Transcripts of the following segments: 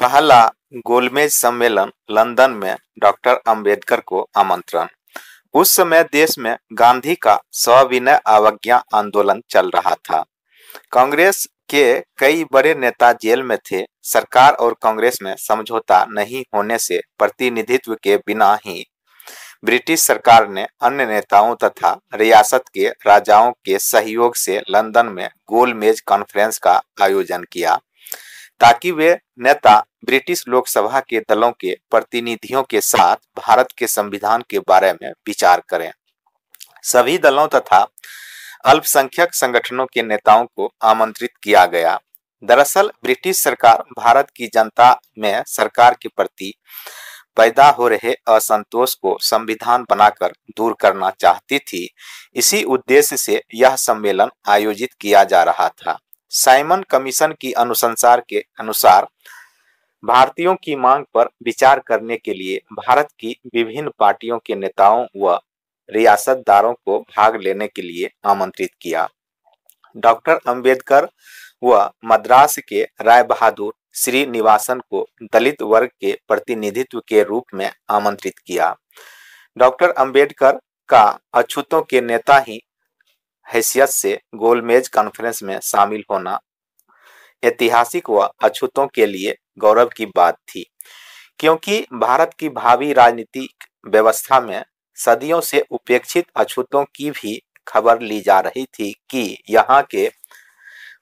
पहला गोलमेज सम्मेलन लंदन में डॉक्टर अंबेडकर को आमंत्रण। उस समय देश में गांधी का सविनय अवज्ञा आंदोलन चल रहा था। कांग्रेस के कई बड़े नेता जेल में थे। सरकार और कांग्रेस में समझौता नहीं होने से प्रतिनिधित्व के बिना ही ब्रिटिश सरकार ने अन्य नेताओं तथा रियासत के राजाओं के सहयोग से लंदन में गोलमेज कॉन्फ्रेंस का आयोजन किया। ताकि वे नेता ब्रिटिश लोकसभा के दलों के प्रतिनिधियों के साथ भारत के संविधान के बारे में विचार करें। सभी दलों तथा अल्पसंख्यक संगठनों के नेताओं को आमंत्रित किया गया। दरअसल, ब्रिटिश सरकार भारत की जनता में सरकार के प्रति पैदा हो रहे असंतोष को संविधान बनाकर दूर करना चाहती थी। इसी उद्देश्य से यह सम्मेलन आयोजित किया जा रहा था। साइमन कमीशन की अनुसंसार के अनुसार भारतीयों की मांग पर विचार करने के लिए भारत की विभिन्न पार्टियों के नेताओं व रियासतदारों को भाग लेने के लिए आमंत्रित किया। डॉक्टर अंबेडकर व मद्रास के राय बहादुर श्रीनिवासन को दलित वर्ग के प्रतिनिधित्व के रूप में आमंत्रित किया। डॉक्टर अंबेडकर का अछूतों के नेता ही हैसियत से गोलमेज कॉन्फ्रेंस में शामिल होना ऐतिहासिक व अछूतों के लिए गौरव की बात थी। क्योंकि भारत की भावी राजनीतिक व्यवस्था में सदियों से उपेक्षित अछूतों की भी खबर ली जा रही थी कि यहाँ के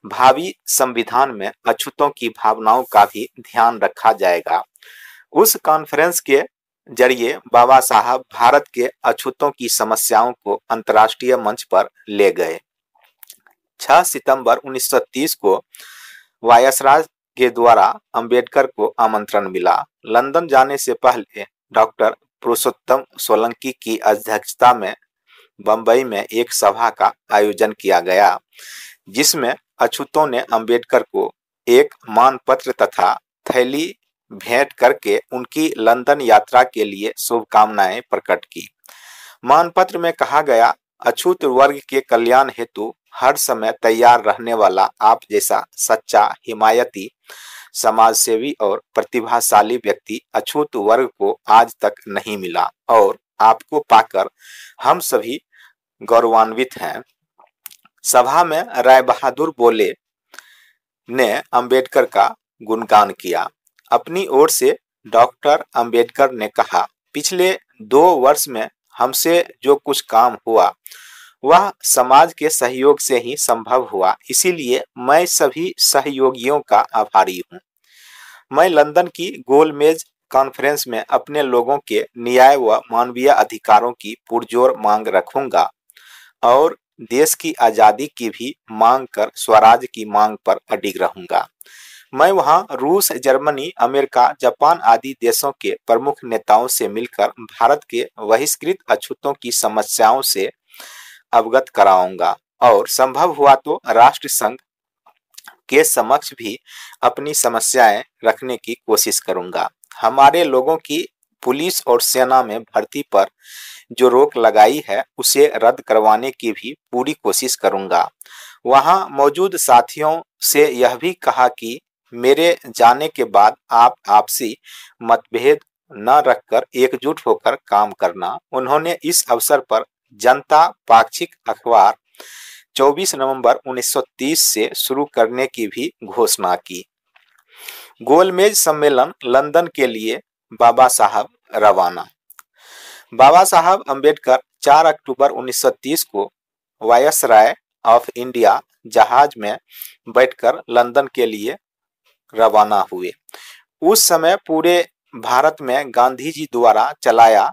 भावी संविधान में अछूतों की भावनाओं का भी ध्यान रखा जाएगा। उस कॉन्फ्रेंस के ज़रिए बाबा साहब भारत के अछूतों की समस्याओं को अंतर्राष्ट्रीय मंच पर ले गए। 6 सितंबर 1930 को वायसराज के द्वारा अंबेडकर को आमंत्रण मिला। लंदन जाने से पहले डॉक्टर पुरुषोत्तम सोलंकी की अध्यक्षता में बंबई में एक सभा का आयोजन किया गया, जिसमें अछूतों ने अंबेडकर को एक मानपत्र तथा थैली भेंट करके उनकी लंदन यात्रा के लिए शुभकामनाएँ प्रकट की। मानपत्र में कहा गया, अछूत वर्ग के कल्याण हेतु हर समय तैयार रहने वाला आप जैसा सच्चा, हिमायती, समाजसेवी और प्रतिभाशाली व्यक्ति अछूत वर्ग को आज तक नहीं मिला और आपको पाकर हम सभी गौरवान्वित हैं। सभा में राय बहादुर बोले ने अंबेडकर का गुणगान किया। अपनी ओर से डॉक्टर अंबेडकर ने कहा, पिछले दो वर्ष में हमसे जो कुछ काम हुआ, वह समाज के सहयोग से ही संभव हुआ। इसीलिए मैं सभी सहयोगियों का आभारी हूँ। मैं लंदन की गोलमेज कॉन्फ्रेंस में अपने लोगों के न्याय व मानवीय अधिकारों की पुरजोर मांग रखूँगा और देश की आज़ादी की भी मांग कर स्वराज की मांग पर अडिग रहूँगा। मैं वहाँ रूस, जर्मनी, अमेरिका, जापान आदि देशों के प्रमुख नेताओं से मिलकर भारत के बहिष्कृत अछूतों की समस्याओं से अवगत कराऊँगा। और संभव हुआ तो राष्ट्र संघ के समक्ष भी अपनी समस्याएँ रखने की कोशिश करूँगा। हमारे लोगों की पुलिस और सेना में भर्ती पर जो रोक लगाई है, उसे रद्द करवाने की भी पूरी कोशिश करूँगा। वहाँ मौजूद साथियों से यह भी कहा कि मेरे जाने के बाद आप आपसी मतभेद न रखकर एकजुट होकर काम करना। उन्होंने इस अवसर पर जनता पाक्षिक अखबार 24 नवंबर 1930 से शुरू करने की भी घोषणा की। गोलमेज सम्मेलन लंदन के लिए बाबा साहब रवाना। बाबा साहब अंबेडकर 4 अक्टूबर 1930 को वायसराय ऑफ़ इंडिया जहाज़ में बैठकर लंदन के लिए रवाना हुए। उस समय पूरे भारत में गांधी जी द्वारा चलाया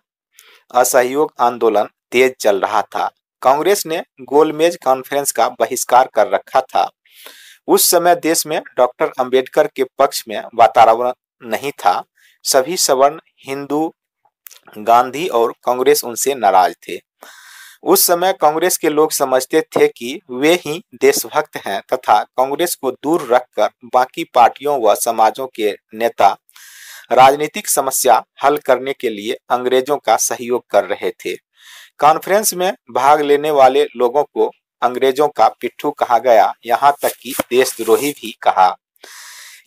असहयोग आंदोलन तेज चल रहा था। कांग्रेस ने गोलमेज कॉन्फ्रेंस का बहिष्कार कर रखा था। उस समय देश में डॉक्टर अंबेडकर के पक्ष में वातावरण नहीं था। सभी सवर्ण, हिंदू, गांधी और कांग्रेस उनसे नाराज़ थे। उस समय कांग्रेस के लोग समझते थे कि वे ही देशभक्त हैं तथा कांग्रेस को दूर रखकर बाकी पार्टियों व समाजों के नेता राजनीतिक समस्या हल करने के लिए अंग्रेज़ों का सहयोग कर रहे थे। कॉन्फ्रेंस में भाग लेने वाले लोगों को अंग्रेज़ों का पिट्ठू कहा गया, यहाँ तक कि देशद्रोही भी कहा।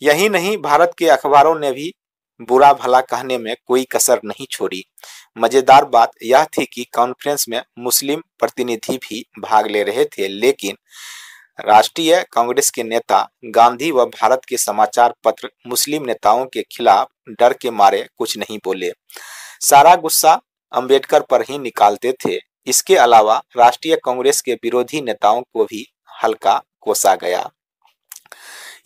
यही नहीं, भारत के अखबारों ने भी बुरा भला कहने में कोई कसर नहीं छोड़ी। मज़ेदार बात यह थी कि कॉन्फ्रेंस में मुस्लिम प्रतिनिधि भी भाग ले रहे थे, लेकिन राष्ट्रीय कांग्रेस के नेता गांधी व भारत के समाचार पत्र मुस्लिम नेताओं के खिलाफ डर के मारे कुछ नहीं बोले। सारा गुस्सा अंबेडकर पर ही निकालते थे। इसके अलावा राष्ट्रीय कांग्रेस के विरोधी नेताओं को भी हल्का कोसा गया।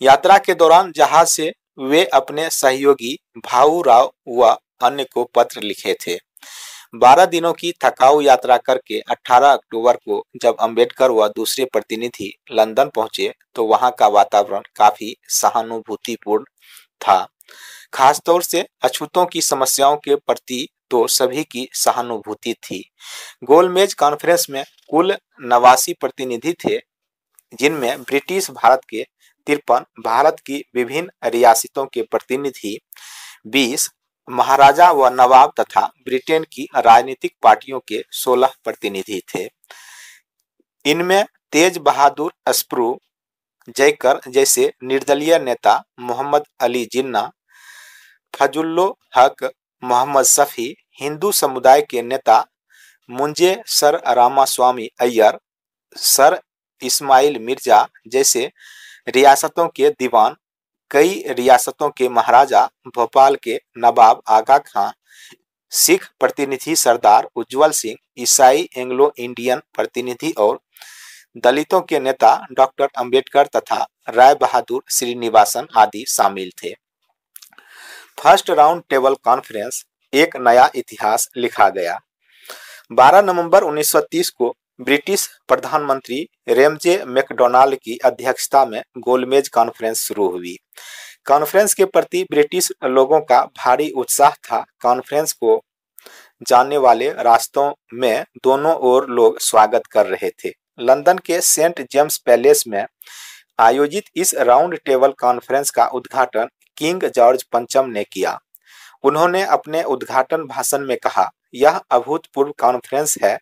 यात्रा के दौरान जहाज़ से वे अपने सहयोगी भाऊ राव व अन्य को पत्र लिखे थे। बारह दिनों की थकाऊ यात्रा करके 18 अक्टूबर को जब अंबेडकर व दूसरे प्रतिनिधि लंदन पहुँचे तो वहाँ का वातावरण काफ़ी सहानुभूतिपूर्ण था। खासतौर से अछूतों की समस्याओं के प्रति तो सभी की सहानुभूति थी। गोलमेज कॉन्फ्रेंस में कुल नवासी प्रतिनिधि थे, जिनमें ब्रिटिश भारत के तिरपन भारत की विभिन्न रियासतों के प्रतिनिधि, बीस महाराजा व नवाब तथा ब्रिटेन की राजनीतिक पार्टियों के 16 प्रतिनिधि थे। इनमें तेज बहादुर अस्प्रू जयकर जैसे निर्दलीय नेता मोहम्मद अली जिन्ना फजुल्लो हक मोहम्मद सफी हिंदू समुदाय के नेता मुंजे सर रामास्वामी अय्यर, सर इस्माइल मिर्ज़ा जैसे रियासतों के दीवान, कई रियासतों के महाराजा, भोपाल के नवाब आगा खां, सिख प्रतिनिधि सरदार उज्जवल सिंह, ईसाई एंग्लो इंडियन प्रतिनिधि और दलितों के नेता डॉक्टर अंबेडकर तथा राय बहादुर श्रीनिवासन आदि शामिल थे। फ़र्स्ट राउंड टेबल कॉन्फ्रेंस, एक नया इतिहास लिखा गया। 12 नवंबर 1930 को ब्रिटिश प्रधानमंत्री रेमजे मैकडोनाल्ड की अध्यक्षता में गोलमेज कॉन्फ्रेंस शुरू हुई। कॉन्फ्रेंस के प्रति ब्रिटिश लोगों का भारी उत्साह था। कॉन्फ्रेंस को जाने वाले रास्तों में दोनों ओर लोग स्वागत कर रहे थे। लंदन के सेंट जेम्स पैलेस में आयोजित इस राउंड टेबल कॉन्फ्रेंस का उद्घाटन किंग जॉर्ज पंचम ने किया। उन्होंने अपने उद्घाटन भाषण में कहा, यह अभूतपूर्व कॉन्फ्रेंस है।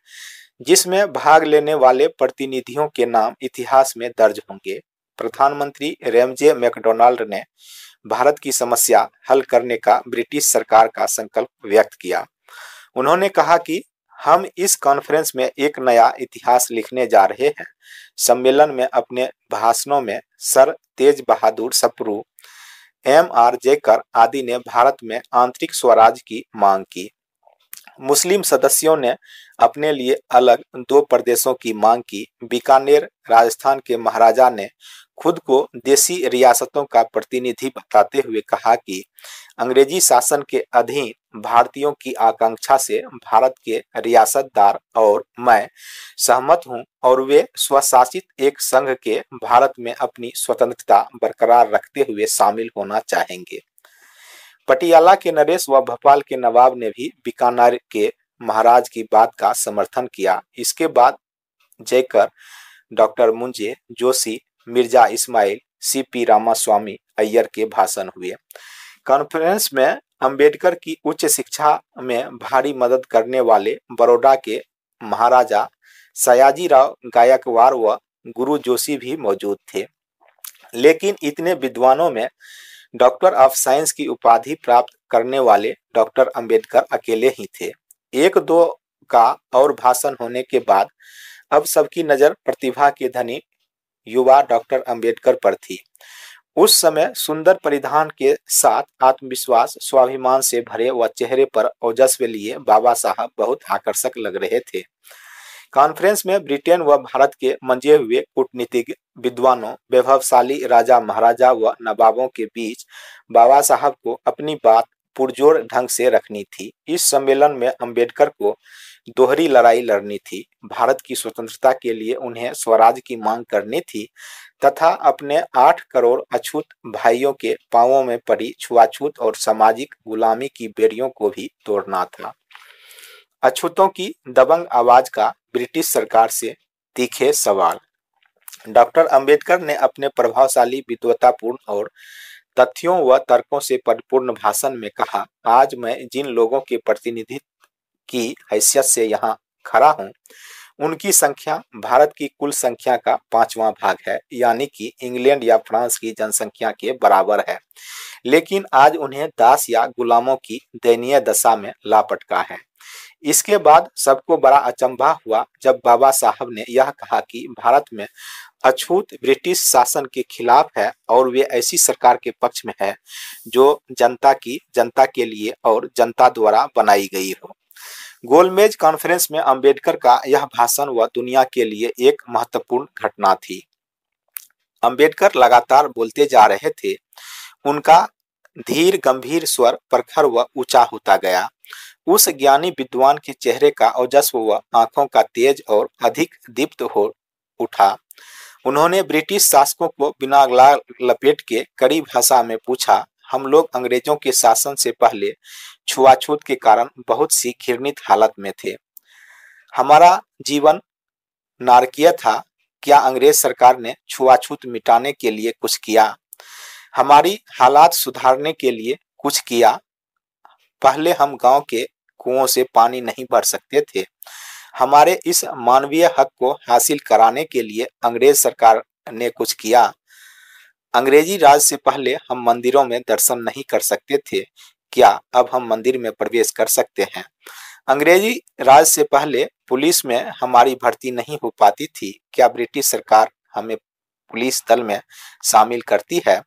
जिसमें भाग लेने वाले प्रतिनिधियों के नाम इतिहास में दर्ज होंगे। प्रधानमंत्री रेमजे मैकडोनाल्ड ने भारत की समस्या हल करने का ब्रिटिश सरकार का संकल्प व्यक्त किया। उन्होंने कहा कि हम इस कॉन्फ्रेंस में एक नया इतिहास लिखने जा रहे हैं। सम्मेलन में अपने भाषणों में sir Tej Bahadur Sapru, M R Jayakar आदि ने भारत में आंतरिक स्वराज की मांग की। मुस्लिम सदस्यों ने अपने लिए अलग दो प्रदेशों की मांग की। बीकानेर राजस्थान के महाराजा ने खुद को देसी रियासतों का प्रतिनिधि बताते हुए कहा कि अंग्रेज़ी शासन के अधीन भारतीयों की आकांक्षा से भारत के रियासतदार और मैं सहमत हूँ और वे स्वशासित एक संघ के भारत में अपनी स्वतंत्रता बरकरार रखते हुए शामिल होना चाहेंगे। पटियाला के नरेश व भोपाल के नवाब ने भी बीकानेर के महाराज की बात का समर्थन किया। इसके बाद जयकर, डॉक्टर मुंजे जोशी, मिर्ज़ा इस्माइल सीपी रामास्वामी, अय्यर के भाषण हुए। कॉन्फ्रेंस में अंबेडकर की उच्च शिक्षा में भारी मदद करने वाले बड़ौदा के महाराजा सयाजी राव गायकवाड़ व गुरु जोशी भी मौजूद थे। लेकिन इतने विद्वानों में डॉक्टर ऑफ़ साइंस की उपाधि प्राप्त करने वाले डॉक्टर अंबेडकर अकेले ही थे। एक दो का और भाषण होने के बाद अब सबकी नज़र प्रतिभा के धनी युवा डॉक्टर अंबेडकर पर थी। उस समय सुंदर परिधान के साथ आत्मविश्वास, स्वाभिमान से भरे व चेहरे पर ओजस्व लिए बाबा साहब बहुत आकर्षक लग रहे थे। कॉन्फ्रेंस में ब्रिटेन व भारत के मंजे हुए कूटनीतिक विद्वानों वैभवशाली राजा महाराजा व नवाबों के बीच बाबा साहब को अपनी बात पुरजोर ढंग से रखनी थी। इस सम्मेलन में अंबेडकर को दोहरी लड़ाई लड़नी थी। भारत की स्वतंत्रता के लिए उन्हें स्वराज की मांग करनी थी तथा अपने आठ करोड़ अछूत भाइयों के पांवों में पड़ी छुआछूत और सामाजिक गुलामी की बेड़ियों को भी तोड़ना था। अछूतों की दबंग आवाज़ का ब्रिटिश सरकार से तीखे सवाल। डॉक्टर अंबेडकर ने अपने प्रभावशाली विद्वतापूर्ण और तथ्यों व तर्कों से परिपूर्ण भाषण में कहा, आज मैं जिन लोगों के प्रतिनिधित्व की हैसियत से यहाँ खड़ा हूँ, उनकी संख्या, भारत की कुल संख्या का पांचवा भाग है, यानी कि इंग्लैंड या फ्रांस की जनसंख्या के बराबर है। लेकिन आज उन्हें दास या गुलामों की दयनीय दशा में लापटका है। इसके बाद सबको बड़ा अचंभा हुआ जब बाबा साहब ने यह कहा कि भारत में अछूत ब्रिटिश शासन के खिलाफ है और वे ऐसी सरकार के पक्ष में है जो जनता की, जनता के लिए और जनता द्वारा बनाई गई हो। गोलमेज कॉन्फ्रेंस में अंबेडकर का यह भाषण वह दुनिया के लिए एक महत्वपूर्ण घटना थी। अंबेडकर लगातार बोलते जा रहे थे, उनका धीर गंभीर स्वर प्रखर व ऊँचा होता गया। उस ज्ञानी विद्वान के चेहरे का औजस्व व आँखों का तेज और अधिक दीप्त हो उठा। उन्होंने ब्रिटिश शासकों को बिना लपेट के कड़ी भाषा में पूछा, हम लोग अंग्रेज़ों के शासन से पहले छुआछूत के कारण बहुत सी घृणित हालत में थे। हमारा जीवन नारकीय था। क्या अंग्रेज़ सरकार ने छुआछूत मिटाने के लिए कुछ किया? हमारी हालात सुधारने के लिए कुछ किया। पहले हम गाँव के कुओं से पानी नहीं भर सकते थे। हमारे इस मानवीय हक को हासिल कराने के लिए अंग्रेज़ सरकार ने कुछ किया। अंग्रेज़ी राज से पहले हम मंदिरों में दर्शन नहीं कर सकते थे। क्या अब हम मंदिर में प्रवेश कर सकते हैं? अंग्रेज़ी राज से पहले पुलिस में हमारी भर्ती नहीं हो पाती थी। क्या ब्रिटिश सरकार हमें पुलिस दल में शामिल करती है?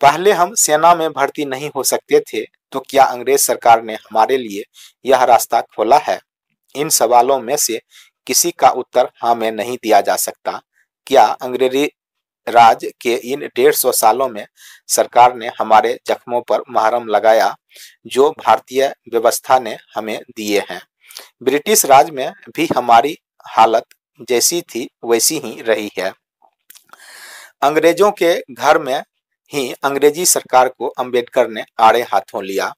पहले हम सेना में भर्ती नहीं हो सकते थे। तो क्या अंग्रेज़ सरकार ने हमारे लिए यह रास्ता खोला है? इन सवालों में से किसी का उत्तर हाँ में नहीं दिया जा सकता। क्या अंग्रेज़ी राज के इन डेढ़ सौ सालों में सरकार ने हमारे जख्मों पर महरम लगाया जो भारतीय व्यवस्था ने हमें दिए हैं? ब्रिटिश राज में भी हमारी हालत जैसी थी, वैसी ही रही है। अंग्रेज़ों के घर में ही अंग्रेज़ी सरकार को अंबेडकर ने आड़े हाथों लिया।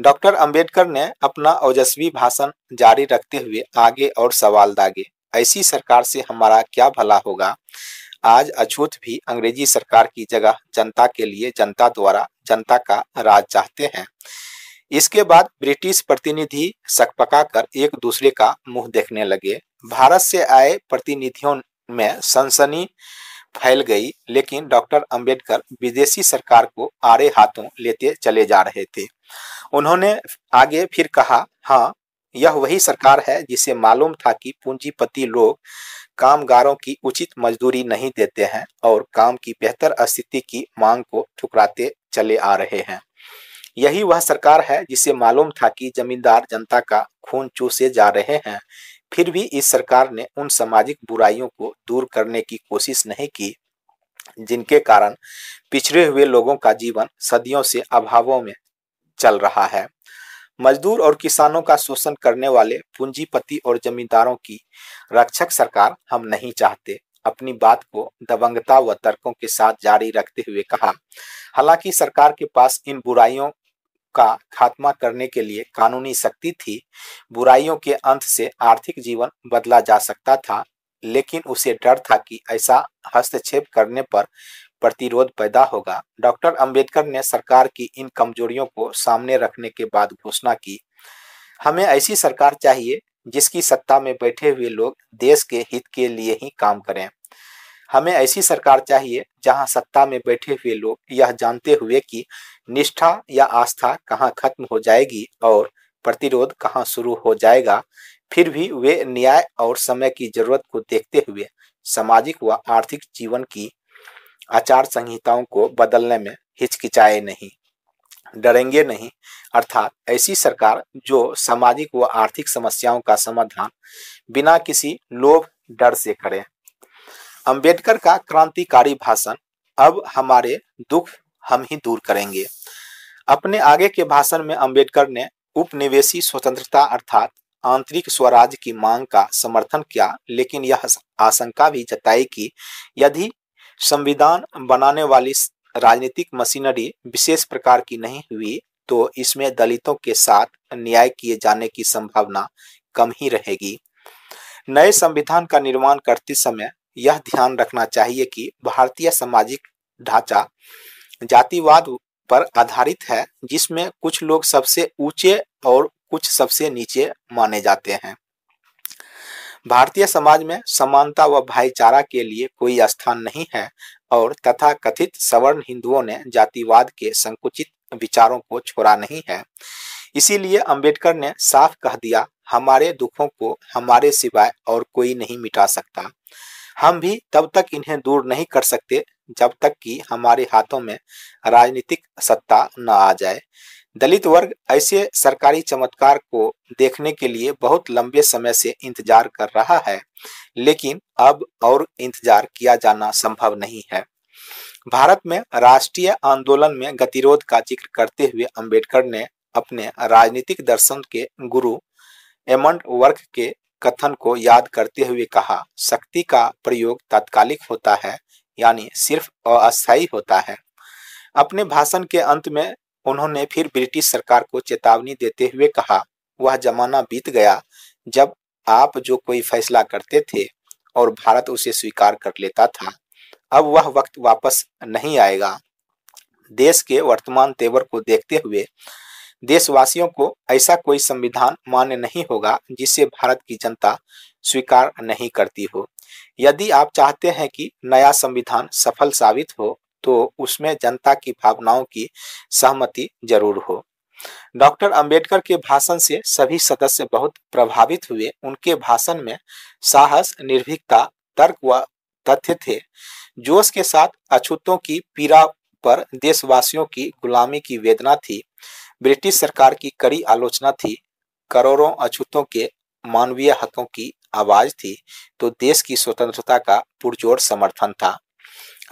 डॉक्टर अंबेडकर ने अपना ओजस्वी भाषण जारी रखते हुए आगे और सवाल दागे। ऐसी सरकार से हमारा क्या भला होगा? आज अछूत भी अंग्रेज़ी सरकार की जगह जनता के लिए जनता द्वारा जनता का राज चाहते हैं। इसके बाद ब्रिटिश प्रतिनिधि सकपका कर एक दूसरे का मुँह देखने लगे। भारत से आए प्रतिनिधियों में सनसनी फैल गई, लेकिन डॉक्टर अंबेडकर विदेशी सरकार को आड़े हाथों लेते चले जा रहे थे। उन्होंने आगे फिर कहा हाँ यह वही सरकार है जिसे मालूम था कि पूंजीपति लोग कामगारों की उचित मजदूरी नहीं देते हैं और काम की बेहतर स्थिति की मांग को ठुकराते चले आ रहे हैं। यही वह सरकार है जिसे मालूम था कि जमींदार जनता का खून चूसे जा रहे हैं। फिर भी इस सरकार ने उन सामाजिक बुराइयों को दूर करने की कोशिश नहीं की, जिनके कारण पिछड़े हुए लोगों का जीवन सदियों से अभावों में चल रहा है। मजदूर और किसानों का शोषण करने वाले पूंजीपति और जमींदारों की रक्षक सरकार हम नहीं चाहते। अपनी बात को दबंगता व तर्कों के साथ जारी रखते हुए कहा। हालाँकि सरकार के पास इन बुराइयों का खात्मा करने के लिए कानूनी शक्ति थी। बुराइयों के अंत से आर्थिक जीवन बदला जा सकता था, लेकिन उसे डर था कि ऐसा हस्तक्षेप करने पर प्रतिरोध पैदा होगा। डॉक्टर अंबेडकर ने सरकार की इन कमजोरियों को सामने रखने के बाद घोषणा की, हमें ऐसी सरकार चाहिए जिसकी सत्ता में बैठे हुए लोग देश के हित के लिए ही काम करें। हमें ऐसी सरकार चाहिए जहाँ सत्ता में बैठे हुए लोग यह जानते हुए कि निष्ठा या आस्था कहाँ खत्म हो जाएगी और प्रतिरोध कहाँ शुरू हो जाएगा, फिर भी वे न्याय और समय की ज़रूरत को देखते हुए सामाजिक व आर्थिक जीवन की आचार संहिताओं को बदलने में हिचकिचाए नहीं, डरेंगे नहीं। अर्थात ऐसी सरकार जो सामाजिक व आर्थिक समस्याओं का समाधान बिना किसी लोभ, डर से करे। अंबेडकर का क्रांतिकारी भाषण, अब हमारे दुख हम ही दूर करेंगे। अपने आगे के भाषण में अंबेडकर ने उपनिवेशी स्वतंत्रता अर्थात आंतरिक स्वराज की मांग का समर्थन किया, लेकिन यह आशंका भी जताई कि यदि संविधान बनाने वाली राजनीतिक मशीनरी विशेष प्रकार की नहीं हुई तो इसमें दलितों के साथ न्याय किए जाने की संभावना कम ही रहेगी। नए संविधान का निर्माण करते समय यह ध्यान रखना चाहिए कि भारतीय सामाजिक ढांचा जातिवाद पर आधारित है, जिसमें कुछ लोग सबसे ऊँचे और कुछ सबसे नीचे माने जाते हैं। भारतीय समाज में समानता व भाईचारा के लिए कोई स्थान नहीं है और तथा कथित सवर्ण हिंदुओं ने जातिवाद के संकुचित विचारों को छोड़ा नहीं है। इसीलिए अंबेडकर ने साफ़ कह दिया, हमारे दुखों को हमारे सिवाय और कोई नहीं मिटा सकता। हम भी तब तक इन्हें दूर नहीं कर सकते जब तक कि हमारे हाथों में राजनीतिक सत्ता न आ जाए। दलित वर्ग ऐसे सरकारी चमत्कार को देखने के लिए बहुत लंबे समय से इंतज़ार कर रहा है, लेकिन अब और इंतज़ार किया जाना संभव नहीं है। भारत में राष्ट्रीय आंदोलन में गतिरोध का ज़िक्र करते हुए अंबेडकर ने अपने राजनीतिक दर्शन के गुरु एमंड वर्क के कथन को याद करते हुए कहा, शक्ति का प्रयोग तात्कालिक होता है, यानी सिर्फ़ अस्थायी होता है। अपने भाषण के अंत में उन्होंने फिर ब्रिटिश सरकार को चेतावनी देते हुए कहा, वह जमाना बीत गया, जब आप जो कोई फैसला करते थे और भारत उसे स्वीकार कर लेता था, अब वह वक्त वापस नहीं आएगा। देश के वर्तमान तेवर को देखते हुए देशवासियों को ऐसा कोई संविधान मान्य नहीं होगा जिसे भारत की जनता स्वीकार नहीं करती हो। यदि आप चाहते हैं कि नया संविधान सफल साबित हो तो उसमें जनता की भावनाओं की सहमति ज़रूर हो। डॉक्टर अंबेडकर के भाषण से सभी सदस्य बहुत प्रभावित हुए। उनके भाषण में साहस, निर्भीकता, तर्क व तथ्य थे। जोश के साथ अछूतों की पीड़ा पर देशवासियों की गुलामी की वेदना थी। ब्रिटिश सरकार की कड़ी आलोचना थी, करोड़ों अछूतों के मानवीय हकों की आवाज़ थी तो देश की स्वतंत्रता का पुरजोर समर्थन था।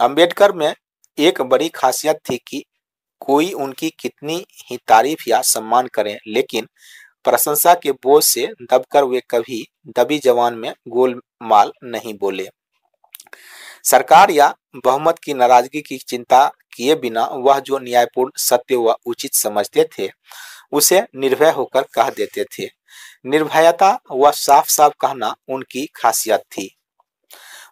अंबेडकर में एक बड़ी खासियत थी कि कोई उनकी कितनी ही तारीफ़ या सम्मान करे, लेकिन प्रशंसा के बोझ से दबकर वे कभी दबी जवान में गोलमाल नहीं बोले। सरकार या बहुमत की नाराज़गी की चिंता किए बिना वह जो न्यायपूर्ण सत्य व उचित समझते थे, उसे निर्भय होकर कह देते थे। निर्भयता व साफ़ साफ़ कहना उनकी खासियत थी।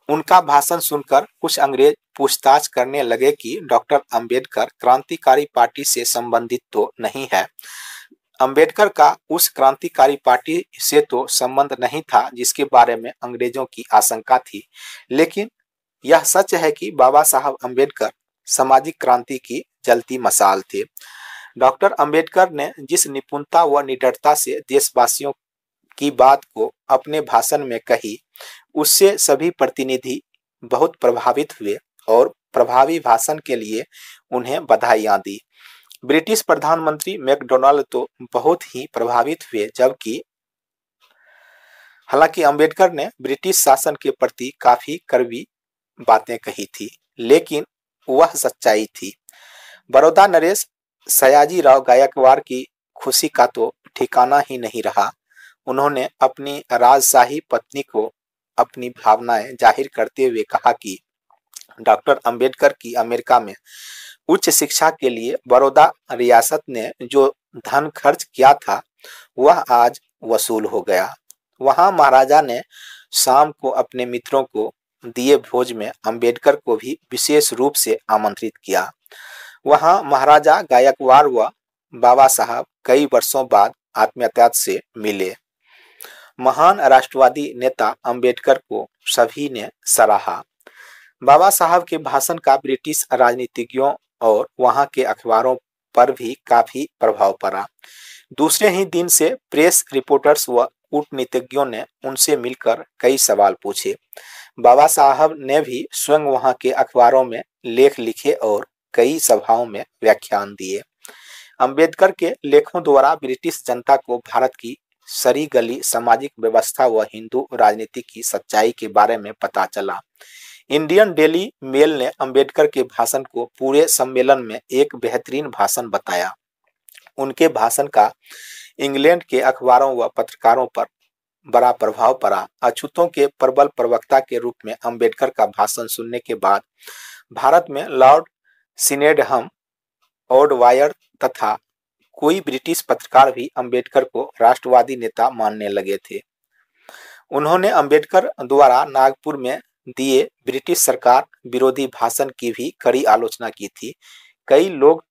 उनका भाषण सुनकर कुछ अंग्रेज़ पूछताछ करने लगे कि डॉक्टर अंबेडकर क्रांतिकारी पार्टी से संबंधित तो नहीं है। अंबेडकर का उस क्रांतिकारी पार्टी से तो संबंध नहीं था जिसके बारे में अंग्रेज़ों की आशंका थी, लेकिन यह सच है कि बाबा साहब अंबेडकर सामाजिक क्रांति की जलती मसाल थे। डॉक्टर अंबेडकर ने जिस निपुणता व निडरता से देशवासियों की बात को अपने भाषण में कही, उससे सभी प्रतिनिधि बहुत प्रभावित हुए और प्रभावी भाषण के लिए उन्हें बधाइयाँ दी। ब्रिटिश प्रधानमंत्री मैकडोनाल्ड तो बहुत ही प्रभावित हुए, जबकि हालाँकि अंबेडकर ने ब्रिटिश शासन के प्रति काफ़ी कड़वी बातें कही थी, लेकिन वह सच्चाई थी। बड़ौदा नरेश सयाजी राव गायकवाड़ की खुशी का तो ठिकाना ही नहीं रहा। उन्होंने अपनी राजशाही पत्नी को अपनी भावनाएँ ज़ाहिर करते हुए कहा कि डॉक्टर अंबेडकर की अमेरिका में उच्च शिक्षा के लिए बड़ौदा रियासत ने जो धन खर्च किया था, वह आज वसूल हो गया। वहाँ महाराजा ने शाम को अपने मित्रों को दिए भोज में अंबेडकर को भी विशेष रूप से आमंत्रित किया। वहाँ महाराजा गायकवाड़ व बाबा साहब कई वर्षों बाद आत्मीयता से मिले। महान राष्ट्रवादी नेता अंबेडकर को सभी ने सराहा। बाबा साहब के भाषण का ब्रिटिश राजनीतिज्ञों और वहाँ के अखबारों पर भी काफ़ी प्रभाव पड़ा। दूसरे ही दिन से प्रेस रिपोर्टर्स व कूटनीतिज्ञों ने उनसे मिलकर कई सवाल पूछे। बाबा साहब ने भी स्वयं वहाँ के अखबारों में लेख लिखे और कई सभाओं में व्याख्यान दिए। अंबेडकर के लेखों द्वारा ब्रिटिश जनता को भारत की सरी गली सामाजिक व्यवस्था व हिंदू राजनीति की सच्चाई के बारे में पता चला। इंडियन डेली मेल ने अंबेडकर के भाषण को पूरे सम्मेलन में एक बेहतरीन भाषण बताया। उनके भाषण का इंग्लैंड के अखबारों व पत्रकारों पर बड़ा प्रभाव पड़ा। अछूतों के प्रबल प्रवक्ता के रूप में अंबेडकर का भाषण सुनने के बाद भारत में लॉर्ड सिनेडहम, ओड वायर तथा कोई ब्रिटिश पत्रकार भी अंबेडकर को राष्ट्रवादी नेता मानने लगे थे। उन्होंने अंबेडकर द्वारा नागपुर में दिए ब्रिटिश सरकार विरोधी भाषण की भी कड़ी आलोचना की थी। कई लोग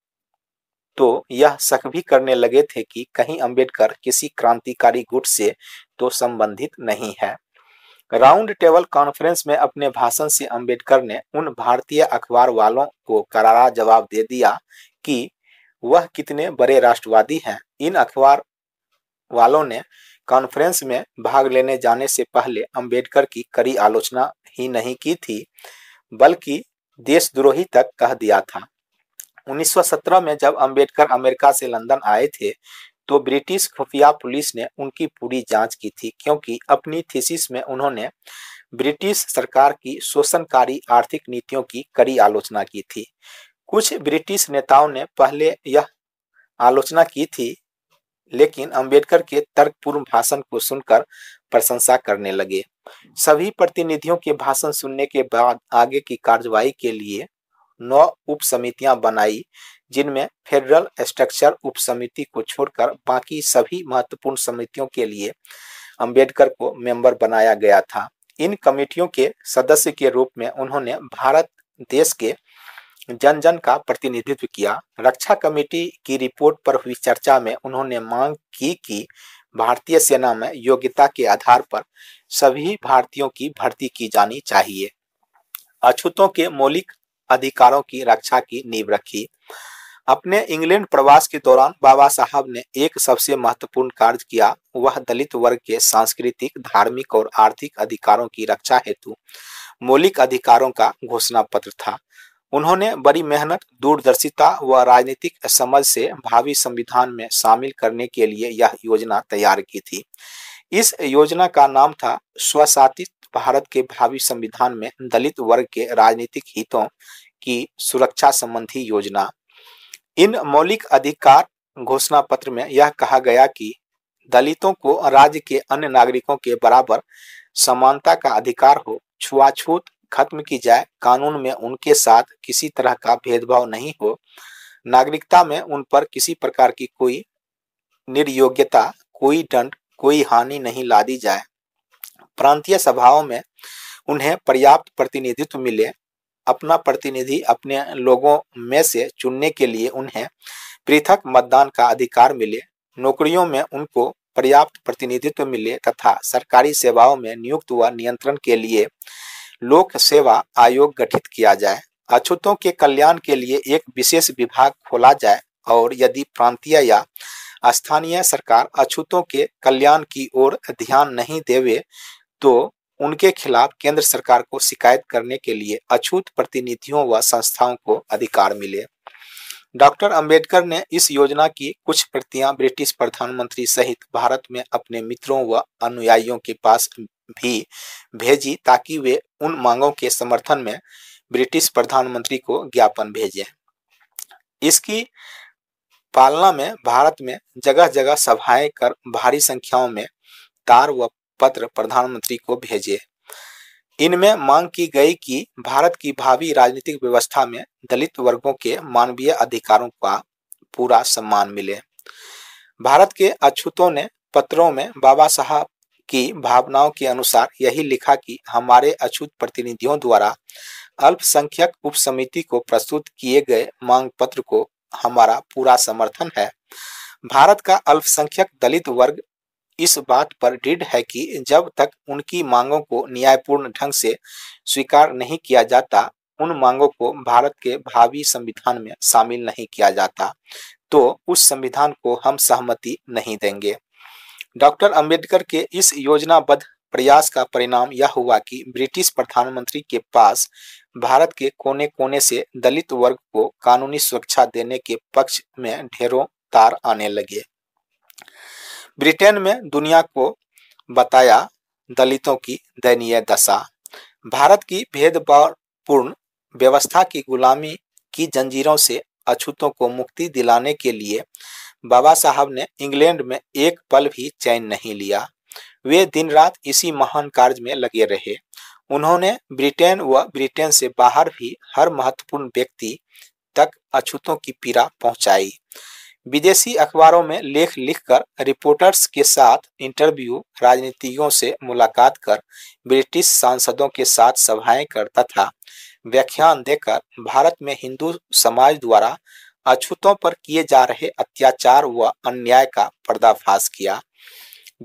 तो यह शक भी करने लगे थे कि कहीं अंबेडकर किसी क्रांतिकारी गुट से तो संबंधित नहीं है। राउंड टेबल कॉन्फ्रेंस में अपने भाषण से अंबेडकर ने उन भारतीय अखबार वालों को करारा जवाब दे दिया कि वह कितने बड़े राष्ट्रवादी हैं। इन अखबार वालों ने कॉन्फ्रेंस में भाग लेने जाने से पहले अंबेडकर की कड़ी आलोचना ही नहीं की थी, बल्कि देशद्रोही तक कह दिया था। 1917 में जब अंबेडकर अमेरिका से लंदन आए थे तो ब्रिटिश खुफिया पुलिस ने उनकी पूरी जाँच की थी, क्योंकि अपनी थीसिस में उन्होंने ब्रिटिश सरकार की शोषणकारी आर्थिक नीतियों की कड़ी आलोचना की थी। कुछ ब्रिटिश नेताओं ने पहले यह आलोचना की थी, लेकिन अंबेडकर के तर्कपूर्ण भाषण को सुनकर प्रशंसा करने लगे। सभी प्रतिनिधियों के भाषण सुनने के बाद आगे की कार्यवाही के लिए नौ उप समितियाँ बनाई, जिनमें फेडरल स्ट्रक्चर उप समिति को छोड़कर बाकी सभी महत्वपूर्ण समितियों के लिए अंबेडकर को मेंबर बनाया गया था। इन कमेटियों के सदस्य के रूप में उन्होंने भारत देश के जन जन का प्रतिनिधित्व किया। रक्षा कमेटी की रिपोर्ट पर हुई चर्चा में उन्होंने मांग की कि भारतीय सेना में योग्यता के आधार पर सभी भारतीयों की भर्ती की जानी चाहिए। अछूतों के मौलिक अधिकारों की रक्षा की नींव रखी। अपने इंग्लैंड प्रवास के दौरान बाबा साहब ने एक सबसे महत्वपूर्ण कार्य किया, वह दलित वर्ग के सांस्कृतिक, धार्मिक और आर्थिक अधिकारों की रक्षा हेतु मौलिक अधिकारों का घोषणा पत्र था। उन्होंने बड़ी मेहनत, दूरदर्शिता व राजनीतिक समझ से भावी संविधान में शामिल करने के लिए यह योजना तैयार की थी। इस योजना का नाम था स्वशासित भारत के भावी संविधान में दलित वर्ग के राजनीतिक हितों की सुरक्षा संबंधी योजना। इन मौलिक अधिकार घोषणा पत्र में यह कहा गया कि दलितों को राज्य के अन्य नागरिकों के बराबर समानता का अधिकार हो, छुआछूत खत्म की जाए, कानून में उनके साथ किसी तरह का भेदभाव नहीं हो, नागरिकता में उन पर किसी प्रकार की कोई निर्योग्यता, कोई दंड, कोई हानि नहीं ला दी जाए। प्रांतीय सभाओं में उन्हें पर्याप्त प्रतिनिधित्व मिले। अपना प्रतिनिधि अपने लोगों में से चुनने के लिए उन्हें पृथक मतदान का अधिकार मिले। नौकरियों में उनको पर्याप्त प्रतिनिधित्व मिले तथा सरकारी सेवाओं में नियुक्त व नियंत्रण के लिए लोक सेवा आयोग गठित किया जाए। अछूतों के कल्याण के लिए एक विशेष विभाग खोला जाए और यदि प्रांतीय या स्थानीय सरकार अछूतों के कल्याण की ओर ध्यान नहीं देवे तो उनके खिलाफ केंद्र सरकार को शिकायत करने के लिए अछूत प्रतिनिधियों व संस्थाओं को अधिकार मिले। डॉक्टर अंबेडकर ने इस योजना की कुछ प्रतियाँ ब्रिटिश प्रधानमंत्री सहित भारत में अपने मित्रों व अनुयायियों के पास भी भेजी ताकि वे उन मांगों के समर्थन में ब्रिटिश प्रधानमंत्री को ज्ञापन भेजें। इसकी पालना में भारत में जगह जगह सभाएँ कर भारी संख्याओं में तार व पत्र प्रधानमंत्री को भेजे। इनमें मांग की गई कि भारत की भावी राजनीतिक व्यवस्था में दलित वर्गों के मानवीय अधिकारों का पूरा सम्मान मिले। भारत के अछूतों ने पत्रों में बाबा साहब की भावनाओं के अनुसार यही लिखा कि हमारे अछूत प्रतिनिधियों द्वारा अल्पसंख्यक उप समिति को प्रस्तुत किए गए मांग पत्र को हमारा पूरा समर्थन है। भारत का अल्पसंख्यक दलित वर्ग इस बात पर दृढ़ है कि जब तक उनकी मांगों को न्यायपूर्ण ढंग से स्वीकार नहीं किया जाता, उन मांगों को भारत के भावी संविधान में शामिल नहीं किया जाता तो उस संविधान को हम सहमति नहीं देंगे। डॉक्टर अंबेडकर के इस योजनाबद्ध प्रयास का परिणाम यह हुआ कि ब्रिटिश प्रधानमंत्री के पास भारत के कोने कोने से दलित वर्ग को कानूनी सुरक्षा देने के पक्ष में ढेरों तार आने लगे। ब्रिटेन में दुनिया को बताया दलितों की दयनीय दशा। भारत की भेदभावपूर्ण व्यवस्था की गुलामी की जंजीरों से अछूतों को मुक्ति दिलाने के लिए बाबा साहब ने इंग्लैंड में एक पल भी चैन नहीं लिया। वे दिन रात इसी महान कार्य में लगे रहे। उन्होंने ब्रिटेन व ब्रिटेन से बाहर भी हर महत्वपूर्ण व्यक्ति तक अछूतों की पीड़ा पहुंचाई। विदेशी अखबारों में लेख लिखकर रिपोर्टर्स के साथ इंटरव्यू राजनीतिज्ञों से मुलाकात कर ब्रिटिश सांसदों के साथ सभाएँ कर तथा व्याख्यान देकर भारत में हिंदू समाज द्वारा अछूतों पर किए जा रहे अत्याचार व अन्याय का पर्दाफाश किया।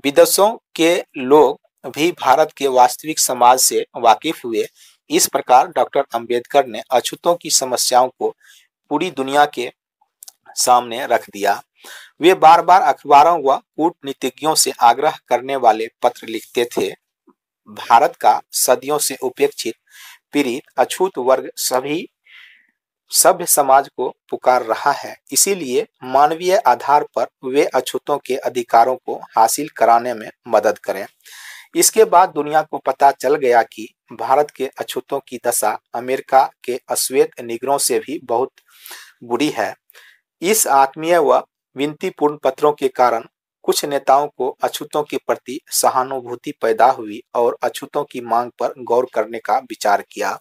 विदेशों के लोग भी भारत के वास्तविक समाज से वाकिफ हुए। इस प्रकार डॉक्टर अंबेडकर ने अछूतों की समस्याओं को पूरी दुनिया के सामने रख दिया। वे बार बार अखबारों व कूटनीतिज्ञों से आग्रह करने वाले पत्र लिखते थे। भारत का सदियों से उपेक्षित पीड़ित, अछूत वर्ग सभी, सभ्य समाज को पुकार रहा है। इसीलिए मानवीय आधार पर वे अछूतों के अधिकारों को हासिल कराने में मदद करें। इसके बाद दुनिया को पता चल गया कि भारत के अछूतों की दशा अमेरिका के अश्वेत निगरों से भी बहुत बुरी है। इस आत्मीय व विनतीपूर्ण पत्रों के कारण कुछ नेताओं को अछूतों के प्रति सहानुभूति पैदा हुई और अछूतों की मांग पर गौर करने का विचार किया।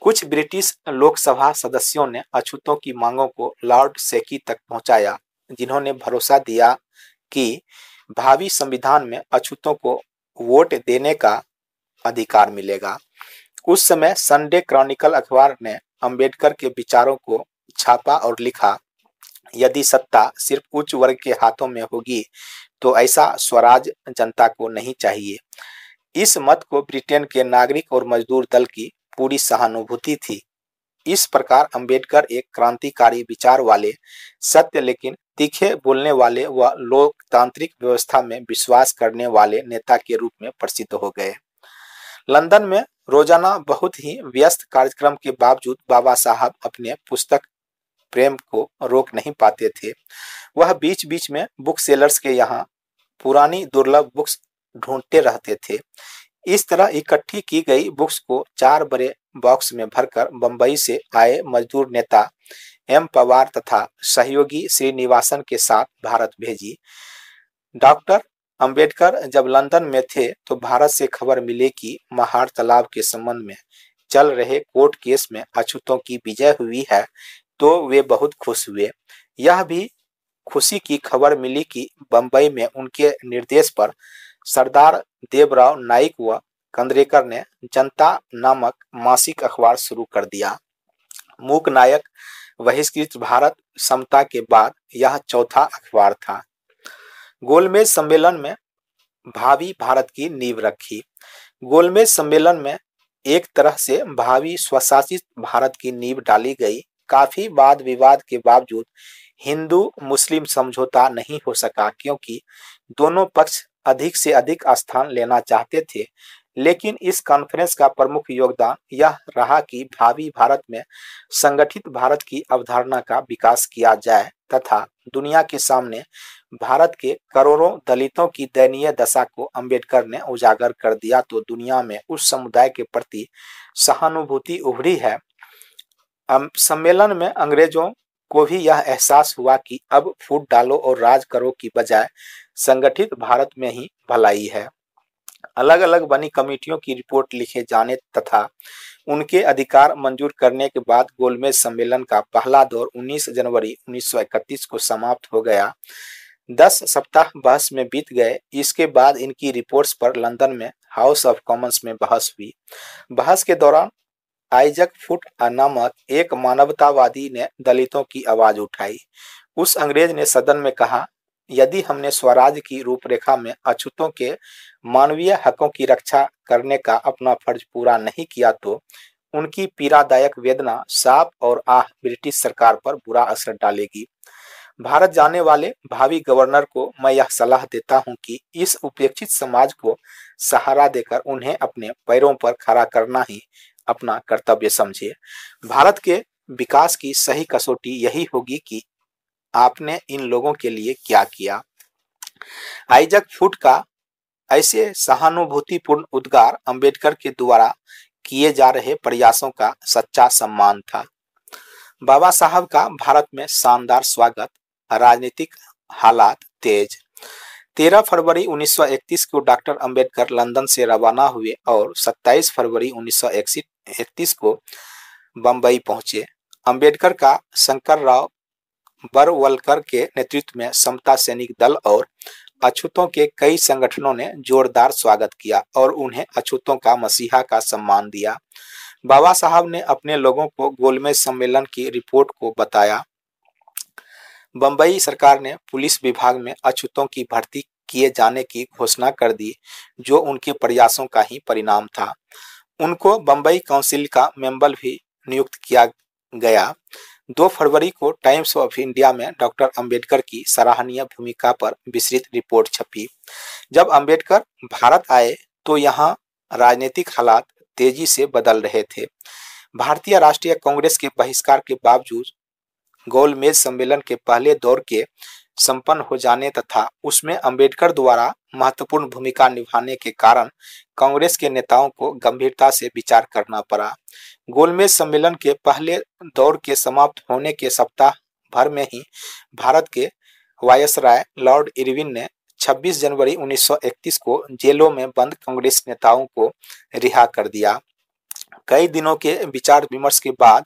कुछ ब्रिटिश लोकसभा सदस्यों ने अछूतों की मांगों को लॉर्ड सेकी तक पहुँचाया, जिन्होंने भरोसा दिया कि भावी संविधान में अछूतों को वोट देने का अधिकार मिलेगा। उस समय संडे क्रॉनिकल अखबार ने अंबेडकर के विचारों को छापा और लिखा। यदि सत्ता सिर्फ़ उच्च वर्ग के हाथों में होगी तो ऐसा स्वराज जनता को नहीं चाहिए। इस मत को ब्रिटेन के नागरिक और मजदूर दल की पूरी सहानुभूति थी। इस प्रकार अंबेडकर एक क्रांतिकारी विचार वाले, सत्य लेकिन तीखे बोलने वाले व वा लोकतांत्रिक व्यवस्था में विश्वास करने वाले नेता के रूप में प्रसिद्ध हो गए। लंदन में रोज़ाना बहुत ही व्यस्त कार्यक्रम के बावजूद बाबा साहब अपने पुस्तक प्रेम को रोक नहीं पाते थे। वह बीच बीच में बुक सेलर्स के यहाँ पुरानी दुर्लभ बुक्स ढूंढते रहते थे। इस तरह इकट्ठी की गई बुक्स को चार बड़े बॉक्स में भरकर बंबई से आए मजदूर नेता एम पवार तथा सहयोगी श्रीनिवासन के साथ भारत भेजी। डॉक्टर अंबेडकर जब लंदन में थे तो भारत से खबर मिले कि महार तालाब के संबंध में चल रहे कोर्ट केस में अछूतों की विजय हुई है। तो वे बहुत खुश हुए। यह भी खुशी की खबर मिली कि बंबई में उनके निर्देश पर सरदार देवराव नाइक व कंद्रेकर ने जनता नामक मासिक अखबार शुरू कर दिया। मूक नायक बहिष्कृत भारत समता के बाद यह चौथा अखबार था। गोलमेज सम्मेलन में भावी भारत की नींव रखी। गोलमेज सम्मेलन में एक तरह से भावी स्वशासित भारत की नींव डाली गई। काफ़ी वाद विवाद के बावजूद हिंदू मुस्लिम समझौता नहीं हो सका क्योंकि दोनों पक्ष अधिक से अधिक स्थान लेना चाहते थे। लेकिन इस कॉन्फ्रेंस का प्रमुख योगदान यह रहा कि भावी भारत में संगठित भारत की अवधारणा का विकास किया जाए तथा दुनिया के सामने भारत के करोड़ों दलितों की दयनीय दशा को अंबेडकर ने उजागर कर दिया तो दुनिया में उस समुदाय के प्रति सहानुभूति उभरी है। सम्मेलन में अंग्रेज़ों को भी यह एहसास हुआ कि अब फूट डालो और राज करो की बजाय संगठित भारत में ही भलाई है। अलग अलग बनी कमेटियों की रिपोर्ट लिखे जाने तथा उनके अधिकार मंजूर करने के बाद गोलमेज सम्मेलन का पहला दौर 19 जनवरी 1931 को समाप्त हो गया। दस सप्ताह बहस में बीत गए। इसके बाद इनकी रिपोर्ट्स पर लंदन में हाउस ऑफ़ कॉमन्स में बहस हुई। बहस के दौरान आइजक फुट नामक एक मानवतावादी ने दलितों की आवाज़ उठाई। उस अंग्रेज़ ने सदन में कहा, यदि हमने स्वराज की रूपरेखा में अछूतों के मानवीय हकों की रक्षा करने का अपना फ़र्ज़ पूरा नहीं किया तो उनकी पीड़ादायक वेदना साफ़ और आह ब्रिटिश सरकार पर बुरा असर डालेगी। भारत जाने वाले भावी गवर्नर को मैं यह सलाह देता हूँ कि इस उपेक्षित समाज को सहारा देकर उन्हें अपने पैरों पर खड़ा करना ही अपना कर्तव्य समझिए। भारत के विकास की सही कसौटी यही होगी कि आपने इन लोगों के लिए क्या किया। आइजक फुट का ऐसे सहानुभूतिपूर्ण उद्गार अंबेडकर के द्वारा किए जा रहे प्रयासों का सच्चा सम्मान था। बाबा साहब का भारत में शानदार स्वागत, राजनीतिक हालात तेज। 13 फरवरी 1931 को डॉक्टर अंबेडकर लंदन से रवाना हुए और 27 फरवरी 1931 को बंबई पहुँचे। अंबेडकर का शंकर राव बरवलकर के नेतृत्व में समता सैनिक दल और अछूतों के कई संगठनों ने जोरदार स्वागत किया और उन्हें अछूतों का मसीहा का सम्मान दिया। बाबा साहब ने अपने लोगों को गोलमेज सम्मेलन की रिपोर्ट को बताया। बंबई सरकार ने पुलिस विभाग में अछूतों की भर्ती किए जाने की घोषणा कर दी, जो उनके प्रयासों का ही परिणाम था। उनको बंबई काउंसिल का मेंबर भी नियुक्त किया गया। दो फरवरी को टाइम्स ऑफ़ इंडिया में डॉक्टर अंबेडकर की सराहनीय भूमिका पर विस्तृत रिपोर्ट छपी। जब अंबेडकर भारत आए तो यहाँ राजनीतिक हालात तेज़ी से बदल रहे थे। भारतीय राष्ट्रीय कांग्रेस के बहिष्कार के बावजूद गोलमेज सम्मेलन के पहले दौर के संपन्न हो जाने तथा उसमें अंबेडकर द्वारा महत्वपूर्ण भूमिका निभाने के कारण कांग्रेस के नेताओं को गंभीरता से विचार करना पड़ा। गोलमेज सम्मेलन के पहले दौर के समाप्त होने के सप्ताह भर में ही भारत के वायसराय लॉर्ड इरविन ने 26 जनवरी 1931 को जेलों में बंद कांग्रेस नेताओं को रिहा कर दिया। कई दिनों के विचार विमर्श के बाद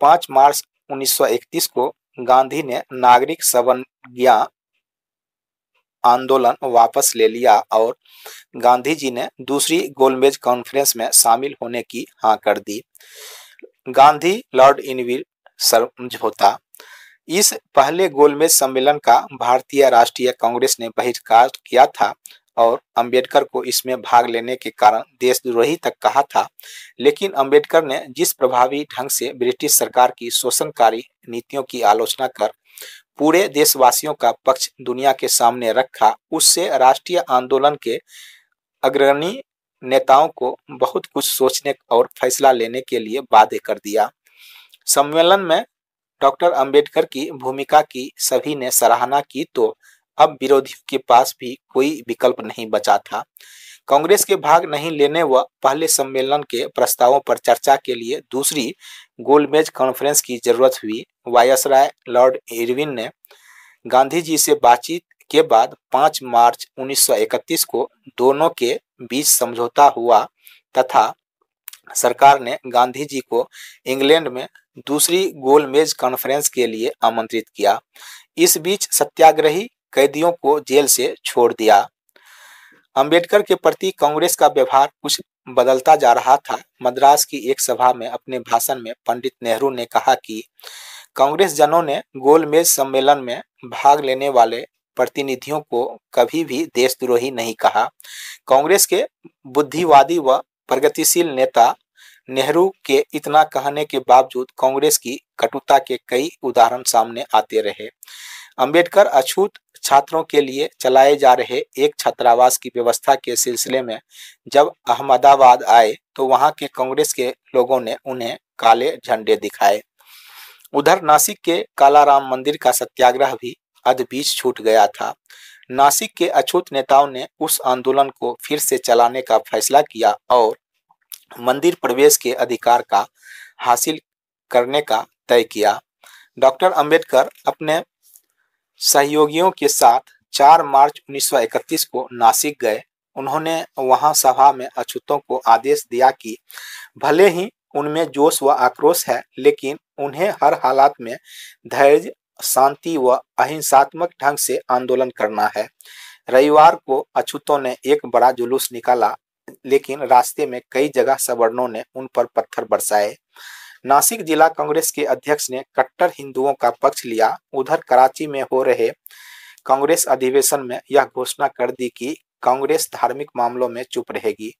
5 मार्च 1931 को गांधी ने नागरिक संज्ञा आंदोलन वापस ले लिया और गांधी जी ने दूसरी गोलमेज कॉन्फ्रेंस में शामिल होने की हाँ कर दी। गांधी लॉर्ड इनवीर समझौता। इस पहले गोलमेज सम्मेलन का भारतीय राष्ट्रीय कांग्रेस ने बहिष्कार किया था। और अंबेडकर को इसमें भाग लेने के कारण देशद्रोही तक कहा था। लेकिन अंबेडकर ने जिस प्रभावी ढंग से ब्रिटिश सरकार की शोषणकारी नीतियों की आलोचना कर पूरे देशवासियों का पक्ष दुनिया के सामने रखा, उससे राष्ट्रीय आंदोलन के अग्रणी नेताओं को बहुत कुछ सोचने और फैसला लेने के लिए बाध्य कर दिया। सम्मेलन में डॉक्टर अंबेडकर की भूमिका की सभी ने सराहना की तो अब विरोधियों के पास भी कोई विकल्प नहीं बचा था। कांग्रेस के भाग नहीं लेने व पहले सम्मेलन के प्रस्तावों पर चर्चा के लिए दूसरी गोलमेज कॉन्फ्रेंस की ज़रूरत हुई। वायसराय लॉर्ड इरविन ने गांधी जी से बातचीत के बाद 5 मार्च 1931 को दोनों के बीच समझौता हुआ तथा सरकार ने गांधी जी को इंग्लैंड में दूसरी गोलमेज कॉन्फ्रेंस के लिए आमंत्रित किया। इस बीच सत्याग्रही कैदियों को जेल से छोड़ दिया। अंबेडकर के प्रति कांग्रेस का व्यवहार कुछ बदलता जा रहा था। मद्रास की एक सभा में अपने भाषण में पंडित नेहरू ने कहा कि कांग्रेस जनों ने गोलमेज सम्मेलन में भाग लेने वाले प्रतिनिधियों को कभी भी देशद्रोही नहीं कहा। कांग्रेस के बुद्धिवादी व प्रगतिशील नेता नेहरू के इतना कहने के बावजूद कांग्रेस की कटुता के कई उदाहरण सामने आते रहे। अंबेडकर अछूत छात्रों के लिए चलाए जा रहे एक छात्रावास की व्यवस्था के सिलसिले में जब अहमदाबाद आए तो वहाँ के कांग्रेस के लोगों ने उन्हें काले झंडे दिखाए। उधर नासिक के कालाराम मंदिर का सत्याग्रह भी अधबीच छूट गया था। नासिक के अछूत नेताओं ने उस आंदोलन को फिर से चलाने का फैसला किया और मंदिर प्रवेश के अधिकार का हासिल करने का तय किया। डॉक्टर अंबेडकर अपने सहयोगियों के साथ 4 मार्च 1931 को नासिक गए। उन्होंने वहाँ सभा में अछूतों को आदेश दिया कि भले ही उनमें जोश व आक्रोश है, लेकिन उन्हें हर हालात में धैर्य, शांति व अहिंसात्मक ढंग से आंदोलन करना है। रविवार को अछूतों ने एक बड़ा जुलूस निकाला, लेकिन रास्ते में कई जगह सवर्णों ने उन पर पत्थर बरसाए। नासिक जिला कांग्रेस के अध्यक्ष ने कट्टर हिंदुओं का पक्ष लिया। उधर कराची में हो रहे कांग्रेस अधिवेशन में यह घोषणा कर दी कि कांग्रेस धार्मिक मामलों में चुप रहेगी।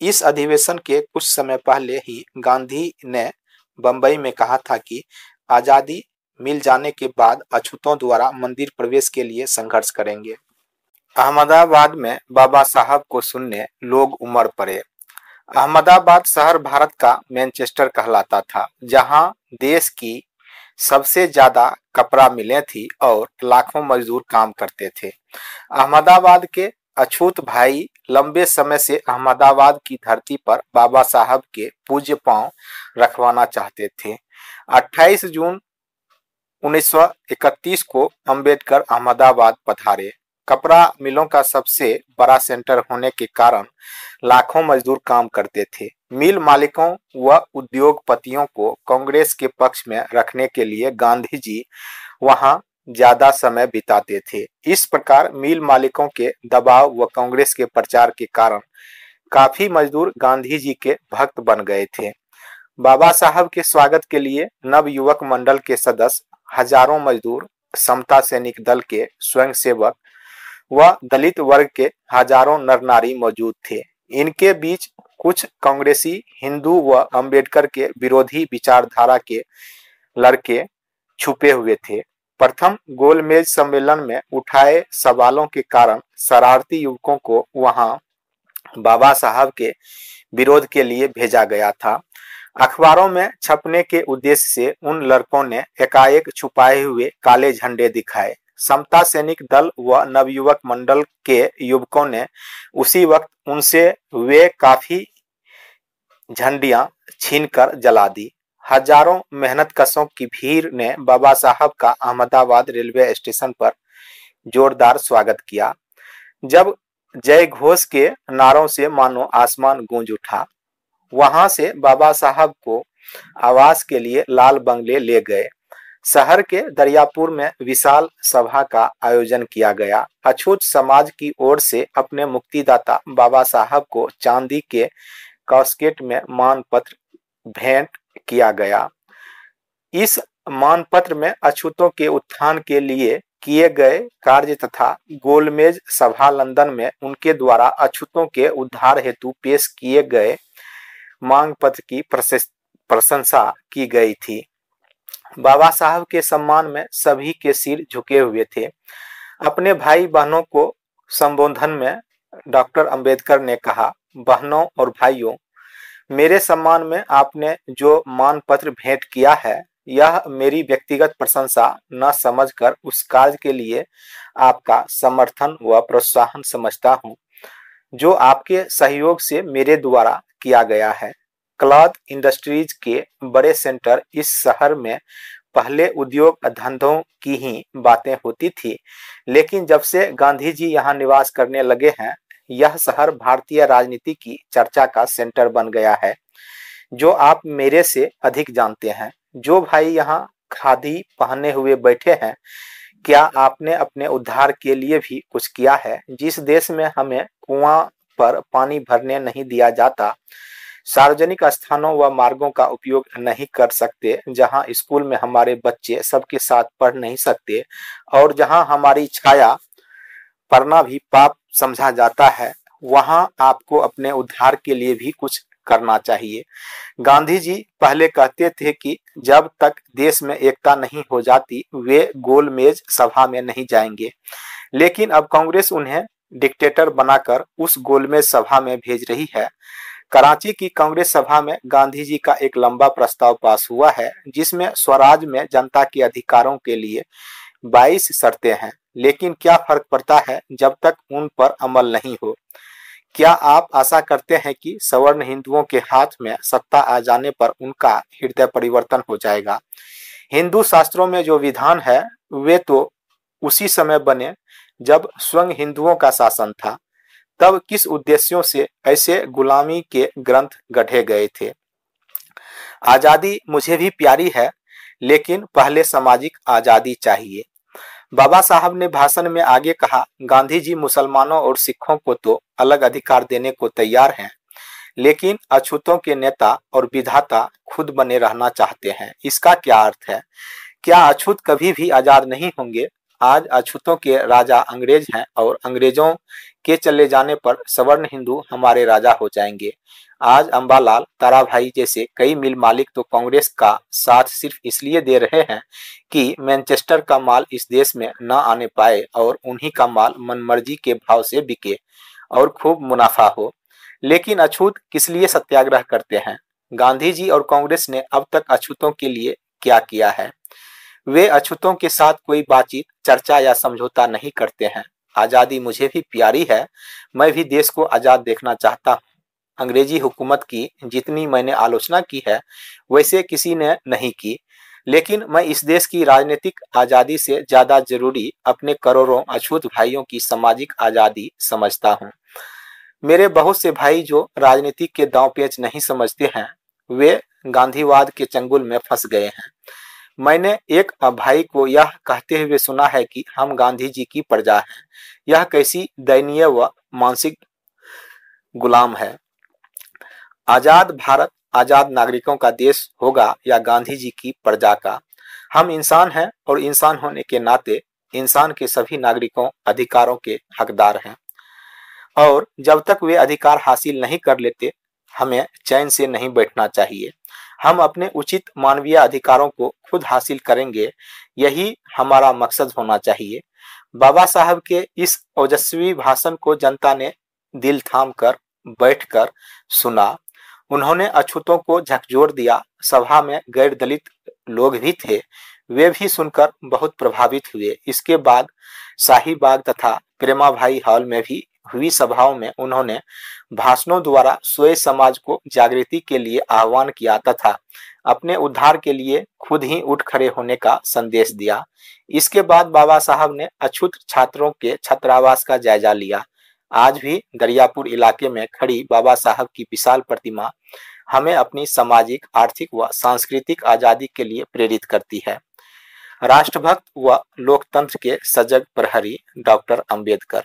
इस अधिवेशन के कुछ समय पहले ही गांधी ने बंबई में कहा था कि आज़ादी मिल जाने के बाद अछूतों द्वारा मंदिर प्रवेश के लिए संघर्ष करेंगे। अहमदाबाद में बाबा साहब को सुनने लोग उमड़ पड़े। अहमदाबाद शहर भारत का मैनचेस्टर कहलाता था, जहाँ देश की सबसे ज़्यादा कपड़ा मिले थी और लाखों मजदूर काम करते थे। अहमदाबाद के अछूत भाई लंबे समय से अहमदाबाद की धरती पर बाबा साहब के पूज्य पाँव रखवाना चाहते थे। 28 जून 1931 को अंबेडकर अहमदाबाद पधारे। कपड़ा मिलों का सबसे बड़ा सेंटर होने के कारण लाखों मजदूर काम करते थे। मिल मालिकों व उद्योगपतियों को कांग्रेस के पक्ष में रखने के लिए गांधी जी वहाँ ज़्यादा समय बिताते थे। इस प्रकार मिल मालिकों के दबाव व कांग्रेस के प्रचार के कारण काफ़ी मजदूर गांधी जी के भक्त बन गए थे। बाबा साहब के स्वागत के लिए नव युवक मंडल के सदस्य हज़ारों मजदूर समता सैनिक दल के स्वयंसेवक व दलित वर्ग के हज़ारों नर नारी मौजूद थे। इनके बीच कुछ कांग्रेसी, हिंदू व अंबेडकर के विरोधी विचारधारा के लड़के छुपे हुए थे। प्रथम गोलमेज सम्मेलन में उठाए सवालों के कारण शरारती युवकों को वहाँ बाबा साहब के विरोध के लिए भेजा गया था। अखबारों में छपने के उद्देश्य से उन लड़कों ने एकाएक छुपाए हुए काले झंडे दिखाए। समता सैनिक दल व नवयुवक मंडल के युवकों ने उसी वक्त उनसे वे काफ़ी झंडियाँ छीनकर जला दी। हज़ारों मेहनत कसों की भीड़ ने बाबा साहब का अहमदाबाद रेलवे स्टेशन पर जोरदार स्वागत किया। जब जय घोष के नारों से मानो आसमान गूंज उठा, वहाँ से बाबा साहब को आवास के लिए लाल बंगले ले गए। शहर के दरियापुर में विशाल सभा का आयोजन किया गया। अछूत समाज की ओर से अपने मुक्तिदाता बाबा साहब को चांदी के कॉस्केट में मान पत्र भेंट किया गया। इस मान पत्र में अछूतों के उत्थान के लिए किए गए कार्य तथा गोलमेज सभा लंदन में उनके द्वारा अछूतों के उद्धार हेतु पेश किए गए मांग पत्र की प्रशंसा की गई थी। बाबा साहब के सम्मान में सभी के सिर झुके हुए थे। अपने भाई बहनों को संबोधन में डॉक्टर अंबेडकर ने कहा, बहनों और भाइयों, मेरे सम्मान में आपने जो मान पत्र भेंट किया है, यह मेरी व्यक्तिगत प्रशंसा न समझकर उस कार्य के लिए आपका समर्थन व प्रोत्साहन समझता हूँ, जो आपके सहयोग से मेरे द्वारा किया गया है। क्लॉथ इंडस्ट्रीज़ के बड़े सेंटर इस शहर में पहले उद्योग धंधों की ही बातें होती थी, लेकिन जब से गांधी जी यहाँ निवास करने लगे हैं, यह शहर भारतीय राजनीति की चर्चा का सेंटर बन गया है। जो आप मेरे से अधिक जानते हैं, जो भाई यहाँ खादी पहने हुए बैठे हैं, क्या आपने अपने उद्धार के लिए भी कुछ किया है? जिस देश में हमें कुआँ पर पानी भरने नहीं दिया जाता सार्वजनिक स्थानों व मार्गों का उपयोग नहीं कर सकते, जहाँ स्कूल में हमारे बच्चे सबके साथ पढ़ नहीं सकते और जहाँ हमारी छाया पढ़ना भी पाप समझा जाता है, वहाँ आपको अपने उद्धार के लिए भी कुछ करना चाहिए। गांधी जी पहले कहते थे कि जब तक देश में एकता नहीं हो जाती, वे गोलमेज सभा में नहीं जाएँगे। लेकिन अब कांग्रेस उन्हें डिक्टेटर बनाकर उस गोलमेज सभा में भेज रही है। कराची की कांग्रेस सभा में गांधी जी का एक लंबा प्रस्ताव पास हुआ है, जिसमें स्वराज में जनता के अधिकारों के लिए 22 शर्तें हैं, लेकिन क्या फ़र्क पड़ता है जब तक उन पर अमल नहीं हो? क्या आप आशा करते हैं कि सवर्ण हिंदुओं के हाथ में सत्ता आ जाने पर उनका हृदय परिवर्तन हो जाएगा? हिंदू शास्त्रों में जो विधान है, वे तो उसी समय बने जब स्वयं हिंदुओं का शासन था। तब किस उद्देश्यों से ऐसे गुलामी के ग्रंथ गढ़े गए थे? आज़ादी मुझे भी प्यारी है, लेकिन पहले सामाजिक आज़ादी चाहिए। बाबा साहब ने भाषण में आगे कहा गांधी जी मुसलमानों और सिखों को तो अलग अधिकार देने को तैयार हैं, लेकिन अछूतों के नेता और विधाता खुद बने रहना चाहते हैं। इसका क्या अर्थ है? क्या अछूत कभी भी आज़ाद नहीं होंगे? आज अछूतों के राजा अंग्रेज़ हैं और अंग्रेज़ों के चले जाने पर सवर्ण हिंदू हमारे राजा हो जाएँगे। आज अंबालाल, ताराभाई जैसे कई मिल मालिक तो कांग्रेस का साथ सिर्फ़ इसलिए दे रहे हैं कि मैनचेस्टर का माल इस देश में न आने पाए और उन्हीं का माल मनमर्जी के भाव से बिके और खूब मुनाफा हो। लेकिन अछूत किस लिए सत्याग्रह करते हैं? गांधी जी और कांग्रेस ने अब तक अछूतों के लिए क्या किया है? वे अछूतों के साथ कोई बातचीत, चर्चा या समझौता नहीं करते हैं। आज़ादी मुझे भी प्यारी है, मैं भी देश को आज़ाद देखना चाहता हूँ। अंग्रेज़ी हुकूमत की जितनी मैंने आलोचना की है, वैसे किसी ने नहीं की। लेकिन मैं इस देश की राजनीतिक आज़ादी से ज़्यादा ज़रूरी अपने करोड़ों अछूत भाइयों की सामाजिक आज़ादी समझता हूँ। मेरे बहुत से भाई जो राजनीति के दांव पेच नहीं समझते हैं, वे गांधीवाद के चंगुल में फंस गए हैं। मैंने एक भाई को यह कहते हुए सुना है कि हम गांधी जी की प्रजा हैं। यह कैसी दयनीय व मानसिक गुलाम है। आज़ाद भारत, आज़ाद नागरिकों का देश होगा या गांधी जी की प्रजा का? हम इंसान हैं और इंसान होने के नाते इंसान के सभी नागरिकों, अधिकारों के हकदार हैं। और जब तक वे अधिकार हासिल नहीं कर लेते, हमें चैन से नहीं बैठना चाहिए। हम अपने उचित मानवीय अधिकारों को खुद हासिल करेंगे, यही हमारा मकसद होना चाहिए। बाबा साहब के इस ओजस्वी भाषण को जनता ने दिल थाम कर बैठ कर सुना। उन्होंने अछूतों को झकझोर दिया। सभा में गैर दलित लोग भी थे। वे भी सुनकर बहुत प्रभावित हुए। इसके बाद शाही बाग तथा प्रेमा भाई हॉल में भी हुई सभाओं में उन्होंने भाषणों द्वारा स्वयं समाज को जागृति के लिए आह्वान किया तथा अपने उद्धार के लिए खुद ही उठ खड़े होने का संदेश दिया। इसके बाद बाबा साहब ने अछूत छात्रों के छात्रावास का जायजा लिया। आज भी दरियापुर इलाके में खड़ी बाबा साहब की विशाल प्रतिमा हमें अपनी सामाजिक, आर्थिक व सांस्कृतिक आज़ादी के लिए प्रेरित करती है। राष्ट्रभक्त व लोकतंत्र के सजग प्रहरी डॉक्टर अंबेडकर।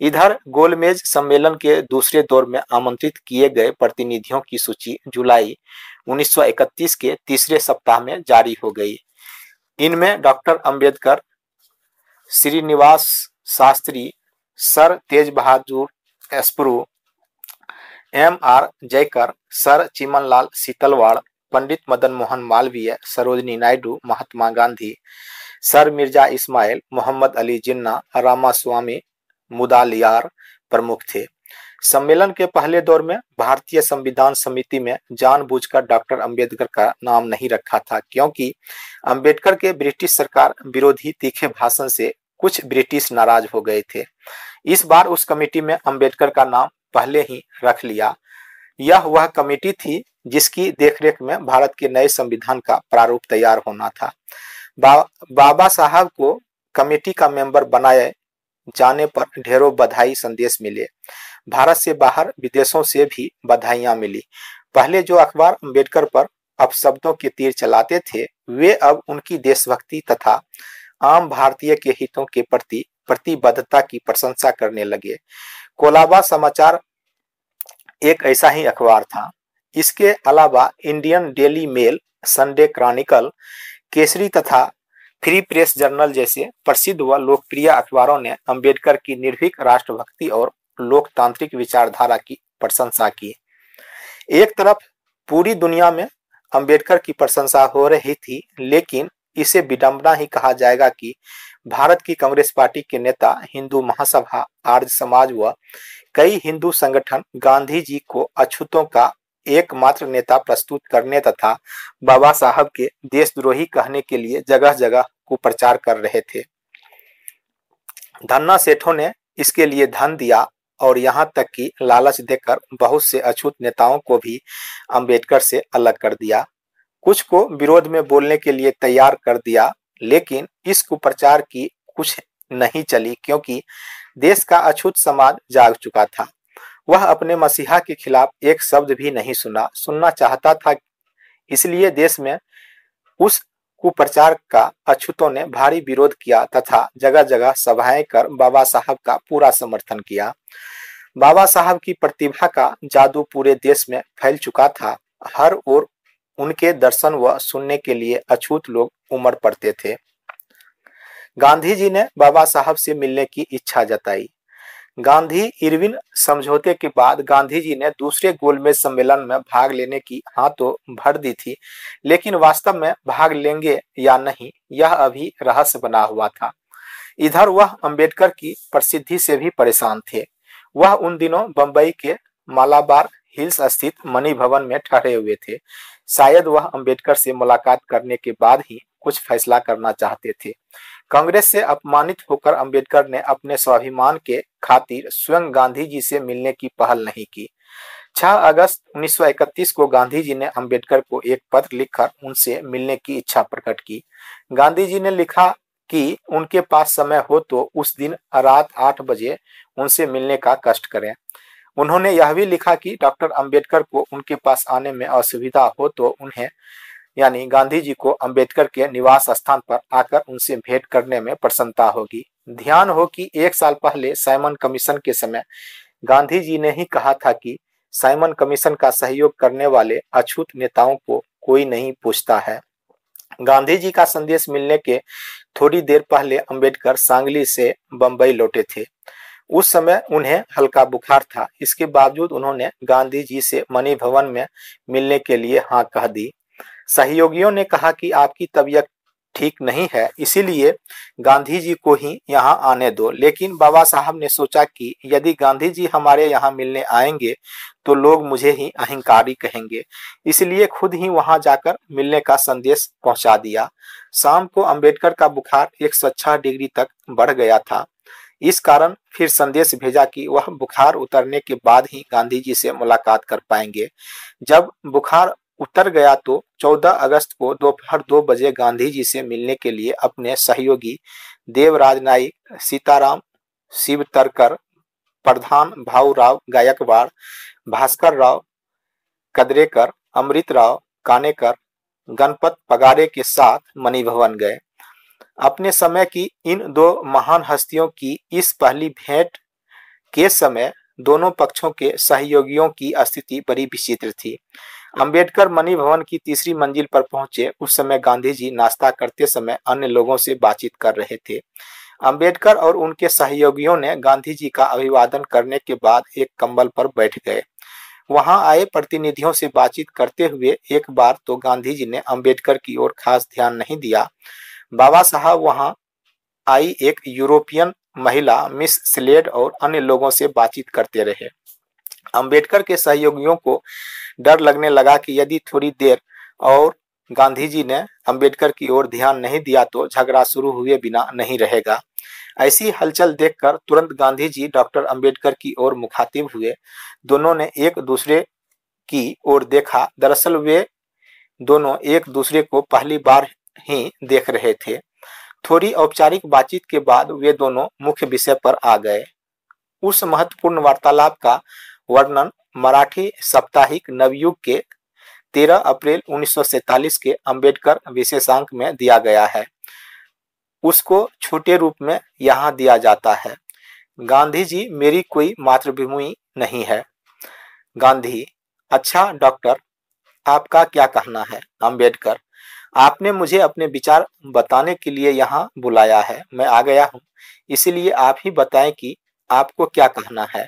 इधर गोलमेज सम्मेलन के दूसरे दौर में आमंत्रित किए गए प्रतिनिधियों की सूची जुलाई 1931 के तीसरे सप्ताह में जारी हो गई। इनमें doctor Ambedkar, Srinivasa Sastri, sir Tej Bahadur Sapru M R Jayakar, sir Chimanlal Setalvad, Pandit Madan Mohan Malaviya, Sarojini Naidu, Mahatma Gandhi, sir Mirza Ismail, Mohammad Ali Jinnah, Ramaswami Mudaliar प्रमुख थे। सम्मेलन के पहले दौर में भारतीय संविधान समिति में जानबूझकर डॉक्टर अंबेडकर का नाम नहीं रखा था क्योंकि अंबेडकर के ब्रिटिश सरकार विरोधी तीखे भाषण से कुछ ब्रिटिश नाराज़ हो गए थे। इस बार उस कमेटी में अंबेडकर का नाम पहले ही रख लिया। यह वह कमेटी थी जिसकी देखरेख में भारत के नए संविधान का प्रारूप तैयार होना था। बा, बाबा साहब को कमेटी का मेंबर बनाए जाने पर ढेरों बधाई संदेश मिले। भारत से बाहर विदेशों से भी बधाइयाँ मिली। पहले जो अखबार अंबेडकर पर अपशब्दों के तीर चलाते थे, वे अब उनकी देशभक्ति तथा आम भारतीय के हितों के प्रति प्रतिबद्धता की प्रशंसा करने लगे। कोलाबा समाचार एक ऐसा ही अखबार था। इसके अलावा Indian Daily Mail, Sunday Chronicle, Kesari तथा फ्री प्रेस जर्नल जैसे प्रसिद्ध व लोकप्रिय अखबारों ने अंबेडकर की निर्भीक राष्ट्रभक्ति और लोकतांत्रिक विचारधारा की प्रशंसा की। एक तरफ़, पूरी दुनिया में अंबेडकर की प्रशंसा हो रही थी, लेकिन इसे विडंबना ही कहा जाएगा कि भारत की कांग्रेस पार्टी के नेता, हिंदू महासभा, आर्य समाज व कई हिंदू संगठन गांधी जी को अछूतों का एकमात्र नेता प्रस्तुत करने तथा बाबा साहब के देशद्रोही कहने के लिए जगह जगह कुप्रचार कर रहे थे। धन्ना सेठों ने इसके लिए धन दिया और यहाँ तक कि लालच देकर बहुत से अछूत नेताओं को भी अंबेडकर से अलग कर दिया। कुछ को विरोध में बोलने के लिए तैयार कर दिया, लेकिन इस कुप्रचार की कुछ नहीं चली क्योंकि देश का अछूत समाज जाग चुका था। वह अपने मसीहा के खिलाफ एक शब्द भी नहीं सुना। सुनना चाहता था, इसलिए देश में उस कुप्रचार का अछूतों ने भारी विरोध किया तथा जगह जगह सभाएँ कर बाबा साहब का पूरा समर्थन किया। बाबा साहब की प्रतिभा का जादू पूरे देश में फैल चुका था। हर ओर उनके दर्शन व सुनने के लिए अछूत लोग उमड़ पड़ते थे। गांधी जी ने बाबा साहब से मिलने की इच्छा जताई। गांधी इरविन समझौते के बाद गांधी जी ने दूसरे गोलमेज सम्मेलन में भाग लेने की हाँ तो भर दी थी, लेकिन वास्तव में भाग लेंगे या नहीं, यह अभी रहस्य बना हुआ था। इधर वह अंबेडकर की प्रसिद्धि से भी परेशान थे। वह उन दिनों बंबई के मालाबार हिल्स स्थित मणि भवन में ठहरे हुए थे। शायद वह अंबेडकर से मुलाकात करने के बाद ही कुछ फैसला करना चाहते थे। कांग्रेस से अपमानित होकर अंबेडकर ने अपने स्वाभिमान के खातिर स्वयं गांधी जी से मिलने की पहल नहीं की। 6 अगस्त 1931 को गांधी जी ने अंबेडकर को एक पत्र लिखकर उनसे मिलने की इच्छा प्रकट की। गांधी जी ने लिखा कि उनके पास समय हो तो उस दिन रात आठ बजे उनसे मिलने का कष्ट करें। उन्होंने यह भी लिखा कि डॉक्टर अंबेडकर को उनके पास आने में असुविधा हो तो उन्हें यानी गांधी जी को अंबेडकर के निवास स्थान पर आकर उनसे भेंट करने में प्रसन्नता होगी। ध्यान हो कि एक साल पहले साइमन कमीशन के समय गांधी जी ने ही कहा था कि साइमन कमीशन का सहयोग करने वाले अछूत नेताओं को कोई नहीं पूछता है। गांधी जी का संदेश मिलने के थोड़ी देर पहले अंबेडकर सांगली से बंबई लौटे थे। उस समय उन्हें हल्का बुखार था। इसके बावजूद उन्होंने गांधी जी से मणि भवन में मिलने के लिए हाँ कह दी। सहयोगियों ने कहा कि आपकी तबीयत ठीक नहीं है, इसीलिए गांधी जी को ही यहाँ आने दो। लेकिन बाबा साहब ने सोचा कि यदि गांधी जी हमारे यहाँ मिलने आएँगे तो लोग मुझे ही अहंकारी कहेंगे। इसलिए खुद ही वहाँ जाकर मिलने का संदेश पहुँचा दिया। शाम को अंबेडकर का बुखार एक सौ छह डिग्री तक बढ़ गया था। इस कारण फिर संदेश भेजा कि वह बुखार उतरने के बाद ही गांधी जी से मुलाकात कर पाएँगे। जब बुखार उतर गया तो 14 अगस्त को दोपहर दो बजे गांधी जी से मिलने के लिए अपने सहयोगी देवराज नाइक सीताराम शिव तरकर प्रधान भाऊराव गायकवाड़, भास्कर राव कदरेकर, अमृत राव कानेकर, गणपत पगारे के साथ मणि भवन गए। अपने समय की इन दो महान हस्तियों की इस पहली भेंट के समय दोनों पक्षों के सहयोगियों की स्थिति बड़ी विचित्र थी। अंबेडकर मणि भवन की तीसरी मंजिल पर पहुँचे। उस समय गांधी जी नाश्ता करते समय अन्य लोगों से बातचीत कर रहे थे। अंबेडकर और उनके सहयोगियों ने गांधी जी का अभिवादन करने के बाद एक कंबल पर बैठ गए। वहाँ आए प्रतिनिधियों से बातचीत करते हुए एक बार तो गांधी जी ने अंबेडकर की ओर खास ध्यान नहीं दिया। बाबा साहब वहाँ आई एक यूरोपियन महिला, मिस स्लेड और अन्य लोगों से बातचीत करते रहे। अंबेडकर के सहयोगियों को डर लगने लगा कि यदि थोड़ी देर और गांधी जी ने अंबेडकर की ओर ध्यान नहीं दिया तो झगड़ा शुरू हुए बिना नहीं रहेगा। ऐसी हलचल देखकर तुरंत गांधी जी डॉक्टर अंबेडकर की ओर मुखातिब हुए। दोनों ने एक दूसरे की ओर देखा। दरअसल वे दोनों एक दूसरे को पहली बार ही देख रहे थे। थोड़ी औपचारिक बातचीत के बाद वे दोनों मुख्य विषय पर आ गए। उस महत्वपूर्ण वार्तालाप का वर्णन मराठी साप्ताहिक नवयुग के 13 अप्रैल 1947 के अंबेडकर विशेषांक में दिया गया है। उसको छोटे रूप में यहाँ दिया जाता है। गांधी जी मेरी कोई मातृभूमि नहीं है। गांधी अच्छा डॉक्टर, आपका क्या कहना है? अंबेडकर, आपने मुझे अपने विचार बताने के लिए यहाँ बुलाया है। मैं आ गया हूँ। इसीलिए आप ही बताएँ कि आपको क्या कहना है।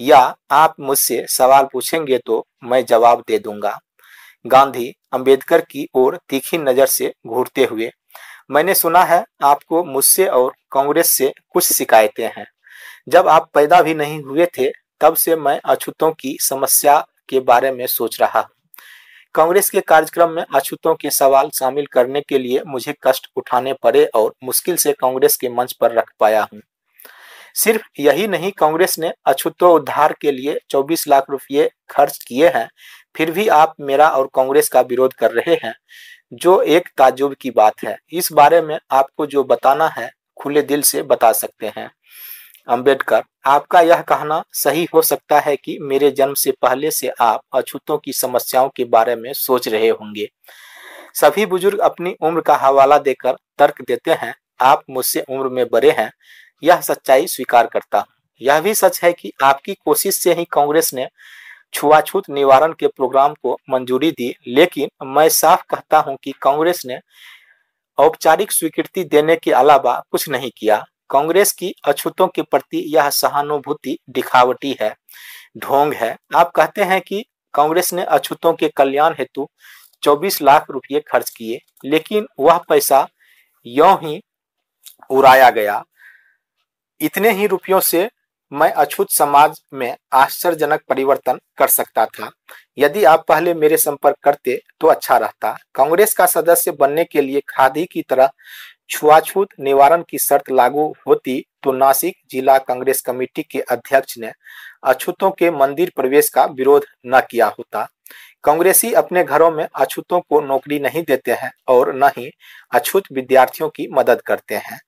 या आप मुझसे सवाल पूछेंगे तो मैं जवाब दे दूँगा। गांधी अंबेडकर की ओर तीखी नज़र से घूरते हुए, मैंने सुना है आपको मुझसे और कांग्रेस से कुछ शिकायतें हैं। जब आप पैदा भी नहीं हुए थे, तब से मैं अछूतों की समस्या के बारे में सोच रहा कांग्रेस के कार्यक्रम में अछूतों के सवाल शामिल करने के लिए मुझे कष्ट उठाने पड़े और मुश्किल से कांग्रेस के मंच पर रख पाया हूँ। सिर्फ़ यही नहीं, कांग्रेस ने अछूतो उद्धार के लिए 24 लाख रुपये खर्च किए हैं। फिर भी आप मेरा और कांग्रेस का विरोध कर रहे हैं, जो एक ताजुब की बात है। इस बारे में आपको जो बताना है, खुले दिल से बता सकते हैं। अंबेडकर, आपका यह कहना सही हो सकता है कि मेरे जन्म से पहले से आप अछूतों की समस्याओं के बारे में सोच रहे होंगे। सभी बुज़ुर्ग अपनी उम्र का हवाला देकर तर्क देते हैं, आप मुझसे उम्र में बड़े हैं यह सच्चाई स्वीकार करता यह भी सच है कि आपकी कोशिश से ही कांग्रेस ने छुआछूत निवारण के प्रोग्राम को मंजूरी दी, लेकिन मैं साफ़ कहता हूँ कि कांग्रेस ने औपचारिक स्वीकृति देने के अलावा कुछ नहीं किया। कांग्रेस की अछूतों के प्रति यह सहानुभूति दिखावटी है, ढोंग है। आप कहते हैं कि कांग्रेस ने अछूतों के कल्याण हेतु 24 लाख रुपए खर्च किए, लेकिन वह पैसा यो ही उड़ाया गया। इतने ही रुपयों से मैं अछूत समाज में आश्चर्यजनक परिवर्तन कर सकता था। यदि आप पहले मेरे संपर्क करते तो अच्छा रहता। कांग्रेस का सदस्य बनने के लिए खादी की तरह छुआछूत निवारण की शर्त लागू होती तो नासिक जिला कांग्रेस कमेटी के अध्यक्ष ने अछूतों के मंदिर प्रवेश का विरोध न किया होता। कांग्रेसी अपने घरों में अछूतों को नौकरी नहीं देते हैं और न ही अछूत विद्यार्थियों की मदद करते हैं।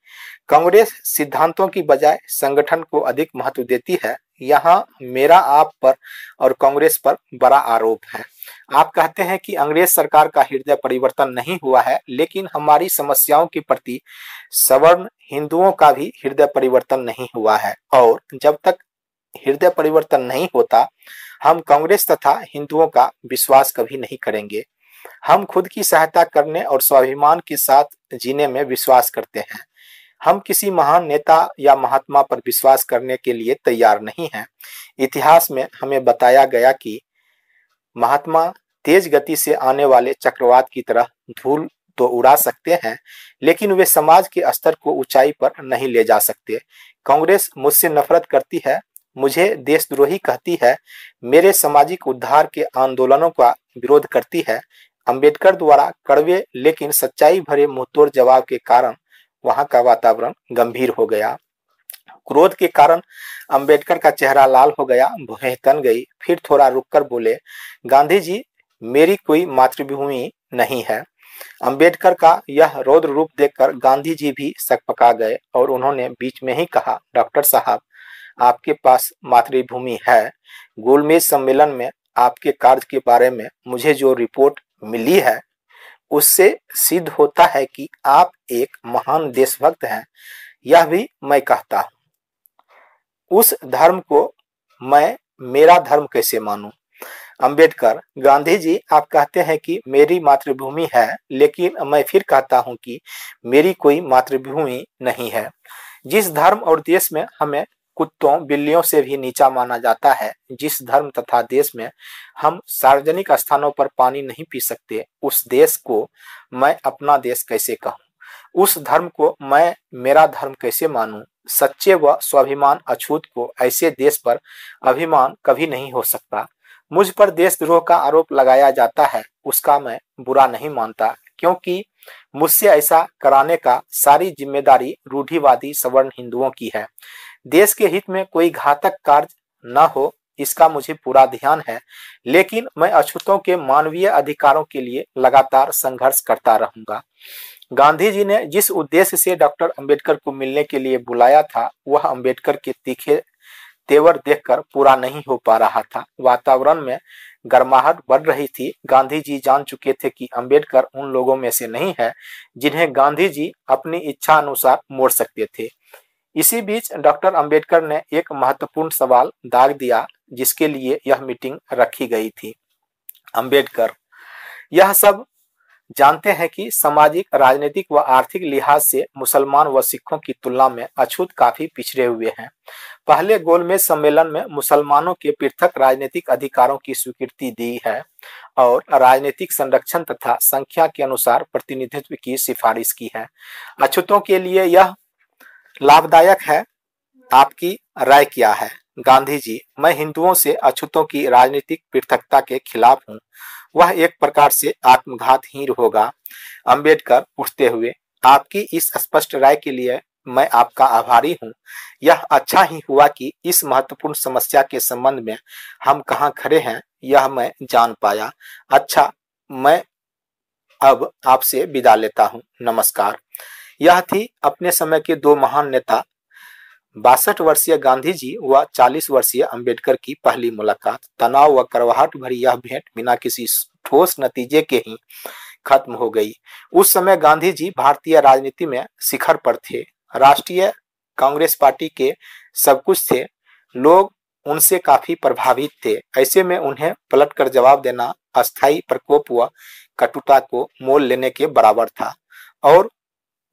कांग्रेस सिद्धांतों की बजाय संगठन को अधिक महत्व देती है। यहाँ मेरा आप पर और कांग्रेस पर बड़ा आरोप है। आप कहते हैं कि अंग्रेज़ सरकार का हृदय परिवर्तन नहीं हुआ है, लेकिन हमारी समस्याओं के प्रति सवर्ण हिंदुओं का भी हृदय परिवर्तन नहीं हुआ है। और जब तक हृदय परिवर्तन नहीं होता, हम कांग्रेस तथा हिंदुओं का विश्वास कभी नहीं करेंगे। हम खुद की सहायता करने और स्वाभिमान के साथ जीने में विश्वास करते हैं। हम किसी महान नेता या महात्मा पर विश्वास करने के लिए तैयार नहीं हैं। इतिहास में हमें बताया गया कि महात्मा तेज गति से आने वाले चक्रवात की तरह धूल तो उड़ा सकते हैं, लेकिन वे समाज के स्तर को ऊंचाई पर नहीं ले जा सकते। कांग्रेस मुझसे नफरत करती है मुझे देशद्रोही कहती है, मेरे सामाजिक उद्धार के आंदोलनों का विरोध करती है। अंबेडकर द्वारा कड़वे लेकिन सच्चाई भरे मुंहतोड़ जवाब के कारण वहाँ का वातावरण गंभीर हो गया। क्रोध के कारण अंबेडकर का चेहरा लाल हो गया भुहें तन गई। फिर थोड़ा रुककर बोले गांधी जी मेरी कोई मातृभूमि नहीं है। अंबेडकर का यह रौद्र रूप देखकर गांधी जी भी सकपका गए और उन्होंने बीच में ही कहा, डॉक्टर साहब आपके पास मातृभूमि है। गोलमेज सम्मेलन में आपके कार्य के बारे में मुझे जो रिपोर्ट मिली है, उससे सिद्ध होता है कि आप एक महान देशभक्त हैं। यह भी मैं कहता हूँ। उस धर्म को मैं मेरा धर्म कैसे मानूं? अंबेडकर गांधी जी आप कहते हैं कि मेरी मातृभूमि है, लेकिन मैं फिर कहता हूँ कि मेरी कोई मातृभूमि नहीं है। जिस धर्म और देश में हमें कुत्तों बिल्लियों से भी नीचा माना जाता है। जिस धर्म तथा देश में हम सार्वजनिक स्थानों पर पानी नहीं पी सकते, उस देश को मैं अपना देश कैसे कहूँ? उस धर्म को मैं मेरा धर्म कैसे मानूं? सच्चे व स्वाभिमान अछूत को ऐसे देश पर अभिमान कभी नहीं हो सकता। मुझ पर देशद्रोह का आरोप लगाया जाता है, उसका मैं बुरा नहीं मानता, क्योंकि मुझसे ऐसा कराने का सारी ज़िम्मेदारी रूढ़िवादी सवर्ण हिंदुओं की है। देश के हित में कोई घातक कार्य न हो, इसका मुझे पूरा ध्यान है। लेकिन मैं अछूतों के मानवीय अधिकारों के लिए लगातार संघर्ष करता रहूँगा। गांधी जी ने जिस उद्देश्य से डॉक्टर अंबेडकर को मिलने के लिए बुलाया था, वह अंबेडकर के तीखे तेवर देखकर पूरा नहीं हो पा रहा था। वातावरण में गर्माहट बढ़ रही थी। गांधी जी जान चुके थे कि अंबेडकर उन लोगों में से नहीं है, जिन्हें गांधी जी अपनी इच्छा अनुसार मोड़ सकते थे। इसी बीच डॉक्टर अंबेडकर ने एक महत्वपूर्ण सवाल दाग दिया, जिसके लिए यह मीटिंग रखी गई थी। अंबेडकर, यह सब जानते हैं कि सामाजिक, राजनीतिक व आर्थिक लिहाज से मुसलमान व सिखों की तुलना में अछूत काफ़ी पिछड़े हुए हैं। पहले गोलमेज सम्मेलन में मुसलमानों के पृथक राजनीतिक अधिकारों की स्वीकृति दी है और राजनीतिक संरक्षण तथा संख्या के अनुसार प्रतिनिधित्व की सिफारिश की है। अछूतों के लिए यह लाभदायक है आपकी राय क्या है? गांधी जी मैं हिंदुओं से अछूतों की राजनीतिक पृथकता के खिलाफ हूँ। वह एक प्रकार से आत्मघात ही होगा। अंबेडकर उठते हुए, आपकी इस स्पष्ट राय के लिए मैं आपका आभारी हूँ। यह अच्छा ही हुआ कि इस महत्वपूर्ण समस्या के संबंध में हम कहाँ खड़े हैं, यह मैं जान पाया। अच्छा मैं अब आपसे विदा लेता हूँ। नमस्कार। यह थी अपने समय के दो महान नेता। बासठ वर्षीय गांधी जी व चालीस वर्षीय अंबेडकर की पहली मुलाकात। तनाव व करवाहट भरी यह भेंट बिना किसी ठोस नतीजे के ही खत्म हो गई। उस समय गांधी जी भारतीय राजनीति में शिखर पर थे। राष्ट्रीय कांग्रेस पार्टी के सब कुछ थे। लोग उनसे काफ़ी प्रभावित थे। ऐसे में उन्हें पलट कर जवाब देना अस्थायी प्रकोप व कटुता को मोल लेने के बराबर था। और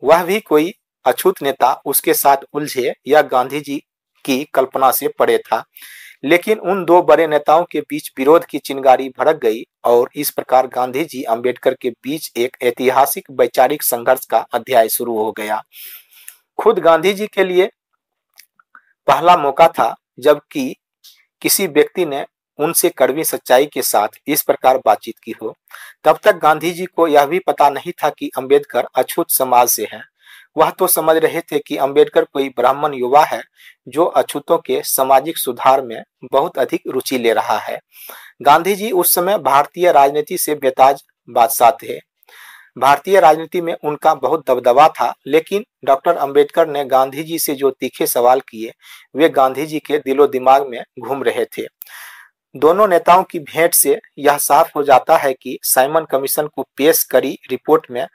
वह भी कोई अछूत नेता उसके साथ उलझे या गांधी जी की कल्पना से परे था। लेकिन उन दो बड़े नेताओं के बीच विरोध की चिंगारी भड़क गई और इस प्रकार गांधी जी अंबेडकर के बीच एक ऐतिहासिक वैचारिक संघर्ष का अध्याय शुरू हो गया। खुद गांधी जी के लिए पहला मौका था जबकि किसी व्यक्ति ने उनसे कड़वी सच्चाई के साथ इस प्रकार बातचीत की हो। तब तक गांधी जी को यह भी पता नहीं था कि अंबेडकर अछूत समाज से है। वह तो समझ रहे थे कि अंबेडकर कोई ब्राह्मण युवा है, जो अछूतों के सामाजिक सुधार में बहुत अधिक रुचि ले रहा है। गांधी जी उस समय भारतीय राजनीति से बेताज बादशाह थे। भारतीय राजनीति में उनका बहुत दबदबा था, लेकिन डॉक्टर अंबेडकर ने गांधी जी से जो तीखे सवाल किए, वे गांधी जी के दिलो दिमाग में घूम रहे थे। दोनों नेताओं की भेंट से यह साफ़ हो जाता है कि साइमन कमीशन को पेश करी रिपोर्ट में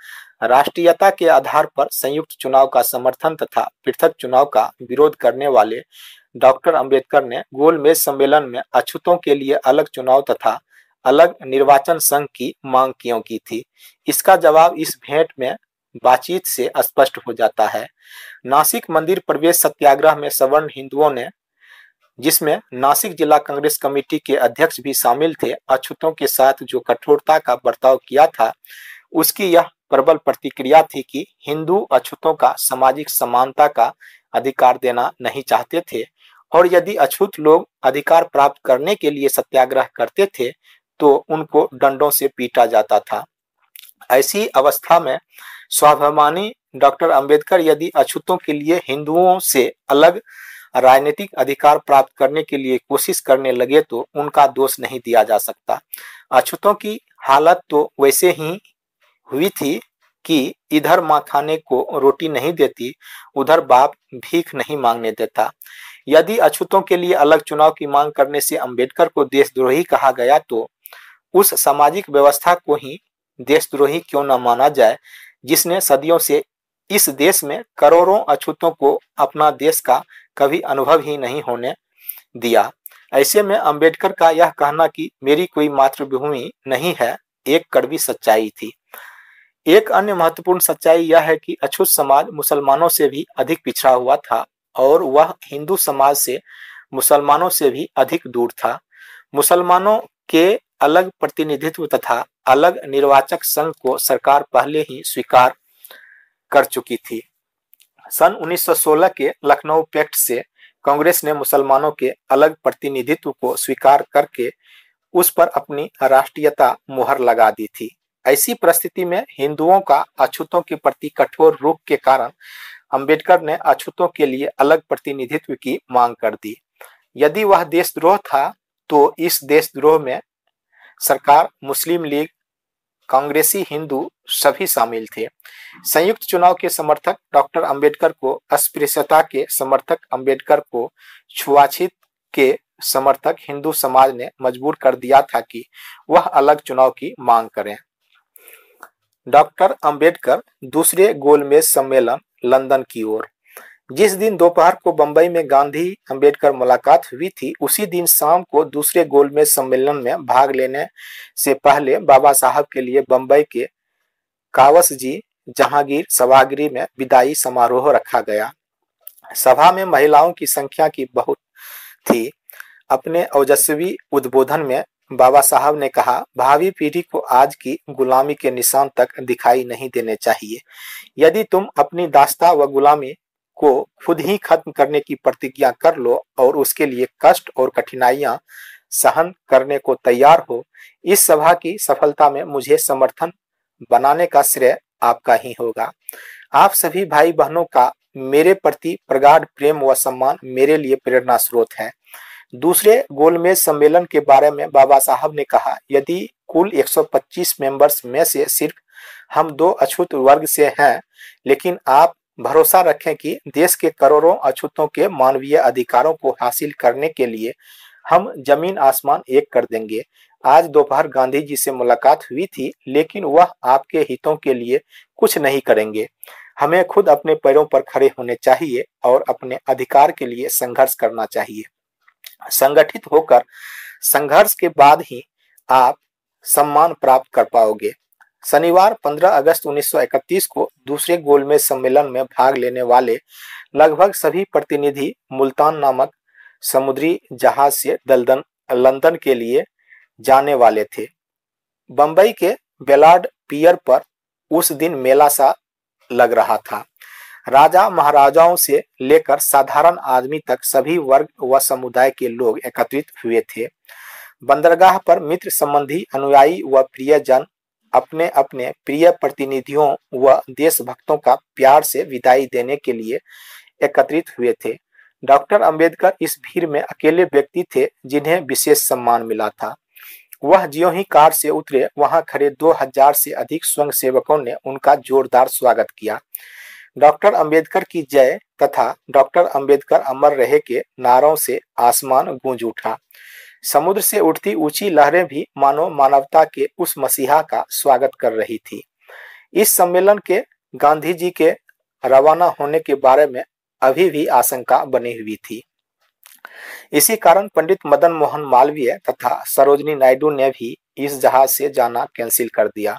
राष्ट्रीयता के आधार पर संयुक्त चुनाव का समर्थन तथा पृथक चुनाव का विरोध करने वाले डॉक्टर अंबेडकर ने गोलमेज सम्मेलन में अछूतों के लिए अलग चुनाव तथा अलग निर्वाचन संघ की मांग क्यों की थी? इसका जवाब इस भेंट में बातचीत से स्पष्ट हो जाता है। नासिक मंदिर प्रवेश सत्याग्रह में सवर्ण हिंदुओं ने जिसमें नासिक जिला कांग्रेस कमेटी के अध्यक्ष भी शामिल थे। अछूतों के साथ जो कठोरता का बर्ताव किया था, उसकी यह प्रबल प्रतिक्रिया थी कि हिंदू अछूतों का सामाजिक समानता का अधिकार देना नहीं चाहते थे और यदि अछूत लोग अधिकार प्राप्त करने के लिए सत्याग्रह करते थे तो उनको डंडों से पीटा जाता था। ऐसी अवस्था में स्वाभिमानी डॉक्टर अंबेडकर यदि अछूतों के लिए हिंदुओं से अलग राजनीतिक अधिकार प्राप्त करने के लिए कोशिश करने लगे तो उनका दोष नहीं दिया जा सकता। अछूतों की हालत तो वैसे ही हुई थी कि इधर माँ खाने को रोटी नहीं देती, उधर बाप भीख नहीं मांगने देता। यदि अछूतों के लिए अलग चुनाव की मांग करने से अंबेडकर को देशद्रोही कहा गया तो उस सामाजिक व्यवस्था को ही देशद्रोही क्यों न माना जाए, जिसने सदियों से इस देश में करोड़ों अछूतों को अपना देश का कभी अनुभव ही नहीं होने दिया। ऐसे में अंबेडकर का यह कहना कि मेरी कोई मातृभूमि नहीं है, एक कड़वी सच्चाई थी। एक अन्य महत्वपूर्ण सच्चाई यह है कि अछूत समाज मुसलमानों से भी अधिक पिछड़ा हुआ था और वह हिंदू समाज से मुसलमानों से भी अधिक दूर था। मुसलमानों के अलग प्रतिनिधित्व तथा अलग निर्वाचक संघ को सरकार पहले ही स्वीकार कर चुकी थी। सन 1916 के लखनऊ पैक्ट से कांग्रेस ने मुसलमानों के अलग प्रतिनिधित्व को स्वीकार करके उस पर अपनी राष्ट्रीयता मुहर लगा दी थी। ऐसी परिस्थिति में हिंदुओं का अछूतों के प्रति कठोर रुख के कारण अंबेडकर ने अछूतों के लिए अलग प्रतिनिधित्व की मांग कर दी। यदि वह देशद्रोह था तो इस देशद्रोह में सरकार मुस्लिम लीग कांग्रेसी हिंदू सभी शामिल थे। संयुक्त चुनाव के समर्थक डॉक्टर अंबेडकर को, अस्पृश्यता के समर्थक अंबेडकर को, छुआछित के समर्थक हिंदू समाज ने मजबूर कर दिया था कि वह अलग चुनाव की मांग करें। डॉक्टर अंबेडकर दूसरे गोलमेज सम्मेलन, लंदन की ओर। जिस दिन दोपहर को बंबई में गांधी अंबेडकर मुलाकात हुई थी, उसी दिन शाम को दूसरे गोलमेज सम्मेलन में भाग लेने से पहले बाबा साहब के लिए बंबई के कावस जी जहांगीर सभागृह में विदाई समारोह रखा गया। सभा में महिलाओं की संख्या की बहुत थी। अपने ओजस्वी उद्बोधन में बाबा साहब ने कहा, भावी पीढ़ी को आज की गुलामी के निशान तक दिखाई नहीं देने चाहिए। यदि तुम अपनी दास्ता व गुलामी को खुद ही खत्म करने की प्रतिज्ञा कर लो और उसके लिए कष्ट और कठिनाइयाँ सहन करने को तैयार हो। इस सभा की सफलता में मुझे समर्थन बनाने का श्रेय आपका ही होगा। आप सभी भाई बहनों का मेरे प्रति प्रगाढ़ प्रेम व सम्मान मेरे लिए प्रेरणा स्रोत है। दूसरे गोलमेज सम्मेलन के बारे में बाबा साहब ने कहा, यदि कुल 125 मेंबर्स में से सिर्फ़ हम दो अछूत वर्ग से हैं, लेकिन आप भरोसा रखें कि देश के करोड़ों अछूतों के मानवीय अधिकारों को हासिल करने के लिए हम ज़मीन, आसमान एक कर देंगे। आज दोपहर गांधी जी से मुलाकात हुई थी, लेकिन वह आपके हितों के लिए कुछ नहीं करेंगे। हमें खुद अपने पैरों पर खड़े होने चाहिए और अपने अधिकार के लिए संघर्ष करना चाहिए। संगठित होकर संघर्ष के बाद ही आप सम्मान प्राप्त कर पाओगे। शनिवार 15 अगस्त 1931 को दूसरे गोलमेज सम्मेलन में भाग लेने वाले लगभग सभी प्रतिनिधि मुल्तान नामक समुद्री जहाज़ से दलदन, लंदन के लिए जाने वाले थे। बंबई के बेलार्ड पियर पर उस दिन मेला सा लग रहा था। राजा महाराजाओं से लेकर साधारण आदमी तक सभी वर्ग व समुदाय के लोग एकत्रित हुए थे। बंदरगाह पर मित्र संबंधी अनुयायी व प्रियजन अपने अपने प्रिय प्रतिनिधियों व देशभक्तों का प्यार से विदाई देने के लिए एकत्रित हुए थे। डॉक्टर अंबेडकर इस भीड़ में अकेले व्यक्ति थे जिन्हें विशेष सम्मान मिला था। वह ज्यों ही कार से उतरे, वहाँ खड़े दो हज़ार से अधिक स्वयं सेवकों ने उनका जोरदार स्वागत किया। डॉक्टर अंबेडकर की जय तथा डॉक्टर अंबेडकर अमर रहे के नारों से आसमान गूंज उठा। समुद्र से उठती ऊँची लहरें भी मानो मानवता के उस मसीहा का स्वागत कर रही थी। इस सम्मेलन के गांधी जी के रवाना होने के बारे में अभी भी आशंका बनी हुई थी। इसी कारण पंडित मदन मोहन मालवीय तथा सरोजनी नायडू ने भी इस जहाज़ से जाना कैंसिल कर दिया।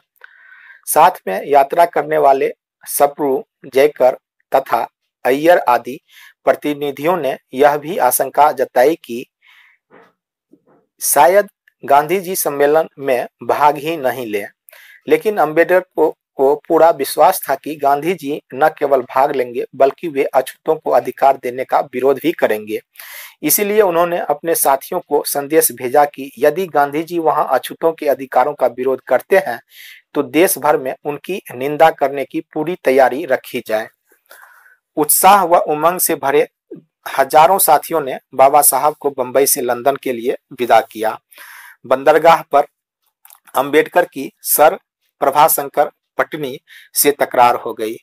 साथ में यात्रा करने वाले सप्रू, जयकर तथा अय्यर आदि प्रतिनिधियों ने यह भी आशंका जताई कि शायद गांधी जी सम्मेलन में भाग ही नहीं ले। लेकिन अंबेडकर को, को पूरा विश्वास था कि गांधी जी न केवल भाग लेंगे बल्कि वे अछूतों को अधिकार देने का विरोध भी करेंगे। इसीलिए उन्होंने अपने साथियों को संदेश भेजा कि यदि गांधी जी वहाँ अछूतों के अधिकारों का विरोध करते हैं तो देश भर में उनकी निंदा करने की पूरी तैयारी रखी जाए। उत्साह व उमंग से भरे हज़ारों साथियों ने बाबा साहब को बंबई से लंदन के लिए विदा किया। बंदरगाह पर अंबेडकर की सर प्रभाशंकर पटनी से तकरार हो गई।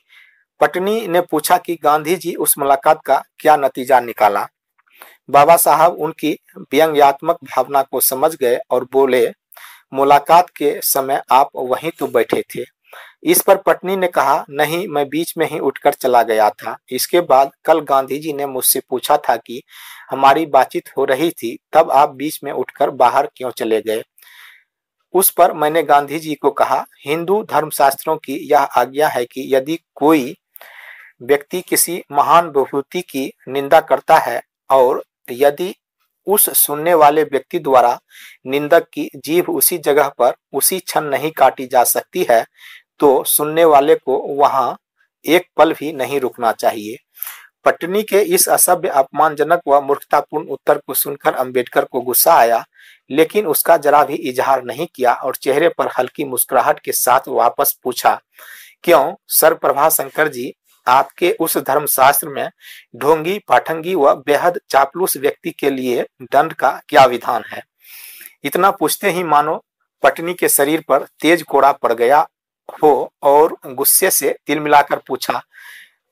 पटनी ने पूछा कि गांधी जी उस मुलाकात का क्या नतीजा निकाला? बाबा साहब उनकी व्यंग्यात्मक भावना को समझ गए और बोले, मुलाकात के समय आप वहीं तो बैठे थे। इस पर पत्नी ने कहा, नहीं, मैं बीच में ही उठकर चला गया था। इसके बाद कल गांधी जी ने मुझसे पूछा था कि हमारी बातचीत हो रही थी, तब आप बीच में उठकर बाहर क्यों चले गए? उस पर मैंने गांधी जी को कहा, हिंदू धर्मशास्त्रों की यह आज्ञा है कि यदि कोई व्यक्ति किसी महान विभूति की निंदा करता है और यदि उस सुनने वाले व्यक्ति द्वारा निंदक की जीभ उसी जगह पर उसी क्षण नहीं काटी जा सकती है तो सुनने वाले को वहाँ एक पल भी नहीं रुकना चाहिए। पटनी के इस असभ्य, अपमानजनक व मूर्खतापूर्ण उत्तर को सुनकर अंबेडकर को गुस्सा आया, लेकिन उसका जरा भी इजहार नहीं किया और चेहरे पर हल्की मुस्कुराहट के साथ वापस पूछा, क्यों सर प्रभा शंकर जी, आपके उस धर्मशास्त्र में ढोंगी, पाठंगी व बेहद चापलूस व्यक्ति के लिए दंड का क्या विधान है? इतना पूछते ही मानो पटनी के शरीर पर तेज कोड़ा पड़ गया हो और गुस्से से तिल मिलाकर पूछा,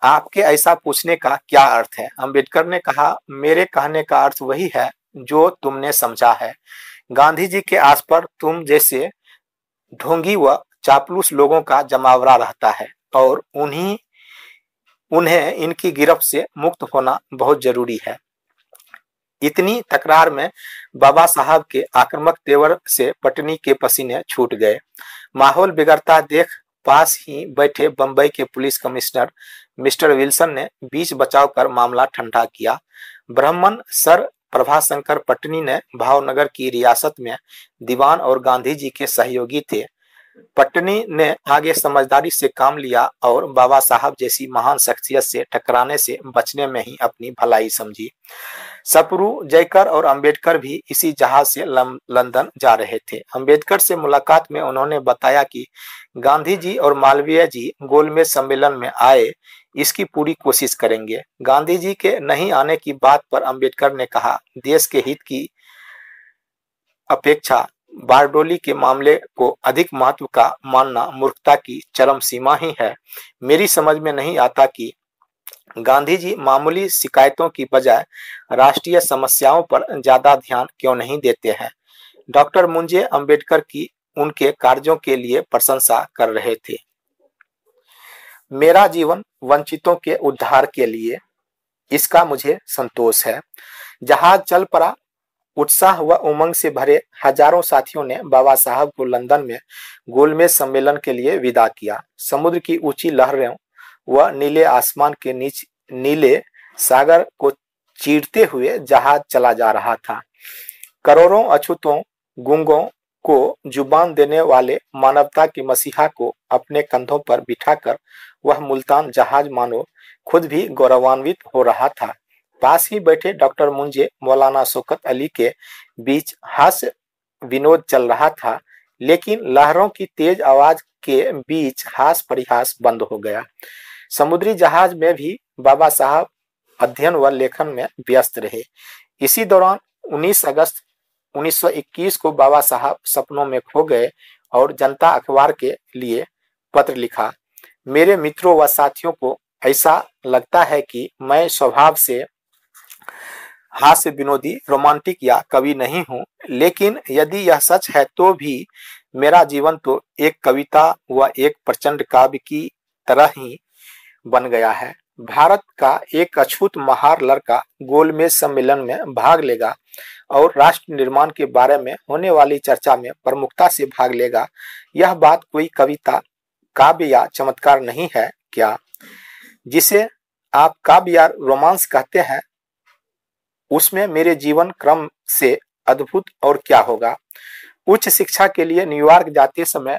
आपके ऐसा पूछने का क्या अर्थ है? अंबेडकर ने कहा, मेरे कहने का अर्थ वही है जो तुमने समझा है। गांधी जी के आस पर तुम जैसे ढोंगी व चापलूस लोगों का जमावड़ा रहता है और उन्हीं, उन्हें इनकी गिरफ्त से मुक्त होना बहुत ज़रूरी है। इतनी तकरार में बाबा साहब के आक्रामक तेवर से पटनी के पसीने छूट गए। माहौल बिगड़ता देख पास ही बैठे बंबई के पुलिस कमिश्नर मिस्टर विल्सन ने बीच बचाव कर मामला ठंडा किया। ब्राह्मण सर प्रभाशंकर पटनी ने भावनगर की रियासत में दीवान और गांधी जी के सहयोगी थे। पटनी ने आगे समझदारी से काम लिया और बाबा साहब जैसी महान शख्सियत से टकराने से बचने में ही अपनी भलाई समझी। सपरू जयकर और अंबेडकर भी इसी जहाज़ से लंदन जा रहे थे। अंबेडकर से मुलाकात में उन्होंने बताया कि गांधी जी और मालवीय जी गोलमेज सम्मेलन में आए, इसकी पूरी कोशिश करेंगे। गांधी जी के नहीं आने की बात पर अंबेडकर ने कहा, देश के हित की अपेक्षा बारडोली के मामले को अधिक महत्व का मानना मूर्खता की चरम सीमा ही है। मेरी समझ में नहीं आता कि गांधी जी मामूली शिकायतों की बजाय राष्ट्रीय समस्याओं पर ज़्यादा ध्यान क्यों नहीं देते हैं? डॉक्टर मुंजे अंबेडकर की उनके कार्यों के लिए प्रशंसा कर रहे थे। मेरा जीवन वंचितों के उद्धार के लिए इसका मुझे संतोष है। जहाज़ चल पड़ा उत्साह व उमंग से भरे हज़ारों साथियों ने बाबा साहब को लंदन में गोलमेज सम्मेलन के लिए विदा किया। समुद्र की ऊँची लहरों व नीले आसमान के नीचे, नीले सागर को चीरते हुए जहाज़ चला जा रहा था। करोड़ों अछूतों गुंगों को ज़ुबान देने वाले मानवता की मसीहा को अपने कंधों पर बिठाकर वह मुल्तान जहाज़ मानो खुद भी गौरवान्वित हो रहा था। पास ही बैठे डॉक्टर मुंजे, मौलाना शोकत अली के बीच हास्य विनोद चल रहा था, लेकिन लहरों की तेज आवाज़ के बीच हास परिहास बंद हो गया। समुद्री जहाज़ में भी बाबा साहब अध्ययन व लेखन में व्यस्त रहे। इसी दौरान 19 अगस्त 1921 को बाबा साहब सपनों में खो गए और जनता अखबार के लिए पत्र लिखा। मेरे मित्रों व साथियों को ऐसा लगता है कि मैं स्वभाव से हास्य विनोदी, रोमांटिक या कवि नहीं हूँ, लेकिन यदि यह सच है तो भी मेरा जीवन तो एक कविता व एक प्रचंड काव्य की तरह ही बन गया है। भारत का एक अछूत महार लड़का गोलमेज सम्मेलन में भाग लेगा और राष्ट्र निर्माण के बारे में होने वाली चर्चा में प्रमुखता से भाग लेगा। यह बात कोई कविता, काव्य या चमत्कार नहीं है क्या, जिसे आप काव्य या रोमांस कहते हैं? उसमें मेरे जीवन क्रम से अद्भुत और क्या होगा? उच्च शिक्षा के लिए न्यूयॉर्क जाते समय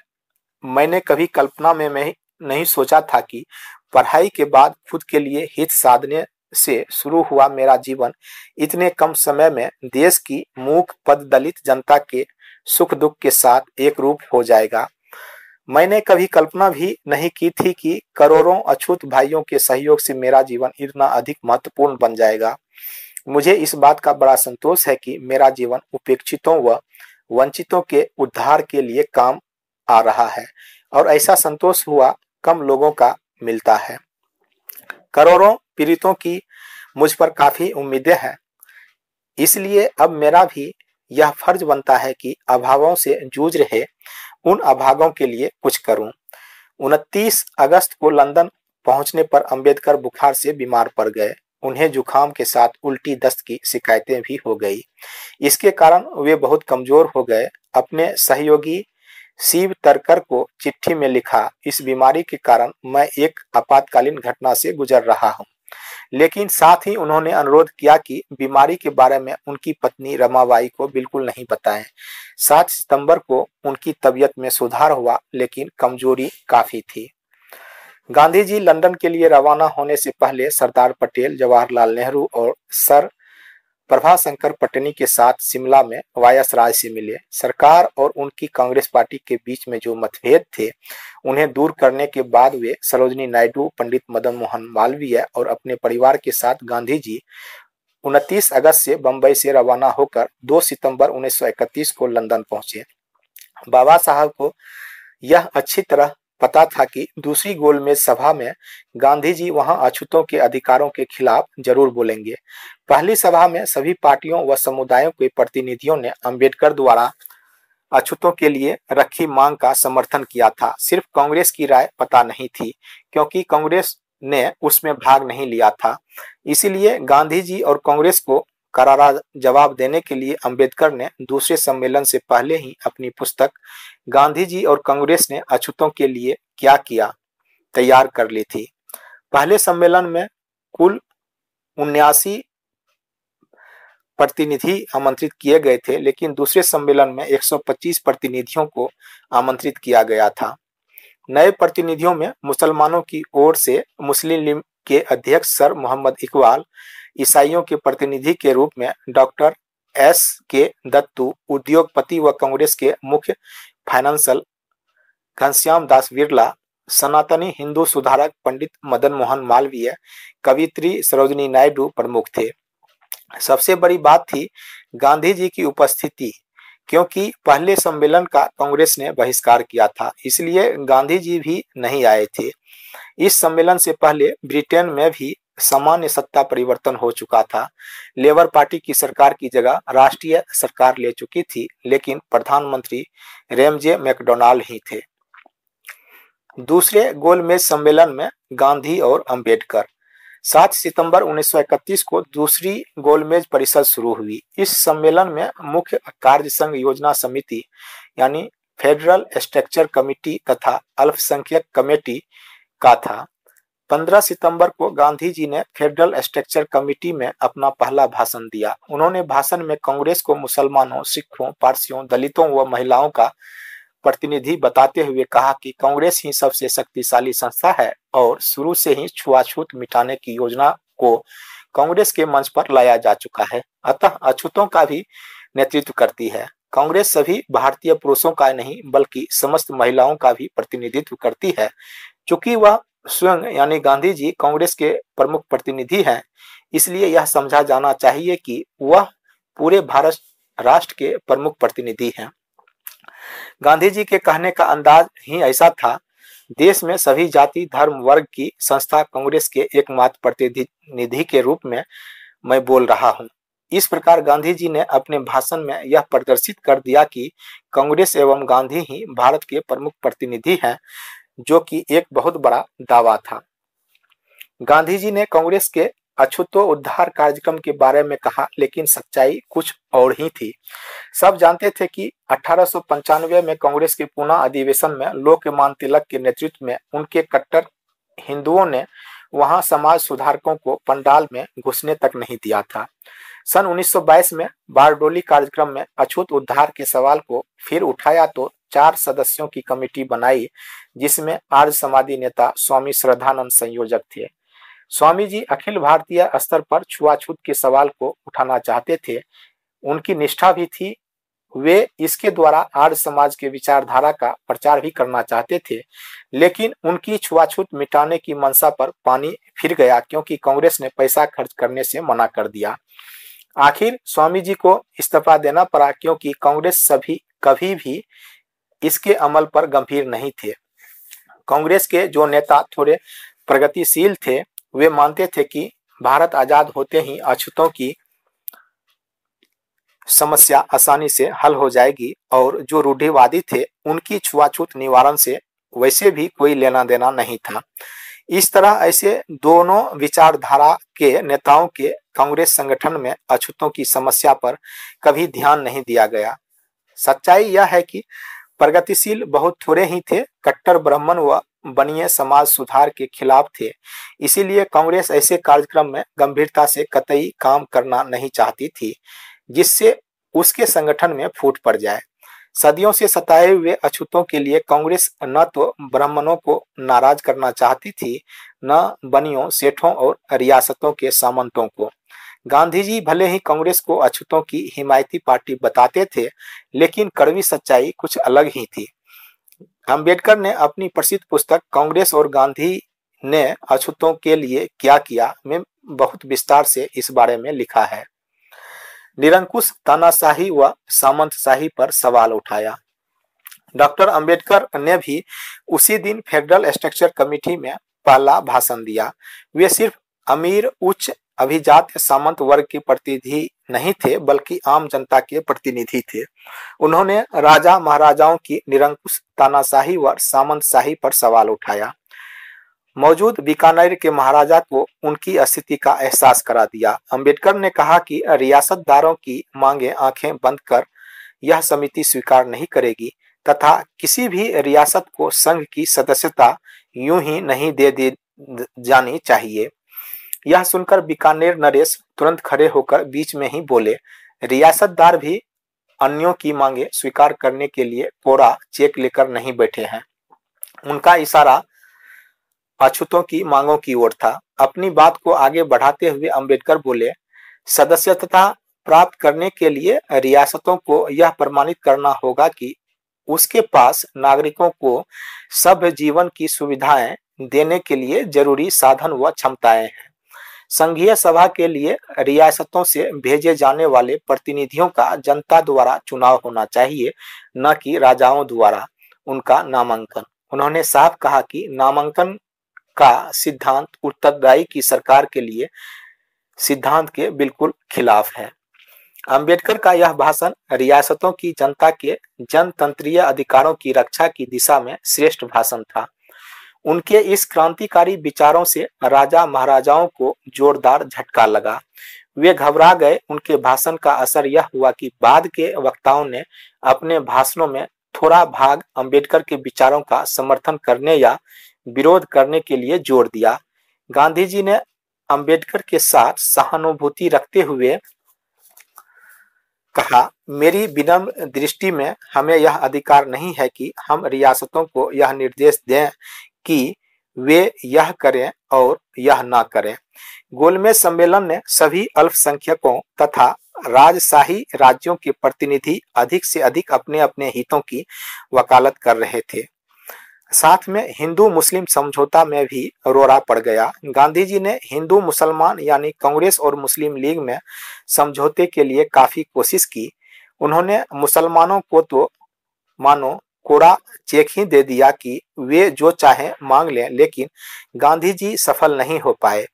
मैंने कभी कल्पना में मैं नहीं सोचा था कि पढ़ाई के बाद खुद के लिए हित साधने से शुरू हुआ मेरा जीवन। इतने कम समय में देश की मूक पद दलित जनता के सुख दुख के साथ एक रूप हो जाएगा। मैंने कभी कल्पना भी नहीं की थी कि करोड़ों अछूत भाइयों के सहयोग से मेरा जीवन इतना अधिक महत्वपूर्ण बन जाएगा। मुझे इस बात का बड़ा संतोष है कि मेरा जीवन उपेक्षितों व वंचितों के उद्धार के लिए काम आ रहा है और ऐसा संतोष हुआ कम लोगों का मिलता है। करोड़ों पीड़ितों की मुझ पर काफ़ी उम्मीदें हैं। इसलिए अब मेरा भी यह फ़र्ज़ बनता है कि अभावों से जूझ रहे उन अभागों के लिए कुछ करूँ। 29 अगस्त को लंदन पहुँचने पर अंबेडकर बुखार से बीमार पड़ गए। उन्हें जुखाम के साथ उल्टी दस्त की शिकायतें भी हो गई। इसके कारण वे बहुत कमज़ोर हो गए। अपने सहयोगी शिव तरकर को चिट्ठी में लिखा, इस बीमारी के कारण मैं एक आपातकालीन घटना से गुजर रहा हूँ। लेकिन साथ ही उन्होंने अनुरोध किया कि बीमारी के बारे में उनकी पत्नी रमाबाई को बिल्कुल नहीं बताएँ। सात सितंबर को उनकी तबीयत में सुधार हुआ, लेकिन कमज़ोरी काफ़ी थी। गांधी जी लंदन के लिए रवाना होने से पहले सरदार पटेल, जवाहरलाल नेहरू और सर प्रभाशंकर पटनी के साथ शिमला में वायसराय से मिले। सरकार और उनकी कांग्रेस पार्टी के बीच में जो मतभेद थे, उन्हें दूर करने के बाद वे सरोजनी नायडू, पंडित मदन मोहन मालवीय और अपने परिवार के साथ गांधी जी 29 अगस्त से बंबई से रवाना होकर 2 सितंबर 1931 को लंदन पहुँचे। बाबा साहब को यह अच्छी तरह पता था कि दूसरी गोलमेज सभा में गांधी जी वहाँ अछूतों के अधिकारों के खिलाफ ज़रूर बोलेंगे। पहली सभा में सभी पार्टियों व समुदायों के प्रतिनिधियों ने अंबेडकर द्वारा अछूतों के लिए रखी मांग का समर्थन किया था। सिर्फ़ कांग्रेस की राय पता नहीं थी, क्योंकि कांग्रेस ने उसमें भाग नहीं लिया था। इसीलिए गांधी जी और कांग्रेस को करारा जवाब देने के लिए अंबेडकर ने दूसरे सम्मेलन से पहले ही अपनी पुस्तक गांधी जी और कांग्रेस ने अछूतों के लिए क्या किया, तैयार कर ली थी। पहले सम्मेलन में कुल उन्यासी प्रतिनिधि आमंत्रित किए गए थे, लेकिन दूसरे सम्मेलन में 125 प्रतिनिधियों को आमंत्रित किया गया था। नए प्रतिनिधियों में मुसलमानों की ओर से मुस्लिम लीग के अध्यक्ष सर मोहम्मद इकबाल ईसाइयों के प्रतिनिधि के रूप में डॉक्टर एस के दत्तू, उद्योगपति व कांग्रेस के मुख्य फाइनेंशियल घनश्याम दास बिरला, सनातनी हिंदू सुधारक पंडित मदन मोहन मालवीय, कवित्री सरोजनी नायडू प्रमुख थे। सबसे बड़ी बात थी गांधी जी की उपस्थिति, क्योंकि पहले सम्मेलन का कांग्रेस ने बहिष्कार किया था, इसलिए गांधी जी भी नहीं आए थे। इस सम्मेलन से पहले ब्रिटेन में भी सामान्य सत्ता परिवर्तन हो चुका था। लेबर पार्टी की सरकार की जगह राष्ट्रीय सरकार ले चुकी थी, लेकिन प्रधानमंत्री रेमजे मैकडोनाल्ड ही थे। दूसरे गोलमेज सम्मेलन में गांधी और अंबेडकर। 7 सितंबर 1931 को दूसरी गोलमेज परिषद शुरू हुई। इस सम्मेलन में मुख्य कार्य संघ योजना समिति, यानी फेडरल स्ट्रक्चर कमेटी तथा अल्पसंख्यक कमेटी का था। 15 सितंबर को गांधी जी ने फेडरल स्ट्रक्चर कमेटी में अपना पहला भाषण दिया। उन्होंने भाषण में कांग्रेस को मुसलमानों, सिखों, पारसियों, दलितों व महिलाओं का प्रतिनिधि बताते हुए कहा कि कांग्रेस ही सबसे शक्तिशाली संस्था है और शुरू से ही छुआछूत मिटाने की योजना को कांग्रेस के मंच पर लाया जा चुका है। अतः अछूतों का भी नेतृत्व करती है। कांग्रेस सभी भारतीय पुरुषों का नहीं, बल्कि समस्त महिलाओं का भी प्रतिनिधित्व करती है, क्योंकि वह स्वयं, यानी गांधी जी कांग्रेस के प्रमुख प्रतिनिधि हैं। इसलिए यह समझा जाना चाहिए कि वह पूरे भारत राष्ट्र के प्रमुख प्रतिनिधि हैं। गांधी जी के कहने का अंदाज ही ऐसा था, देश में सभी जाति, धर्म, वर्ग की संस्था कांग्रेस के एकमात्र प्रतिनिधि के रूप में मैं बोल रहा हूँ। इस प्रकार गांधी जी ने अपने भाषण में यह प्रदर्शित कर दिया कि कांग्रेस एवं गांधी ही भारत के प्रमुख प्रतिनिधि हैं। जो कि एक बहुत बड़ा दावा था। गांधी जी ने कांग्रेस के अछूतो उद्धार कार्यक्रम के बारे में कहा, लेकिन सच्चाई कुछ और ही थी। सब जानते थे कि अठारह में कांग्रेस के पुनः अधिवेशन में लोकमान तिलक के नेतृत्व में उनके कट्टर हिंदुओं ने वहाँ समाज सुधारकों को पंडाल में घुसने तक नहीं दिया था। सन 1922 में बारडोली कार्यक्रम में अछूत उद्धार के सवाल को फिर उठाया तो चार सदस्यों की कमेटी बनाई, जिसमें आर्य समाधि नेता स्वामी श्रद्धानंद संयोजक थे। स्वामी जी अखिल भारतीय स्तर पर छुआछूत के सवाल को उठाना चाहते थे। उनकी निष्ठा भी थी। वे इसके द्वारा आर्य समाज के विचारधारा का प्रचार भी करना चाहते थे। लेकिन उनकी छुआछूत मिटाने की मंशा पर पानी फिर गया, क्योंकि कांग्रेस ने पैसा खर्च करने से मना कर दिया। आखिर स्वामी जी को इस्तीफा देना पड़ा, क्योंकि कांग्रेस सभी, कभी भी इसके अमल पर गंभीर नहीं थे। कांग्रेस के जो नेता थोड़े प्रगतिशील थे, वे मानते थे कि भारत आज़ाद होते ही अछूतों की समस्या आसानी से हल हो जाएगी और जो रूढ़िवादी थे, उनकी छुआछूत निवारण से वैसे भी कोई लेना देना नहीं था। इस तरह ऐसे दोनों विचारधारा के नेताओं के कांग्रेस संगठन में अछूतों की समस्या पर कभी ध्यान नहीं दिया गया। सच्चाई यह है कि प्रगतिशील बहुत थोड़े ही थे, कट्टर ब्राह्मण व बनिए समाज सुधार के खिलाफ थे। इसीलिए कांग्रेस ऐसे कार्यक्रम में गंभीरता से कतई काम करना नहीं चाहती थी, जिससे उसके संगठन में फूट पड़ जाए। सदियों से सताए हुए अछूतों के लिए कांग्रेस न तो ब्राह्मणों को नाराज़ करना चाहती थी, न बनियों सेठों और रियासतों के सामंतों को। गांधी जी भले ही कांग्रेस को अछूतों की हिमायती पार्टी बताते थे, लेकिन कड़वी सच्चाई कुछ अलग ही थी। अंबेडकर ने अपनी प्रसिद्ध पुस्तक कांग्रेस और गांधी ने अछूतों के लिए क्या किया में बहुत विस्तार से इस बारे में लिखा है। निरंकुश तानाशाही व सामंतशाही पर सवाल उठाया। डॉक्टर अंबेडकर ने भी उसी दिन फेडरल स्ट्रक्चर कमेटी में पहला भाषण दिया। वे सिर्फ़ अमीर उच्च अभिजात सामंत वर्ग के प्रतिनिधि नहीं थे, बल्कि आम जनता के प्रतिनिधि थे। उन्होंने राजा महाराजाओं की निरंकुश तानाशाही व सामंतशाही पर सवाल उठाया। मौजूद बीकानेर के महाराजा को उनकी स्थिति का एहसास करा दिया। अंबेडकर ने कहा कि रियासतदारों की मांगे आँखें बंद कर यह समिति स्वीकार नहीं करेगी, तथा किसी भी रियासत को संघ की सदस्यता यूँ ही नहीं दे दी जानी चाहिए। यह सुनकर बीकानेर नरेश तुरंत खड़े होकर बीच में ही बोले, रियासतदार भी अन्यों की मांगे स्वीकार करने के लिए कोरा चेक लेकर नहीं बैठे हैं। उनका इशारा अछूतों की मांगों की ओर था। अपनी बात को आगे बढ़ाते हुए अंबेडकर बोले, सदस्यता प्राप्त करने के लिए रियासतों को यह प्रमाणित करना होगा कि उसके पास नागरिकों को सभ्य जीवन की सुविधाएँ देने के लिए ज़रूरी साधन व क्षमताएँ हैं। संघीय सभा के लिए रियासतों से भेजे जाने वाले प्रतिनिधियों का जनता द्वारा चुनाव होना चाहिए, न कि राजाओं द्वारा उनका नामांकन। उन्होंने साफ़ कहा कि नामांकन का सिद्धांत उत्तरदायी की सरकार के लिए सिद्धांत के बिल्कुल खिलाफ है। अंबेडकर का यह भाषण रियासतों की जनता के जनतंत्रीय अधिकारों की रक्षा की दिशा में श्रेष्ठ भाषण था। उनके इस क्रांतिकारी विचारों से राजा महाराजाओं को जोरदार झटका लगा। वे घबरा गए। उनके भाषण का असर यह हुआ कि बाद के वक्ताओं ने अपने भाषणों में थोड़ा भाग अंबेडकर के विचारों का समर्थन करने या विरोध करने के लिए ज़ोर दिया। गांधी जी ने अंबेडकर के साथ सहानुभूति रखते हुए कहा, मेरी विनम्र दृष्टि में हमें यह अधिकार नहीं है कि हम रियासतों को यह निर्देश दें कि वे यह करें और यह ना करें। गोलमेज सम्मेलन ने सभी अल्पसंख्यकों तथा राजशाही राज्यों के प्रतिनिधि अधिक से अधिक अपने अपने हितों की वकालत कर रहे थे। साथ में हिंदू मुस्लिम समझौता में भी रोड़ा पड़ गया। गांधी जी ने हिंदू मुसलमान यानी कांग्रेस और मुस्लिम लीग में समझौते के लिए काफ़ी कोशिश की। उन्होंने मुसलमानों को तो मानो कोरा चेक ही दे दिया कि वे जो चाहे मांग लें, लेकिन गांधी जी सफल नहीं हो पाए।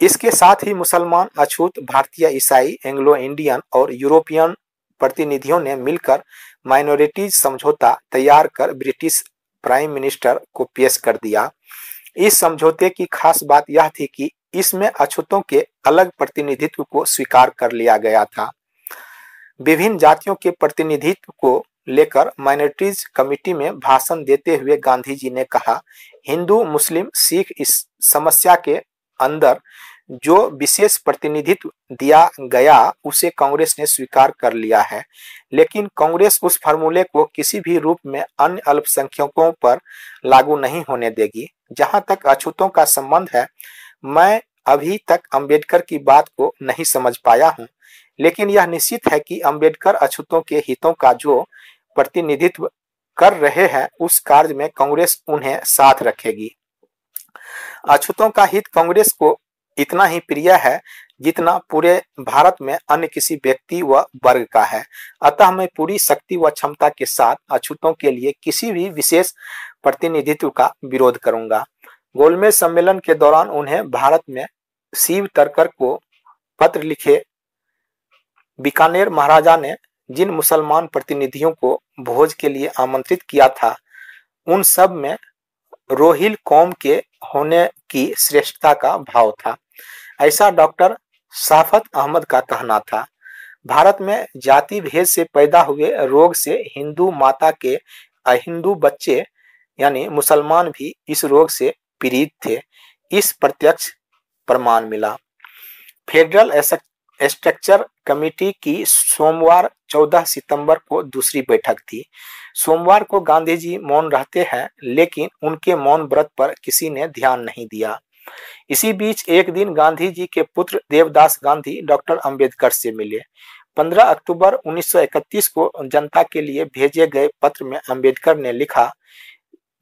इसके साथ ही मुसलमान, अछूत भारतीय, ईसाई, एंग्लो इंडियन और यूरोपियन प्रतिनिधियों ने मिलकर माइनॉरिटीज समझौता तैयार कर ब्रिटिश प्राइम मिनिस्टर को पेश कर दिया। इस समझौते की खास बात यह थी कि इसमें अछूतों के अलग प्रतिनिधित्व को स्वीकार कर लिया गया था। विभिन्न जातियों के प्रतिनिधित्व को लेकर माइनॉरिटीज कमेटी में भाषण देते हुए गांधी जी ने कहा, हिंदू, मुस्लिम, सिख इस समस्या के अंदर जो विशेष प्रतिनिधित्व दिया गया, उसे कांग्रेस ने स्वीकार कर लिया है। लेकिन कांग्रेस उस फार्मूले को किसी भी रूप में अन्य अल्पसंख्यकों पर लागू नहीं होने देगी। जहाँ तक अछूतों का संबंध है, मैं अभी तक अंबेडकर की बात को नहीं समझ पाया हूँ। लेकिन यह निश्चित है कि अंबेडकर अछूतों के हितों का जो प्रतिनिधित्व कर रहे हैं, उस कार्य में कांग्रेस उन्हें साथ रखेगी। अछूतों का हित कांग्रेस को इतना ही प्रिय है जितना पूरे भारत में अन्य किसी व्यक्ति व वर्ग का है। अतः मैं पूरी शक्ति व क्षमता के साथ अछूतों के लिए किसी भी विशेष प्रतिनिधित्व का विरोध करूँगा। गोलमेज सम्मेलन के दौरान उन्हें भारत में शिव तरकर को पत्र लिखे बीकानेर महाराजा ने जिन मुसलमान प्रतिनिधियों को भोज के लिए आमंत्रित किया था, उन सब में रोहिल कौम के होने की श्रेष्ठता का भाव था। ऐसा डॉक्टर साफत अहमद का कहना था, भारत में जाति भेद से पैदा हुए रोग से हिंदू माता के अहिंदू बच्चे, यानी मुसलमान भी इस रोग से पीड़ित थे। इस प्रत्यक्ष प्रमाण मिला। फेडरल स्ट्रक्चर कमेटी की सोमवार 14 सितंबर को दूसरी बैठक थी। सोमवार को गांधी जी मौन रहते हैं, लेकिन उनके मौन व्रत पर किसी ने ध्यान नहीं दिया। इसी बीच एक दिन गांधी जी के पुत्र देवदास गांधी डॉक्टर अंबेडकर से मिले। 15 अक्टूबर 1931 को जनता के लिए भेजे गए पत्र में अंबेडकर ने लिखा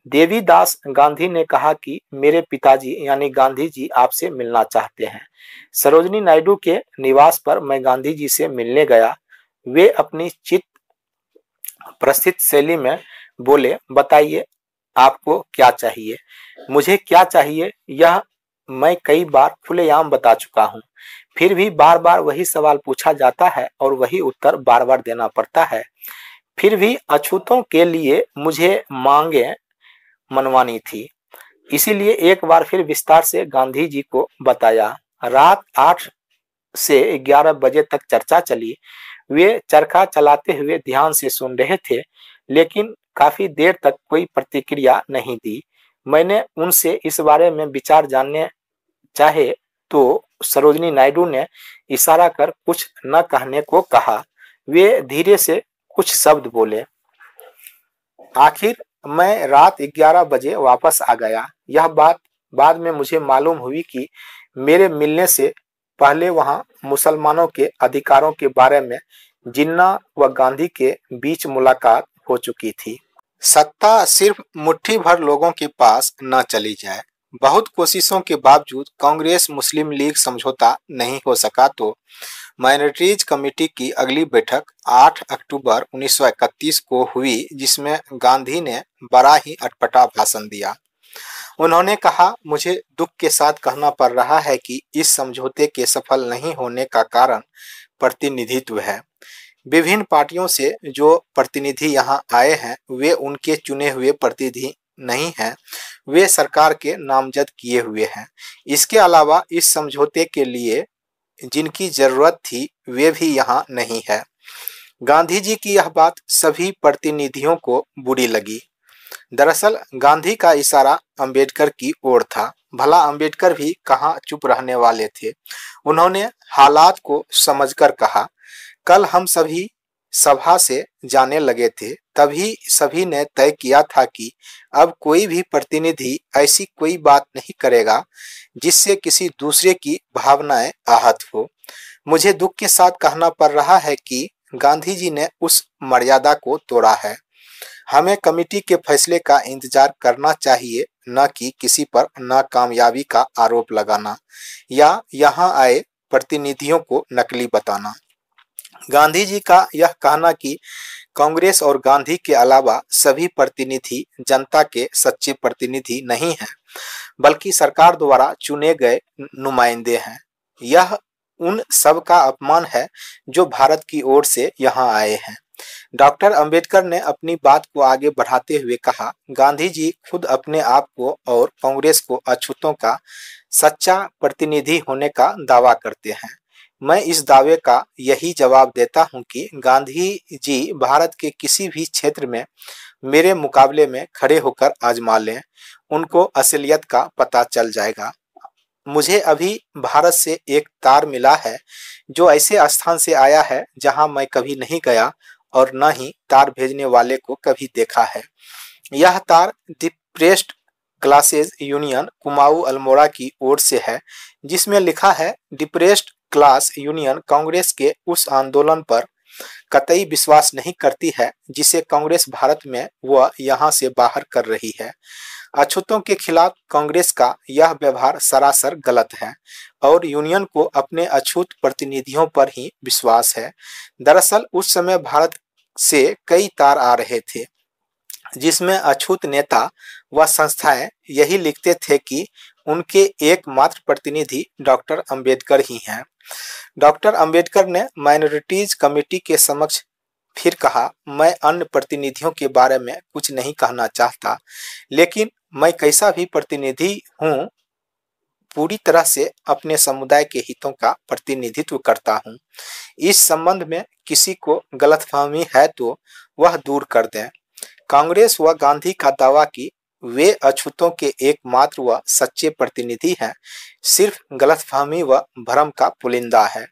देवीदास गांधी ने कहा कि मेरे पिताजी, यानी गांधी जी आपसे मिलना चाहते हैं। सरोजनी नायडू के निवास पर मैं गांधी जी से मिलने गया। वे अपनी चित प्रसिद्ध शैली में बोले, बताइए, आपको क्या चाहिए? मुझे क्या चाहिए? यह मैं कई बार खुलेआम बता चुका हूँ। फिर भी बार बार वही सवाल पूछा जाता है और वही उत्तर बार बार देना पड़ता है। फिर भी अछूतों के लिए मुझे मांगे मनवानी थी। इसीलिए एक बार फिर विस्तार से गांधी जी को बताया। रात आठ से ग्यारह बजे तक चर्चा चली। वे चरखा चलाते हुए ध्यान से सुन रहे थे, लेकिन काफ़ी देर तक कोई प्रतिक्रिया नहीं दी। मैंने उनसे इस बारे में विचार जानने चाहे तो सरोजनी नायडू ने इशारा कर कुछ न कहने को कहा। वे धीरे से कुछ शब्द बोले। आखिर मैं रात 11 बजे वापस आ गया। यह बात बाद में मुझे मालूम हुई कि मेरे मिलने से पहले वहाँ मुसलमानों के अधिकारों के बारे में जिन्ना व गांधी के बीच मुलाकात हो चुकी थी। सत्ता सिर्फ़ मुट्ठी भर लोगों के पास न चली जाए। बहुत कोशिशों के बावजूद कांग्रेस मुस्लिम लीग समझौता नहीं हो सका तो माइनॉरिटीज कमेटी की अगली बैठक 8 अक्टूबर 1931 को हुई, जिसमें गांधी ने बड़ा ही अटपटा भाषण दिया। उन्होंने कहा, मुझे दुख के साथ कहना पड़ रहा है कि इस समझौते के सफल नहीं होने का कारण प्रतिनिधित्व है। विभिन्न पार्टियों से जो प्रतिनिधि यहाँ आए हैं, वे उनके चुने हुए प्रतिनिधि नहीं हैं। वे सरकार के नामजद किए हुए हैं। इसके अलावा इस समझौते के लिए जिनकी ज़रूरत थी, वे भी यहाँ नहीं है। गांधी जी की यह बात सभी प्रतिनिधियों को बुरी लगी। दरअसल, गांधी का इशारा अंबेडकर की ओर था। भला अंबेडकर भी कहाँ चुप रहने वाले थे? उन्होंने हालात को समझकर कहा, कल हम सभी सभा से जाने लगे थे। तभी सभी ने तय किया था कि अब कोई भी प्रतिनिधि ऐसी कोई बात नहीं करेगा जिससे किसी दूसरे की भावनाएँ आहत हो। मुझे दुख के साथ कहना पड़ रहा है कि गांधी जी ने उस मर्यादा को तोड़ा है। हमें कमेटी के फैसले का इंतज़ार करना चाहिए, न कि किसी पर नाकामयाबी का आरोप लगाना या यहाँ आए प्रतिनिधियों को नकली बताना। गांधी जी का यह कहना कि कांग्रेस और गांधी के अलावा सभी प्रतिनिधि जनता के सच्चे प्रतिनिधि नहीं हैं, बल्कि सरकार द्वारा चुने गए नुमाइंदे हैं। यह उन सब का अपमान है जो भारत की ओर से यहाँ आए हैं। डॉक्टर अंबेडकर ने अपनी बात को आगे बढ़ाते हुए कहा गांधी जी खुद अपने आप को और कांग्रेस को अछूतों का सच्चा प्रतिनिधि होने का दावा करते हैं। मैं इस दावे का यही जवाब देता हूँ कि गांधी जी भारत के किसी भी क्षेत्र में मेरे मुकाबले में खड़े होकर आजमा लें। उनको असलियत का पता चल जाएगा। मुझे अभी भारत से एक तार मिला है, जो ऐसे स्थान से आया है जहाँ मैं कभी नहीं गया और न ही तार भेजने वाले को कभी देखा है। यह तार Depressed Classes Union Kumaon Almora की ओर से है, जिसमें लिखा है डिप्रेस्ड क्लास यूनियन कांग्रेस के उस आंदोलन पर कतई विश्वास नहीं करती है, जिसे कांग्रेस भारत में वह यहाँ से बाहर कर रही है। अछूतों के खिलाफ कांग्रेस का यह व्यवहार सरासर गलत है और यूनियन को अपने अछूत प्रतिनिधियों पर ही विश्वास है। दरअसल उस समय भारत से कई तार आ रहे थे, जिसमें अछूत नेता व संस्थाएँ यही लिखते थे कि उनके एकमात्र प्रतिनिधि डॉक्टर अंबेडकर ही हैं। डॉक्टर अंबेडकर ने माइनॉरिटीज कमेटी के समक्ष फिर कहा, मैं अन्य प्रतिनिधियों के बारे में कुछ नहीं कहना चाहता, लेकिन मैं कैसा भी प्रतिनिधि हूँ, पूरी तरह से अपने समुदाय के हितों का प्रतिनिधित्व करता हूँ। इस संबंध में किसी को गलतफहमी है तो वह दूर कर दें। कांग्रेस व गांधी का दावा कि वे अछूतों के एकमात्र व सच्चे प्रतिनिधि हैं। सिर्फ़ गलतफहमी व भ्रम का पुलिंदा है।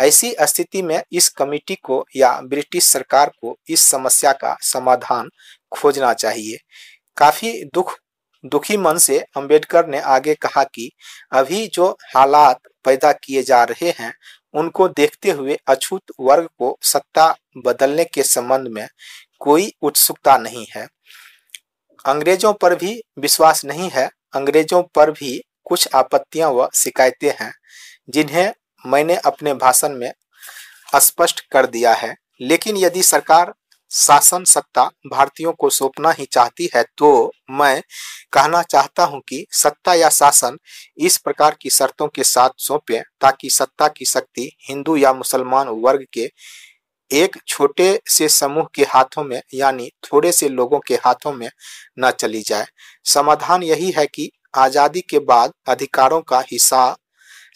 ऐसी स्थिति में इस कमेटी को या ब्रिटिश सरकार को इस समस्या का समाधान खोजना चाहिए। काफ़ी दुख, दुखी मन से अंबेडकर ने आगे कहा कि अभी जो हालात पैदा किए जा रहे हैं, उनको देखते हुए अछूत वर्ग को सत्ता बदलने के संबंध में कोई उत्सुकता नहीं है। अंग्रेज़ों पर भी विश्वास नहीं है। अंग्रेज़ों पर भी कुछ आपत्तियाँ व शिकायतें हैं, जिन्हें मैंने अपने भाषण में स्पष्ट कर दिया है। लेकिन यदि सरकार शासन सत्ता भारतीयों को सौंपना ही चाहती है तो मैं कहना चाहता हूँ कि सत्ता या शासन इस प्रकार की शर्तों के साथ सौंपे, ताकि सत्ता की शक्ति हिंदू या मुसलमान वर्ग के एक छोटे से समूह के हाथों में, यानी थोड़े से लोगों के हाथों में न चली जाए। समाधान यही है कि आज़ादी के बाद अधिकारों का हिस्सा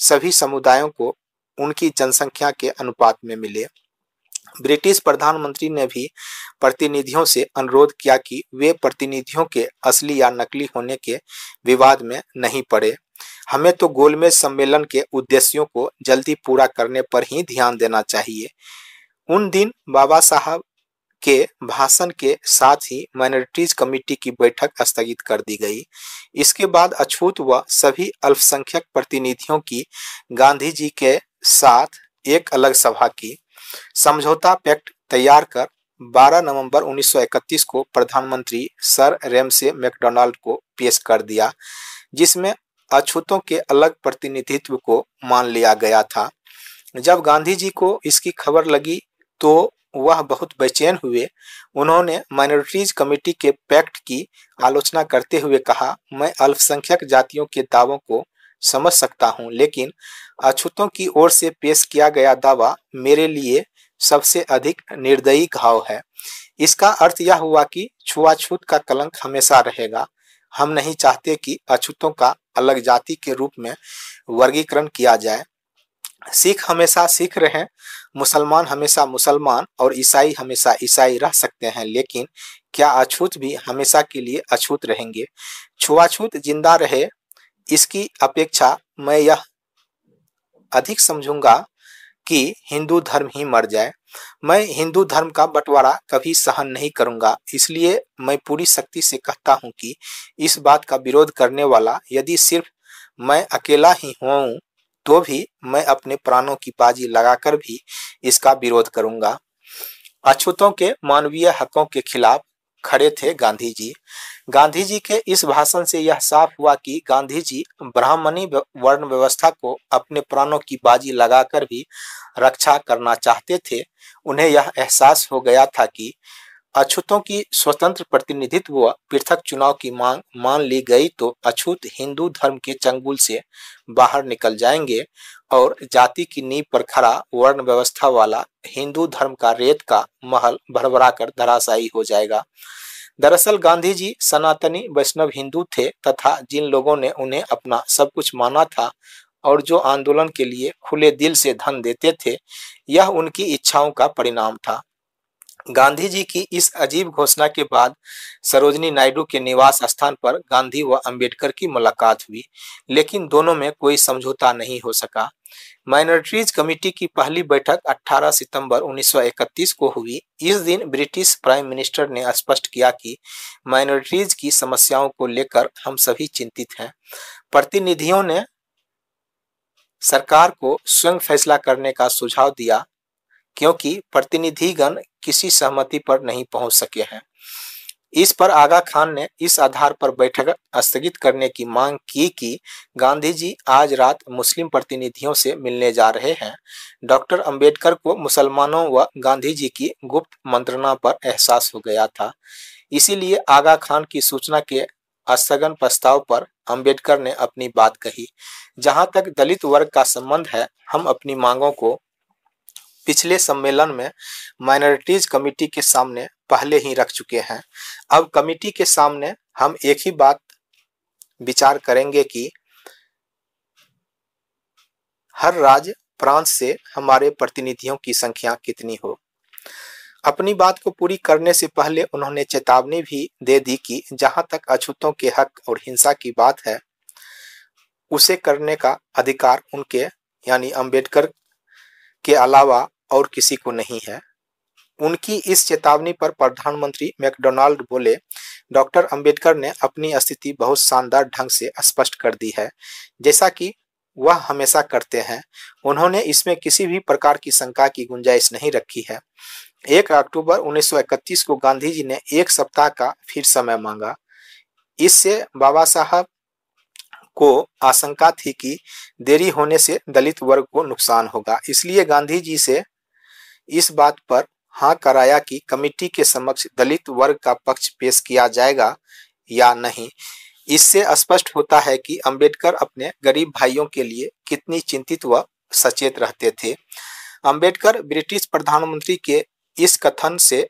सभी समुदायों को उनकी जनसंख्या के अनुपात में मिले। ब्रिटिश प्रधानमंत्री ने भी प्रतिनिधियों से अनुरोध किया कि वे प्रतिनिधियों के असली या नकली होने के विवाद में नहीं पड़े। हमें तो गोलमेज सम्मेलन के उद्देश्यों को जल्दी पूरा करने पर ही ध्यान देना चाहिए। उन दिन बाबा साहब के भाषण के साथ ही माइनॉरिटीज कमेटी की बैठक स्थगित कर दी गई। इसके बाद अछूत व सभी अल्पसंख्यक प्रतिनिधियों की गांधी जी के साथ एक अलग सभा की। समझौता पैक्ट तैयार कर 12 नवंबर 1931 को प्रधानमंत्री सर रेमसे मैकडोनाल्ड को पेश कर दिया, जिसमें अछूतों के अलग प्रतिनिधित्व को मान लिया गया था। जब गांधी जी को इसकी खबर लगी तो वह बहुत बेचैन हुए। उन्होंने माइनॉरिटीज कमेटी के पैक्ट की आलोचना करते हुए कहा, मैं अल्पसंख्यक जातियों के दावों को समझ सकता हूँ, लेकिन अछूतों की ओर से पेश किया गया दावा मेरे लिए सबसे अधिक निर्दयी घाव है। इसका अर्थ यह हुआ कि छुआछूत का कलंक हमेशा रहेगा। हम नहीं चाहते कि अछूतों का अलग जाति के रूप में वर्गीकरण किया जाए। सिख हमेशा सिख रहे मुसलमान हमेशा मुसलमान और ईसाई हमेशा ईसाई रह सकते हैं, लेकिन क्या अछूत भी हमेशा के लिए अछूत रहेंगे? छुआछूत ज़िंदा रहे, इसकी अपेक्षा मैं यह अधिक समझूँगा कि हिंदू धर्म ही मर जाए। मैं हिंदू धर्म का बंटवारा कभी सहन नहीं करूँगा, इसलिए मैं पूरी शक्ति से कहता हूँ कि इस बात का विरोध करने वाला यदि सिर्फ़ मैं अकेला ही हूँ तो भी मैं अपने प्राणों की बाजी लगाकर भी इसका विरोध करूँगा। अछूतों के मानवीय हकों के खिलाफ खड़े थे गांधी जी गांधी जी के इस भाषण से यह साफ़ हुआ कि गांधी जी ब्राह्मणी वर्ण व्यवस्था को अपने प्राणों की बाजी लगाकर भी रक्षा करना चाहते थे। उन्हें यह एहसास हो गया था कि अछूतों की स्वतंत्र प्रतिनिधित्व व पृथक चुनाव की मांग, मान ली गई तो अछूत हिंदू धर्म के चंगुल से बाहर निकल जाएँगे और जाति की नींव पर खड़ा वर्ण व्यवस्था वाला हिंदू धर्म का रेत का महल भरभरा कर धराशायी हो जाएगा। दरअसल गांधी जी सनातनी वैष्णव हिंदू थे तथा जिन लोगों ने उन्हें अपना सब कुछ माना था और जो आंदोलन के लिए खुले दिल से धन देते थे, यह उनकी इच्छाओं का परिणाम था। गांधी जी की इस अजीब घोषणा के बाद सरोजनी नायडू के निवास स्थान पर गांधी व अंबेडकर की मुलाकात हुई, लेकिन दोनों में कोई समझौता नहीं हो सका। माइनॉरिटीज कमेटी की पहली बैठक 18 सितंबर 1931 को हुई। इस दिन ब्रिटिश प्राइम मिनिस्टर ने स्पष्ट किया कि माइनॉरिटीज की समस्याओं को लेकर हम सभी चिंतित हैं। प्रतिनिधियों ने सरकार को स्वयं फैसला करने का सुझाव दिया। क्योंकि प्रतिनिधिगण किसी सहमति पर नहीं पहुँच सके हैं। इस पर आगा खान ने इस आधार पर बैठक स्थगित करने की मांग की कि गांधी जी आज रात मुस्लिम प्रतिनिधियों से मिलने जा रहे हैं। डॉक्टर अंबेडकर को मुसलमानों व गांधी जी की गुप्त मंत्रणा पर एहसास हो गया था। इसीलिए आगा खान की सूचना के स्थगन प्रस्ताव पर अंबेडकर ने अपनी बात कही। जहाँ तक दलित वर्ग का संबंध है, हम अपनी मांगों को पिछले सम्मेलन में माइनॉरिटीज कमेटी के सामने पहले ही रख चुके हैं। अब कमेटी के सामने हम एक ही बात विचार करेंगे कि हर राज्य प्रांत से हमारे प्रतिनिधियों की संख्या कितनी हो। अपनी बात को पूरी करने से पहले उन्होंने चेतावनी भी दे दी कि जहाँ तक अछूतों के हक और हिंसा की बात है, उसे करने का अधिकार उनके, यानी अंबेडकर के अलावा और किसी को नहीं है। उनकी इस चेतावनी पर प्रधानमंत्री मैकडोनाल्ड बोले, डॉक्टर अंबेडकर ने अपनी स्थिति बहुत शानदार ढंग से स्पष्ट कर दी है। जैसा कि वह हमेशा करते हैं। उन्होंने इसमें किसी भी प्रकार की शंका की गुंजाइश नहीं रखी है। एक अक्टूबर 1931 को गांधी जी ने एक सप्ताह का फिर समय मांगा। इससे बाबा साहब को आशंका थी कि देरी होने से दलित वर्ग को नुकसान होगा। इसलिए गांधी जी से इस बात पर हाँ कराया कि कमेटी के समक्ष दलित वर्ग का पक्ष पेश किया जाएगा या नहीं। इससे स्पष्ट होता है कि अंबेडकर अपने गरीब भाइयों के लिए कितनी चिंतित व सचेत रहते थे। अंबेडकर ब्रिटिश प्रधानमंत्री के इस कथन से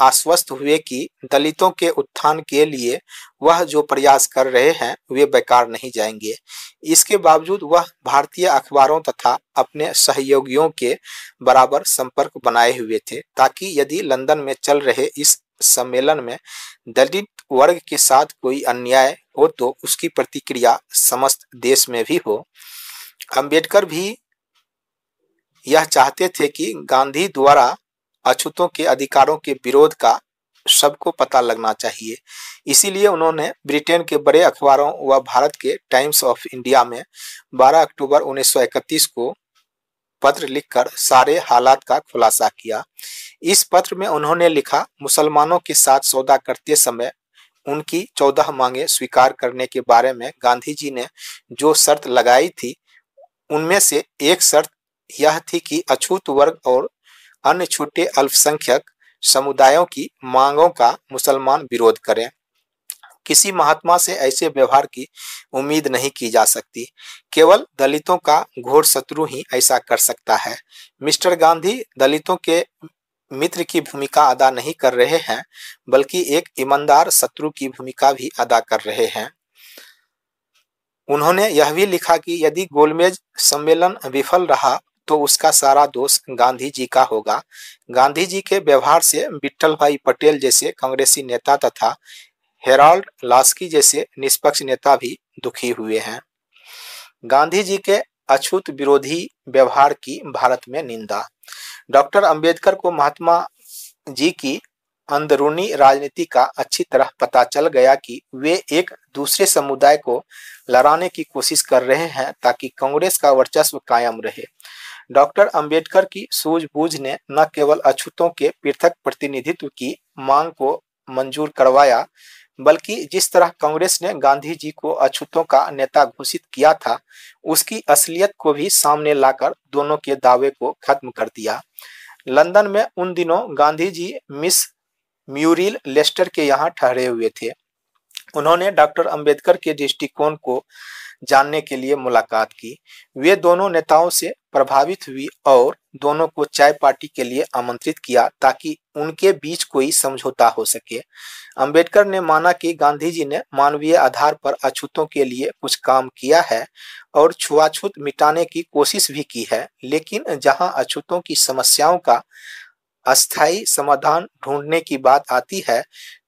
आश्वस्त हुए कि दलितों के उत्थान के लिए वह जो प्रयास कर रहे हैं, वे बेकार नहीं जाएँगे। इसके बावजूद वह भारतीय अखबारों तथा अपने सहयोगियों के बराबर संपर्क बनाए हुए थे, ताकि यदि लंदन में चल रहे इस सम्मेलन में दलित वर्ग के साथ कोई अन्याय हो तो उसकी प्रतिक्रिया समस्त देश में भी हो। अंबेडकर भी यह चाहते थे कि गांधी द्वारा अछूतों के अधिकारों के विरोध का सबको पता लगना चाहिए। इसीलिए उन्होंने ब्रिटेन के बड़े अखबारों व भारत के टाइम्स ऑफ़ इंडिया में 12 अक्टूबर 1931 को पत्र लिखकर सारे हालात का खुलासा किया। इस पत्र में उन्होंने लिखा, मुसलमानों के साथ सौदा करते समय उनकी चौदह मांगे स्वीकार करने के बारे में गांधी जी ने जो शर्त लगाई थी, उनमें से एक शर्त यह थी कि अछूत वर्ग और अन्य छोटे अल्पसंख्यक समुदायों की मांगों का मुसलमान विरोध करें। किसी महात्मा से ऐसे व्यवहार की उम्मीद नहीं की जा सकती। केवल दलितों का घोर शत्रु ही ऐसा कर सकता है। मिस्टर गांधी दलितों के मित्र की भूमिका अदा नहीं कर रहे हैं, बल्कि एक ईमानदार शत्रु की भूमिका भी अदा कर रहे हैं। उन्होंने यह भी लिखा कि यदि गोलमेज सम्मेलन विफल रहा तो उसका सारा दोष गांधी जी का होगा। गांधी जी के व्यवहार से विठल भाई पटेल जैसे कांग्रेसी नेता तथा हेराल्ड लास्की जैसे निष्पक्ष नेता भी दुखी हुए हैं। गांधी जी के अछूत विरोधी व्यवहार की भारत में निंदा। डॉक्टर अंबेडकर को महात्मा जी की अंदरूनी राजनीति का अच्छी तरह पता चल गया कि वे एक दूसरे समुदाय को लड़ाने की कोशिश कर रहे हैं ताकि कांग्रेस का वर्चस्व कायम रहे। डॉक्टर अंबेडकर की सूझबूझ ने न केवल अछूतों के पृथक प्रतिनिधित्व की मांग को मंजूर करवाया, बल्कि जिस तरह कांग्रेस ने गांधी जी को अछूतों का नेता घोषित किया था, उसकी असलियत को भी सामने लाकर दोनों के दावे को खत्म कर दिया। लंदन में उन दिनों Gandhi ji Miss Muriel Lester के यहाँ ठहरे हुए थे। उन्होंने डॉक्टर अंबेडकर के दृष्टिकोण को जानने के लिए मुलाकात की। वे दोनों नेताओं से प्रभावित हुई और दोनों को चाय पार्टी के लिए आमंत्रित किया ताकि उनके बीच कोई समझौता हो सके। अंबेडकर ने माना कि गांधी जी ने मानवीय आधार पर अछूतों के लिए कुछ काम किया है और छुआछूत मिटाने की कोशिश भी की है, लेकिन जहाँ अछूतों की समस्याओं का अस्थायी समाधान ढूँढने की बात आती है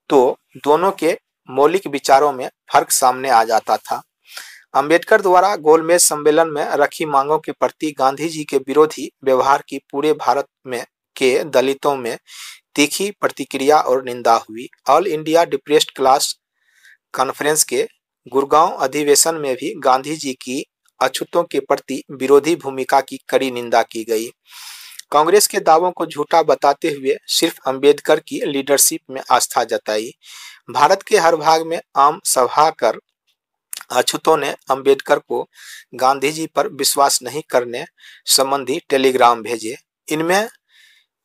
तो दोनों के मौलिक विचारों में फ़र्क सामने आ जाता था। अंबेडकर द्वारा गोलमेज सम्मेलन में रखी मांगों के प्रति गांधी जी के विरोधी व्यवहार की पूरे भारत में के दलितों में तीखी प्रतिक्रिया और निंदा हुई। All India Depressed Class Conference के गुरगांव अधिवेशन में भी गांधी जी की अछूतों के प्रति विरोधी भूमिका की कड़ी निंदा की गई। कांग्रेस के दावों को झूठा बताते हुए सिर्फ़ अंबेडकर की लीडरशिप में आस्था जताई। भारत के हर भाग में आम सभा कर अछूतों ने अंबेडकर को गांधी जी पर विश्वास नहीं करने संबंधी टेलीग्राम भेजे। इनमें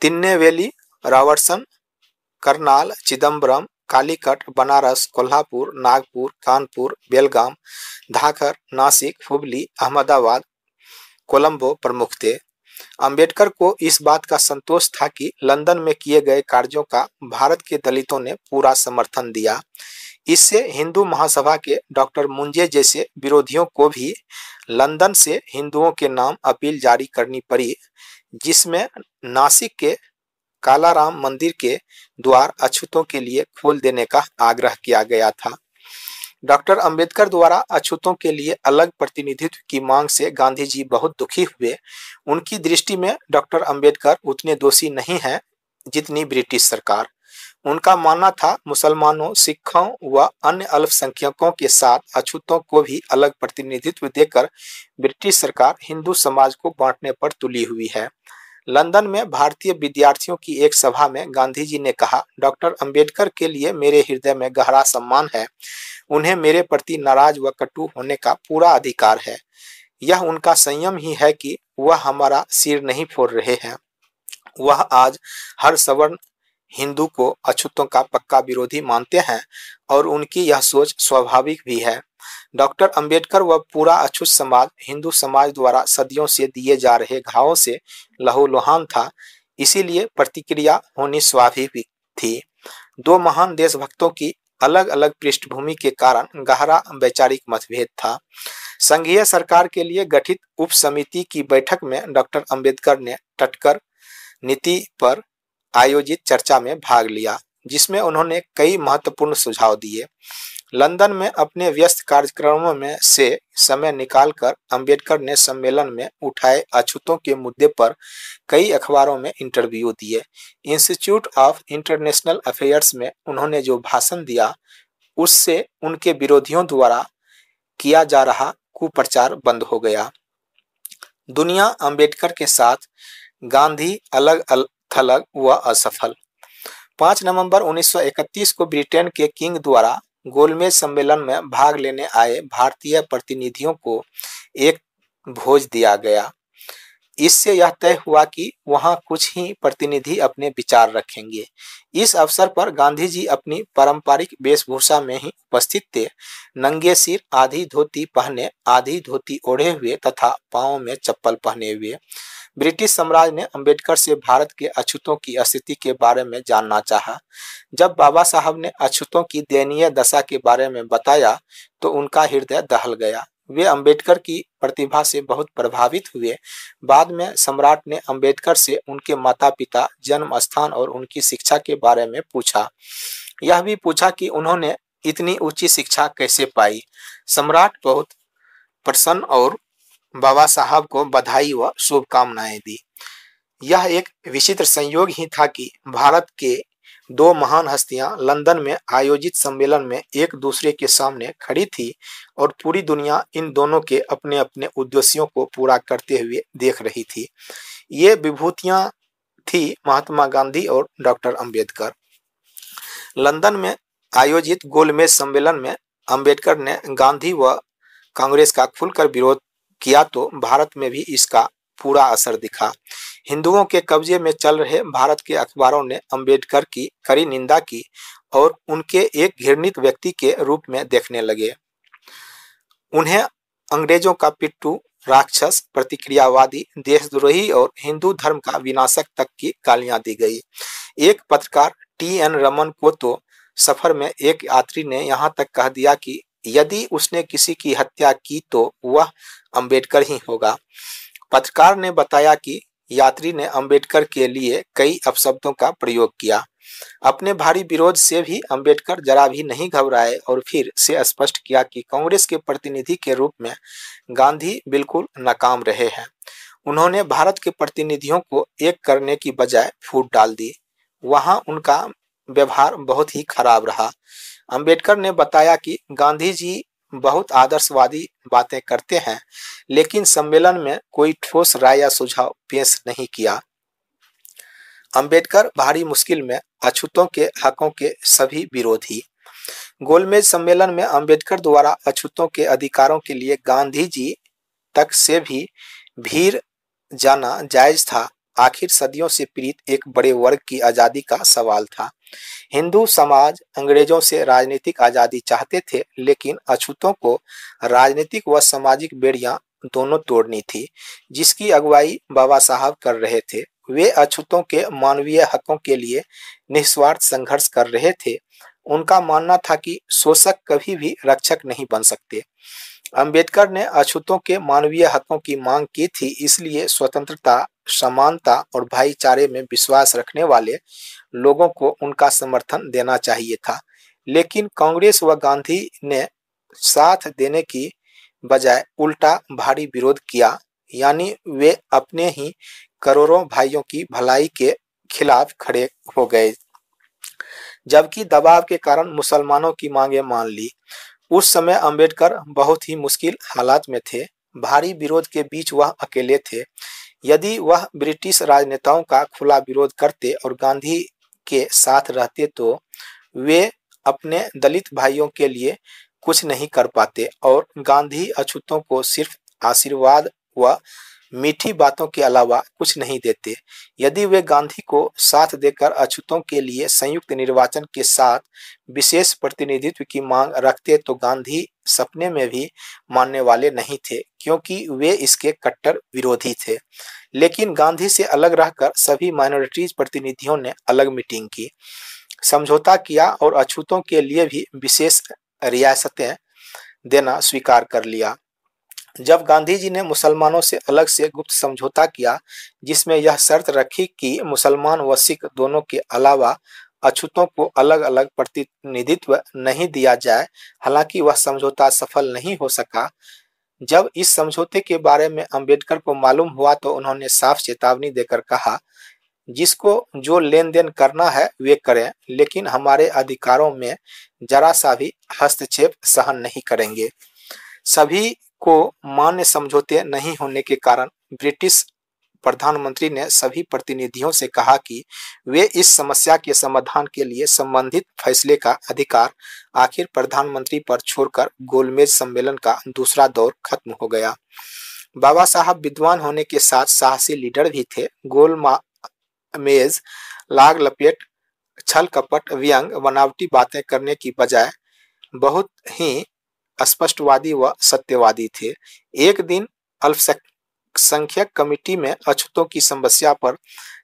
तिन्ने तिन्नेवेली रावर्सन करनाल चिदम्बरम कालीकट, बनारस, कोल्हापुर, नागपुर, कानपुर, बेलगाम, धाकर, नासिक, हुबली, अहमदाबाद, कोलंबो प्रमुख थे। अंबेडकर को इस बात का संतोष था कि लंदन में किए गए कार्यों का भारत के दलितों ने पूरा समर्थन दिया। इससे हिंदू महासभा के डॉक्टर मुंजे जैसे विरोधियों को भी लंदन से हिंदुओं के नाम अपील जारी करनी पड़ी, जिसमें नासिक के कालाराम मंदिर के द्वार अछूतों के लिए खोल देने का आग्रह किया गया था। डॉक्टर अंबेडकर द्वारा अछूतों के लिए अलग प्रतिनिधित्व की मांग से गांधी जी बहुत दुखी हुए। उनकी दृष्टि में डॉक्टर अंबेडकर उतने दोषी नहीं हैं जितनी ब्रिटिश सरकार। उनका मानना था, मुसलमानों, सिखों व अन्य अल्पसंख्यकों के साथ अछूतों को भी अलग प्रतिनिधित्व देकर ब्रिटिश सरकार हिंदू समाज को बांटने पर तुली हुई है। लंदन में भारतीय विद्यार्थियों की एक सभा में गांधी जी ने कहा, डॉक्टर अंबेडकर के लिए मेरे हृदय में गहरा सम्मान है। उन्हें मेरे प्रति नाराज़ व कटु होने का पूरा अधिकार है। यह उनका संयम ही है कि वह हमारा सिर नहीं फोड़ रहे हैं। वह आज हर सवर्ण हिंदू को अछूतों का पक्का विरोधी मानते हैं और उनकी यह सोच स्वाभाविक भी है। डॉक्टर अंबेडकर व पूरा अछूत समाज, हिंदू समाज द्वारा सदियों से दिए जा रहे घावों से लहूलुहान था। इसीलिए प्रतिक्रिया होनी स्वाभाविक थी। दो महान देशभक्तों की अलग अलग पृष्ठभूमि के कारण गहरा वैचारिक मतभेद था। संघीय सरकार के लिए गठित उप समिति की बैठक में डॉक्टर अंबेडकर ने टटकर नीति पर आयोजित चर्चा में भाग लिया, जिसमें उन्होंने कई महत्वपूर्ण सुझाव दिए। लंदन में अपने व्यस्त कार्यक्रमों में से समय निकालकर अंबेडकर ने सम्मेलन में उठाए अछूतों के मुद्दे पर कई अखबारों में इंटरव्यू दिए। इंस्टीट्यूट ऑफ़ इंटरनेशनल अफेयर्स में उन्होंने जो भाषण दिया, उससे उनके विरोधियों द्वारा किया जा रहा कुप्रचार बंद हो गया। दुनिया अंबेडकर के साथ गांधी अलग थलग व असफल। 5 नवंबर 1931 को ब्रिटेन के किंग द्वारा गोलमेज सम्मेलन में भाग लेने आए भारतीय प्रतिनिधियों को एक भोज दिया गया। इससे यह तय हुआ कि वहाँ कुछ ही प्रतिनिधि अपने विचार रखेंगे। इस अवसर पर गांधी जी अपनी पारंपरिक वेशभूषा में ही उपस्थित थे। नंगे सिर, आधी धोती पहने, आधी धोती ओढ़े हुए तथा पाओ में चप्पल पहने हुए। ब्रिटिश साम्राज्य ने अंबेडकर से भारत के अछूतों की स्थिति के बारे में जानना चाहा। जब बाबा साहब ने अछूतों की दयनीय दशा के बारे में बताया तो उनका हृदय दहल गया। वे अंबेडकर की प्रतिभा से बहुत प्रभावित हुए। बाद में सम्राट ने अंबेडकर से उनके माता पिता जन्म स्थान और उनकी शिक्षा के बारे में पूछा। यह भी पूछा कि उन्होंने इतनी ऊँची शिक्षा कैसे पाई? सम्राट बहुत प्रसन्न और बाबा साहब को बधाई व शुभकामनाएँ दी। यह एक विचित्र संयोग ही था कि भारत के दो महान हस्तियाँ लंदन में आयोजित सम्मेलन में एक दूसरे के सामने खड़ी थी और पूरी दुनिया इन दोनों के अपने अपने उद्देश्यों को पूरा करते हुए देख रही थी। ये विभूतियाँ थी महात्मा गांधी और डॉक्टर अंबेडकर। लंदन में आयोजित गोलमेज सम्मेलन में अंबेडकर ने गांधी व कांग्रेस का खुलकर विरोध किया तो भारत में भी इसका पूरा असर दिखा। हिंदुओं के कब्जे में चल रहे भारत के अखबारों ने अंबेडकर की कड़ी निंदा की और उनके एक घृणित व्यक्ति के रूप में देखने लगे। उन्हें अंग्रेज़ों का पिट्टू, राक्षस, प्रतिक्रियावादी, देशद्रोही और हिंदू धर्म का विनाशक तक की गालियाँ दी गई। एक पत्रकार टी एन रमन को तो सफ़र में एक यात्री ने यहाँ तक कह दिया कि यदि उसने किसी की हत्या की तो वह अंबेडकर ही होगा। पत्रकार ने बताया कि यात्री ने अंबेडकर के लिए कई अपशब्दों का प्रयोग किया। अपने भारी विरोध से भी अंबेडकर जरा भी नहीं घबराए और फिर से स्पष्ट किया कि कांग्रेस के प्रतिनिधि के रूप में गांधी बिल्कुल नाकाम रहे हैं। उन्होंने भारत के प्रतिनिधियों को एक करने की बजाय फूट डाल दी। वहाँ उनका व्यवहार बहुत ही खराब रहा। अंबेडकर ने बताया कि गांधी जी बहुत आदर्शवादी बातें करते हैं, लेकिन सम्मेलन में कोई ठोस राय या सुझाव पेश नहीं किया। अंबेडकर भारी मुश्किल में अछूतों के हकों के सभी विरोधी। गोलमेज सम्मेलन में अंबेडकर द्वारा अछूतों के अधिकारों के लिए गांधी जी तक से भी भीड़ जाना जायज़ था। आखिर सदियों से पीड़ित एक बड़े वर्ग की आज़ादी का सवाल था। हिंदू समाज अंग्रेज़ों से राजनीतिक आज़ादी चाहते थे, लेकिन अछूतों को राजनीतिक व सामाजिक बेड़ियाँ दोनों तोड़नी थी, जिसकी अगुवाई बाबा साहब कर रहे थे। वे अछूतों के मानवीय हकों के लिए निस्वार्थ संघर्ष कर रहे थे। उनका मानना था कि शोषक कभी भी रक्षक नहीं बन सकते। अंबेडकर ने अछूतों के मानवीय हकों की मांग की थी, इसलिए स्वतंत्रता, समानता और भाईचारे में विश्वास रखने वाले लोगों को उनका समर्थन देना चाहिए था। लेकिन कांग्रेस व गांधी ने साथ देने की बजाय उल्टा भारी विरोध किया, यानी वे अपने ही करोड़ों भाइयों की भलाई के खिलाफ खड़े हो गए। जबकि दबाव के कारण मुसलमानों की मांगे मान ली। उस समय अंबेडकर बहुत ही मुश्किल हालात में थे। भारी विरोध के बीच वह अकेले थे। यदि वह ब्रिटिश राजनेताओं का खुला विरोध करते और गांधी के साथ रहते तो वे अपने दलित भाइयों के लिए कुछ नहीं कर पाते और गांधी अछूतों को सिर्फ़ आशीर्वाद व मीठी बातों के अलावा कुछ नहीं देते। यदि वे गांधी को साथ देकर अछूतों के लिए संयुक्त निर्वाचन के साथ विशेष प्रतिनिधित्व की मांग रखते तो गांधी सपने में भी मानने वाले नहीं थे, क्योंकि वे इसके कट्टर विरोधी थे। लेकिन गांधी से अलग रहकर सभी माइनॉरिटीज प्रतिनिधियों ने अलग मीटिंग की। समझौता किया और अछूतों के लिए भी विशेष रियासतें देना स्वीकार कर लिया। जब गांधी जी ने मुसलमानों से अलग से गुप्त समझौता किया, जिसमें यह शर्त रखी कि मुसलमान व सिख दोनों के अलावा अछूतों को अलग अलग प्रतिनिधित्व नहीं दिया जाए, हालाँकि वह समझौता सफल नहीं हो सका। जब इस समझौते के बारे में अंबेडकर को मालूम हुआ तो उन्होंने साफ़ चेतावनी देकर कहा, जिसको जो लेन देन करना है, वे करें, लेकिन हमारे अधिकारों में जरा सा भी हस्तक्षेप सहन नहीं करेंगे। सभी को मान्य समझौते नहीं होने के कारण ब्रिटिश प्रधानमंत्री ने सभी प्रतिनिधियों से कहा कि वे इस समस्या के समाधान के लिए संबंधित फैसले का अधिकार आखिर प्रधानमंत्री पर छोड़कर गोलमेज सम्मेलन का दूसरा दौर खत्म हो गया। बाबा साहब विद्वान होने के साथ साहसी लीडर भी थे। गोल मेज लाग लपेट, छल कपट, व्यंग, बनावटी बातें करने की बजाय बहुत ही स्पष्टवादी व सत्यवादी थे। एक दिन अल्पसंख्यक कमेटी में अछूतों की समस्या पर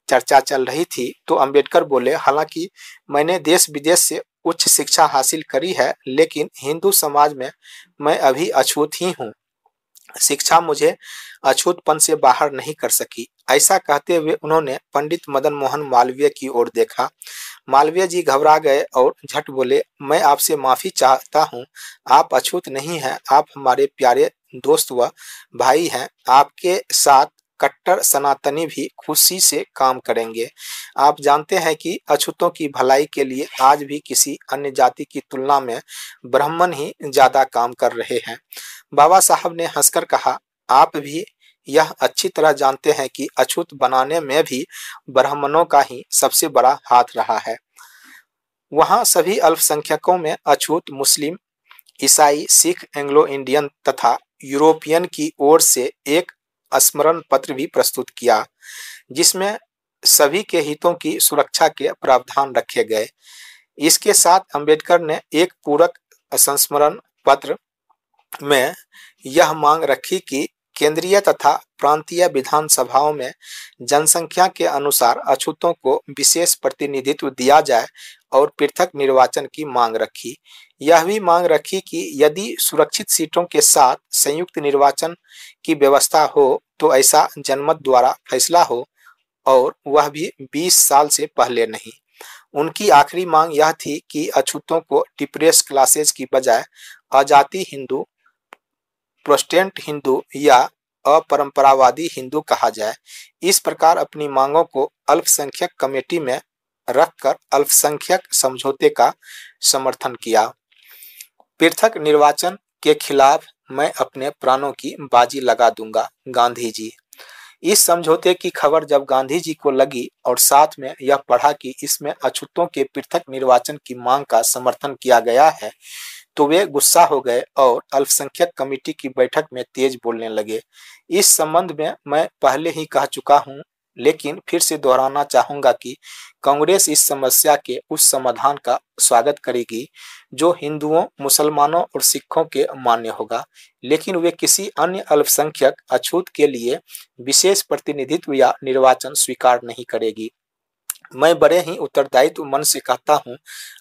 चर्चा चल रही थी तो अंबेडकर बोले, हालाँकि मैंने देश विदेश से उच्च शिक्षा हासिल करी है, लेकिन हिंदू समाज में मैं अभी अछूत ही हूँ। शिक्षा मुझे अछूतपन से बाहर नहीं कर सकी। ऐसा कहते हुए उन्होंने पंडित मदन मोहन मालवीय की ओर देखा। मालवीय जी घबरा गए और झट बोले, मैं आपसे माफ़ी चाहता हूँ। आप अछूत नहीं हैं। आप हमारे प्यारे दोस्त व भाई हैं। आपके साथ कट्टर सनातनी भी खुशी से काम करेंगे। आप जानते हैं कि अछूतों की भलाई के लिए आज भी किसी अन्य जाति की तुलना में ब्राह्मण ही ज़्यादा काम कर रहे हैं। बाबा साहब ने हंसकर कहा, आप भी यह अच्छी तरह जानते हैं कि अछूत बनाने में भी ब्राह्मणों का ही सबसे बड़ा हाथ रहा है। वहाँ सभी अल्पसंख्यकों में अछूत, मुस्लिम, ईसाई, सिख, एंग्लो इंडियन तथा यूरोपियन की ओर से एक स्मरण पत्र भी प्रस्तुत किया, जिसमें सभी के हितों की सुरक्षा के प्रावधान रखे गए। इसके साथ अंबेडकर ने एक पूरक संस्मरण पत्र में यह मांग रखी कि केंद्रीय तथा प्रांतीय विधानसभाओं में जनसंख्या के अनुसार अछूतों को विशेष प्रतिनिधित्व दिया जाए और पृथक निर्वाचन की मांग रखी। यह भी मांग रखी कि यदि सुरक्षित सीटों के साथ संयुक्त निर्वाचन की व्यवस्था हो तो ऐसा जनमत द्वारा फैसला हो और वह भी 20 साल से पहले नहीं। उनकी आखिरी मांग यह थी कि अछूतों को डिप्रेस क्लासेज की बजाय अजाति हिंदू प्रोस्टेंट हिंदू या अपरंपरावादी हिंदू कहा जाए, इस प्रकार अपनी मांगों को अल्पसंख्यक कमेटी में रखकर अल्पसंख्यक समझौते का समर्थन किया। पृथक निर्वाचन के खिलाफ मैं अपने प्राणों की बाजी लगा दूँगा गांधी जी इस समझौते की खबर जब गांधी जी को लगी और साथ में यह पढ़ा कि इसमें अछूतों के पृथक निर्वाचन की मांग का समर्थन किया गया है तो वे गुस्सा हो गए और अल्पसंख्यक कमेटी की बैठक में तेज बोलने लगे। इस संबंध में मैं पहले ही कह चुका हूँ, लेकिन फिर से दोहराना चाहूँगा कि कांग्रेस इस समस्या के उस समाधान का स्वागत करेगी, जो हिंदुओं, मुसलमानों और सिखों के मान्य होगा। लेकिन वे किसी अन्य अल्पसंख्यक, अछूत के लिए विशेष प्रतिनिधित्व या निर्वाचन स्वीकार नहीं करेगी। मैं बड़े ही उत्तरदायित्व मन से कहता हूँ,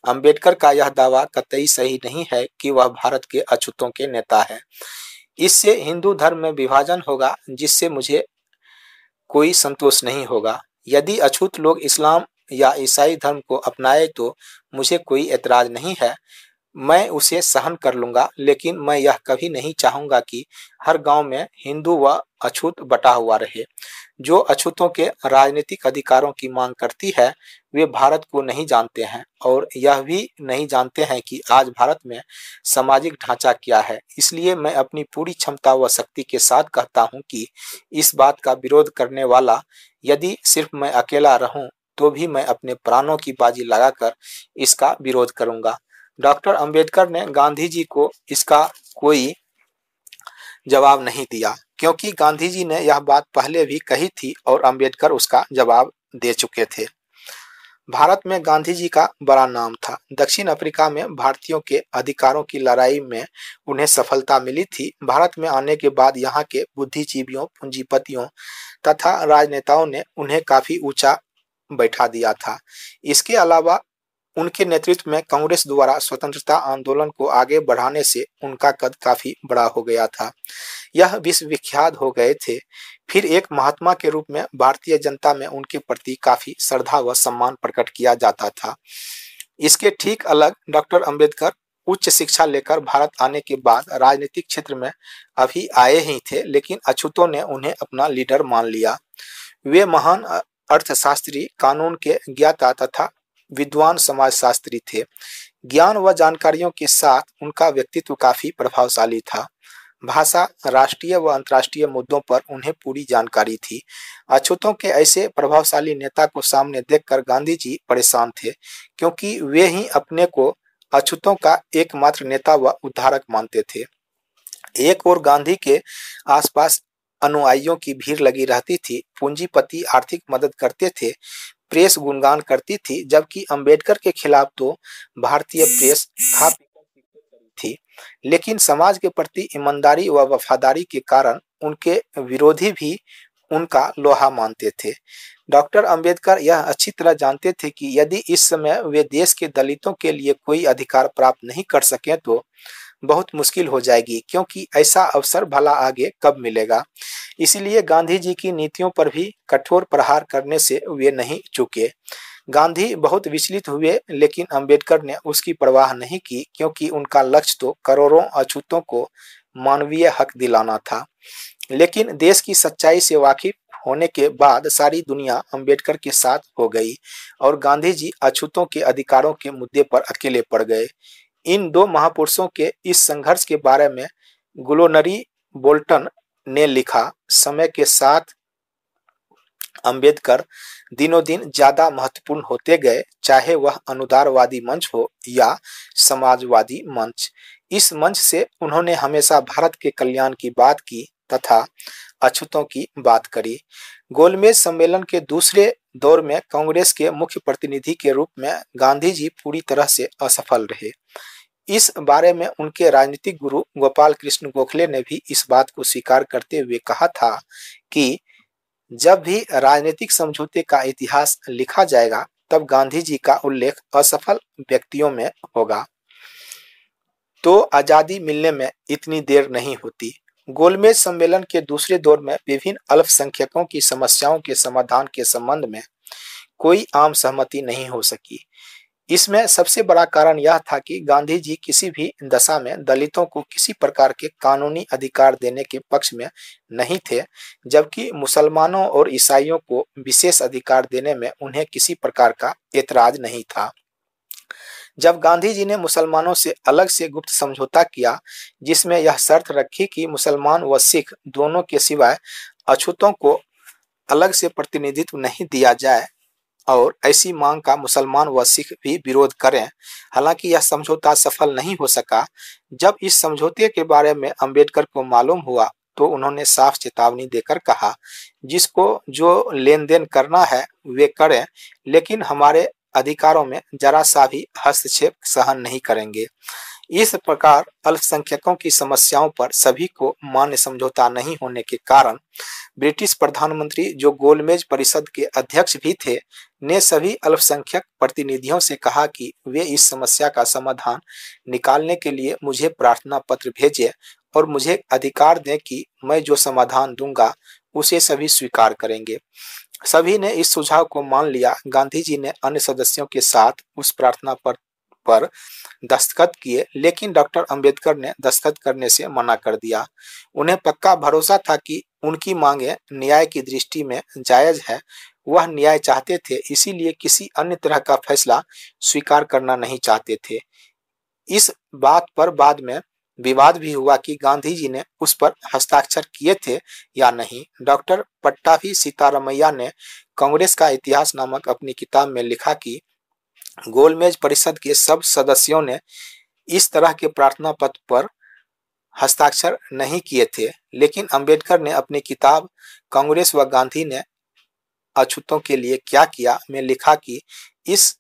अंबेडकर का यह दावा कतई सही नहीं है कि वह भारत के अछूतों के नेता है। इससे हिंदू धर्म में विभाजन होगा, जिससे मुझे कोई संतोष नहीं होगा। यदि अछूत लोग इस्लाम या ईसाई धर्म को अपनाए तो मुझे कोई एतराज़ नहीं है। मैं उसे सहन कर लूँगा, लेकिन मैं यह कभी नहीं चाहूँगा कि हर गाँव में हिंदू व अछूत बटा हुआ रहे। जो अछूतों के राजनीतिक अधिकारों की मांग करती है, वे भारत को नहीं जानते हैं, और यह भी नहीं जानते हैं कि आज भारत में सामाजिक ढांचा क्या है। इसलिए मैं अपनी पूरी क्षमता व शक्ति के साथ कहता हूँ कि इस बात का विरोध करने वाला यदि सिर्फ़ मैं अकेला रहूँ तो भी मैं अपने प्राणों की बाजी लगाकर इसका विरोध करूँगा। डॉक्टर अंबेडकर ने गांधी जी को इसका कोई जवाब नहीं दिया, क्योंकि गांधी जी ने यह बात पहले भी कही थी और अंबेडकर उसका जवाब दे चुके थे। भारत में गांधी जी का बड़ा नाम था। दक्षिण अफ्रीका में भारतीयों के अधिकारों की लड़ाई में उन्हें सफलता मिली थी। भारत में आने के बाद यहाँ के बुद्धिजीवियों, पूंजीपतियों तथा राजनेताओं ने उन्हें काफ़ी ऊँचा बैठा दिया था। इसके अलावा उनके नेतृत्व में कांग्रेस द्वारा स्वतंत्रता आंदोलन को आगे बढ़ाने से उनका कद काफ़ी बड़ा हो गया था। यह विश्व विख्यात हो गए थे। फिर एक महात्मा के रूप में भारतीय जनता में उनके प्रति काफ़ी श्रद्धा व सम्मान प्रकट किया जाता था। इसके ठीक अलग डॉक्टर अंबेडकर उच्च शिक्षा लेकर भारत आने के बाद राजनीतिक क्षेत्र में अभी आए ही थे, लेकिन अछूतों ने उन्हें अपना लीडर मान लिया। वे महान अर्थशास्त्री, कानून के ज्ञाता तथा विद्वान समाजशास्त्री थे। ज्ञान व जानकारियों के साथ उनका व्यक्तित्व काफ़ी प्रभावशाली था। भाषा, राष्ट्रीय व अंतर्राष्ट्रीय मुद्दों पर उन्हें पूरी जानकारी थी। अछूतों के ऐसे प्रभावशाली नेता को सामने देखकर गांधी जी परेशान थे, क्योंकि वे ही अपने को अछूतों का एकमात्र नेता व उद्धारक मानते थे। एक और गांधी के आसपास अनुयायियों की भीड़ लगी रहती थी, पूंजीपति आर्थिक मदद करते थे प्रेस गुणगान करती थी, जबकि अंबेडकर के खिलाफ तो भारतीय प्रेस खा थी। लेकिन समाज के प्रति ईमानदारी व वफादारी के कारण उनके विरोधी भी उनका लोहा मानते थे। डॉक्टर अंबेडकर यह अच्छी तरह जानते थे कि यदि इस समय वे देश के दलितों के लिए कोई अधिकार प्राप्त नहीं कर सके तो बहुत मुश्किल हो जाएगी, क्योंकि ऐसा अवसर भला आगे कब मिलेगा? इसलिए गांधी जी की नीतियों पर भी कठोर प्रहार करने से वे नहीं चुके। गांधी बहुत विचलित हुए, लेकिन अंबेडकर ने उसकी परवाह नहीं की, क्योंकि उनका लक्ष्य तो करोड़ों अछूतों को मानवीय हक दिलाना था। लेकिन देश की सच्चाई से वाकिफ होने के बाद सारी दुनिया अंबेडकर के साथ हो गई और गांधी जी अछूतों के अधिकारों के मुद्दे पर अकेले पड़ गए। इन दो महापुरुषों के इस संघर्ष के बारे में गुलोनरी बोल्टन ने लिखा। समय के साथ अंबेडकर दिनों दिन ज़्यादा महत्वपूर्ण होते गए, चाहे वह अनुदारवादी मंच हो या समाजवादी मंच। इस मंच से उन्होंने हमेशा भारत के कल्याण की बात की तथा अछूतों की बात करी। गोलमेज सम्मेलन के दूसरे दौर में कांग्रेस के मुख्य प्रतिनिधि के रूप में गांधी जी पूरी तरह से असफल रहे। इस बारे में उनके राजनीतिक गुरु गोपाल कृष्ण गोखले ने भी इस बात को स्वीकार करते हुए कहा था कि जब भी राजनीतिक समझौते का इतिहास लिखा जाएगा, तब गांधी जी का उल्लेख असफल व्यक्तियों में होगा। तो आज़ादी मिलने में इतनी देर नहीं होती। गोलमेज सम्मेलन के दूसरे दौर में विभिन्न अल्पसंख्यकों की समस्याओं के समाधान के संबंध में कोई आम सहमति नहीं हो सकी। इसमें सबसे बड़ा कारण यह था कि गांधी जी किसी भी दशा में दलितों को किसी प्रकार के कानूनी अधिकार देने के पक्ष में नहीं थे, जबकि मुसलमानों और ईसाइयों को विशेष अधिकार देने में उन्हें किसी प्रकार का एतराज़ नहीं था। जब गांधी जी ने मुसलमानों से अलग से गुप्त समझौता किया, जिसमें यह शर्त रखी कि मुसलमान व सिख दोनों के सिवाय अछूतों को अलग से प्रतिनिधित्व नहीं दिया जाए और ऐसी मांग का मुसलमान व सिख भी विरोध करें। हालाँकि यह समझौता सफल नहीं हो सका। जब इस समझौते के बारे में अंबेडकर को मालूम हुआ तो उन्होंने साफ़ चेतावनी देकर कहा, जिसको जो लेन देन करना है, वे करें, लेकिन हमारे अधिकारों में जरा सा भी हस्तक्षेप सहन नहीं करेंगे। इस प्रकार अल्पसंख्यकों की समस्याओं पर सभी को मान्य समझौता नहीं होने के कारण ब्रिटिश प्रधानमंत्री जो गोलमेज परिषद के अध्यक्ष भी थे, ने सभी अल्पसंख्यक प्रतिनिधियों से कहा कि वे इस समस्या का समाधान निकालने के लिए मुझे प्रार्थना पत्र भेजे और मुझे अधिकार दें कि मैं जो समाधान दूँगा, उसे सभी स्वीकार करेंगे। सभी ने इस सुझाव को मान लिया। गांधी जी ने अन्य सदस्यों के साथ उस प्रार्थना पत्र पर दस्तखत किए, लेकिन डॉक्टर अंबेडकर ने दस्तखत करने से मना कर दिया। उन्हें पक्का भरोसा था कि उनकी मांगे न्याय की दृष्टि में जायज़ है। वह न्याय चाहते थे, इसीलिए किसी अन्य तरह का फैसला स्वीकार करना नहीं चाहते थे। इस बात पर बाद में विवाद भी हुआ कि गांधी जी ने उस पर हस्ताक्षर किए थे या नहीं। डॉक्टर पट्टाभी सीतारमैया ने कांग्रेस का इतिहास नामक अपनी किताब में लिखा कि गोलमेज परिषद के सब सदस्यों ने इस तरह के प्रार्थना पत्र पर हस्ताक्षर नहीं किए थे, लेकिन अंबेडकर ने अपनी किताब कांग्रेस व गांधी ने अछूतों के लिए क्या किया, में लिखा कि इस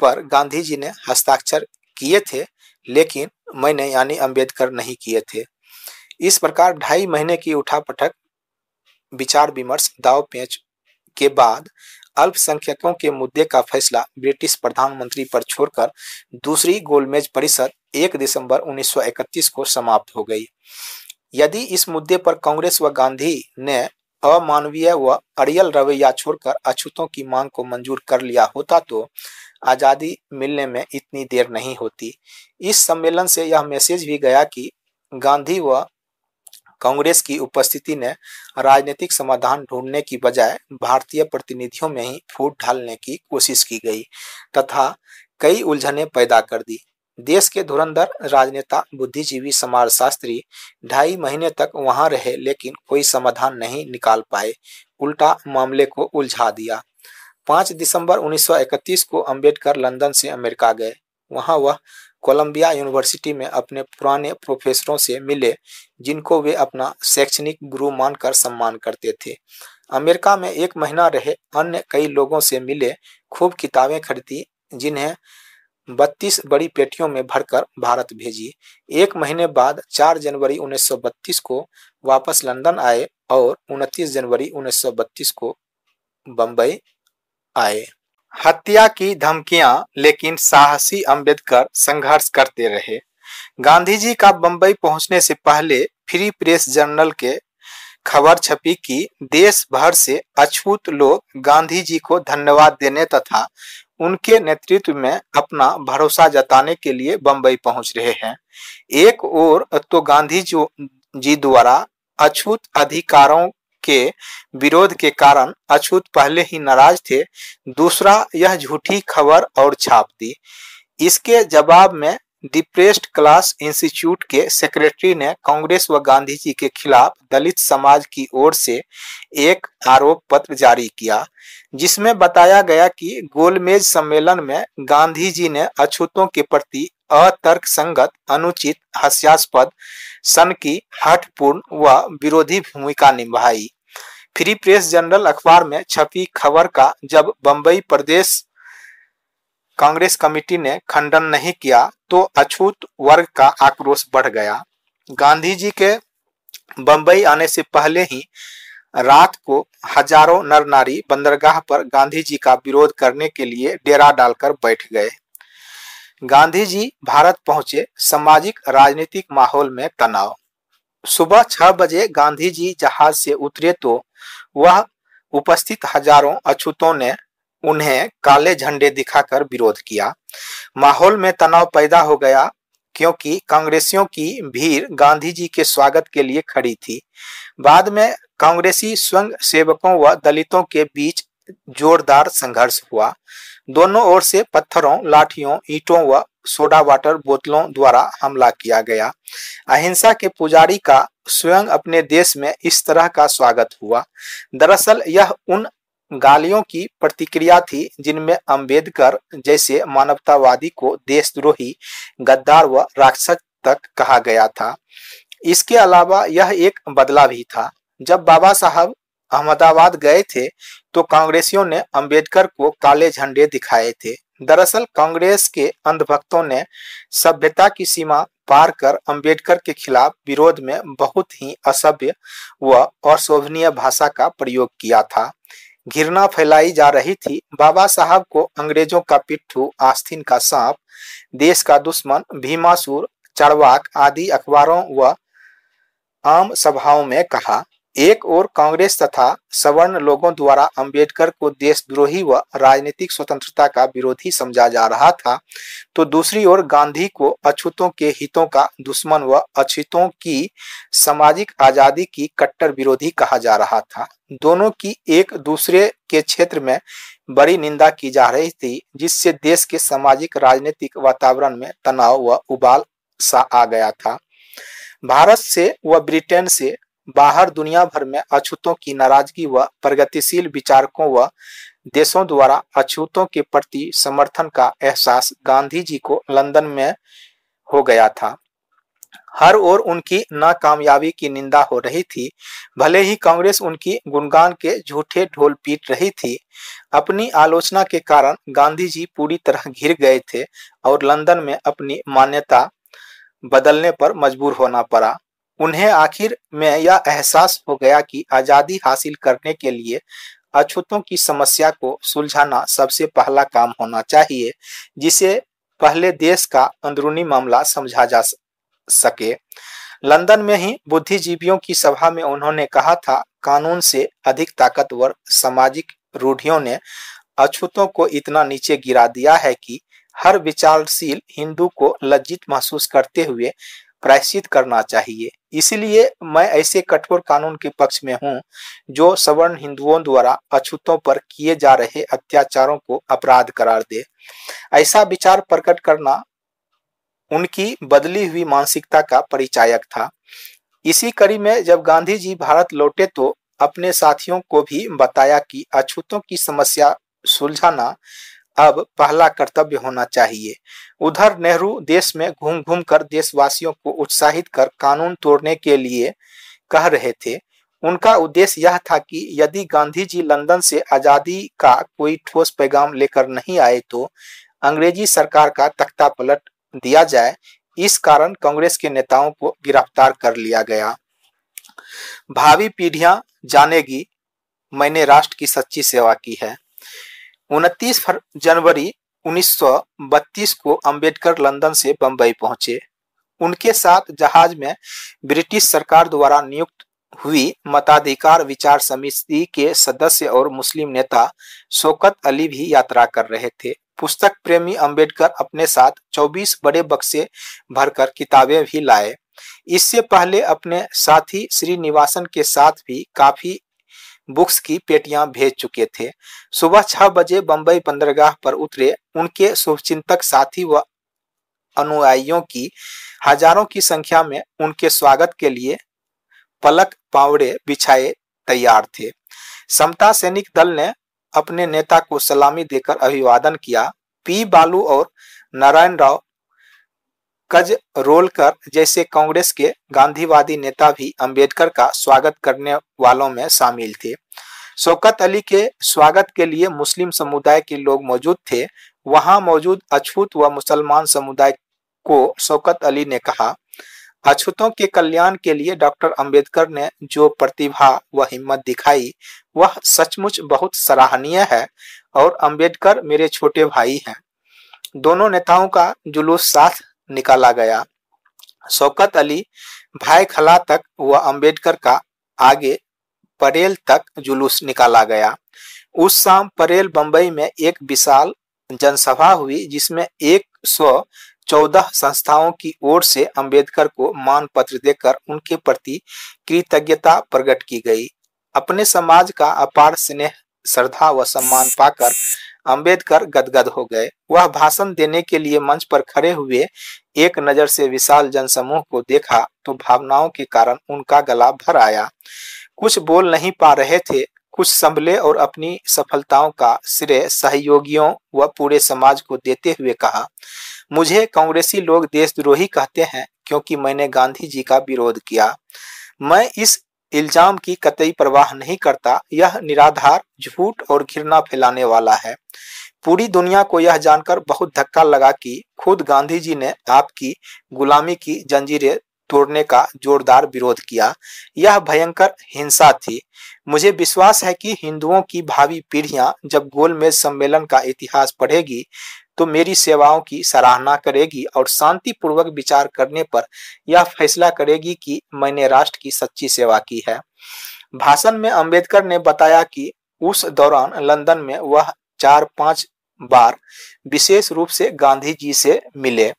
पर गांधी जी ने हस्ताक्षर किए थे, लेकिन मैंने यानी अंबेडकर नहीं किए थे। इस प्रकार ढाई महीने की उठापटक विचार विमर्श दाव पेच के बाद अल्पसंख्यकों के मुद्दे का फैसला ब्रिटिश प्रधानमंत्री पर छोड़कर दूसरी गोलमेज परिषद 1 दिसंबर 1931 को समाप्त हो गई। यदि इस मुद्दे पर कांग्रेस व गांधी ने अमानवीय व अड़ियल रवैया छोड़कर अछूतों की मांग को मंजूर कर लिया होता तो आज़ादी मिलने में इतनी देर नहीं होती। इस सम्मेलन से यह मैसेज भी गया कि गांधी व कांग्रेस की उपस्थिति ने राजनीतिक समाधान ढूँढने की बजाय भारतीय प्रतिनिधियों में ही फूट ढालने की कोशिश की गई तथा कई उलझने पैदा कर दी। देश के धुरंधर राजनेता, बुद्धिजीवी समाज शास्त्री ढाई महीने तक वहाँ रहे लेकिन कोई समाधान नहीं निकाल पाए। उल्टा मामले को उलझा दिया। 5 दिसंबर 1931 को अंबेडकर लंदन से अमेरिका गए। वहाँ वह कोलंबिया यूनिवर्सिटी में अपने पुराने प्रोफेसरों से मिले, जिनको वे अपना शैक्षणिक गुरु मानकर सम्मान करते थे। अमेरिका में एक महीना रहे, अन्य कई लोगों से मिले, खूब किताबें खरीदी, जिन्हें बत्तीस बड़ी पेटियों में भरकर भारत भेजी। एक महीने बाद 4 जनवरी 1932 को वापस लंदन आए और 29 जनवरी 1932 को बंबई आए। हत्या की धमकियाँ, लेकिन साहसी अंबेडकर संघर्ष करते रहे। गांधी जी का बंबई पहुँचने से पहले फ्री प्रेस जर्नल के खबर छपी कि देश भर से अछूत लोग गांधी जी को धन्यवाद देने तथा उनके नेतृत्व में अपना भरोसा जताने के लिए बंबई पहुँच रहे हैं। एक और तो गांधी जी द्वारा अछूत अधिकारों के विरोध के कारण अछूत पहले ही नाराज़ थे, दूसरा यह झूठी खबर और छाप दी। इसके जवाब में डिप्रेस्ड क्लास इंस्टीट्यूट के सेक्रेटरी ने कांग्रेस व गांधी जी के खिलाफ दलित समाज की ओर से एक आरोप पत्र जारी किया, जिसमें बताया गया कि गोलमेज सम्मेलन में गांधी जी ने अछूतों के प्रति अतर्क संगत अनुचित, हास्यास्पद सन की हठपूर्ण व विरोधी भूमिका निभाई। फ्री प्रेस जनरल अखबार में छपी खबर का जब बंबई प्रदेश कांग्रेस कमेटी ने खंडन नहीं किया तो अछूत वर्ग का आक्रोश बढ़ गया। गांधी जी के बंबई आने से पहले ही रात को हज़ारों नर नारी बंदरगाह पर गांधी जी का विरोध करने के लिए डेरा डालकर बैठ गए। गांधी जी भारत पहुँचे सामाजिक, राजनीतिक माहौल में तनाव। सुबह छह बजे गांधी जी जहाज़ से उतरे तो वह उपस्थित हज़ारों अछूतों ने उन्हें काले झंडे दिखाकर विरोध किया। माहौल में तनाव पैदा हो गया क्योंकि कांग्रेसियों की भीड़ गांधी जी के स्वागत के लिए खड़ी थी। बाद में कांग्रेसी स्वयं सेवकों व दलितों के बीच जोरदार संघर्ष हुआ। दोनों ओर से पत्थरों, लाठियों, ईटों व सोडा वाटर बोतलों द्वारा हमला किया गया। अहिंसा के पुजारी का स्वयं अपने देश में इस तरह का स्वागत हुआ। दरअसल, यह उन गालियों की प्रतिक्रिया थी जिनमें अंबेडकर जैसे मानवतावादी को देशद्रोही, गद्दार व राक्षस तक कहा गया था। इसके अलावा यह एक बदला भी था। जब बाबा साहब अहमदाबाद गए थे तो कांग्रेसियों ने अंबेडकर को काले झंडे दिखाए थे। दरअसल कांग्रेस के अंधभक्तों ने सभ्यता की सीमा पार कर अंबेडकर के खिलाफ विरोध में बहुत ही असभ्य व अशोभनीय भाषा का प्रयोग किया था। घृणा फैलाई जा रही थी। बाबा साहब को अंग्रेज़ों का पिट्ठू, आस्तीन का सांप, देश का दुश्मन, भीमासुर चरवाक आदि अखबारों व आम सभाओं में कहा। एक और कांग्रेस तथा सवर्ण लोगों द्वारा अंबेडकर को देशद्रोही व राजनीतिक स्वतंत्रता का विरोधी समझा जा रहा था तो दूसरी ओर गांधी को अछूतों के हितों का दुश्मन व अछूतों की सामाजिक आज़ादी की कट्टर विरोधी कहा जा रहा था। दोनों की एक दूसरे के क्षेत्र में बड़ी निंदा की जा रही थी, जिससे देश के सामाजिक, राजनीतिक वातावरण में तनाव व उबाल सा आ गया था। भारत से व ब्रिटेन से बाहर दुनिया भर में अछूतों की नाराज़गी व प्रगतिशील विचारकों व देशों द्वारा अछूतों के प्रति समर्थन का एहसास गांधी जी को लंदन में हो गया था। हर ओर उनकी नाकामयाबी की निंदा हो रही थी। भले ही कांग्रेस उनकी गुणगान के झूठे ढोल पीट रही थी, अपनी आलोचना के कारण गांधी जी पूरी तरह घिर गए थे और लंदन में अपनी मान्यता बदलने पर मजबूर होना पड़ा। उन्हें आखिर में यह एहसास हो गया कि आज़ादी हासिल करने के लिए अछूतों की समस्या को सुलझाना सबसे पहला काम होना चाहिए, जिसे पहले देश का अंदरूनी मामला समझा जा सके। लंदन में ही बुद्धिजीवियों की सभा में उन्होंने कहा था, कानून से अधिक ताकतवर सामाजिक रूढ़ियों ने अछूतों को इतना नीचे गिरा दिया है कि हर विचारशील हिंदू को लज्जित महसूस करते हुए प्रायश्चित करना चाहिए। इसलिए मैं ऐसे कठोर कानून के पक्ष में हूँ, जो सवर्ण हिंदुओं द्वारा अछूतों पर किए जा रहे अत्याचारों को अपराध करार दे। ऐसा विचार प्रकट करना उनकी बदली हुई मानसिकता का परिचायक था। इसी कड़ी में जब गांधी जी भारत लौटे तो अपने साथियों को भी बताया कि अछूतों की समस्या सुलझाना अब पहला कर्तव्य होना चाहिए। उधर नेहरू देश में घूम घूम कर देशवासियों को उत्साहित कर कानून तोड़ने के लिए कह रहे थे। उनका उद्देश्य यह था कि यदि गांधी जी लंदन से आज़ादी का कोई ठोस पैगाम लेकर नहीं आए तो अंग्रेज़ी सरकार का तख्ता पलट दिया जाए। इस कारण कांग्रेस के नेताओं को गिरफ़्तार कर लिया गया। भावी पीढ़ियाँ जानेगी, मैंने राष्ट्र की सच्ची सेवा की है। उनतीस जनवरी 1932 को अंबेडकर लंदन से बंबई पहुँचे। उनके साथ जहाज़ में ब्रिटिश सरकार द्वारा नियुक्त हुई मताधिकार विचार समिति के सदस्य और मुस्लिम नेता शोकत अली भी यात्रा कर रहे थे। पुस्तक प्रेमी अंबेडकर अपने साथ 24 बड़े बक्से भरकर किताबें भी लाए। इससे पहले अपने साथी श्रीनिवासन के साथ भी काफ़ी बुक्स की पेटियाँ भेज चुके थे। सुबह छह बजे बंबई बंदरगाह पर उतरे। उनके शुभचिंतक साथी व अनुयायियों की हज़ारों की संख्या में उनके स्वागत के लिए पलक पावड़े बिछाए तैयार थे। समता सैनिक दल ने अपने नेता को सलामी देकर अभिवादन किया। पी. बालू और नारायण राव कजरोलकर जैसे कांग्रेस के गांधीवादी नेता भी अंबेडकर का स्वागत करने वालों में शामिल थे। शौकत अली के स्वागत के लिए मुस्लिम समुदाय के लोग मौजूद थे। वहाँ मौजूद अछूत व मुसलमान समुदाय को शौकत अली ने कहा, अछूतों के कल्याण के लिए डॉक्टर अंबेडकर ने जो प्रतिभा व हिम्मत दिखाई, वह सचमुच बहुत सराहनीय है और अंबेडकर मेरे छोटे भाई हैं। दोनों नेताओं का जुलूस साथ निकाला गया। शौकत अली भाई खला तक व अंबेडकर का आगे परेल तक जुलूस निकाला गया। उस शाम परेल बंबई में एक विशाल जनसभा हुई, जिसमें एक सौ चौदह संस्थाओं की ओर से अंबेडकर को मान पत्र देकर उनके प्रति कृतज्ञता प्रकट की गई। अपने समाज का अपार स्नेह, श्रद्धा व सम्मान पाकर अंबेडकर गदगद हो गए। वह भाषण देने के लिए मंच पर खड़े हुए एक नज़र से विशाल जनसमूह को देखा तो भावनाओं के कारण उनका गला भर आया। कुछ बोल नहीं पा रहे थे। कुछ संभले और अपनी सफलताओं का श्रेय सहयोगियों व पूरे समाज को देते हुए कहा। मुझे कांग्रेसी लोग देशद्रोही कहते हैं, क्योंकि मैंने गांधी जी का विरोध किया। मैं इस इल्ज़ाम की कतई परवाह नहीं करता, यह निराधार, झूठ और घृणा फैलाने वाला है। पूरी दुनिया को यह जानकर बहुत धक्का लगा कि खुद गांधी जी ने आपकी गुलामी की जंजीरें तोड़ने का जोरदार विरोध किया। यह भयंकर हिंसा थी। मुझे विश्वास है कि हिंदुओं की भावी पीढ़ियाँ जब गोलमेज सम्मेलन का इतिहास पढ़ेगी तो मेरी सेवाओं की सराहना करेगी और शांतिपूर्वक विचार करने पर यह फैसला करेगी कि मैंने राष्ट्र की सच्ची सेवा की है। भाषण में अंबेडकर ने बताया कि उस दौरान लंदन में वह चार पाँच बार विशेष रूप से गांधी जी से मिले।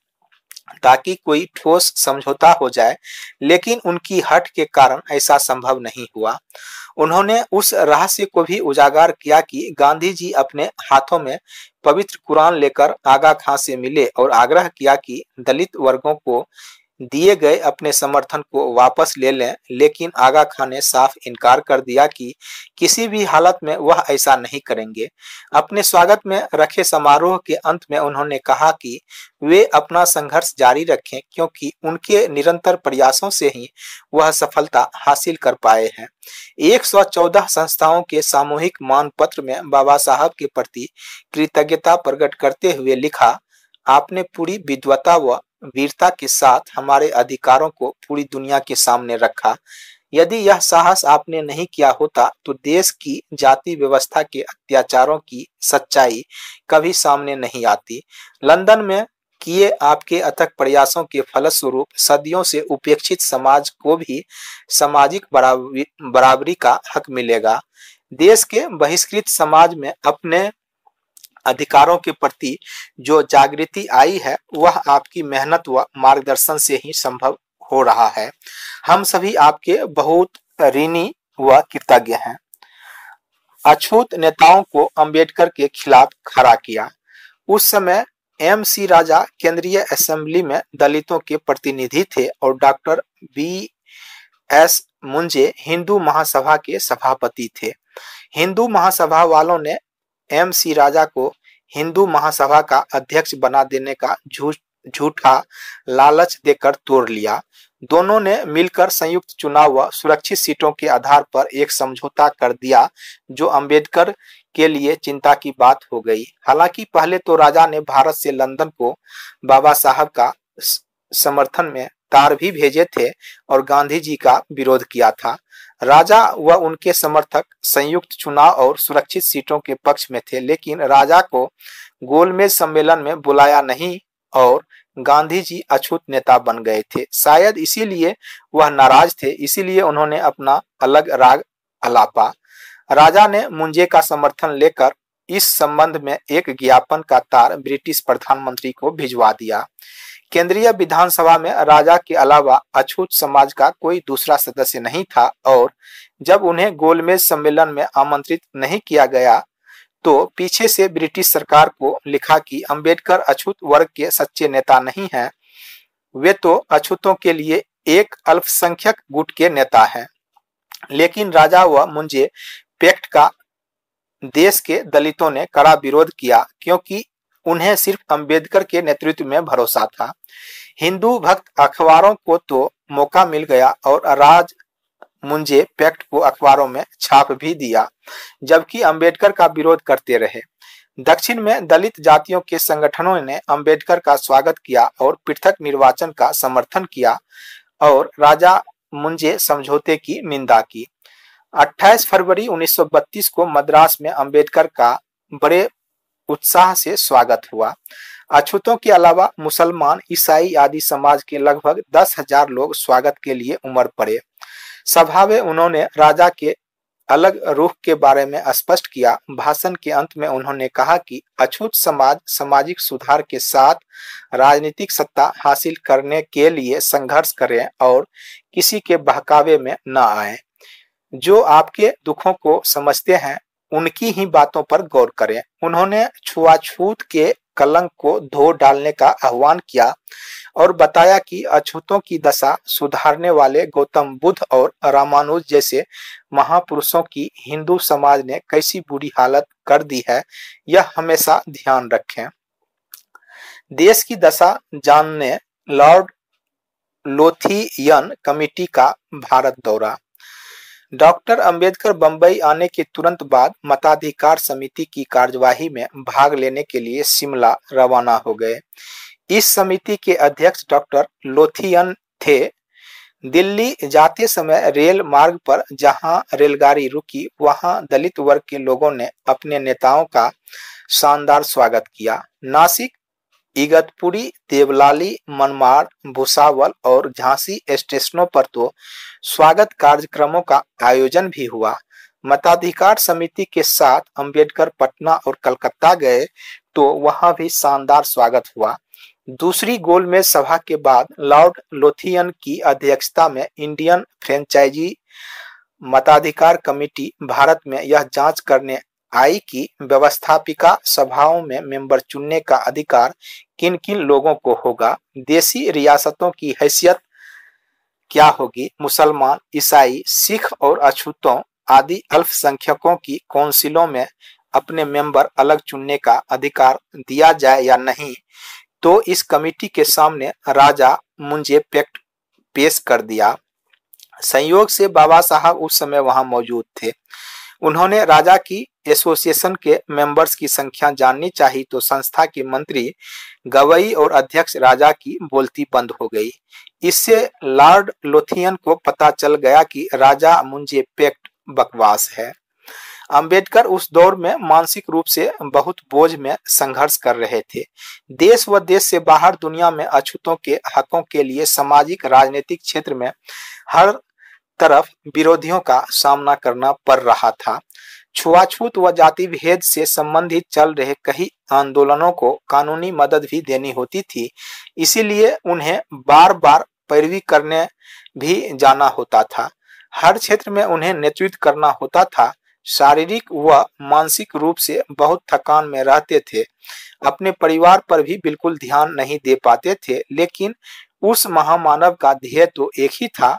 ताकि कोई ठोस समझौता हो जाए, लेकिन उनकी हट के कारण ऐसा संभव नहीं हुआ। उन्होंने उस रहस्य को भी उजागर किया कि गांधी जी अपने हाथों में पवित्र कुरान लेकर आगा खां से मिले और आग्रह किया कि दलित वर्गों को दिए गए अपने समर्थन को वापस ले लें, लेकिन आगा खान ने साफ़ इनकार कर दिया कि किसी भी हालत में वह ऐसा नहीं करेंगे। अपने स्वागत में रखे समारोह के अंत में उन्होंने कहा कि वे अपना संघर्ष जारी रखें, क्योंकि उनके निरंतर प्रयासों से ही वह सफलता हासिल कर पाए हैं। 114 संस्थाओं के सामूहिक मान पत्र में बाबा साहब के प्रति कृतज्ञता प्रकट करते हुए लिखा, आपने पूरी विद्वता व वीरता के साथ हमारे अधिकारों को पूरी दुनिया के सामने रखा। यदि यह साहस आपने नहीं किया होता तो देश की जाति व्यवस्था के अत्याचारों की सच्चाई कभी सामने नहीं आती। लंदन में किए आपके अथक प्रयासों के फलस्वरूप सदियों से उपेक्षित समाज को भी सामाजिक बराबरी का हक मिलेगा। देश के बहिष्कृत समाज में अपने अधिकारों के प्रति जो जागृति आई है, वह आपकी मेहनत व मार्गदर्शन से ही संभव हो रहा है। हम सभी आपके बहुत ऋणी व कृतज्ञ हैं। अछूत नेताओं को अंबेडकर के खिलाफ खड़ा किया। उस समय एम सी राजा केंद्रीय असेंबली में दलितों के प्रतिनिधि थे और doctor B S Moonje Hindu Mahasabha के सभापति थे। हिंदू महासभा वालों ने एम सी राजा को हिंदू महासभा का अध्यक्ष बना देने का झूठा लालच देकर तोड़ लिया। दोनों ने मिलकर संयुक्त चुनाव व सुरक्षित सीटों के आधार पर एक समझौता कर दिया, जो अंबेडकर के लिए चिंता की बात हो गई। हालाँकि पहले तो राजा ने भारत से लंदन को बाबा साहब का समर्थन में तार भी भेजे थे और गांधी जी का विरोध किया था। राजा व उनके समर्थक संयुक्त चुनाव और सुरक्षित सीटों के पक्ष में थे, लेकिन राजा को गोलमेज सम्मेलन में बुलाया नहीं और गांधी जी अछूत नेता बन गए थे। शायद इसीलिए वह नाराज़ थे, इसीलिए उन्होंने अपना अलग राग अलापा। राजा ने मुंजे का समर्थन लेकर इस संबंध में एक ज्ञापन का तार ब्रिटिश प्रधानमंत्री को भिजवा दिया। केंद्रीय विधानसभा में राजा के अलावा अछूत समाज का कोई दूसरा सदस्य नहीं था और जब उन्हें गोलमेज सम्मेलन में आमंत्रित नहीं किया गया तो पीछे से ब्रिटिश सरकार को लिखा कि अंबेडकर अछूत वर्ग के सच्चे नेता नहीं हैं। वे तो अछूतों के लिए एक अल्पसंख्यक गुट के नेता हैं। लेकिन राजा व मुंजे पैक्ट का देश के दलितों ने कड़ा विरोध किया, क्योंकि उन्हें सिर्फ़ अंबेडकर के नेतृत्व में भरोसा था। हिंदू भक्त अखबारों को तो मौका मिल गया और राज मुंजे पैक्ट को अखबारों में छाप भी दिया, जबकि अंबेडकर का विरोध करते रहे। दक्षिण में दलित जातियों के संगठनों ने अंबेडकर का स्वागत किया और पृथक निर्वाचन का समर्थन किया और राजा मुंजे समझौते की निंदा की। 28 फरवरी 1932 को मद्रास में अंबेडकर का बड़े उत्साह से स्वागत हुआ। अछूतों के अलावा मुसलमान, ईसाई आदि समाज के लगभग दस हज़ार लोग स्वागत के लिए उमड़ पड़े। सभा में उन्होंने राजा के अलग रुख के बारे में स्पष्ट किया। भाषण के अंत में उन्होंने कहा कि अछूत समाज, सामाजिक सुधार के साथ राजनीतिक सत्ता हासिल करने के लिए संघर्ष करें और किसी के बहकावे में न आए। जो आपके दुखों को समझते हैं उनकी ही बातों पर गौर करें। उन्होंने छुआछूत के कलंक को धो डालने का आह्वान किया और बताया कि अछूतों की दशा सुधारने वाले गौतम बुद्ध और रामानुज जैसे महापुरुषों की हिंदू समाज ने कैसी बुरी हालत कर दी है, यह हमेशा ध्यान रखें। देश की दशा जानने लॉर्ड लोथियन कमेटी का भारत दौरा। डॉक्टर अंबेडकर बंबई आने के तुरंत बाद मताधिकार समिति की कार्यवाही में भाग लेने के लिए शिमला रवाना हो गए। इस समिति के अध्यक्ष डॉक्टर लोथियन थे। दिल्ली जाते समय रेल मार्ग पर जहाँ रेलगाड़ी रुकी, वहाँ दलित वर्ग के लोगों ने अपने नेताओं का शानदार स्वागत किया। नासिक इगतपुरी, देवलाली, मनमाड़, भुसावल और झांसी स्टेशनों पर तो स्वागत कार्यक्रमों का आयोजन भी हुआ। मताधिकार समिति के साथ अंबेडकर पटना और कलकत्ता गए तो वहाँ भी शानदार स्वागत हुआ। दूसरी गोलमेज सभा के बाद लॉर्ड लोथियन की अध्यक्षता में इंडियन फ्रेंचाइजी मताधिकार कमेटी भारत में यह जाँच करने आई की व्यवस्थापिका सभाओं में मेंबर चुनने का अधिकार किन किन लोगों को होगा? देशी रियासतों की हैसियत क्या होगी? मुसलमान, ईसाई, सिख और अछूतों आदि अल्पसंख्यकों की काउंसिलों में अपने मेंबर अलग चुनने का अधिकार दिया जाए या नहीं? तो इस कमेटी के सामने राजा मुंजे पैक्ट पेश कर दिया। संयोग से बाबा साहब उस समय वहाँ मौजूद थे। उन्होंने राजा की एसोसिएशन के मेंबर्स की संख्या जाननी चाहिए तो संस्था के मंत्री, गवई और अध्यक्ष राजा की बोलती बंद हो गई। इससे लॉर्ड लोथियन को पता चल गया कि राजा मुंजे पैक्ट बकवास है। अंबेडकर उस दौर में मानसिक रूप से बहुत बोझ में संघर्ष कर रहे थे। देश व देश से बाहर दुनिया में अछूतों के हकों के लिए सामाजिक, राजनीतिक क्षेत्र में हर तरफ़ विरोधियों का सामना करना पड़ रहा था। छुआछूत व जाति भेद से संबंधित चल रहे कई आंदोलनों को कानूनी मदद भी देनी होती थी। इसीलिए उन्हें बार बार पैरवी करने भी जाना होता था। हर क्षेत्र में उन्हें नेतृत्व करना होता था। शारीरिक व मानसिक रूप से बहुत थकान में रहते थे। अपने परिवार पर भी बिल्कुल ध्यान नहीं दे पाते थे, लेकिन उस महामानव का ध्येय तो एक ही था,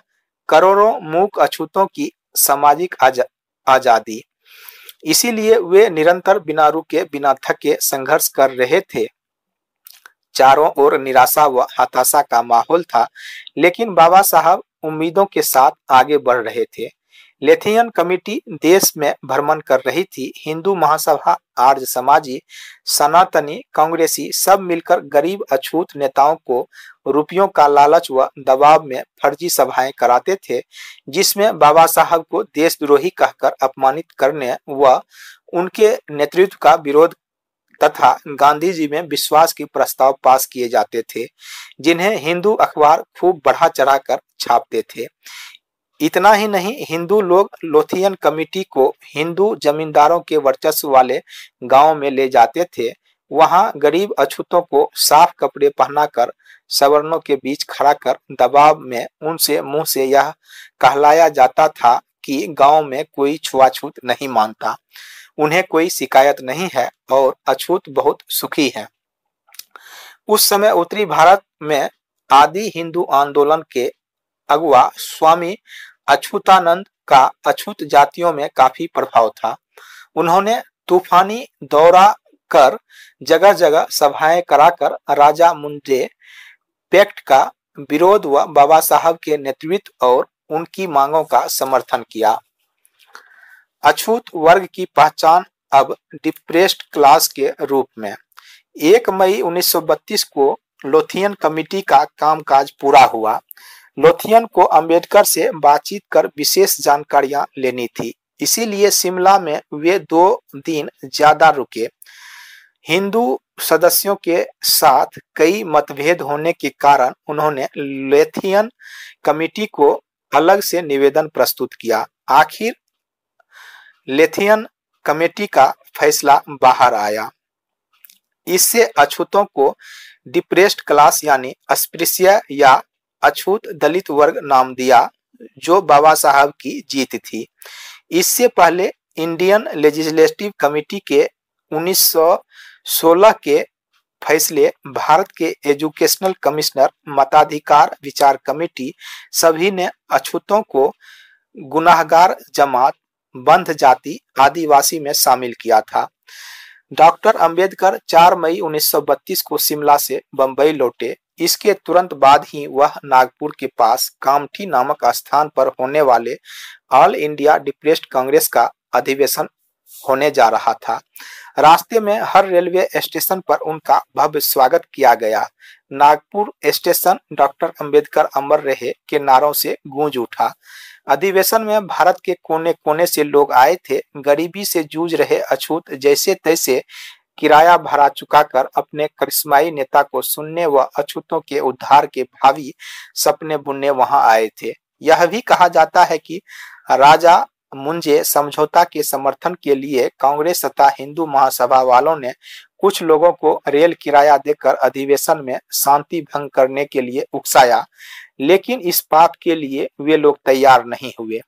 करोड़ों मूक अछूतों की सामाजिक आज़ादी। इसीलिए वे निरंतर बिना रुके बिना थके संघर्ष कर रहे थे। चारों ओर निराशा व हताशा का माहौल था, लेकिन बाबा साहब उम्मीदों के साथ आगे बढ़ रहे थे। लेथियन कमेटी देश में भ्रमण कर रही थी। हिंदू महासभा, आर्य समाजी, सनातनी, कांग्रेसी सब मिलकर गरीब, अछूत नेताओं को रुपयों का लालच व दबाव में फर्जी सभाएँ कराते थे, जिसमें बाबा साहब को देशद्रोही कहकर अपमानित करने व उनके नेतृत्व का विरोध तथा गांधी जी में विश्वास के प्रस्ताव पास किए जाते थे, जिन्हें हिंदू अखबार खूब बढ़ा चढ़ाकर छापते थे। इतना ही नहीं, हिंदू लोग लोथियन कमेटी को हिंदू जमींदारों के वर्चस्व वाले गाँव में ले जाते थे। वहाँ गरीब अछूतों को साफ़ कपड़े पहनाकर, सवर्णों के बीच खड़ा कर दबाव में उनसे मुँह से यह कहलाया जाता था कि गाँव में कोई छुआछूत नहीं मानता। उन्हें कोई शिकायत नहीं है और अछूत बहुत सुखी है। उस समय उत्तरी भारत में आदि हिंदू आंदोलन के अगुआ, स्वामी अछूतानंद का अछूत जातियों में काफ़ी प्रभाव था। उन्होंने तूफानी दौरा कर जगह जगह सभाएँ कराकर राजा मुंडे पैक्ट का विरोध व बाबा साहब के नेतृत्व और उनकी मांगों का समर्थन किया। अछूत वर्ग की पहचान अब डिप्रेस्ड क्लास के रूप में। एक मई 1932 को लोथियन कमेटी का कामकाज पूरा हुआ। लोथियन को अंबेडकर से बातचीत कर विशेष जानकारियाँ लेनी थी। इसीलिए शिमला में वे दो दिन ज़्यादा रुके। हिंदू सदस्यों के साथ कई मतभेद होने के कारण उन्होंने लेथियन कमेटी को अलग से निवेदन प्रस्तुत किया। आखिर लेथियन कमेटी का फैसला बाहर आया। इससे अछूतों को डिप्रेस्ड क्लास यानी अस्पृश्य या अछूत दलित वर्ग नाम दिया, जो बाबा साहब की जीत थी। इससे पहले इंडियन लेजिस्लेटिव कमेटी के 1916 के फैसले, भारत के एजुकेशनल कमिश्नर, मताधिकार विचार कमेटी, सभी ने अछूतों को गुनाहगार जमात, बंध जाति, आदिवासी में शामिल किया था। डॉक्टर अंबेडकर 4 मई 1932 को शिमला से बंबई लौटे। इसके तुरंत बाद ही वह नागपुर के पास कामठी नामक स्थान पर होने वाले ऑल इंडिया डिप्रेस्ड कांग्रेस का अधिवेशन होने जा रहा था। रास्ते में हर रेलवे स्टेशन पर उनका भव्य स्वागत किया गया। नागपुर स्टेशन डॉक्टर अंबेडकर अमर रहे के नारों से गूंज उठा। अधिवेशन में भारत के कोने कोने से लोग आए थे, गरीबी से जूझ रहे अछूत जैसे तैसे किराया भरा चुकाकर अपने करिश्माई नेता को सुनने व अछूतों के उद्धार के भावी सपने बुनने वहाँ आए थे। यह भी कहा जाता है कि राजा मुंजे समझौता के समर्थन के लिए कांग्रेस तथा हिंदू महासभा वालों ने कुछ लोगों को रेल किराया देकर अधिवेशन में शांति भंग करने के लिए उकसाया, लेकिन इस पाप के लिए वे लोग तैयार नहीं हुए।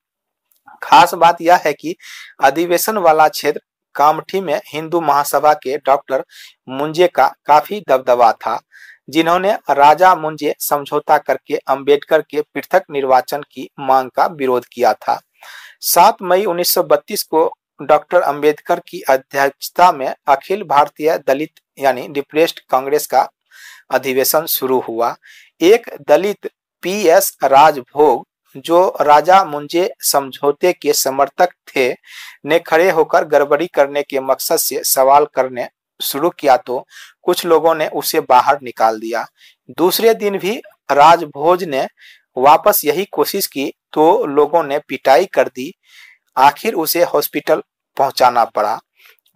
खास बात यह है कि अधिवेशन वाला क्षेत्र कामठी में हिंदू महासभा के डॉक्टर मुंजे का काफ़ी दबदबा था, जिन्होंने राजा मुंजे समझौता करके अंबेडकर के पृथक निर्वाचन की मांग का विरोध किया था। 7 मई 1932 को डॉक्टर अंबेडकर की अध्यक्षता में अखिल भारतीय दलित यानी डिप्रेस्ड कांग्रेस का अधिवेशन शुरू हुआ। एक दलित पी एस राजभोग जो राजा मुंजे समझौते के समर्थक थे, ने खड़े होकर गड़बड़ी करने के मकसद से सवाल करने शुरू किया तो कुछ लोगों ने उसे बाहर निकाल दिया। दूसरे दिन भी राजभोज ने वापस यही कोशिश की तो लोगों ने पिटाई कर दी। आखिर उसे हॉस्पिटल पहुंचाना पड़ा।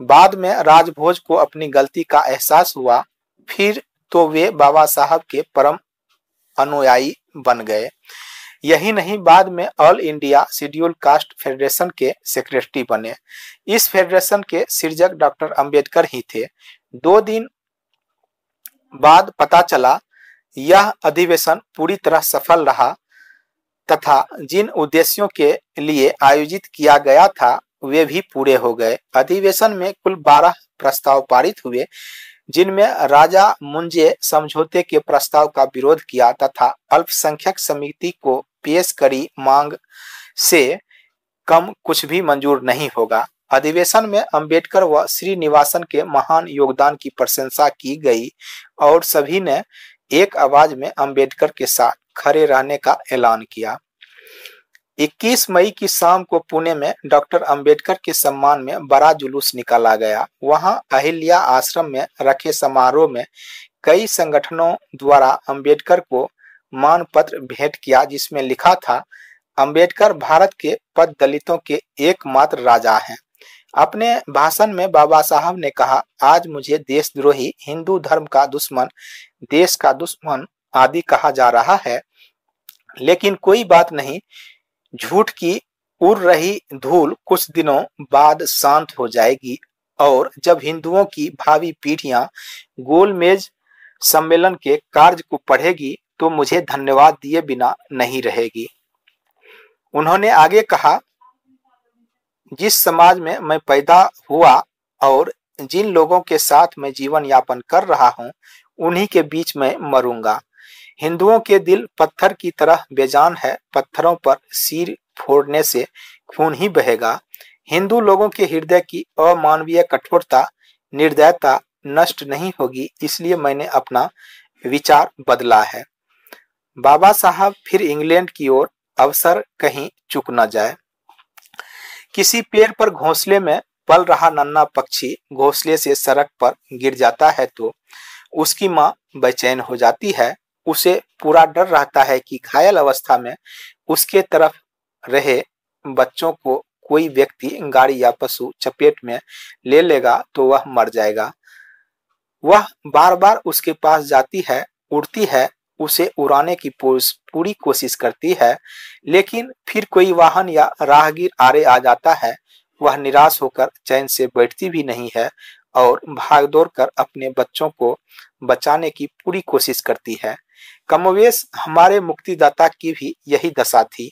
बाद में राजभोज को अपनी गलती का एहसास हुआ। फिर तो वे बाबा साहब के परम अनुयायी बन गए। यही नहीं, बाद में All India Scheduled Caste Federation के सेक्रेटरी बने। इस फेडरेशन के सृजक डॉक्टर अंबेडकर ही थे। दो दिन बाद पता चला, यह अधिवेशन पूरी तरह सफल रहा तथा जिन उद्देश्यों के लिए आयोजित किया गया था, वे भी पूरे हो गए। अधिवेशन में कुल बारह प्रस्ताव पारित हुए, जिनमें राजा मुंजे समझौते के प्रस्ताव का विरोध किया तथा अल्पसंख्यक समिति को पेश करी मांग से कम कुछ भी मंजूर नहीं होगा। अधिवेशन में अंबेडकर व श्रीनिवासन के महान योगदान की प्रशंसा की गई और सभी ने एक आवाज़ में अंबेडकर के साथ खड़े रहने का ऐलान किया। 21 मई की शाम को पुणे में डॉक्टर अंबेडकर के सम्मान में बड़ा जुलूस निकाला गया। वहाँ अहिल्या आश्रम में रखे समारोह में कई संगठनों द्वारा अंबेडकर को मान पत्र भेंट किया जिसमें लिखा था, अंबेडकर भारत के पद दलितों के एकमात्र राजा हैं। अपने भाषण में बाबा साहब ने कहा, आज मुझे देशद्रोही, हिंदू धर्म का दुश्मन, देश का दुश्मन आदि कहा जा रहा है। लेकिन कोई बात नहीं, झूठ की उड़ रही धूल कुछ दिनों बाद शांत हो जाएगी और जब हिंदुओं की भावी पीढ़ियाँ गोलमेज सम्मेलन के कार्य को पढ़ेगी तो मुझे धन्यवाद दिए बिना नहीं रहेगी। उन्होंने आगे कहा, जिस समाज में मैं पैदा हुआ और जिन लोगों के साथ मैं जीवन यापन कर रहा हूँ, उन्हीं के बीच में मरूँगा। हिंदुओं के दिल पत्थर की तरह बेजान है, पत्थरों पर सिर फोड़ने से खून ही बहेगा। हिंदू लोगों के हृदय की अमानवीय कठोरता, निर्दयता नष्ट नहीं होगी, इसलिए मैंने अपना विचार बदला है। बाबा साहब फिर इंग्लैंड की ओर अवसर कहीं चुक न जाए। किसी पेड़ पर घोंसले में पल रहा नन्ना पक्षी घोंसले से सड़क पर गिर जाता है तो उसकी माँ बेचैन हो जाती है। उसे पूरा डर रहता है कि घायल अवस्था में उसके तरफ़ रहे बच्चों को कोई व्यक्ति गाड़ी या पशु चपेट में ले लेगा तो वह मर जाएगा। वह बार बार उसके पास जाती है, उड़ती है उसे उड़ाने की पूरी कोशिश करती है, लेकिन फिर कोई वाहन या राहगीर आरे आ जाता है। वह निराश होकर चैन से बैठती भी नहीं है और भागदौड़ कर अपने बच्चों को बचाने की पूरी कोशिश करती है। कमवेश हमारे मुक्तिदाता की भी यही दशा थी।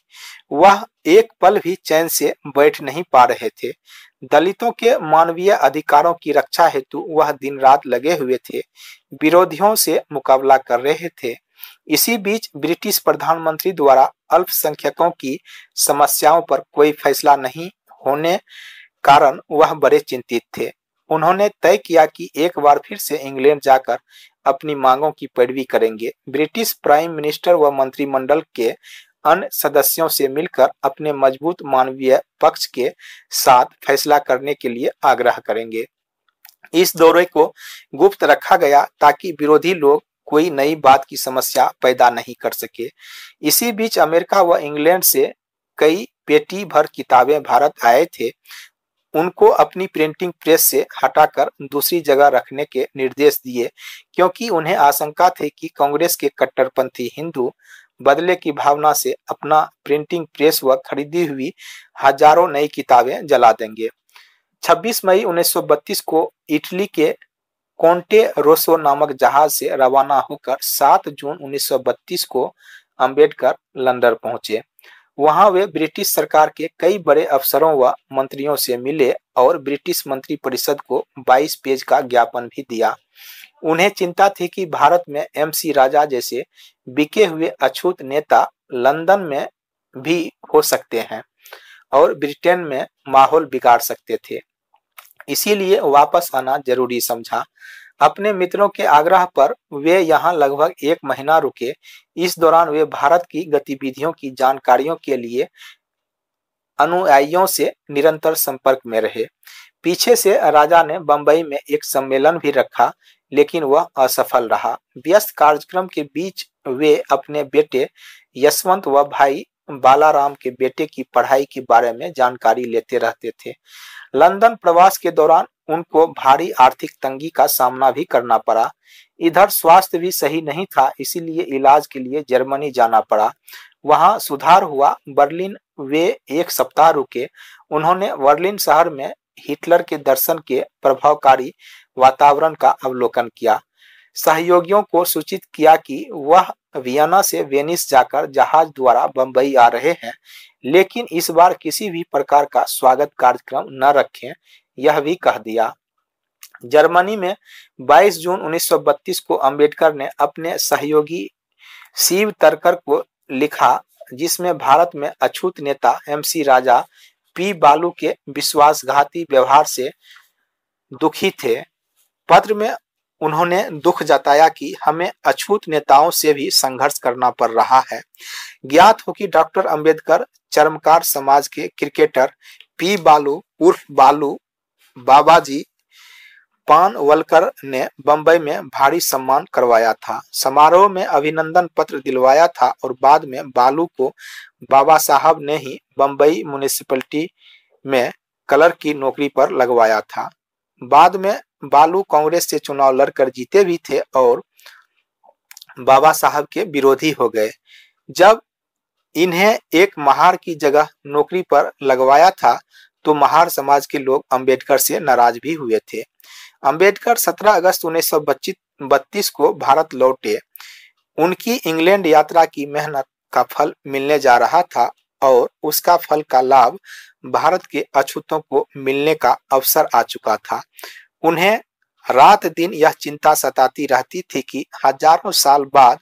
वह एक पल भी चैन से बैठ नहीं पा रहे थे। दलितों के मानवीय अधिकारों की रक्षा हेतु वह दिन रात लगे हुए थे। विरोधियों से मुकाबला कर रहे थे। इसी बीच ब्रिटिश प्रधानमंत्री द्वारा अल्पसंख्यकों की समस्याओं पर कोई फैसला नहीं होने कारण वह बड़े चिंतित थे। उन्होंने तय किया कि एक बार फिर से इंग्लैंड जाकर अपनी मांगों की पैरवी करेंगे। ब्रिटिश प्राइम मिनिस्टर व मंत्रिमंडल के अन्य सदस्यों से मिलकर अपने मज़बूत मानवीय पक्ष के साथ फैसला करने के लिए आग्रह करेंगे। इस दौरे को गुप्त रखा गया ताकि विरोधी लोग कोई नई बात की समस्या पैदा नहीं कर सके। इसी बीच अमेरिका व इंग्लैंड से कई पेटी भर किताबें भारत आए थे। उनको अपनी प्रिंटिंग प्रेस से हटाकर दूसरी जगह रखने के निर्देश दिए, क्योंकि उन्हें आशंका थी कि कांग्रेस के कट्टरपंथी हिंदू बदले की भावना से अपना प्रिंटिंग प्रेस व खरीदी हुई हज़ारों नई किताबें जला देंगे। 26 मई 1932 को इटली के कोंटे रोसो नामक जहाज़ से रवाना होकर 7 जून 1932 को अंबेडकर लंदन पहुँचे। वहाँ वे ब्रिटिश सरकार के कई बड़े अफसरों व मंत्रियों से मिले और ब्रिटिश मंत्री परिषद को 22 पेज का ज्ञापन भी दिया। उन्हें चिंता थी कि भारत में एमसी राजा जैसे बिके हुए अछूत नेता लंदन में भी हो सकते हैं और ब्रिटेन में माहौल बिगाड़ सकते थे। इसीलिए वापस आना ज़रूरी समझा। अपने मित्रों के आग्रह पर वे यहाँ लगभग एक महीना रुके। इस दौरान वे भारत की गतिविधियों की जानकारियों के लिए अनुयायियों से निरंतर संपर्क में रहे। पीछे से राजा ने बंबई में एक सम्मेलन भी रखा, लेकिन वह असफल रहा। व्यस्त कार्यक्रम के बीच वे अपने बेटे यशवंत व भाई बालाराम के बेटे की पढ़ाई के बारे में जानकारी लेते रहते थे। लंदन प्रवास के दौरान उनको भारी आर्थिक तंगी का सामना भी करना पड़ा। इधर स्वास्थ्य भी सही नहीं था, इसीलिए इलाज के लिए जर्मनी जाना पड़ा। वहाँ सुधार हुआ। बर्लिन वे एक सप्ताह रुके। उन्होंने बर्लिन शहर में हिटलर के दर्शन के प्रभावकारी वातावरण का अवलोकन किया। सहयोगियों को सूचित किया कि वह वियना से वेनिस जाकर जहाज़ द्वारा बंबई आ रहे हैं। लेकिन इस बार किसी भी प्रकार का स्वागत कार्यक्रम न रखें, यह भी कह दिया। जर्मनी में 22 जून 1932 को अंबेडकर ने अपने सहयोगी शिव तरकर को लिखा, जिसमें भारत में अछूत नेता एमसी राजा पी बालू के विश्वासघाती व्यवहार से दुखी थे। पत्र में उन्होंने दुख जताया कि हमें अछूत नेताओं से भी संघर्ष करना पड़ रहा है। ज्ञात हो कि डॉक्टर अंबेडकर, चरमकार समाज के क्रिकेटर, पी बालू, उर्फ़ बालू, बाबाजी, पानवलकर ने बंबई में भारी सम्मान करवाया था। समारोह में अभिनंदन पत्र दिलवाया था और बाद में बालू को बाबा साहब ने ही बंबई म्यूनिसिपलिटी में कलर की नौकरी पर लगवाया था। बाद में बालू कांग्रेस से चुनाव लड़कर जीते भी थे और बाबा साहब के विरोधी हो गए। जब इन्हें एक महार की जगह नौकरी पर लगवाया था तो महार समाज के लोग अंबेडकर से नाराज़ भी हुए थे। अंबेडकर 17 अगस्त उन्नीस बत्तीस को भारत लौटे। उनकी इंग्लैंड यात्रा की मेहनत का फल मिलने जा रहा था और उसका फल का लाभ भारत के अछूतों को मिलने का अवसर आ चुका था। उन्हें रात दिन यह चिंता सताती रहती थी कि हज़ारों साल बाद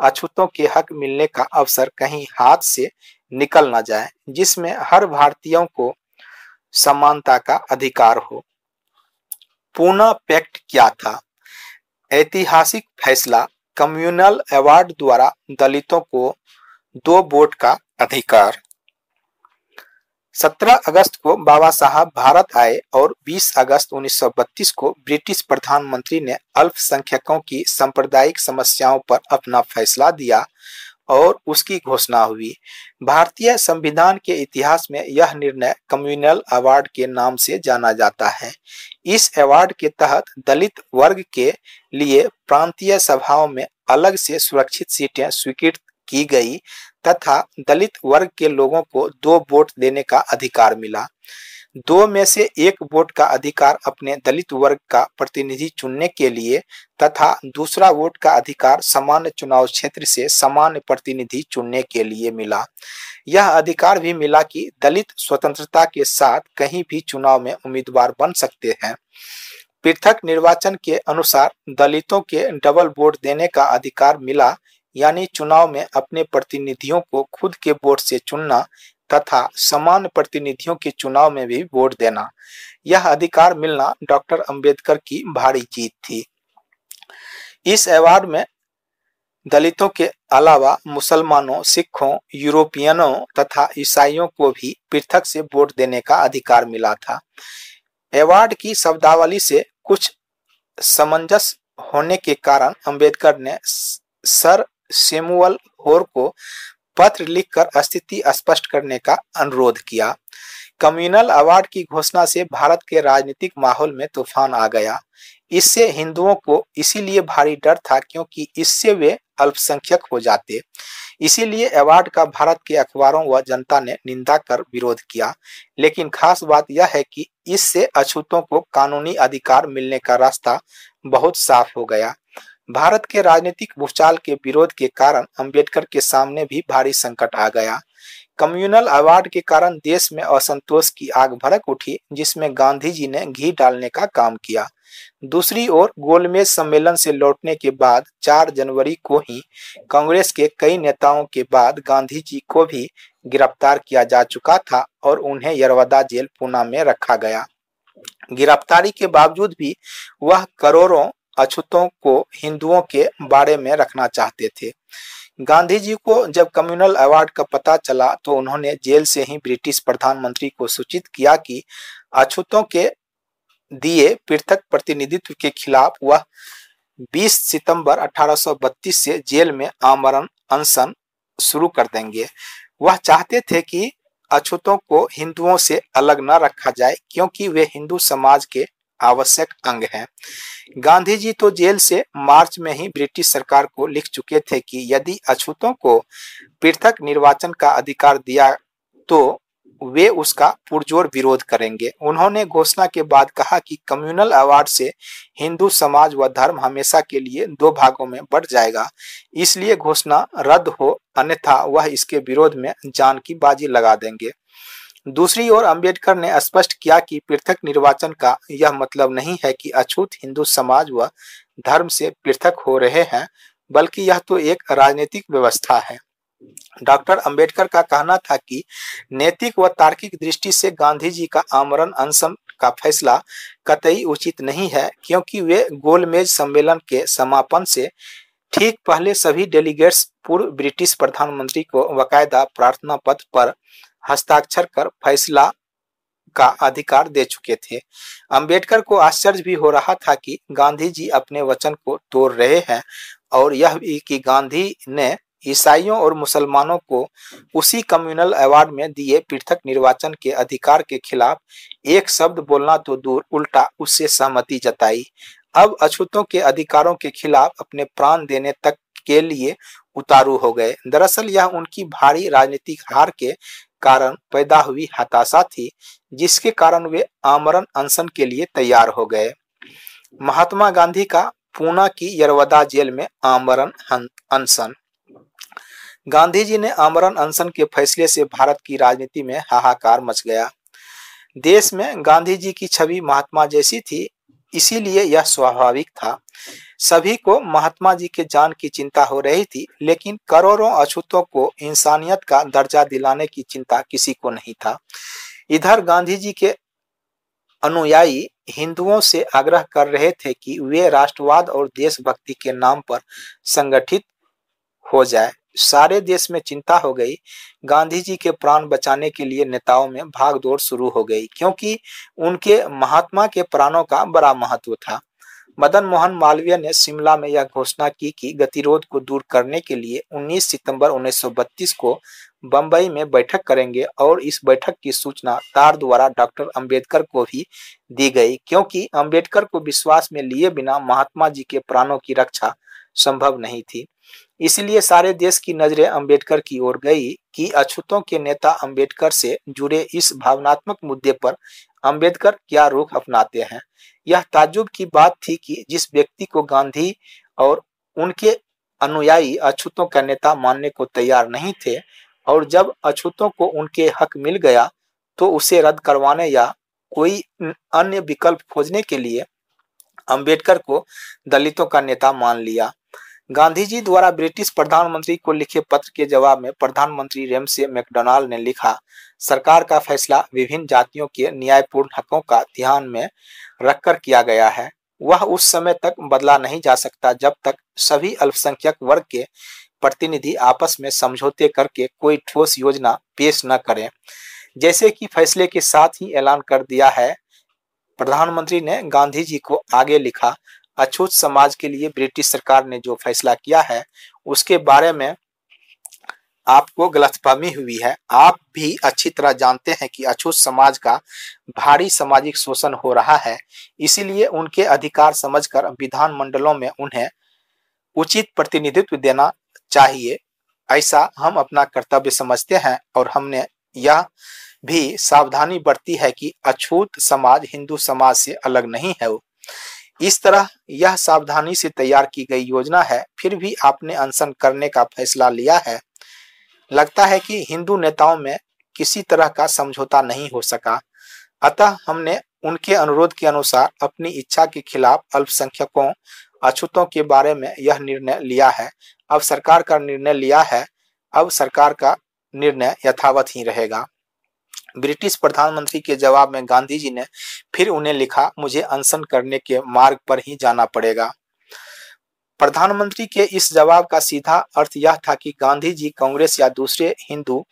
अछूतों के हक मिलने का अवसर कहीं हाथ से निकल न जाए, जिसमें हर भारतीयों को समानता का अधिकार हो। पूना पैक्ट क्या था। ऐतिहासिक फैसला कम्युनल अवार्ड द्वारा दलितों को दो वोट का अधिकार। 17 अगस्त को बाबा साहब भारत आए और 20 अगस्त 1932 को ब्रिटिश प्रधानमंत्री ने अल्पसंख्यकों की सांप्रदायिक समस्याओं पर अपना फैसला दिया और उसकी घोषणा हुई। भारतीय संविधान के इतिहास में यह निर्णय कम्युनल अवार्ड के नाम से जाना जाता है। इस अवार्ड के तहत दलित वर्ग के लिए प्रांतीय सभाओं में अलग से सुरक्षित सीटें स्वीकृत की गई तथा दलित वर्ग के लोगों को दो वोट देने का अधिकार मिला। दो में से एक वोट का अधिकार अपने दलित वर्ग का प्रतिनिधि चुनने के लिए तथा दूसरा वोट का अधिकार सामान्य चुनाव क्षेत्र से सामान्य प्रतिनिधि चुनने के लिए मिला। यह अधिकार भी मिला कि दलित स्वतंत्रता के साथ कहीं भी चुनाव में उम्मीदवार बन सकते हैं। पृथक निर्वाचन के अनुसार दलितों के डबल वोट देने का अधिकार मिला यानी चुनाव में अपने प्रतिनिधियों को खुद के वोट से चुनना तथा समान प्रतिनिधियों के चुनाव में भी वोट देना। यह अधिकार मिलना डॉक्टर अंबेडकर की भारी जीत थी। इस अवार्ड में दलितों के अलावा मुसलमानों, सिखों, यूरोपियनों तथा ईसाइयों को भी पृथक से वोट देने का अधिकार मिला था। अवार्ड की शब्दावली से कुछ समंजस होने के कारण अंबेडकर ने सर सेमुअल होर को पत्र लिखकर स्थिति स्पष्ट करने का अनुरोध किया। कम्युनल अवार्ड की घोषणा से भारत के राजनीतिक माहौल में तूफ़ान आ गया। इससे हिंदुओं को इसीलिए भारी डर था क्योंकि इससे वे अल्पसंख्यक हो जाते। इसीलिए अवार्ड का भारत के अखबारों व जनता ने निंदा कर विरोध किया। लेकिन खास बात यह है कि इससे अछूतों को कानूनी अधिकार मिलने का रास्ता बहुत साफ़ हो गया। भारत के राजनीतिक भूचाल के विरोध के कारण अंबेडकर के सामने भी भारी संकट आ गया। कम्युनल अवार्ड के कारण देश में असंतोष की आग भड़क उठी, जिसमें गांधी जी ने घी डालने का काम किया। दूसरी ओर गोलमेज सम्मेलन से लौटने के बाद 4 जनवरी को ही कांग्रेस के कई नेताओं के बाद गांधी जी को भी गिरफ़्तार किया जा चुका था और उन्हें यरवदा जेल पूना में रखा गया। गिरफ्तारी के बावजूद भी वह करोड़ों अछूतों को हिंदुओं के बारे में रखना चाहते थे। गांधी जी को जब कम्युनल अवार्ड का पता चला तो उन्होंने जेल से ही ब्रिटिश प्रधानमंत्री को सूचित किया कि अछूतों के दिए पृथक प्रतिनिधित्व के खिलाफ वह 20 सितंबर 1832 से जेल में आमरण अनशन शुरू कर देंगे। वह चाहते थे कि अछूतों को हिंदुओं से अलग न रखा जाए, क्योंकि वे हिंदू समाज के आवश्यक अंग हैं। गांधी जी तो जेल से मार्च में ही ब्रिटिश सरकार को लिख चुके थे कि यदि अछूतों को पृथक निर्वाचन का अधिकार दिया तो वे उसका पुरजोर विरोध करेंगे। उन्होंने घोषणा के बाद कहा कि कम्युनल अवार्ड से हिंदू समाज व धर्म हमेशा के लिए दो भागों में बढ़ जाएगा। इसलिए घोषणा रद्द हो अन्यथा वह इसके विरोध में जान की बाजी लगा देंगे। दूसरी ओर अंबेडकर ने स्पष्ट किया कि पृथक निर्वाचन का यह मतलब नहीं है कि अछूत हिंदू समाज व धर्म से पृथक हो रहे हैं, बल्कि यह तो एक राजनीतिक व्यवस्था है। डॉक्टर अंबेडकर का कहना था कि नैतिक व तार्किक दृष्टि से गांधी जी का आमरण अनशन का फैसला कतई उचित नहीं है, क्योंकि वे गोलमेज सम्मेलन के समापन से ठीक पहले सभी डेलीगेट्स पूर्व ब्रिटिश प्रधानमंत्री को बकायदा प्रार्थना पत्र पर हस्ताक्षर कर फैसला का अधिकार दे चुके थे। अंबेडकर को आश्चर्य भी हो रहा था कि गांधी जी अपने वचन को तोड़ रहे हैं और यह भी कि गांधी ने ईसाइयों और मुसलमानों को उसी कम्युनल अवार्ड में दिए पृथक निर्वाचन के अधिकार के खिलाफ एक शब्द बोलना तो दूर उल्टा उससे सहमति जताई। अब अछूतों के अधिकारों के खिलाफ अपने प्राण देने तक के लिए उतारू हो गए। दरअसल यह उनकी भारी राजनीतिक हार के कारण पैदा हुई हताशा थी, जिसके कारण वे आमरण अनशन के लिए तैयार हो गए। महात्मा गांधी का पूना की यरवदा जेल में आमरण अनशन। गांधी जी ने आमरण अनशन के फैसले से भारत की राजनीति में हाहाकार मच गया। देश में गांधी जी की छवि महात्मा जैसी थी इसीलिए यह स्वाभाविक था। सभी को महात्मा जी के जान की चिंता हो रही थी, लेकिन करोड़ों अछूतों को इंसानियत का दर्जा दिलाने की चिंता किसी को नहीं था। इधर गांधी जी के अनुयायी हिंदुओं से आग्रह कर रहे थे कि वे राष्ट्रवाद और देशभक्ति के नाम पर संगठित हो जाए। सारे देश में चिंता हो गई। गांधी जी के प्राण बचाने के लिए नेताओं में भागदौड़ शुरू हो गई, क्योंकि उनके महात्मा के प्राणों का बड़ा महत्व था। मदन मोहन मालवीय ने शिमला में यह घोषणा की कि गतिरोध को दूर करने के लिए 19 सितंबर 1932 को बंबई में बैठक करेंगे और इस बैठक की सूचना तार द्वारा डॉक्टर अंबेडकर को भी दी गई, क्योंकि अंबेडकर को विश्वास में लिए बिना महात्मा जी के प्राणों की रक्षा संभव नहीं थी। इसलिए सारे देश की नज़रें अंबेडकर की ओर गई कि अछूतों के नेता अंबेडकर से जुड़े इस भावनात्मक मुद्दे पर अंबेडकर क्या रुख अपनाते हैं। यह ताजुब की बात थी कि जिस व्यक्ति को गांधी और उनके अनुयायी अछूतों का नेता मानने को तैयार नहीं थे और जब अछूतों को उनके हक मिल गया तो उसे रद्द करवाने या कोई अन्य विकल्प खोजने के लिए अंबेडकर को दलितों का नेता मान लिया। गांधी जी द्वारा ब्रिटिश प्रधानमंत्री को लिखे पत्र के जवाब में प्रधानमंत्री रेमसे मैकडोनाल्ड ने लिखा, सरकार का फैसला विभिन्न जातियों के न्यायपूर्ण हकों का ध्यान में रखकर किया गया है। वह उस समय तक बदला नहीं जा सकता जब तक सभी अल्पसंख्यक वर्ग के प्रतिनिधि आपस में समझौते करके कोई ठोस योजना पेश न करें। जैसे कि फैसले के साथ ही ऐलान कर दिया है, प्रधानमंत्री ने गांधी जी को आगे लिखा अछूत समाज के लिए ब्रिटिश सरकार ने जो फैसला किया है, उसके बारे में आपको गलतफहमी हुई है। आप भी अच्छी तरह जानते हैं कि अछूत समाज का भारी सामाजिक शोषण हो रहा है, इसीलिए उनके अधिकार समझकर विधान मंडलों में उन्हें उचित प्रतिनिधित्व देना चाहिए। ऐसा हम अपना कर्तव्य समझते हैं और हमने यह भी सावधानी बरती है कि अछूत समाज हिंदू समाज से अलग नहीं है। इस तरह यह सावधानी से तैयार की गई योजना है, फिर भी आपने अनशन करने का फैसला लिया है। लगता है कि हिंदू नेताओं में किसी तरह का समझौता नहीं हो सका। अतः हमने उनके अनुरोध के अनुसार अपनी इच्छा के खिलाफ अल्पसंख्यकों, अछूतों के बारे में यह निर्णय लिया है। अब सरकार का निर्णय लिया है, अब सरकार का निर्णय यथावत ही रहेगा। ब्रिटिश प्रधानमंत्री के जवाब में गांधी जी ने फिर उन्हें लिखा, मुझे अनशन करने के मार्ग पर ही जाना पड़ेगा। प्रधानमंत्री के इस जवाब का सीधा अर्थ यह था कि गांधी जी कांग्रेस या दूसरे हिंदू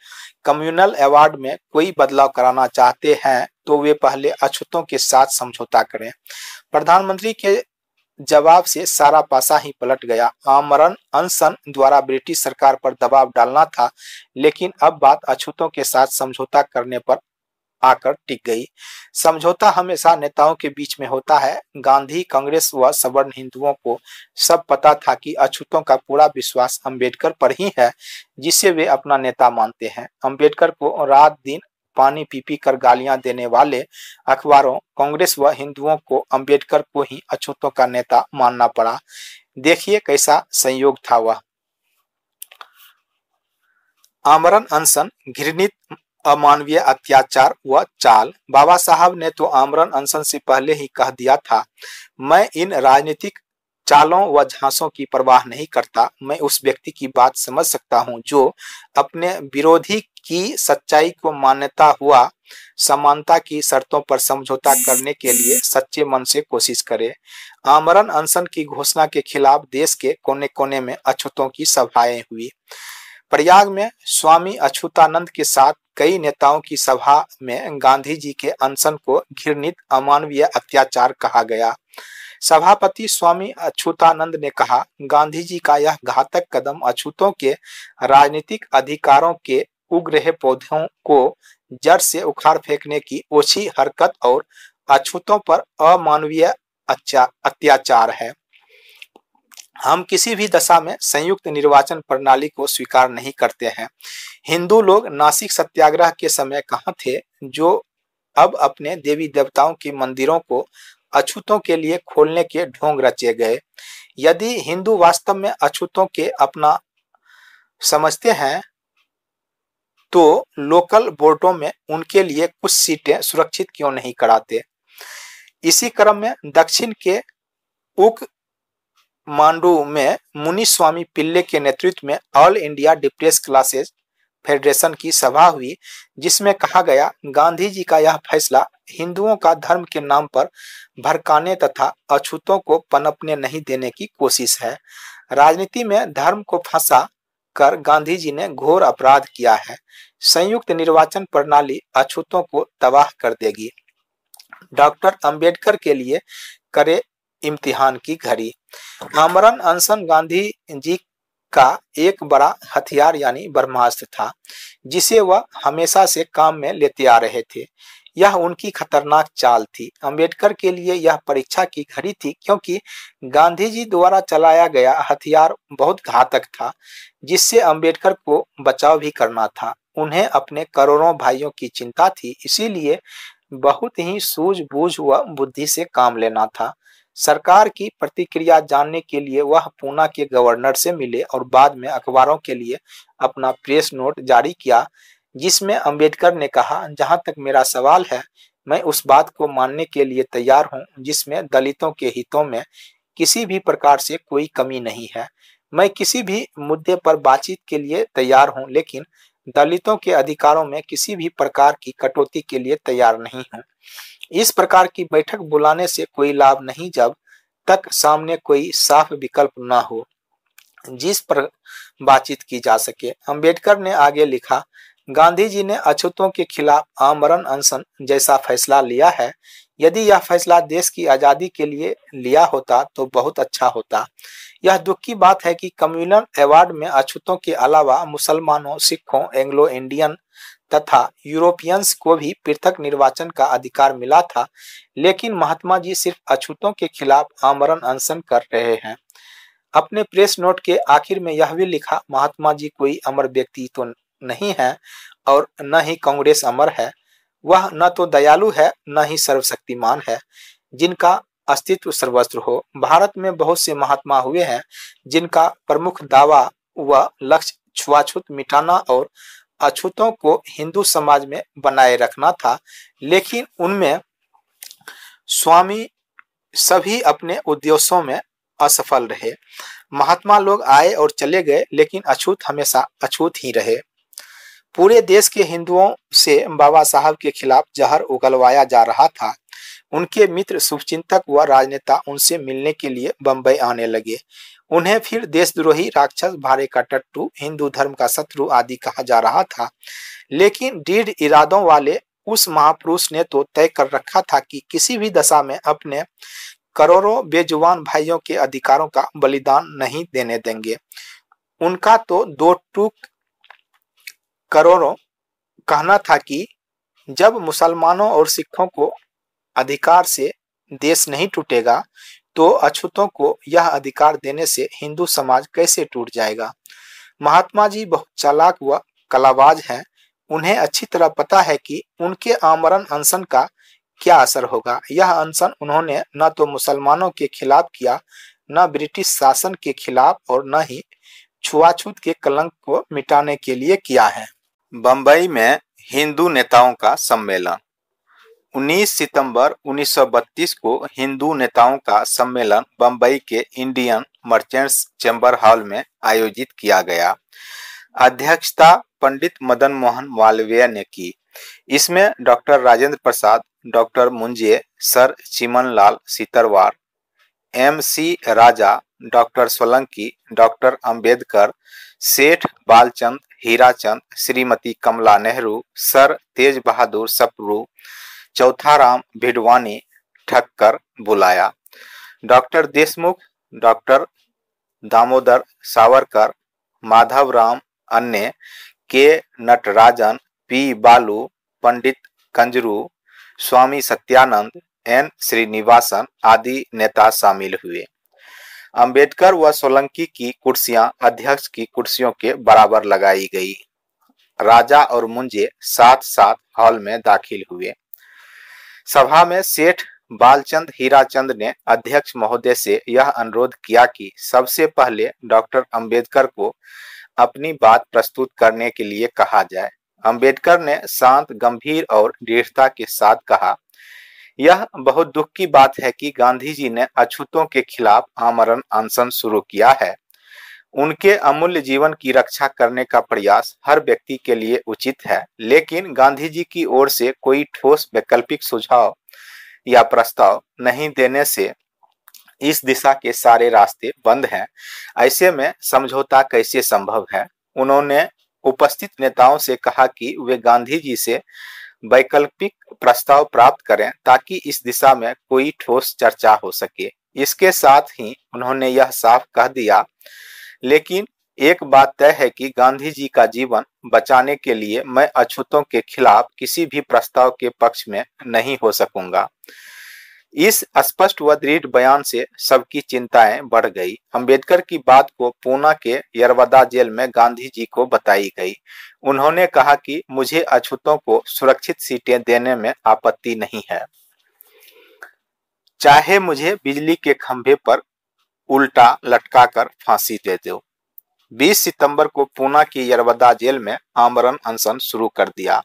कम्युनल अवार्ड में कोई बदलाव कराना चाहते हैं तो वे पहले अछूतों के साथ समझौता करें। प्रधानमंत्री के जवाब से सारा पासा ही पलट गया। आमरण अनशन द्वारा ब्रिटिश सरकार पर दबाव डालना था, लेकिन अब बात अछूतों के साथ समझौता करने पर आकर टिक गई। समझौता हमेशा नेताओं के बीच में होता है। गांधी, कांग्रेस व सवर्ण हिंदुओं को सब पता था कि अछूतों का पूरा विश्वास अंबेडकर पर ही है, जिसे वे अपना नेता मानते हैं। अंबेडकर को रात दिन पानी पी पी कर गालियाँ देने वाले अखबारों, कांग्रेस व हिंदुओं को अंबेडकर को ही अछूतों का नेता मानना पड़ा। देखिए कैसा संयोग था वह। आमरण अनशन, घृणित, अमानवीय अत्याचार व चाल। बाबा साहब ने तो आमरण अनशन से पहले ही कह दिया था, मैं इन राजनीतिक चालों व झांसों की परवाह नहीं करता, मैं उस व्यक्ति की बात समझ सकता हूँ, जो अपने विरोधी की सच्चाई को मान्यता हुआ, समानता की शर्तों पर समझौता करने के लिए सच्चे मन से कोशिश करे। आमरण अनशन की घोषणा के खिलाफ देश के कोने कोने में अछूतों की सभाएँ हुई। प्रयाग में स्वामी अछूतानंद के साथ कई नेताओं की सभा में गांधी जी के अनशन को घृणित, अमानवीय अत्याचार कहा गया। सभापति स्वामी अछूतानंद ने कहा गांधी जी का यह घातक कदम अछूतों के राजनीतिक अधिकारों के उग रहे पौधों को जड़ से उखाड़ फेंकने की ओछी हरकत और अछूतों पर अमानवीय अत्याचार है। हम किसी भी दशा में संयुक्त निर्वाचन प्रणाली को स्वीकार नहीं करते हैं। हिंदू लोग नासिक सत्याग्रह के समय कहाँ थे, जो अब अपने देवी देवताओं के मंदिरों को अछूतों के लिए खोलने के ढोंग रचे गए। यदि हिंदू वास्तव में अछूतों के अपना समझते हैं तो लोकल बोर्डों में उनके लिए कुछ सीटें सुरक्षित क्यों नहीं कराते? इसी क्रम में दक्षिण के उक मांडू में मुनि स्वामी पिल्ले के नेतृत्व में All India Depressed Classes Federation की सभा हुई, जिसमें कहा गया गांधी जी का यह फैसला हिंदुओं का धर्म के नाम पर भड़काने तथा अछूतों को पनपने नहीं देने की कोशिश है। राजनीति में धर्म को फंसा कर गांधी जी ने घोर अपराध किया है। संयुक्त निर्वाचन प्रणाली अछूतों को तबाह कर देगी। डॉक्टर अंबेडकर के लिए करे इम्तिहान की घड़ी। आमरण अनशन गांधी जी का एक बड़ा हथियार यानी ब्रह्मास्त्र था, जिसे वह हमेशा से काम में लेते आ रहे थे। यह उनकी खतरनाक चाल थी। अंबेडकर के लिए यह परीक्षा की घड़ी थी क्योंकि गांधी जी द्वारा चलाया गया हथियार बहुत घातक था, जिससे अंबेडकर को बचाव भी करना था। उन्हें अपने करोड़ों भाइयों की चिंता थी, इसीलिए बहुत ही सूझबूझ व बुद्धि से काम लेना था। सरकार की प्रतिक्रिया जानने के लिए वह पूना के गवर्नर से मिले और बाद में अखबारों के लिए अपना प्रेस नोट जारी किया, जिसमें अंबेडकर ने कहा, जहाँ तक मेरा सवाल है, मैं उस बात को मानने के लिए तैयार हूँ, जिसमें दलितों के हितों में किसी भी प्रकार से कोई कमी नहीं है। मैं किसी भी मुद्दे पर बातचीत के लिए तैयार हूँ, लेकिन दलितों के अधिकारों में किसी भी प्रकार की कटौती के लिए तैयार नहीं हूँ। इस प्रकार की बैठक बुलाने से कोई लाभ नहीं जब तक सामने कोई साफ़ विकल्प न हो, जिस पर बातचीत की जा सके। अंबेडकर ने आगे लिखा गांधी जी ने अछूतों के खिलाफ आमरण अनशन जैसा फैसला लिया है। यदि यह फैसला देश की आज़ादी के लिए लिया होता तो बहुत अच्छा होता। यह दुख की बात है कि कम्युनल अवार्ड में अछूतों के अलावा मुसलमानों, सिखों एंग्लो इंडियन तथा यूरोपियंस को भी पृथक निर्वाचन का अधिकार मिला था, लेकिन महात्मा जी सिर्फ़ अछूतों के खिलाफ आमरण अनशन कर रहे हैं। अपने प्रेस नोट के आखिर में यह भी लिखा, महात्मा जी कोई अमर व्यक्ति तो नहीं है और न ही कांग्रेस अमर है। वह न तो दयालु है, न ही सर्वशक्तिमान है, जिनका अस्तित्व सर्वस्त्र हो। भारत में बहुत से महात्मा हुए हैं, जिनका प्रमुख दावा व लक्ष्य छुआछूत मिटाना और अछूतों को हिंदू समाज में बनाए रखना था, लेकिन उनमें स्वामी सभी अपने उद्देश्यों में असफल रहे। महात्मा लोग आए और चले गए, लेकिन अछूत हमेशा अछूत ही रहे। पूरे देश के हिंदुओं से बाबा साहब के खिलाफ जहर उगलवाया जा रहा था। उनके मित्र शुभचिंतक व राजनेता उनसे मिलने के लिए बंबई आने लगे। उन्हें फिर देशद्रोही राक्षस भारे का टट्टू, हिंदू धर्म का शत्रु आदि कहा जा रहा था। लेकिन दृढ़ इरादों वाले उस महापुरुष ने तो तय कर रखा था कि किसी भी दशा में अपने करोड़ों बेजुबान भाइयों के अधिकारों का बलिदान नहीं देने देंगे। उनका तो दो टूक करोड़ों कहना था कि जब मुसलमानों और सिखों को अधिकार से देश नहीं टूटेगा तो अछूतों को यह अधिकार देने से हिंदू समाज कैसे टूट जाएगा? महात्मा जी बहुत चालाक व कलाबाज हैं। उन्हें अच्छी तरह पता है कि उनके आमरण अनशन का क्या असर होगा। यह अनशन उन्होंने न तो मुसलमानों के खिलाफ किया, न ब्रिटिश शासन के खिलाफ और न ही छुआछूत के कलंक को मिटाने के लिए किया है। बंबई में हिंदू नेताओं का सम्मेलन। 19 सितंबर 1932 को हिंदू नेताओं का सम्मेलन बंबई के इंडियन मर्चेंट्स चैम्बर हॉल में आयोजित किया गया। अध्यक्षता पंडित मदन मोहन मालवीय ने की। इसमें doctor Rajendra Prasad, doctor Moonje sir Chiman Lal Setalvad, M C Raja, doctor Solanki, doctor Ambedkar, Seth Balchand, Hirachand, Shrimati Kamala Nehru, sir Tej Bahadur Sapru Chothram Bhidwani Thakkar बुलाया। Doctor Deshmukh, doctor Damodar Savarkar, Madhav Ram अन्य, K Natarajan, P Balu, Pandit Kunzru, Swami Satyanand, N Srinivasan आदि नेता शामिल हुए। अंबेडकर व सोलंकी की कुर्सियाँ, अध्यक्ष की कुर्सियों के बराबर लगाई गई। राजा और मुंजे साथ साथ हॉल में दाखिल हुए। सभा में सेठ बालचंद हीराचंद ने अध्यक्ष महोदय से यह अनुरोध किया कि सबसे पहले डॉक्टर अंबेडकर को अपनी बात प्रस्तुत करने के लिए कहा जाए। अंबेडकर ने शांत, गंभीर और दृढ़ता के साथ कहा, यह बहुत दुख की बात है कि गांधी जी ने अछूतों के खिलाफ आमरण अनशन शुरू किया है। उनके अमूल्य जीवन की रक्षा करने का प्रयास हर व्यक्ति के लिए उचित है। लेकिन गांधी जी की ओर से कोई ठोस वैकल्पिक सुझाव या प्रस्ताव नहीं देने से इस दिशा के सारे रास्ते बंद हैं। ऐसे में समझौता कैसे संभव है? उन्होंने उपस्थित नेताओं से कहा कि वे गांधी जी से वैकल्पिक प्रस्ताव प्राप्त करें ताकि इस दिशा में कोई ठोस चर्चा हो सके। इसके साथ ही उन्होंने यह साफ़ कह दिया लेकिन एक बात तय है कि गांधी जी का जीवन बचाने के लिए मैं अछूतों के खिलाफ किसी भी प्रस्ताव के पक्ष में नहीं हो सकूँगा। इस स्पष्ट व दृढ़ बयान से सबकी चिंताएँ बढ़ गई। अंबेडकर की बात को पूना के यरवदा जेल में गांधी जी को बताई गई। उन्होंने कहा कि मुझे अछूतों को सुरक्षित सीटें देने में आपत्ति नहीं है। चाहे मुझे बिजली के खंभे पर उल्टा लटकाकर फांसी दे दो। 20 सितंबर को पूना की यरवदा जेल में आमरण अनशन शुरू कर दिया।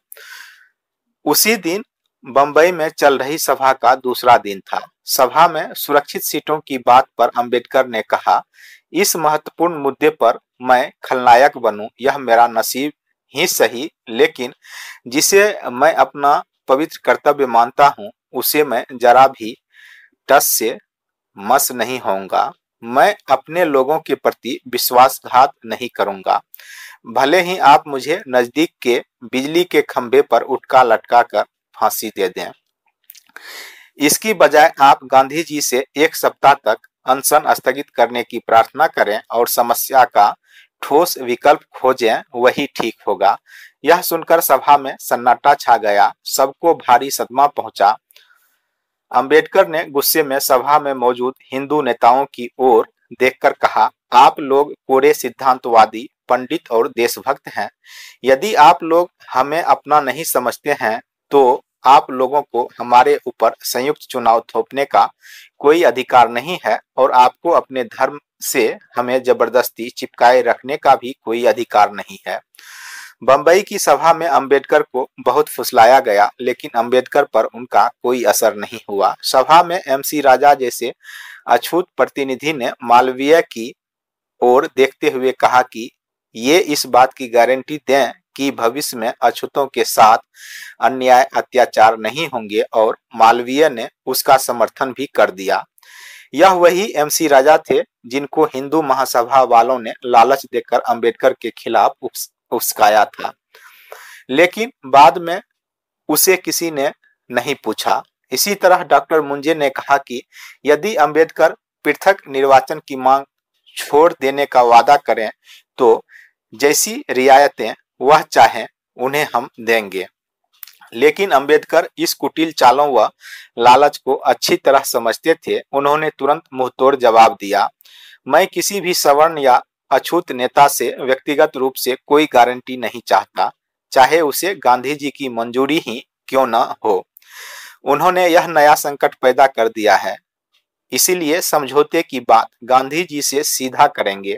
उसी दिन बंबई में चल रही सभा का दूसरा दिन था। सभा में सुरक्षित सीटों की बात पर अंबेडकर ने कहा, इस महत्वपूर्ण मुद्दे पर मैं खलनायक बनूं, यह मेरा नसीब ही सही, लेकिन जिसे मैं अपना पवित्र कर्तव्य मानता हूँ, उसे मैं जरा भी टस से मस नहीं होऊँगा। मैं अपने लोगों के प्रति विश्वासघात नहीं करूँगा। भले ही आप मुझे नज़दीक के बिजली के खंभे पर उठका लटका कर फांसी दे दें। इसकी बजाय आप गांधी जी से एक सप्ताह तक अनशन स्थगित करने की प्रार्थना करें और समस्या का ठोस विकल्प खोजें, वही ठीक होगा। यह सुनकर सभा में सन्नाटा छा गया। सबको भारी सदमा पहुँचा। अंबेडकर ने गुस्से में सभा में मौजूद हिंदू नेताओं की ओर देखकर कहा, आप लोग कोरे सिद्धांतवादी, पंडित और देशभक्त हैं। यदि आप लोग हमें अपना नहीं समझते हैं तो आप लोगों को हमारे ऊपर संयुक्त चुनाव थोपने का कोई अधिकार नहीं है और आपको अपने धर्म से हमें ज़बरदस्ती चिपकाए रखने का भी कोई अधिकार नहीं है। बंबई की सभा में अंबेडकर को बहुत फुसलाया गया, लेकिन अंबेडकर पर उनका कोई असर नहीं हुआ। सभा में एमसी राजा जैसे अछूत प्रतिनिधि ने मालवीय की ओर देखते हुए कहा कि ये इस बात की गारंटी दें कि भविष्य में अछूतों के साथ अन्याय अत्याचार नहीं होंगे और मालवीय ने उसका समर्थन भी कर दिया। यह वही एमसी राजा थे जिनको हिंदू महासभा वालों ने लालच देकर अंबेडकर के खिलाफ उस्काया था। लेकिन बाद में उसे किसी ने नहीं पूछा। इसी तरह डॉक्टर मुंजे ने कहा कि यदि अंबेडकर पृथक निर्वाचन की मांग छोड़ देने का वादा करें तो जैसी रियायतें वह चाहे, उन्हें हम देंगे। लेकिन अंबेडकर इस कुटिल चालों व लालच को अच्छी तरह समझते थे। उन्होंने तुरंत मुंहतोड़ जवाब दिया, मैं किसी भी सवर्ण या अछूत नेता से व्यक्तिगत रूप से कोई गारंटी नहीं चाहता, चाहे उसे गांधी जी की मंजूरी ही क्यों न हो। उन्होंने यह नया संकट पैदा कर दिया है। इसीलिए समझौते की बात गांधी जी से सीधा करेंगे।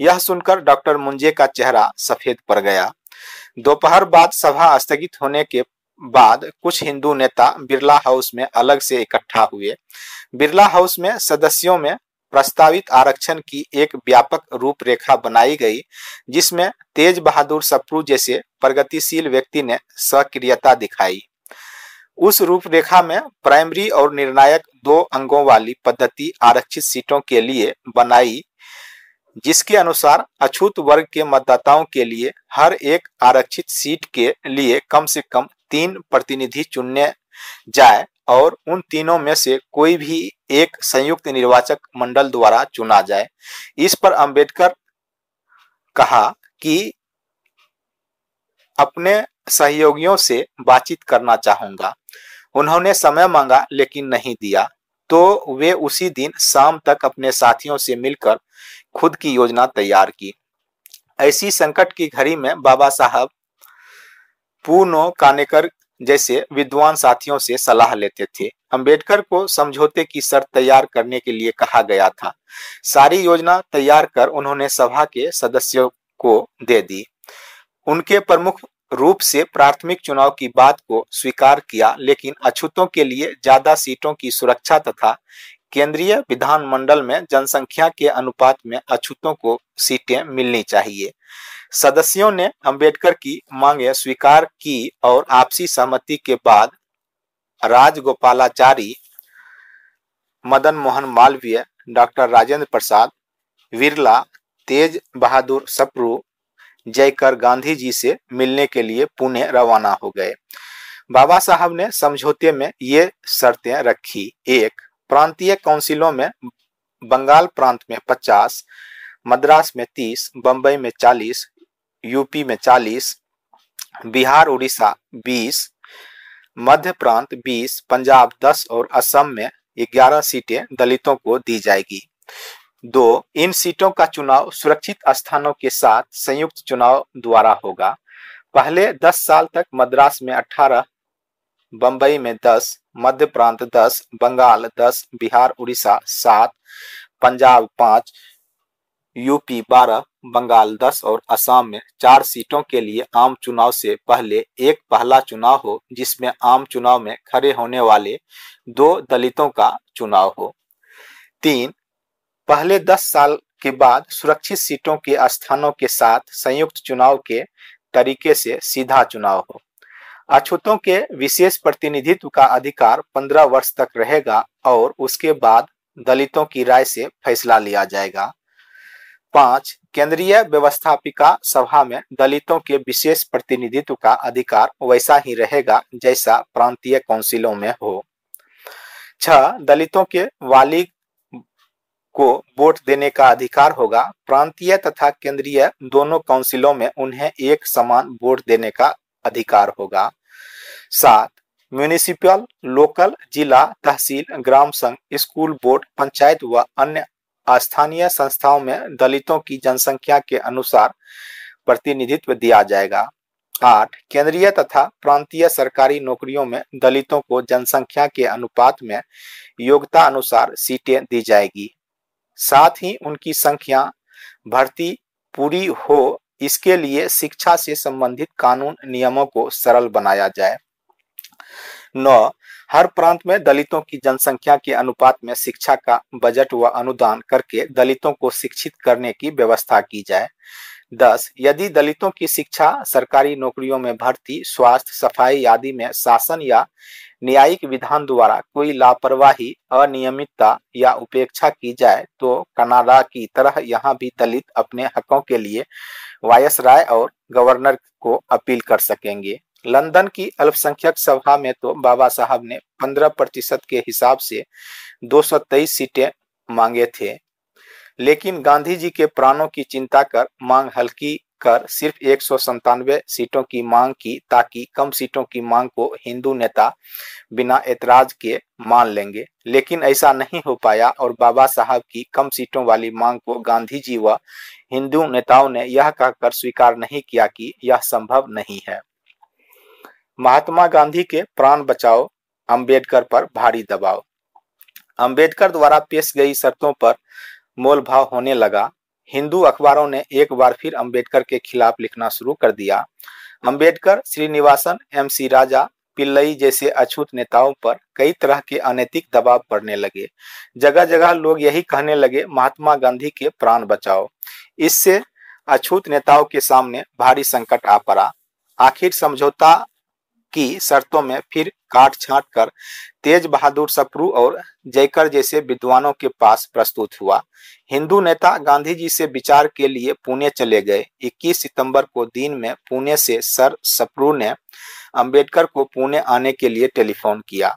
यह सुनकर डॉक्टर मुंजे का चेहरा सफ़ेद पड़ गया। दोपहर बाद सभा स्थगित होने के बाद कुछ हिंदू नेता बिरला हाउस में अलग से इकट्ठा हुए। बिरला हाउस में सदस्यों में प्रस्तावित आरक्षण की एक व्यापक रूपरेखा बनाई गई, जिसमें तेज बहादुर सप्रू जैसे प्रगतिशील व्यक्ति ने सक्रियता दिखाई। उस रूपरेखा में प्राइमरी और निर्णायक दो अंगों वाली पद्धति आरक्षित सीटों के लिए बनाई, जिसके अनुसार अछूत वर्ग के मतदाताओं के लिए हर एक आरक्षित सीट के लिए कम से कम तीन प्रतिनिधि चुनने जाए और उन तीनों में से कोई भी एक संयुक्त निर्वाचक मंडल द्वारा चुना जाए। इस पर अंबेडकर कहा कि अपने सहयोगियों से बातचीत करना चाहूँगा। उन्होंने समय मांगा लेकिन नहीं दिया। तो वे उसी दिन शाम तक अपने साथियों से मिलकर खुद की योजना तैयार की। ऐसी संकट की घड़ी में बाबा साहब पूनो कानेकर जैसे विद्वान साथियों से सलाह लेते थे। अंबेडकर को समझौते की शर्त तैयार करने के लिए कहा गया था। सारी योजना तैयार कर उन्होंने सभा के सदस्यों को दे दी। उनके प्रमुख रूप से प्राथमिक चुनाव की बात को स्वीकार किया, लेकिन अछूतों के लिए ज़्यादा सीटों की सुरक्षा तथा केंद्रीय विधानमंडल में जनसंख्या के अनुपात में अछूतों को सीटें मिलनी चाहिए। सदस्यों ने अंबेडकर की मांगे स्वीकार की और आपसी सहमति के बाद राजगोपालाचारी मदन मोहन मालवीय, डॉक्टर राजेंद्र प्रसाद विरला तेज बहादुर सप्रू, जयकर गांधी जी से मिलने के लिए पुणे रवाना हो गए। बाबा साहब ने समझौते में ये शर्तें रखी। एक प्रांतीय काउंसिलों में बंगाल प्रांत में 50, मद्रास में 30, बंबई में 40, यूपी में 40, बिहार उड़ीसा 20, मध्य प्रांत 20, पंजाब 10 और असम में 11 सीटें दलितों को दी जाएगी। दो इन सीटों का चुनाव सुरक्षित स्थानों के साथ संयुक्त चुनाव द्वारा होगा। पहले 10 साल तक मद्रास में 18, बंबई में 10, मध्य प्रांत 10, बंगाल 10, बिहार उड़ीसा सात पंजाब पाँच यूपी 12, बंगाल 10 और असम में चार सीटों के लिए आम चुनाव से पहले एक पहला चुनाव हो जिसमें आम चुनाव में खड़े होने वाले दो दलितों का चुनाव हो। तीन पहले 10 साल के बाद सुरक्षित सीटों के स्थानों के साथ संयुक्त चुनाव के तरीके से सीधा चुनाव हो। अछूतों के विशेष प्रतिनिधित्व का अधिकार 15 वर्ष तक रहेगा और उसके बाद दलितों की राय से फैसला लिया जाएगा। पाँच, केंद्रीय व्यवस्थापिका सभा में दलितों के विशेष प्रतिनिधित्व का अधिकार वैसा ही रहेगा जैसा प्रांतीय काउंसिलों में हो। छह, दलितों के वाली को वोट देने का अधिकार होगा। प्रांतीय तथा केंद्रीय दोनों काउंसिलों में उन्हें एक समान वोट देने का अधिकार होगा। सात म्यूनिसिपल लोकल जिला, तहसील, ग्राम संघ स्कूल बोर्ड पंचायत व अन्य स्थानीय संस्थाओं में दलितों की जनसंख्या के अनुसार प्रतिनिधित्व दिया जाएगा। आठ, केंद्रीय तथा प्रांतीय सरकारी नौकरियों में दलितों को जनसंख्या के अनुपात में योग्यता अनुसार सीटें दी जाएगी। साथ ही उनकी संख्या भर्ती पूरी हो इसके लिए शिक्षा से संबंधित कानून नियमों को सरल बनाया जाए। नौ, हर प्रांत में दलितों की जनसंख्या के अनुपात में शिक्षा का बजट व अनुदान करके दलितों को शिक्षित करने की व्यवस्था की जाए। दस, यदि दलितों की शिक्षा सरकारी नौकरियों में भर्ती, स्वास्थ्य, सफ़ाई आदि में शासन या न्यायिक विधान द्वारा कोई लापरवाही, अनियमितता या उपेक्षा की जाए तो कनाडा की तरह यहाँ भी दलित अपने हकों के लिए वायसराय और गवर्नर को अपील कर सकेंगे। लंदन की अल्पसंख्यक सभा में तो बाबा साहब ने 15 प्रतिशत के हिसाब से 223 सीटें मांगे थे। लेकिन गांधी जी के प्राणों की चिंता कर, मांग हल्की कर, सिर्फ़ एक सीटों की मांग की ताकि कम सीटों की मांग को हिंदू नेता बिना ऐतराज के मान लेंगे। लेकिन ऐसा नहीं हो पाया और बाबा साहब की कम सीटों वाली मांग को गांधी जी व हिंदू नेताओं ने यह कहकर स्वीकार नहीं किया कि यह संभव नहीं है। महात्मा गांधी के प्राण बचाओ, अंबेडकर पर भारी दबाव। अंबेडकर द्वारा पेश गई शर्तों पर मोल भाव होने लगा। हिंदू अखबारों ने एक बार फिर अंबेडकर के खिलाफ लिखना शुरू कर दिया। अंबेडकर, श्रीनिवासन, एम सी राजा, पिल्लई जैसे अछूत नेताओं पर कई तरह के अनैतिक दबाव पड़ने लगे। जगह जगह लोग यही कहने लगे, महात्मा गांधी के प्राण बचाओ। इससे अछूत नेताओं के सामने भारी संकट आ पड़ा। आखिर समझौता की शर्तों में फिर काट छाट कर तेज बहादुर सप्रू और जयकर जैसे विद्वानों के पास प्रस्तुत हुआ। हिंदू नेता गांधी जी से विचार के लिए पुणे चले गए। 21 सितंबर को दिन में पुणे से सर सप्रू ने अंबेडकर को पुणे आने के लिए टेलीफोन किया।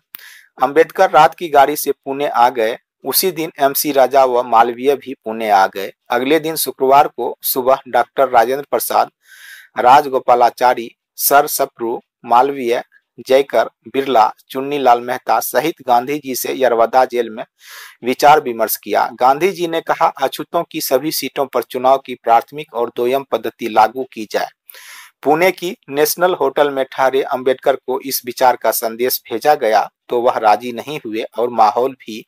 अंबेडकर रात की गाड़ी से पुणे आ गए। उसी दिन एमसी राजा व मालवीय भी पुणे आ गए। अगले दिन शुक्रवार को सुबह डॉक्टर राजेंद्र प्रसाद, राजगोपालाचारी, सर सप्रू मालवीय, जयकर, बिरला चुन्नी लाल मेहता सहित गांधी जी से यरवदा जेल में विचार विमर्श किया। गांधी जी ने कहा, अछूतों की सभी सीटों पर चुनाव की प्राथमिक और दोयम पद्धति लागू की जाए। पुणे की नेशनल होटल में ठहरे अंबेडकर को इस विचार का संदेश भेजा गया तो वह राज़ी नहीं हुए और माहौल भी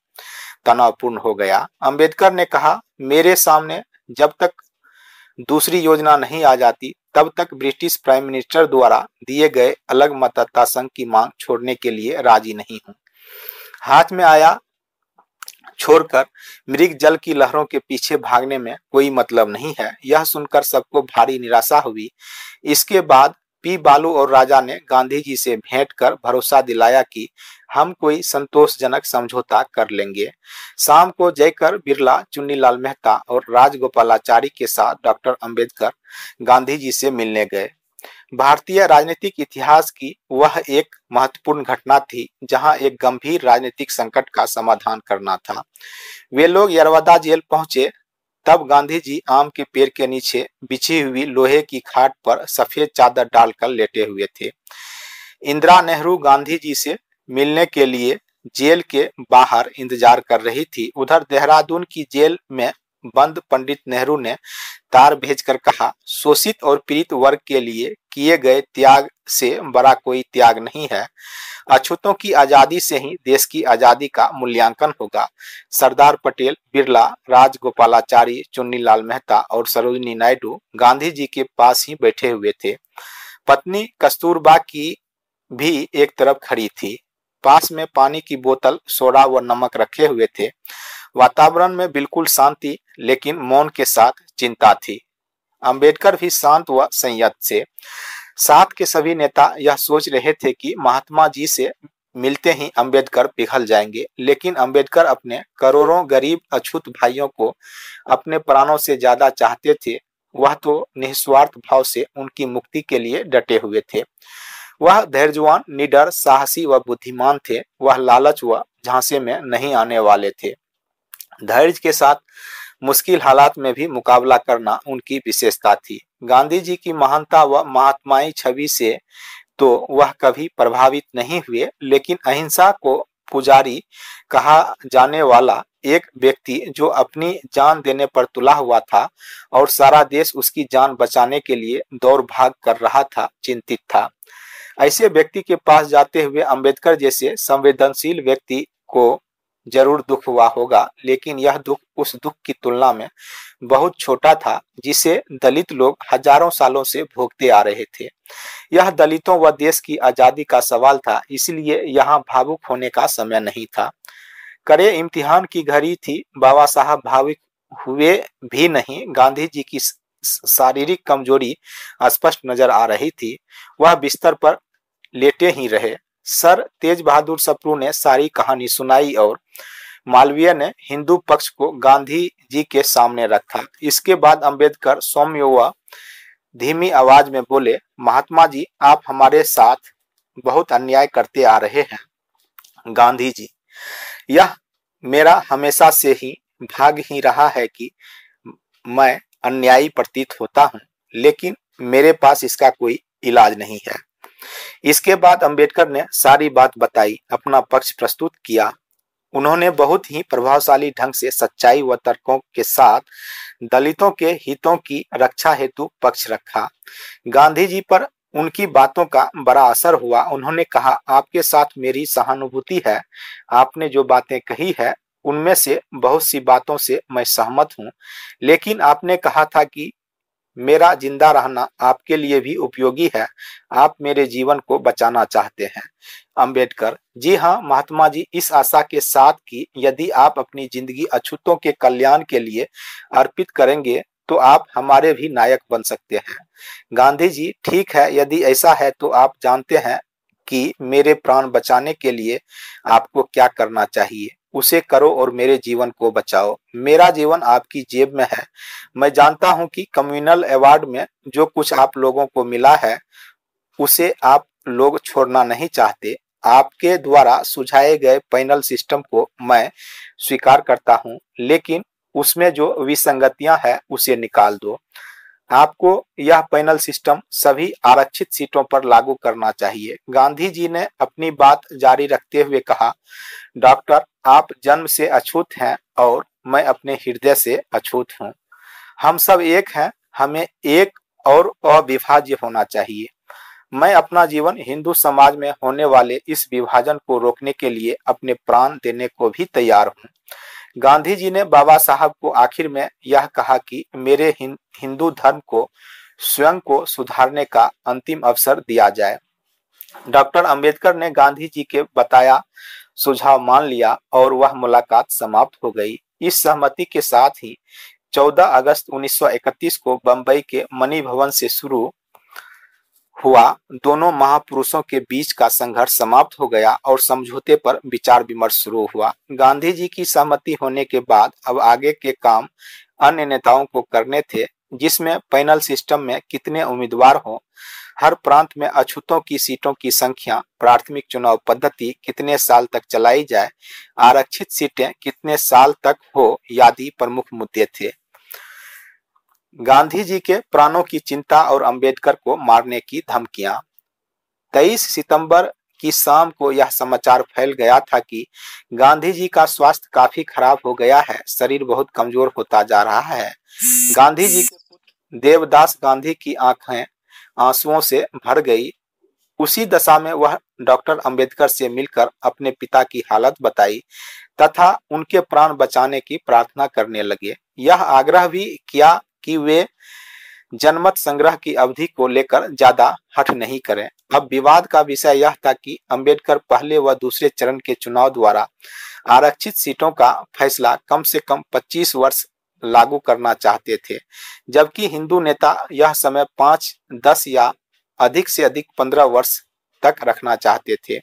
तनावपूर्ण हो गया। अंबेडकर ने कहा, मेरे सामने जब तक दूसरी योजना नहीं आ जाती, तब तक ब्रिटिश प्राइम मिनिस्टर द्वारा दिए गए अलग मतदाता संघ की मांग छोड़ने के लिए राज़ी नहीं हूँ। हाथ में आया छोड़कर मृग जल की लहरों के पीछे भागने में कोई मतलब नहीं है। यह सुनकर सबको भारी निराशा हुई। इसके बाद पी बालू और राजा ने गांधी जी से भेंट कर भरोसा दिलाया कि हम कोई संतोषजनक समझौता कर लेंगे। शाम को जयकर, बिरला, चुन्नीलाल मेहता और राजगोपालाचारी के साथ डॉक्टर अंबेडकर गांधी जी से मिलने गए। भारतीय राजनीतिक इतिहास की वह एक महत्वपूर्ण घटना थी, जहाँ एक गंभीर राजनीतिक संकट का समाधान करना था। वे लोग यरवदा जेल पहुँचे तब गांधी जी आम के पेड़ के नीचे बिछी हुई लोहे की खाट पर सफ़ेद चादर डालकर लेटे हुए थे। इंदिरा नेहरू गांधी जी से मिलने के लिए जेल के बाहर इंतज़ार कर रही थी। उधर देहरादून की जेल में बंद पंडित नेहरू ने तार भेजकर कहा, शोषित और पीड़ित वर्ग के लिए किए गए त्याग से बड़ा कोई त्याग नहीं है। अछूतों की आज़ादी से ही देश की आज़ादी का मूल्यांकन होगा। सरदार पटेल, बिरला, राजगोपालाचारी, चुन्नीलाल मेहता और सरोजनी नायडू गांधी जी के पास ही बैठे हुए थे। पत्नी कस्तूरबा की भी एक तरफ़ खड़ी थी। पास में पानी की बोतल, सोडा व नमक रखे हुए थे। वातावरण में बिल्कुल शांति, लेकिन मौन के साथ चिंता थी। अंबेडकर भी शांत व संयत से। साथ के सभी नेता यह सोच रहे थे कि महात्मा जी से मिलते ही अंबेडकर पिघल जाएँगे, लेकिन अंबेडकर अपने करोड़ों गरीब, अछूत भाइयों को अपने प्राणों से ज़्यादा चाहते थे। वह तो निस्वार्थ भाव से उनकी मुक्ति के लिए डटे हुए थे। वह धैर्यवान, निडर, साहसी व बुद्धिमान थे। वह लालच व झांसे में नहीं आने वाले थे। धैर्य के साथ मुश्किल हालात में भी मुकाबला करना उनकी विशेषता थी। गांधी जी की महानता व महात्माई छवि से तो वह कभी प्रभावित नहीं हुए, लेकिन अहिंसा को पुजारी कहा जाने वाला एक व्यक्ति जो अपनी जान देने पर तुला हुआ था और सारा देश उसकी जान बचाने के लिए दौड़ भाग कर रहा था, चिंतित था। ऐसे व्यक्ति के पास जाते हुए अंबेडकर जैसे संवेदनशील व्यक्ति को ज़रूर दुख हुआ होगा, लेकिन यह दुख उस दुख की तुलना में बहुत छोटा था, जिसे दलित लोग हज़ारों सालों से भोगते आ रहे थे। यह दलितों व देश की आज़ादी का सवाल था, इसलिए यहाँ भावुक होने का समय नहीं था। करे इम्तिहान की घड़ी थी, बाबा साहब भावुक हुए भी नहीं गांधी जी की शारीरिक कमज़ोरी स्पष्ट नज़र आ रही थी, वह बिस्तर पर लेटे ही रहे। सर तेज बहादुर सप्रू ने सारी कहानी सुनाई और मालवीय ने हिंदू पक्ष को गांधी जी के सामने रखा। इसके बाद अंबेडकर सौम्य धीमी आवाज़ में बोले, महात्मा जी, आप हमारे साथ बहुत अन्याय करते आ रहे हैं, गांधी जी। यह मेरा हमेशा से ही भाग ही रहा है कि मैं अन्यायी प्रतीत होता हूँ, लेकिन मेरे पास इसका कोई इलाज नहीं है। इसके बाद अंबेडकर ने सारी बात बताई, अपना पक्ष प्रस्तुत किया। उन्होंने बहुत ही प्रभावशाली ढंग से सच्चाई व तर्कों के साथ दलितों के हितों की रक्षा हेतु पक्ष रखा। गांधी जी पर उनकी बातों का बड़ा असर हुआ। उन्होंने कहा, आपके साथ मेरी सहानुभूति है। आपने जो बातें कही है, उनमें से बहुत सी बातों से मैं सहमत हूँ। लेकिन आपने कहा था कि मेरा ज़िंदा रहना आपके लिए भी उपयोगी है। आप मेरे जीवन को बचाना चाहते हैं। अंबेडकर, जी हाँ महात्मा जी, इस आशा के साथ कि यदि आप अपनी ज़िंदगी अछूतों के कल्याण के लिए अर्पित करेंगे तो आप हमारे भी नायक बन सकते हैं। गांधी जी, ठीक है, यदि ऐसा है तो आप जानते हैं कि मेरे प्राण बचाने के लिए आपको क्या करना चाहिए? उसे करो और मेरे जीवन को बचाओ। मेरा जीवन आपकी जेब में है। मैं जानता हूँ कि कम्युनल अवार्ड में जो कुछ आप लोगों को मिला है, उसे आप लोग छोड़ना नहीं चाहते। आपके द्वारा सुझाए गए पैनल सिस्टम को मैं स्वीकार करता हूँ, लेकिन उसमें जो विसंगतियाँ हैं, उसे निकाल दो। आपको यह पैनल सिस्टम सभी आरक्षित सीटों पर लागू करना चाहिए। गांधी जी ने अपनी बात जारी रखते हुए कहा, डॉक्टर आप जन्म से अछूत हैं और मैं अपने हृदय से अछूत हूँ। हम सब एक हैं, हमें एक और अविभाज्य होना चाहिए। मैं अपना जीवन हिंदू समाज में होने वाले इस विभाजन को रोकने के लिए अपने प्राण देने को भी तैयार हूँ। गांधी जी ने बाबा साहब को आखिर में यह कहा कि मेरे हिंदू धर्म को स्वयं को सुधारने का अंतिम अवसर दिया जाए। डॉक्टर अंबेडकर ने गांधी जी के बताया सुझाव मान लिया और वह मुलाकात समाप्त हो गई। इस सहमति के साथ ही 14 अगस्त 1931 को बंबई के मणि भवन से शुरू हुआ। दोनों महापुरुषों के बीच का संघर्ष समाप्त हो गया और समझौते पर विचार विमर्श शुरू हुआ। गांधी जी की सहमति होने के बाद अब आगे के काम अन्य नेताओं को करने थे, जिसमें पैनल सिस्टम में कितने उम्मीदवार हों हर प्रांत में अछूतों की सीटों की संख्या, प्राथमिक चुनाव पद्धति कितने साल तक चलाई जाए, आरक्षित सीटें कितने साल तक हो आदि प्रमुख मुद्दे थे। गांधी जी के प्राणों की चिंता और अंबेडकर को मारने की धमकियाँ। 23 सितंबर की शाम को यह समाचार फैल गया था कि गांधी जी का स्वास्थ्य काफ़ी खराब हो गया है, शरीर बहुत कमज़ोर होता जा रहा है। गांधी जी के देवदास गांधी की आँखें आंसुओं से भर गई। उसी दशा में वह डॉक्टर अंबेडकर से मिलकर अपने पिता की हालत बताई तथा उनके प्राण बचाने की प्रार्थना करने लगे। यह आग्रह भी किया कि वे जनमत संग्रह की अवधि को लेकर ज़्यादा हट नहीं करें। अब विवाद का विषय यह था कि अंबेडकर पहले व दूसरे चरण के चुनाव द्वारा आरक्षित सीटों का फैसला कम से कम 25 वर्ष लागू करना चाहते थे। जबकि हिंदू नेता यह समय पाँच, दस या अधिक से अधिक पंद्रह वर्ष तक रखना चाहते थे।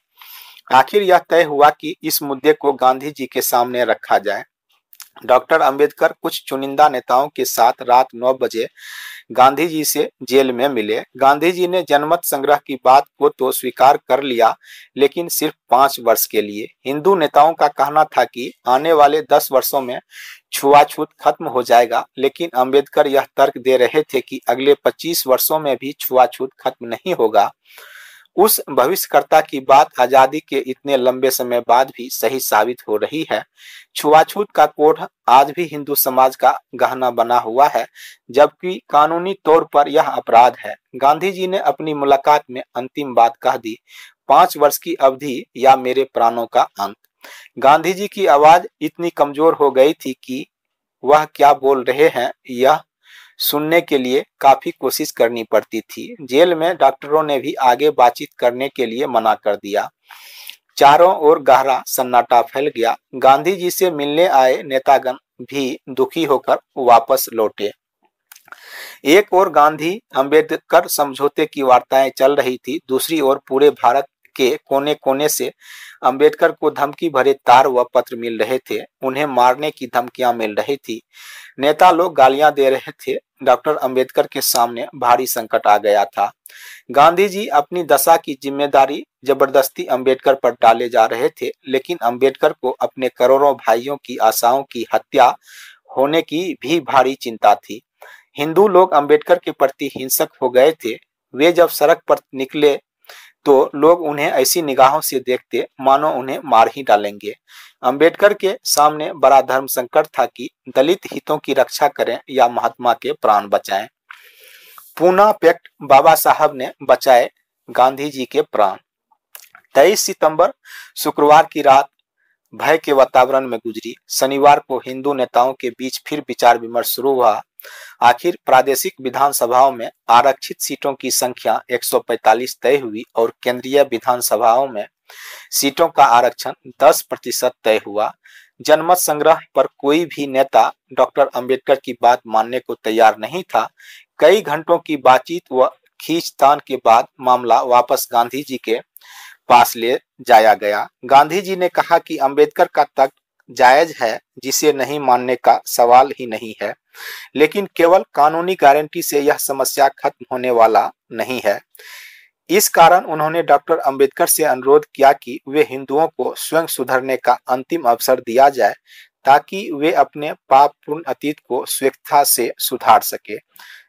आखिर यह तय हुआ कि इस मुद्दे को गांधी जी के सामने रखा जाए। डॉक्टर अंबेडकर कुछ चुनिंदा नेताओं के साथ रात नौ बजे गांधी जी से जेल में मिले। गांधी जी ने जनमत संग्रह की बात को तो स्वीकार कर लिया, लेकिन सिर्फ़ पाँच वर्ष के लिए। हिंदू नेताओं का कहना था कि आने वाले दस वर्षों में छुआछूत खत्म हो जाएगा, लेकिन अंबेडकर यह तर्क दे रहे थे कि अगले पच्चीस वर्षों में भी छुआछूत खत्म नहीं होगा। उस भविष्यकर्ता की बात आज़ादी के इतने लंबे समय बाद भी सही साबित हो रही है। छुआछूत का कोड आज भी हिंदू समाज का गहना बना हुआ है, जबकि कानूनी तौर पर यह अपराध है। गांधी जी ने अपनी मुलाकात में अंतिम बात कह दी, पाँच वर्ष की अवधि या मेरे प्राणों का अंत। गांधी जी की आवाज़ इतनी कमज़ोर हो गई थी कि वह क्या बोल रहे हैं, यह सुनने के लिए काफ़ी कोशिश करनी पड़ती थी। जेल में डॉक्टरों ने भी आगे बातचीत करने के लिए मना कर दिया। चारों ओर गहरा सन्नाटा फैल गया। गांधी जी से मिलने आए नेतागण भी दुखी होकर वापस लौटे। एक ओर गांधी अंबेडकर समझौते की वार्ताएँ चल रही थी, दूसरी ओर पूरे भारत के कोने कोने से अंबेडकर को धमकी भरे तार व पत्र मिल रहे थे। उन्हें मारने की धमकियाँ मिल रही थी। नेता लोग गालियाँ दे रहे थे। डॉक्टर अंबेडकर के सामने भारी संकट आ गया था। गांधी जी अपनी दशा की ज़िम्मेदारी ज़बरदस्ती अंबेडकर पर डाले जा रहे थे, लेकिन अंबेडकर को अपने करोड़ों भाइयों की आशाओं की हत्या होने की भी भारी चिंता थी। हिंदू लोग अंबेडकर के प्रति हिंसक हो गए थे। वे जब सड़क पर निकले तो लोग उन्हें ऐसी निगाहों से देखते मानो उन्हें मार ही डालेंगे। अंबेडकर के सामने बड़ा धर्म संकट था कि दलित हितों की रक्षा करें या महात्मा के प्राण बचाएँ। पूना पैक्ट बाबा साहब ने बचाए गांधी जी के प्राण। 23 सितंबर शुक्रवार की रात भय के वातावरण में गुजरी। शनिवार को हिंदू नेताओं के बीच फिर विचार विमर्श शुरू हुआ। आखिर प्रादेशिक विधानसभाओं में आरक्षित सीटों की संख्या 145 तय हुई और केंद्रीय विधानसभाओं में सीटों का आरक्षण 10 प्रतिशत तय हुआ। जनमत संग्रह पर कोई भी नेता डॉक्टर अंबेडकर की बात मानने को तैयार नहीं था। कई घंटों की बातचीत व खींचतान के बाद मामला वापस गांधी जी के पास ले जाया गया। गांधी जी ने कहा कि अंबेडकर का तक जायज़ है, जिसे नहीं मानने का सवाल ही नहीं है। लेकिन केवल कानूनी गारंटी से यह समस्या खत्म होने वाला नहीं है। इस कारण उन्होंने डॉक्टर अंबेडकर से अनुरोध किया कि वे हिंदुओं को स्वयं सुधरने का अंतिम अवसर दिया जाए, ताकि वे अपने पापपूर्ण अतीत को स्वेच्छा से सुधार सके।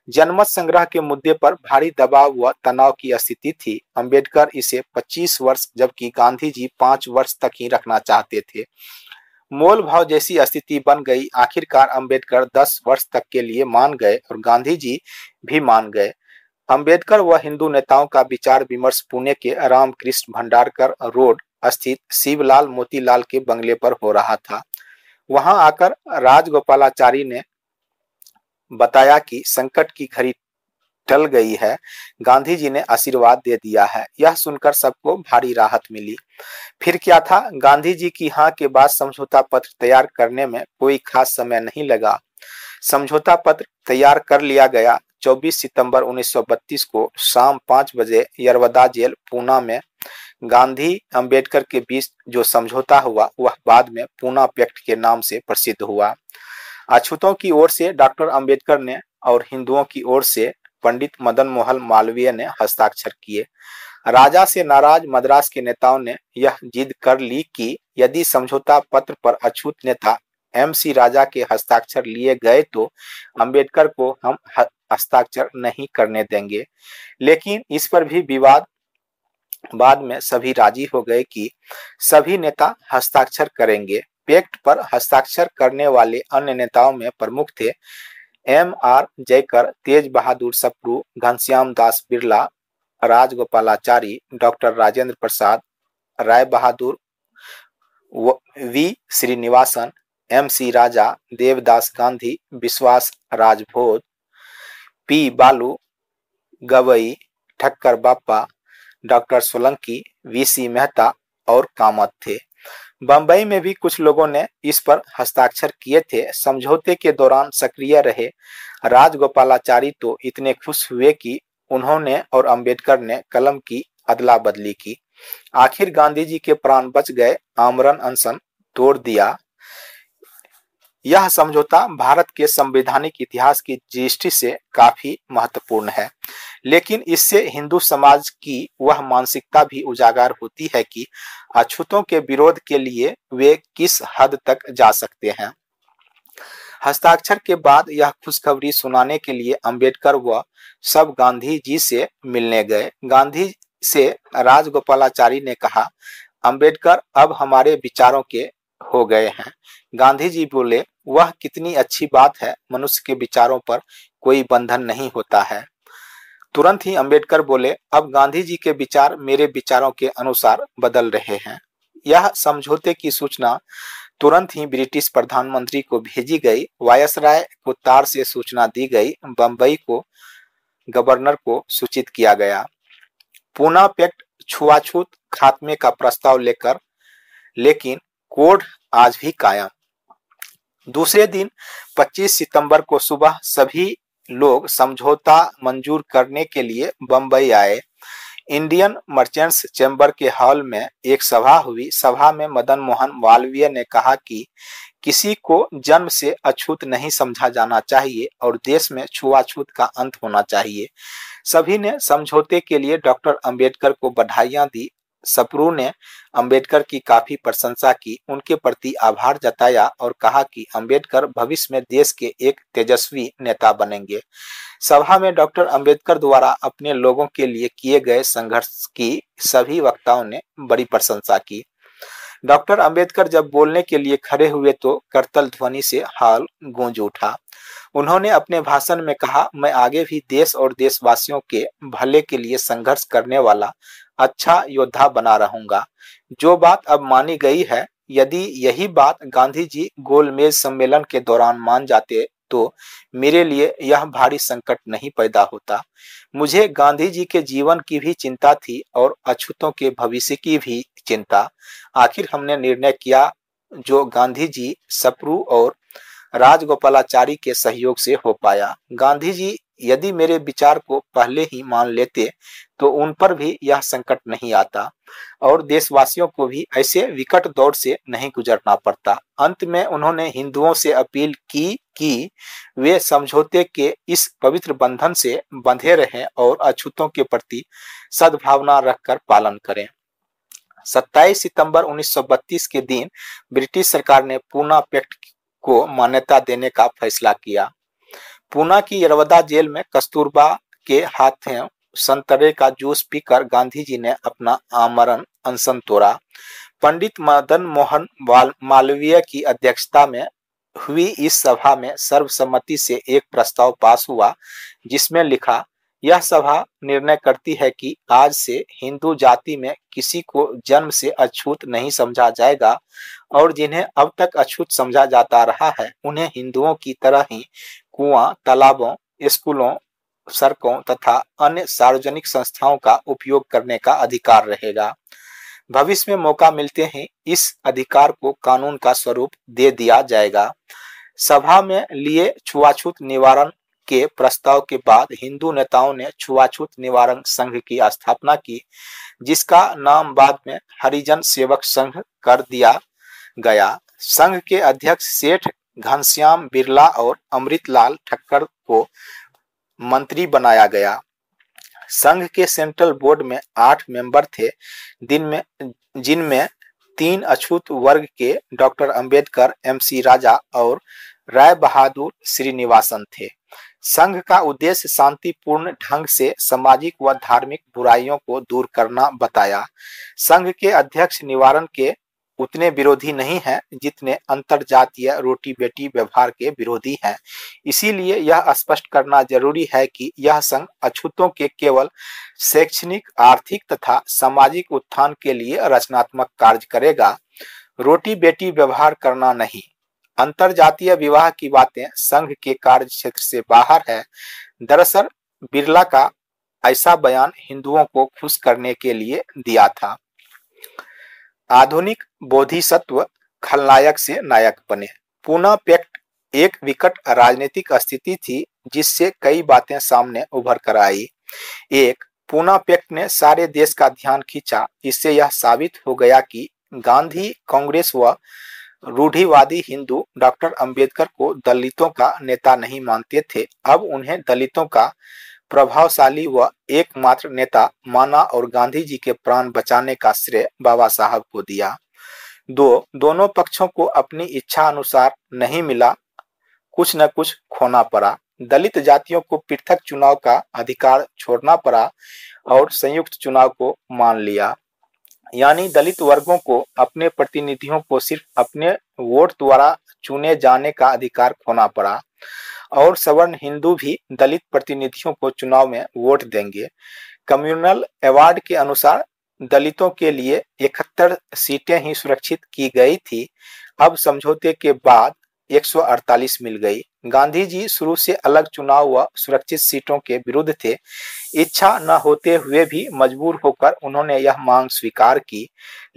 जनमत संग्रह के मुद्दे पर भारी दबाव व तनाव की स्थिति थी। अंबेडकर इसे 25 वर्ष, जबकि गांधी जी पाँच वर्ष तक ही रखना चाहते थे। मोल भाव जैसी स्थिति बन गई। आखिरकार अंबेडकर 10 वर्ष तक के लिए मान गए और गांधी जी भी मान गए। अंबेडकर व हिंदू नेताओं का विचार विमर्श पुणे के रामकृष्ण भंडारकर रोड स्थित शिवलाल मोतीलाल के बंगले पर हो रहा था। वहाँ आकर राजगोपालाचारी ने बताया कि संकट की घड़ी टल गई है। गांधी जी ने आशीर्वाद दे दिया है। यह सुनकर सबको भारी राहत मिली। फिर क्या था? गांधी जी की हाँ के बाद समझौता पत्र तैयार करने में कोई खास समय नहीं लगा। समझौता पत्र तैयार कर लिया गया। 24 सितंबर 1932 को शाम पाँच बजे यरवदा जेल, पूना में गांधी अंबेडकर के बीच जो समझौता हुआ, वह बाद में पूना पैक्ट के नाम से प्रसिद्ध हुआ। अछूतों की ओर से डॉक्टर अंबेडकर ने और हिंदुओं की ओर से पंडित मदन मोहन मालवीय ने हस्ताक्षर किए। राजा से नाराज़ मद्रास के नेताओं ने यह जिद कर ली कि यदि समझौता पत्र पर अछूत नेता एम सी राजा के हस्ताक्षर लिए गए तो अंबेडकर को हम हस्ताक्षर नहीं करने देंगे। लेकिन इस पर भी विवाद बाद में सभी राज़ी हो गए कि सभी नेता हस्ताक्षर करेंगे। पैक्ट पर हस्ताक्षर करने वाले अन्य नेताओं में प्रमुख थे M R Jayakar, Tej Bahadur Sapru, Ghanshyam Das Birla, Rajagopalachari, doctor Rajendra Prasad, Rai Bahadur, V Srinivasan, M C Raja, Devdas Gandhi, Vishwas Rajbhoj, P Balu, Gavai, Thakkar Bapa doctor Solanki, V C Mehta और कामत थे। बंबई में भी कुछ लोगों ने इस पर हस्ताक्षर किए थे। समझौते के दौरान सक्रिय रहे राजगोपालाचारी तो इतने खुश हुए कि उन्होंने और अंबेडकर ने कलम की अदला बदली की। आखिर गांधी जी के प्राण बच गए, आमरण अनशन तोड़ दिया। यह समझौता भारत के संवैधानिक इतिहास की दृष्टि से काफ़ी महत्वपूर्ण है। लेकिन इससे हिंदू समाज की वह मानसिकता भी उजागर होती है कि अछूतों के विरोध के लिए वे किस हद तक जा सकते हैं। हस्ताक्षर के बाद यह खुशखबरी सुनाने के लिए अंबेडकर व सब गांधी जी से मिलने गए। गांधी से राजगोपालाचारी ने कहा, अंबेडकर अब हमारे विचारों के हो गए हैं। गांधी जी बोले, वह कितनी अच्छी बात है, मनुष्य के विचारों पर कोई बंधन नहीं होता है। तुरंत ही अंबेडकर बोले, अब गांधी जी के विचार मेरे विचारों के अनुसार बदल रहे हैं। यह समझौते की सूचना तुरंत ही ब्रिटिश प्रधानमंत्री को भेजी गई। वायसराय को तार से सूचना दी गई। बंबई को गवर्नर को सूचित किया गया। पूना पैक्ट छुआछूत खात्मे का प्रस्ताव लेकर, लेकिन कोड आज भी कायम। दूसरे दिन 25 सितंबर को सुबह सभी लोग समझौता मंजूर करने के लिए बंबई आए। इंडियन मर्चेंट्स चैम्बर के हॉल में एक सभा हुई। सभा में मदन मोहन मालवीय ने कहा कि किसी को जन्म से अछूत नहीं समझा जाना चाहिए और देश में छुआछूत का अंत होना चाहिए। सभी ने समझौते के लिए डॉक्टर अंबेडकर को बधाइयाँ दी। सप्रू ने अंबेडकर की काफ़ी प्रशंसा की, उनके प्रति आभार जताया और कहा कि अंबेडकर भविष्य में देश के एक तेजस्वी नेता बनेंगे। सभा में डॉक्टर अंबेडकर द्वारा अपने लोगों के लिए किए गए संघर्ष की सभी वक्ताओं ने बड़ी प्रशंसा की। डॉक्टर अंबेडकर जब बोलने के लिए खड़े हुए तो करतल ध्वनि से हाल गूंज उठा। उन्होंने अपने भाषण में कहा, मैं आगे भी देश और देशवासियों के भले के लिए संघर्ष करने वाला अच्छा योद्धा बना रहूँगा। जो बात अब मानी गई है, यदि यही बात गांधी जी गोलमेज सम्मेलन के दौरान मान जाते तो मेरे लिए यह भारी संकट नहीं पैदा होता। मुझे गांधी जी के जीवन की भी चिंता थी और अछूतों के भविष्य की भी चिंता। आखिर हमने निर्णय किया जो गांधी जी सप्रू और राजगोपालाचारी के सहयोग से हो पाया। गांधी जी यदि मेरे विचार को पहले ही मान लेते तो उन पर भी यह संकट नहीं आता और देशवासियों को भी ऐसे विकट दौर से नहीं गुजरना पड़ता। अंत में उन्होंने हिंदुओं से अपील की कि वे समझौते के इस पवित्र बंधन से बंधे रहें और अछूतों के प्रति सद्भावना रखकर पालन करें। 27 सितंबर 1932 के दिन ब्रिटिश सरकार ने पूना पैक्ट को मान्यता देने का फैसला किया। पूना की यरवदा जेल में कस्तूरबा के हाथों संतरे का जूस पीकर गांधी जी ने अपना आमरण अनशन तोड़ा। पंडित मदन मोहन मालवीय की अध्यक्षता में हुई इस सभा में सर्वसम्मति से एक प्रस्ताव पास हुआ, जिसमें लिखा, यह सभा निर्णय करती है कि आज से हिंदू जाति में किसी को जन्म से अछूत नहीं समझा जाएगा और जिन्हें अब तक अछूत समझा जाता रहा है, उन्हें हिंदुओं की तरह ही कुआँ, तालाबों, स्कूलों, सड़कों तथा अन्य सार्वजनिक संस्थाओं का उपयोग करने का अधिकार रहेगा। भविष्य में मौका मिलते ही इस अधिकार को कानून का स्वरूप दे दिया जाएगा। सभा में लिए छुआछूत निवारण के प्रस्ताव के बाद हिंदू नेताओं ने छुआछूत निवारण संघ की स्थापना की, जिसका नाम बाद में हरिजन सेवक संघ कर दिया गया। संघ के अध्यक्ष सेठ घनश्याम बिरला और अमृतलाल ठक्कर को मंत्री बनाया गया। संघ के सेंट्रल बोर्ड में आठ मेंबर थे, दिन में, जिनमें तीन अछूत वर्ग के डॉक्टर अंबेडकर एमसी राजा और राय बहादुर श्रीनिवासन थे। संघ का उद्देश्य शांतिपूर्ण ढंग से सामाजिक व धार्मिक बुराइयों को दूर करना बताया। संघ के अध्यक्ष निवारण के उतने विरोधी नहीं हैं जितने अंतर जातीय रोटी बेटी व्यवहार के विरोधी हैं। इसीलिए यह स्पष्ट करना ज़रूरी है कि यह संघ अछूतों के केवल शैक्षणिक, आर्थिक तथा सामाजिक उत्थान के लिए रचनात्मक कार्य करेगा। रोटी बेटी व्यवहार करना नहीं। अंतर जातीय विवाह की बातें संघ के कार्य क्षेत्र से बाहर है। दरअसल बिरला का ऐसा बयान हिंदुओं को खुश करने के लिए दिया था। आधुनिक बोधिसत्व खलनायक से नायक बने। पूना पैक्ट एक विकट राजनीतिक स्थिति थी, जिससे कई बातें सामने उभर कर आई। एक, पूना पैक्ट ने सारे देश का ध्यान खींचा, इससे यह साबित हो गया कि गांधी, कांग्रेस व रूढ़िवादी हिंदू डॉक्टर अंबेडकर को दलितों का नेता नहीं मानते थे। अब उन्हें दलितों का प्रभावशाली व एकमात्र नेता माना और गांधी जी के प्राण बचाने का श्रेय बाबा साहब को दिया। दो, दोनों पक्षों को अपनी इच्छा अनुसार नहीं मिला। कुछ न कुछ खोना पड़ा। दलित जातियों को पृथक चुनाव का अधिकार छोड़ना पड़ा और संयुक्त चुनाव को मान लिया। यानी दलित वर्गों को अपने प्रतिनिधियों को सिर्फ़ अपने वोट द्वारा चुने जाने का अधिकार खोना पड़ा और सवर्ण हिंदू भी दलित प्रतिनिधियों को चुनाव में वोट देंगे। कम्युनल अवार्ड के अनुसार दलितों के लिए इकहत्तर सीटें ही सुरक्षित की गई थी। अब समझौते के बाद 148 मिल गई। गांधी जी शुरू से अलग चुनाव व सुरक्षित सीटों के विरुद्ध थे। इच्छा न होते हुए भी मजबूर होकर उन्होंने यह मांग स्वीकार की।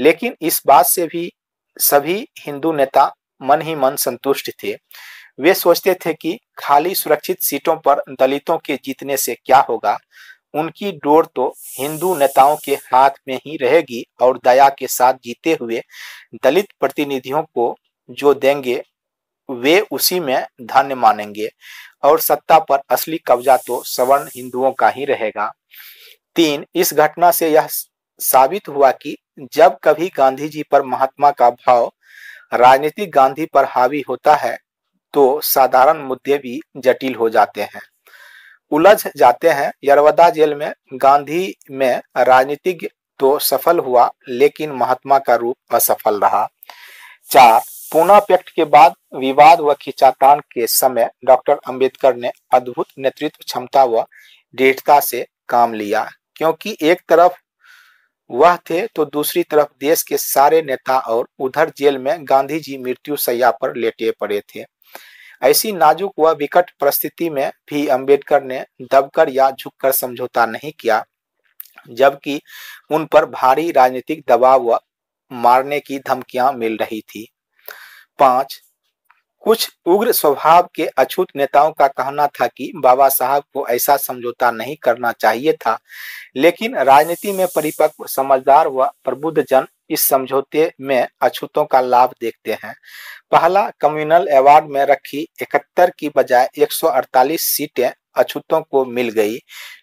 लेकिन इस बात से भी सभी हिंदू नेता मन ही मन संतुष्ट थे। वे सोचते थे कि खाली सुरक्षित सीटों पर दलितों के जीतने से क्या होगा? उनकी डोर तो हिंदू नेताओं के हाथ में ही रहेगी और दया के साथ जीते हुए दलित प्रतिनिधियों को जो देंगे, वे उसी में धन्य मानेंगे और सत्ता पर असली कब्जा तो सवर्ण हिंदुओं का ही रहेगा। तीन, इस घटना से यह साबित हुआ कि जब कभी गांधी जी पर महात्मा का भाव राजनीतिक गांधी पर हावी होता है तो साधारण मुद्दे भी जटिल हो जाते हैं। उलझ जाते हैं। यरवदा जेल में गांधी में राजनीतिक तो सफल हुआ, लेकिन महात्मा का रूप असफल रहा। चार, पूना पैक्ट के बाद विवाद व खिंचातान के समय डॉक्टर अंबेडकर ने अद्भुत नेतृत्व क्षमता व दृढ़ता से काम लिया, क्योंकि एक तरफ़ वह थे तो दूसरी तरफ़ देश के सारे नेता और उधर जेल में गांधी जी मृत्यु सैया पर लेटे पड़े थे। ऐसी नाजुक व विकट परिस्थिति में भी अंबेडकर ने दबकर या झुककर समझौता नहीं किया, जबकि उन पर भारी राजनीतिक दबाव व मारने की धमकियाँ मिल रही थी। पाँच कुछ उग्र स्वभाव के अछूत नेताओं का कहना था कि बाबा साहब को ऐसा समझौता नहीं करना चाहिए था, लेकिन राजनीति में परिपक्व समझदार व प्रबुद्ध जन इस समझौते में अछूतों का लाभ देखते हैं। पहला कम्युनल अवार्ड में रखी इकहत्तर की बजाय 148 सीटें अछूतों को मिल गई।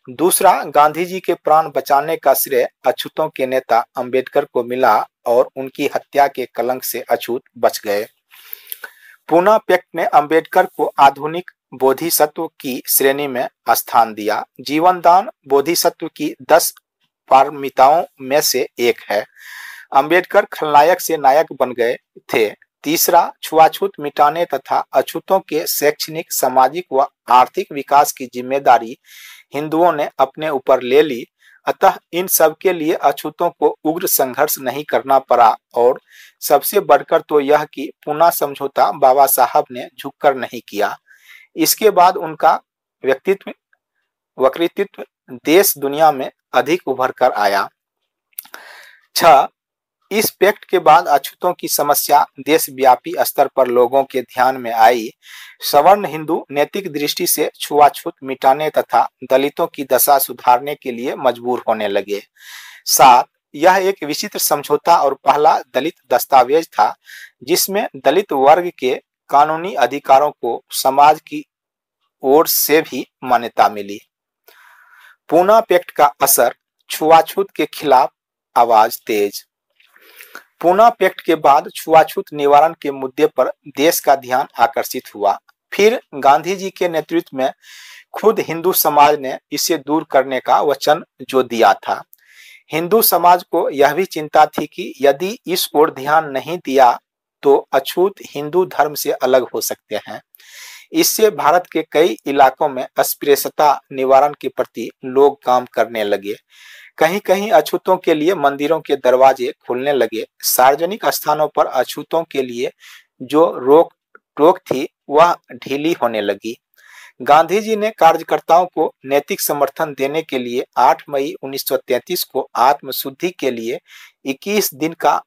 दूसरा गांधी जी के प्राण बचाने का श्रेय अछूतों के नेता अंबेडकर को मिला और उनकी हत्या के कलंक से अछूत बच गए। पूना पेक्ट ने अंबेडकर को आधुनिक बोधिसत्व की श्रेणी में स्थान दिया। जीवन दान बोधिसत्व की दस पारमिताओं में से एक है। अंबेडकर खलनायक से नायक बन गए थे। तीसरा, छुआछूत मिटाने तथा अछूतों के शैक्षणिक, सामाजिक व आर्थिक विकास की ज़िम्मेदारी हिंदुओं ने अपने ऊपर ले ली। अतः इन सब के लिए अछूतों को उग्र संघर्ष नहीं करना पड़ा और सबसे बढ़कर तो यह कि पुनः समझौता बाबा साहब ने झुककर नहीं किया। इसके बाद उनका व्यक्तित्व, वक्तृत्व देश दुनिया में अधिक उभर कर आया। छ इस पैक्ट के बाद अछूतों की समस्या देशव्यापी स्तर पर लोगों के ध्यान में आई। सवर्ण हिंदू नैतिक दृष्टि से छुआछूत मिटाने तथा दलितों की दशा सुधारने के लिए मजबूर होने लगे। सात यह एक विचित्र समझौता और पहला दलित दस्तावेज़ था, जिसमें दलित वर्ग के कानूनी अधिकारों को समाज की ओर से भी मान्यता मिली। पूना पैक्ट का असर छुआछूत के खिलाफ आवाज़ तेज। पूना पैक्ट के बाद छुआछूत निवारण के मुद्दे पर देश का ध्यान आकर्षित हुआ। फिर गांधी जी के नेतृत्व में खुद हिंदू समाज ने इसे दूर करने का वचन जो दिया था। हिंदू समाज को यह भी चिंता थी कि यदि इस ओर ध्यान नहीं दिया तो अछूत हिंदू धर्म से अलग हो सकते हैं। इससे भारत के कई इलाकों में अस्पृश्यता निवारण के प्रति लोग काम करने लगे। कहीं कहीं अछूतों के लिए मंदिरों के दरवाजे खुलने लगे। सार्वजनिक स्थानों पर अछूतों के लिए जो रोक, टोक थी, वह ढीली होने लगी। गांधी जी ने कार्यकर्ताओं को नैतिक समर्थन देने के लिए 8 मई 1933 को आत्मशुद्धि के लिए 21 दिन का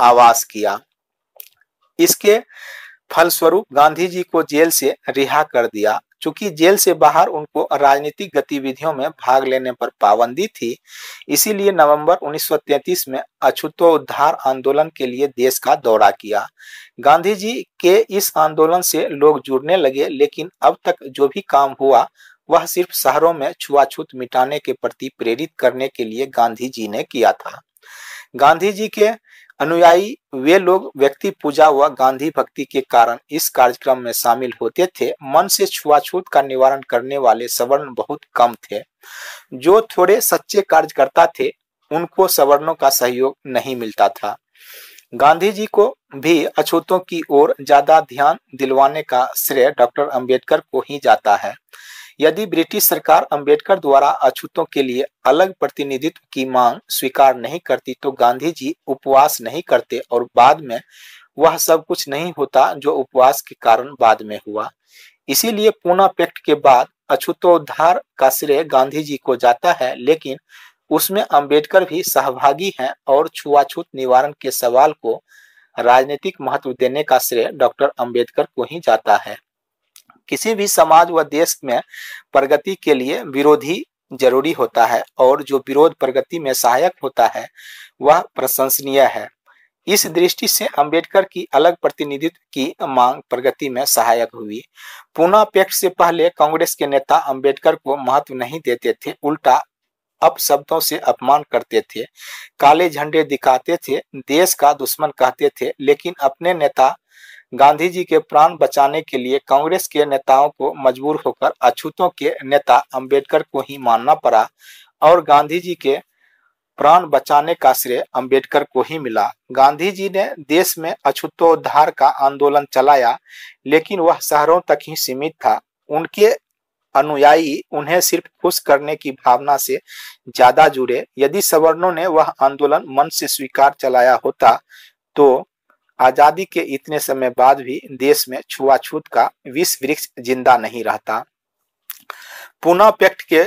आवास किया। इसके फलस्वरूप गांधी जी को जेल से रिहा कर दिया। चूँकि जेल से बाहर उनको राजनीतिक गतिविधियों में भाग लेने पर पाबंदी थी, इसीलिए नवंबर 1933 में अछूतोद्धार आंदोलन के लिए देश का दौरा किया। गांधी जी के इस आंदोलन से लोग जुड़ने लगे, लेकिन अब तक जो भी काम हुआ, वह सिर्फ़ शहरों में छुआछूत मिटाने के प्रति प्रेरित करने के लिए गांधी जी ने किया था। गांधी जी के अनुयायी, वे लोग व्यक्ति पूजा व गांधी भक्ति के कारण इस कार्यक्रम में शामिल होते थे। मन से छुआछूत का निवारण करने वाले सवर्ण बहुत कम थे। जो थोड़े सच्चे कार्यकर्ता थे, उनको सवर्णों का सहयोग नहीं मिलता था। गांधी जी को भी अछूतों की ओर ज़्यादा ध्यान दिलवाने का श्रेय डॉक्टर अंबेडकर को ही जाता है। यदि ब्रिटिश सरकार अंबेडकर द्वारा अछूतों के लिए अलग प्रतिनिधित्व की मांग स्वीकार नहीं करती तो गांधी जी उपवास नहीं करते और बाद में वह सब कुछ नहीं होता जो उपवास के कारण बाद में हुआ। इसीलिए पूना पैक्ट के बाद अछूतोद्धार का श्रेय गांधी जी को जाता है, लेकिन उसमें अंबेडकर भी सहभागी हैं और छुआछूत निवारण के सवाल को राजनीतिक महत्व देने का श्रेय डॉक्टर अंबेडकर को ही जाता है। किसी भी समाज व देश में प्रगति के लिए विरोधी ज़रूरी होता है और जो विरोध प्रगति में सहायक होता है, वह प्रशंसनीय है। इस दृष्टि से अंबेडकर की अलग प्रतिनिधित्व की मांग प्रगति में सहायक हुई। पूना से पहले कांग्रेस के नेता अंबेडकर को महत्व नहीं देते थे, उल्टा अप शब्दों से अपमान करते थे, काले झंडे दिखाते थे, देश का दुश्मन कहते थे, लेकिन अपने नेता गांधी जी के प्राण बचाने के लिए कांग्रेस के नेताओं को मजबूर होकर, अछूतों के नेता अंबेडकर को ही मानना पड़ा और गांधी जी के प्राण बचाने का श्रेय अंबेडकर को ही मिला। गांधी जी ने देश में अछूतोद्धार का आंदोलन चलाया, लेकिन वह शहरों तक ही सीमित था। उनके अनुयायी उन्हें सिर्फ़ खुश करने की भावना से ज़्यादा जुड़े। यदि सवर्णों ने वह आंदोलन मन से स्वीकार चलाया होता तो आज़ादी के इतने समय बाद भी देश में छुआछूत का विष वृक्ष ज़िंदा नहीं रहता। पूना पैक्ट के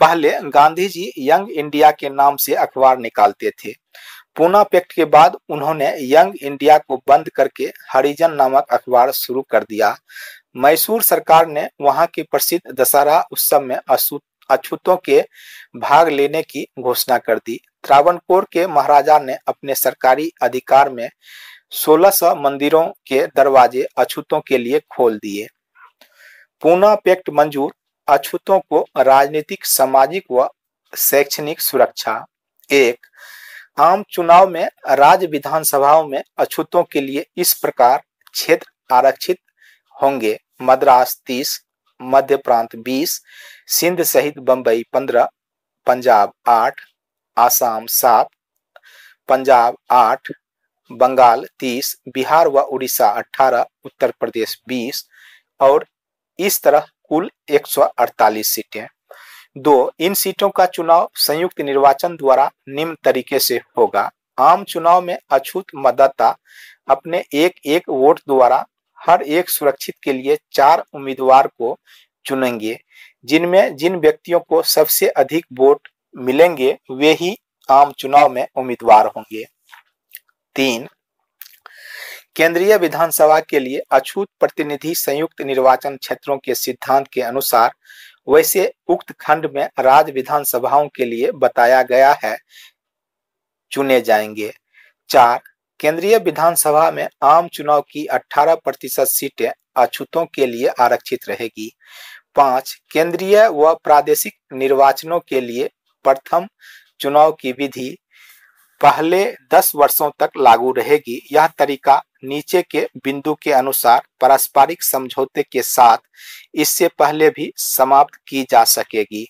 पहले गांधी जी यंग इंडिया के नाम से अखबार निकालते थे। पूना पैक्ट के बाद उन्होंने यंग इंडिया को बंद करके हरिजन नामक अखबार शुरू कर दिया। मैसूर सरकार ने वहाँ के प्रसिद्ध दशहरा उत्सव में अछूतों के भाग लेने की घोषणा कर दी। त्रावणकोर के महाराजा ने अपने सरकारी अधिकार में 1600 मंदिरों के दरवाजे अछूतों के लिए खोल दिए। पूना पैक्ट मंजूर अछूतों को राजनीतिक, सामाजिक व शैक्षणिक सुरक्षा। एक, आम चुनाव में राज्य विधानसभाओं में अछूतों के लिए इस प्रकार क्षेत्र आरक्षित होंगे। मद्रास 30 मध्य प्रांत 20 सिंध सहित बंबई 15 पंजाब 8 आसाम 7 पंजाब 8 बंगाल 30 बिहार व उड़ीसा 18 उत्तर प्रदेश 20 और इस तरह कुल 148 सीटें दो, इन सीटों का चुनाव संयुक्त निर्वाचन द्वारा निम्न तरीके से होगा। आम चुनाव में अछूत मतदाता अपने एक एक वोट द्वारा हर एक सुरक्षित के लिए चार उम्मीदवार को चुनेंगे, जिनमें जिन व्यक्तियों को सबसे अधिक वोट मिलेंगे, वे ही आम चुनाव में उम्मीदवार होंगे। तीन, केंद्रीय विधानसभा के लिए अछूत प्रतिनिधि संयुक्त निर्वाचन क्षेत्रों के सिद्धांत के अनुसार वैसे उक्त खंड में राज्य विधानसभाओं के लिए बताया गया है, चुने जाएँगे। चार, केंद्रीय विधानसभा में आम चुनाव की 18 प्रतिशत सीटें अछूतों के लिए आरक्षित रहेगी। पाँच, केंद्रीय व प्रादेशिक निर्वाचनों के लिए प्रथम चुनाव की विधि पहले 10 वर्षों तक लागू रहेगी। यह तरीका नीचे के बिंदु के अनुसार पारस्परिक समझौते के साथ इससे पहले भी समाप्त की जा सकेगी।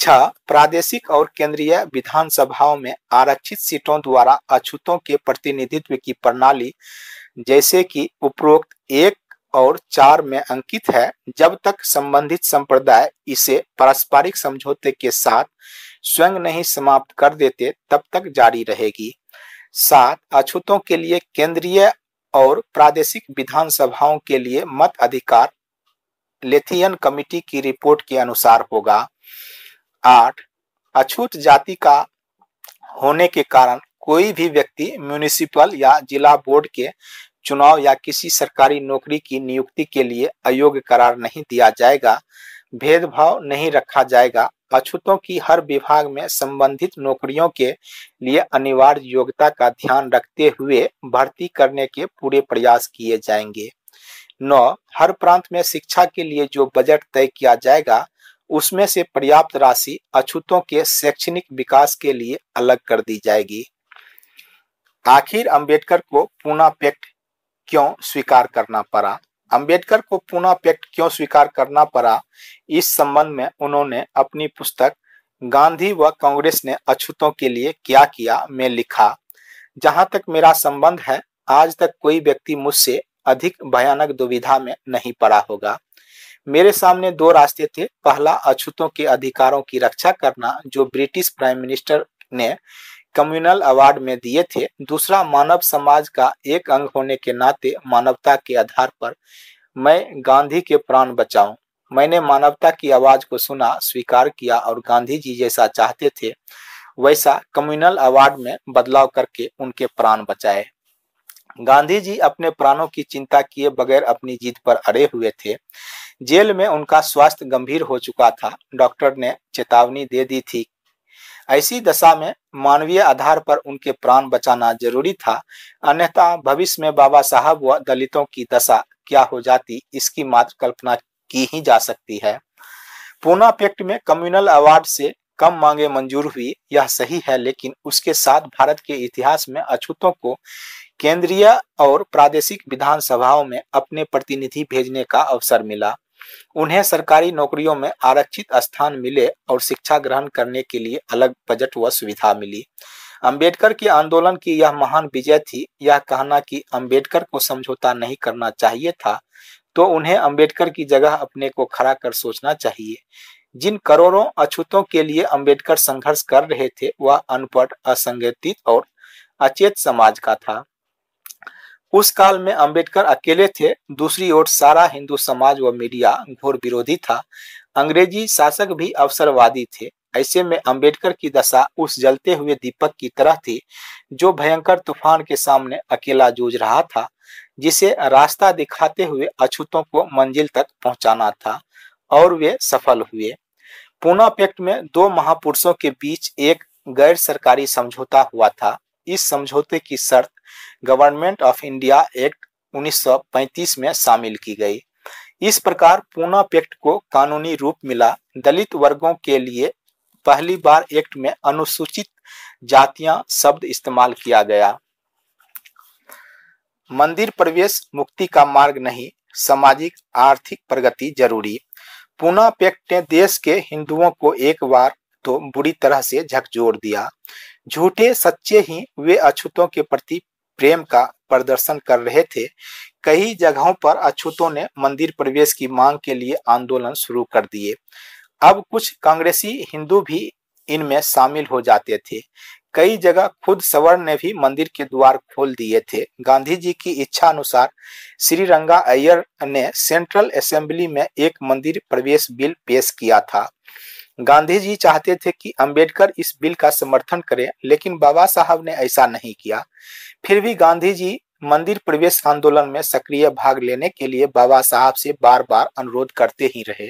छह, प्रादेशिक और केंद्रीय विधानसभाओं में आरक्षित सीटों द्वारा अछूतों के प्रतिनिधित्व की प्रणाली जैसे कि उपरोक्त एक और चार में अंकित है, जब तक संबंधित संप्रदाय इसे पारस्परिक समझौते के साथ स्वयं नहीं समाप्त कर देते, तब तक जारी रहेगी। सात, अछूतों के लिए केंद्रीय और प्रादेशिक विधानसभाओं के लिए मत अधिकार, लेथियन कमिटी की रिपोर्ट के अनुसार होगा। आठ, अछूत जाति का होने के कारण कोई भी व्यक्ति म्यूनिसिपल या जिला बोर्ड के चुनाव या किसी सरकारी नौकरी की नियुक्ति के लिए अयोग्य करार नहीं दिया जाएगा, भेदभाव नहीं रखा जाएगा अछूतों की हर विभाग में संबंधित नौकरियों के लिए अनिवार्य योग्यता का ध्यान रखते हुए भर्ती करने के पूरे प्रयास किए जाएँगे। नौ, हर प्रांत में शिक्षा के लिए जो बजट तय किया जाएगा, उसमें से पर्याप्त राशि अछूतों के शैक्षणिक विकास के लिए अलग कर दी जाएगी। आखिर अंबेडकर को पूना पैक्ट क्यों स्वीकार करना पड़ा? अंबेडकर को पुनः पैक्ट क्यों स्वीकार करना पड़ा, इस संबंध में उन्होंने अपनी पुस्तक गांधी व कांग्रेस ने अछूतों के लिए क्या किया में लिखा, जहाँ तक मेरा संबंध है, आज तक कोई व्यक्ति मुझसे अधिक भयानक दुविधा में नहीं पड़ा होगा। मेरे सामने दो रास्ते थे, पहला अछूतों के अधिकारों की रक्षा करना, जो ब्रिटिश प्राइम मिनिस्टर ने कम्युनल अवार्ड में दिए थे। दूसरा, मानव समाज का एक अंग होने के नाते मानवता के आधार पर मैं गांधी के प्राण बचाऊं। मैंने मानवता की आवाज़ को सुना, स्वीकार किया और गांधी जी जैसा चाहते थे, वैसा कम्युनल अवार्ड में बदलाव करके उनके प्राण बचाए। गांधी जी अपने प्राणों की चिंता किए बगैर अपनी जीत पर अड़े हुए थे। जेल में उनका स्वास्थ्य गंभीर हो चुका था। डॉक्टर ने चेतावनी दे दी थी ऐसी दशा में मानवीय आधार पर उनके प्राण बचाना ज़रूरी था। अन्यथा भविष्य में बाबा साहब व दलितों की दशा क्या हो जाती, इसकी मात्र कल्पना की ही जा सकती है। पूना पैक्ट में कम्युनल अवार्ड से कम मांगे मंजूर हुई, यह सही है, लेकिन उसके साथ भारत के इतिहास में अछूतों को केंद्रीय और प्रादेशिक विधानसभाओं में अपने प्रतिनिधि भेजने का अवसर मिला। उन्हें सरकारी नौकरियों में आरक्षित स्थान मिले और शिक्षा ग्रहण करने के लिए अलग बजट व सुविधा मिली। अंबेडकर के आंदोलन की यह महान विजय थी, यह कहना कि अंबेडकर को समझौता नहीं करना चाहिए था तो उन्हें अंबेडकर की जगह अपने को खड़ा कर सोचना चाहिए। जिन करोड़ों अछूतों के लिए अंबेडकर संघर्ष कर रहे थे, वह अनपढ़, असंगठित और अचेत समाज का था। उस काल में अंबेडकर अकेले थे, दूसरी ओर सारा हिंदू समाज व मीडिया घोर विरोधी था। अंग्रेज़ी शासक भी अवसरवादी थे। ऐसे में अंबेडकर की दशा उस जलते हुए दीपक की तरह थी, जो भयंकर तूफ़ान के सामने अकेला जूझ रहा था, जिसे रास्ता दिखाते हुए अछूतों को मंजिल तक पहुंचाना था, और वे सफल हुए। पूना पैक्ट में दो महापुरुषों के बीच एक गैर सरकारी समझौता हुआ था। इस समझौते की शर्त गवर्नमेंट ऑफ़ इंडिया एक्ट 1935 में शामिल की गई। इस प्रकार पूना पैक्ट को कानूनी रूप मिला। दलित वर्गों के लिए पहली बार एक्ट में अनुसूचित जातियाँ शब्द इस्तेमाल किया गया। मंदिर प्रवेश मुक्ति का मार्ग नहीं, सामाजिक, आर्थिक प्रगति ज़रूरी। पूना पैक्ट ने देश के हिंदुओं को एक बार तो बुरी तरह से झकझोर दिया। झूठे सच्चे ही वे अछूतों के प्रति प्रेम का प्रदर्शन कर रहे थे। कई जगहों पर अछूतों ने मंदिर प्रवेश की मांग के लिए आंदोलन शुरू कर दिए। अब कुछ कांग्रेसी हिंदू भी इनमें शामिल हो जाते थे। कई जगह खुद सवर्ण ने भी मंदिर के द्वार खोल दिए थे। गांधी जी की इच्छा अनुसार श्री रंगा अय्यर ने सेंट्रल असेंबली में एक मंदिर प्रवेश बिल पेश किया था। गांधी जी चाहते थे कि अंबेडकर इस बिल का समर्थन करें, लेकिन बाबा साहब ने ऐसा नहीं किया। फिर भी गांधी जी मंदिर प्रवेश आंदोलन में सक्रिय भाग लेने के लिए बाबा साहब से बार बार अनुरोध करते ही रहे।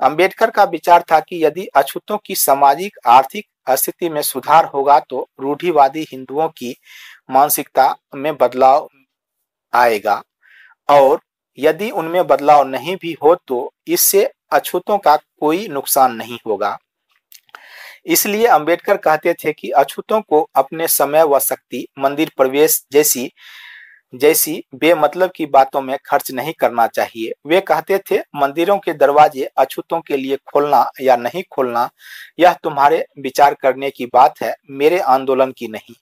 अंबेडकर का विचार था कि यदि अछूतों की सामाजिक, आर्थिक स्थिति में सुधार होगा तो रूढ़िवादी हिंदुओं की मानसिकता में बदलाव आएगा और यदि उनमें बदलाव नहीं भी हो तो इससे अछूतों का कोई नुकसान नहीं होगा। इसलिए अंबेडकर कहते थे कि अछूतों को अपने समय व शक्ति, मंदिर, प्रवेश जैसी जैसी बेमतलब की बातों में खर्च नहीं करना चाहिए। वे कहते थे, मंदिरों के दरवाजे अछूतों के लिए खोलना या नहीं खोलना, यह तुम्हारे विचार करने की बात है, मेरे आंदोलन की नहीं।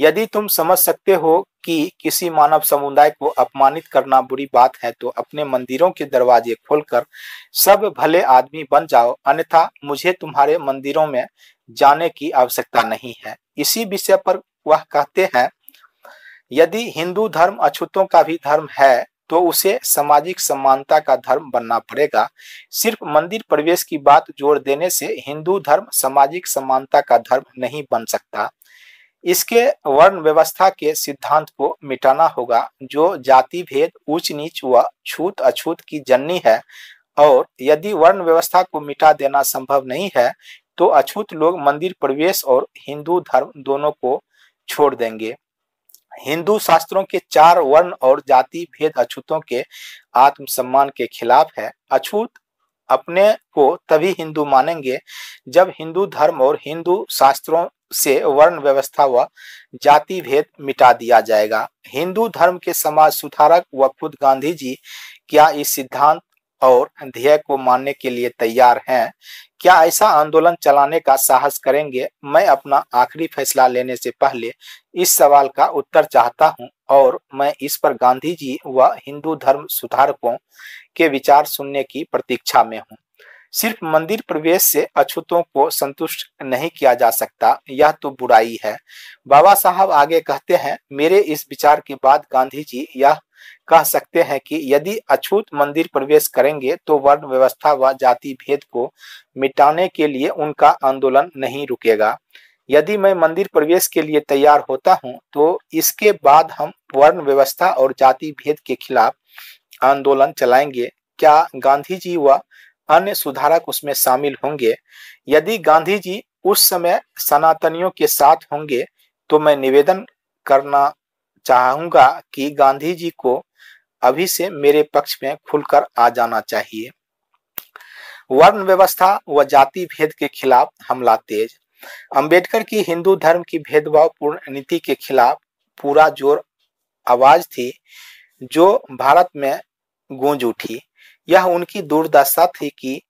यदि तुम समझ सकते हो कि किसी मानव समुदाय को अपमानित करना बुरी बात है तो अपने मंदिरों के दरवाजे खोलकर सब भले आदमी बन जाओ, अन्यथा मुझे तुम्हारे मंदिरों में जाने की आवश्यकता नहीं है। इसी विषय पर वह कहते हैं यदि हिंदू धर्म अछूतों का भी धर्म है तो उसे सामाजिक समानता का धर्म बनना पड़ेगा। सिर्फ़ मंदिर प्रवेश की बात जोड़ देने से हिंदू धर्म सामाजिक समानता का धर्म नहीं बन सकता। इसके वर्ण व्यवस्था के सिद्धांत को मिटाना होगा, जो जाति भेद ऊंच नीच व छूत अछूत की जननी है। और यदि वर्ण व्यवस्था को मिटा देना संभव नहीं है तो अछूत लोग मंदिर प्रवेश और हिंदू धर्म दोनों को छोड़ देंगे। हिंदू शास्त्रों के चार वर्ण और जाति भेद अछूतों के आत्मसम्मान के खिलाफ है। अछूत अपने को तभी हिंदू मानेंगे जब हिंदू धर्म और हिंदू शास्त्रों से वर्ण व्यवस्था व जाति भेद मिटा दिया जाएगा। हिंदू धर्म के समाज सुधारक व खुद गांधी जी क्या इस सिद्धांत और ध्येय को मानने के लिए तैयार हैं। क्या ऐसा आंदोलन चलाने का साहस करेंगे? मैं अपना आखिरी फैसला लेने से पहले इस सवाल का उत्तर चाहता हूँ और मैं इस पर गांधी जी व हिंदू धर्म सुधारकों के विचार सुनने की प्रतीक्षा में हूँ। सिर्फ़ मंदिर प्रवेश से अछूतों को संतुष्ट नहीं किया जा सकता, यह तो बुराई है। बाबा साहब आगे कहते हैं, मेरे इस विचार के बाद गांधी जी यह कह सकते हैं कि यदि अछूत मंदिर प्रवेश करेंगे तो वर्ण व्यवस्था व जाति भेद को मिटाने के लिए उनका आंदोलन नहीं रुकेगा। यदि मैं मंदिर प्रवेश के लिए तैयार होता हूँ तो इसके बाद हम वर्ण व्यवस्था और जाति भेद के खिलाफ आंदोलन चलाएँगे। क्या गांधी जी व अन्य सुधारक उसमें शामिल होंगे? यदि गांधी जी उस समय सनातनियों के साथ होंगे तो मैं निवेदन करना चाहूँगा कि गांधी जी को अभी से मेरे पक्ष में खुलकर आ जाना चाहिए। वर्ण व्यवस्था व जाति भेद के खिलाफ हमला तेज। अंबेडकर की हिंदू धर्म की भेदभावपूर्ण नीति के खिलाफ पूरा ज़ोर आवाज़ थी, जो भारत में गूंज उठी। यह उनकी दुर्दशा थी कि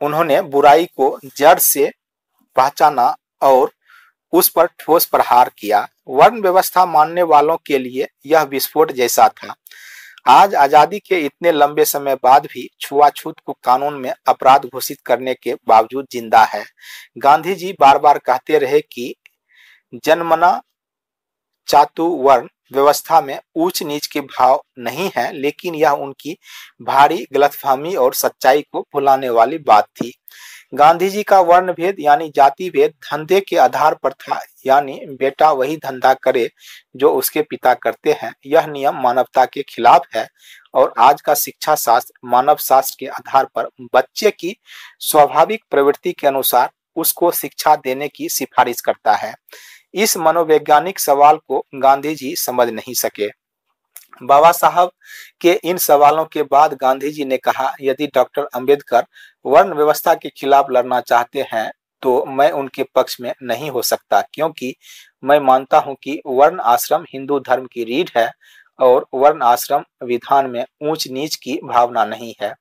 उन्होंने बुराई को जड़ से पहचाना और उस पर ठोस प्रहार किया। वर्ण व्यवस्था मानने वालों के लिए यह विस्फोट जैसा था। आज आज़ादी के इतने लंबे समय बाद भी छुआछूत को कानून में अपराध घोषित करने के बावजूद ज़िंदा है। गांधी जी बार बार कहते रहे कि जन्मना चातु वर्ण व्यवस्था में ऊंच नीच के भाव नहीं है, लेकिन यह उनकी भारी गलतफहमी और सच्चाई को भुलाने वाली बात थी। गांधी जी का वर्ण भेद यानी जाति भेद धंधे के आधार पर था, यानी बेटा वही धंधा करे जो उसके पिता करते हैं। यह नियम मानवता के खिलाफ है और आज का शिक्षा शास्त्र, मानव शास्त्र के आधार पर बच्चे की स्वाभाविक प्रवृत्ति के अनुसार उसको शिक्षा देने की सिफारिश करता है। इस मनोवैज्ञानिक सवाल को गांधी जी समझ नहीं सके। बाबा साहब के इन सवालों के बाद गांधी जी ने कहा, यदि डॉक्टर अंबेडकर वर्ण व्यवस्था के खिलाफ लड़ना चाहते हैं तो मैं उनके पक्ष में नहीं हो सकता, क्योंकि मैं मानता हूँ कि वर्ण आश्रम हिंदू धर्म की रीढ़ है और वर्ण आश्रम विधान में ऊंच नीच की भावना नहीं है।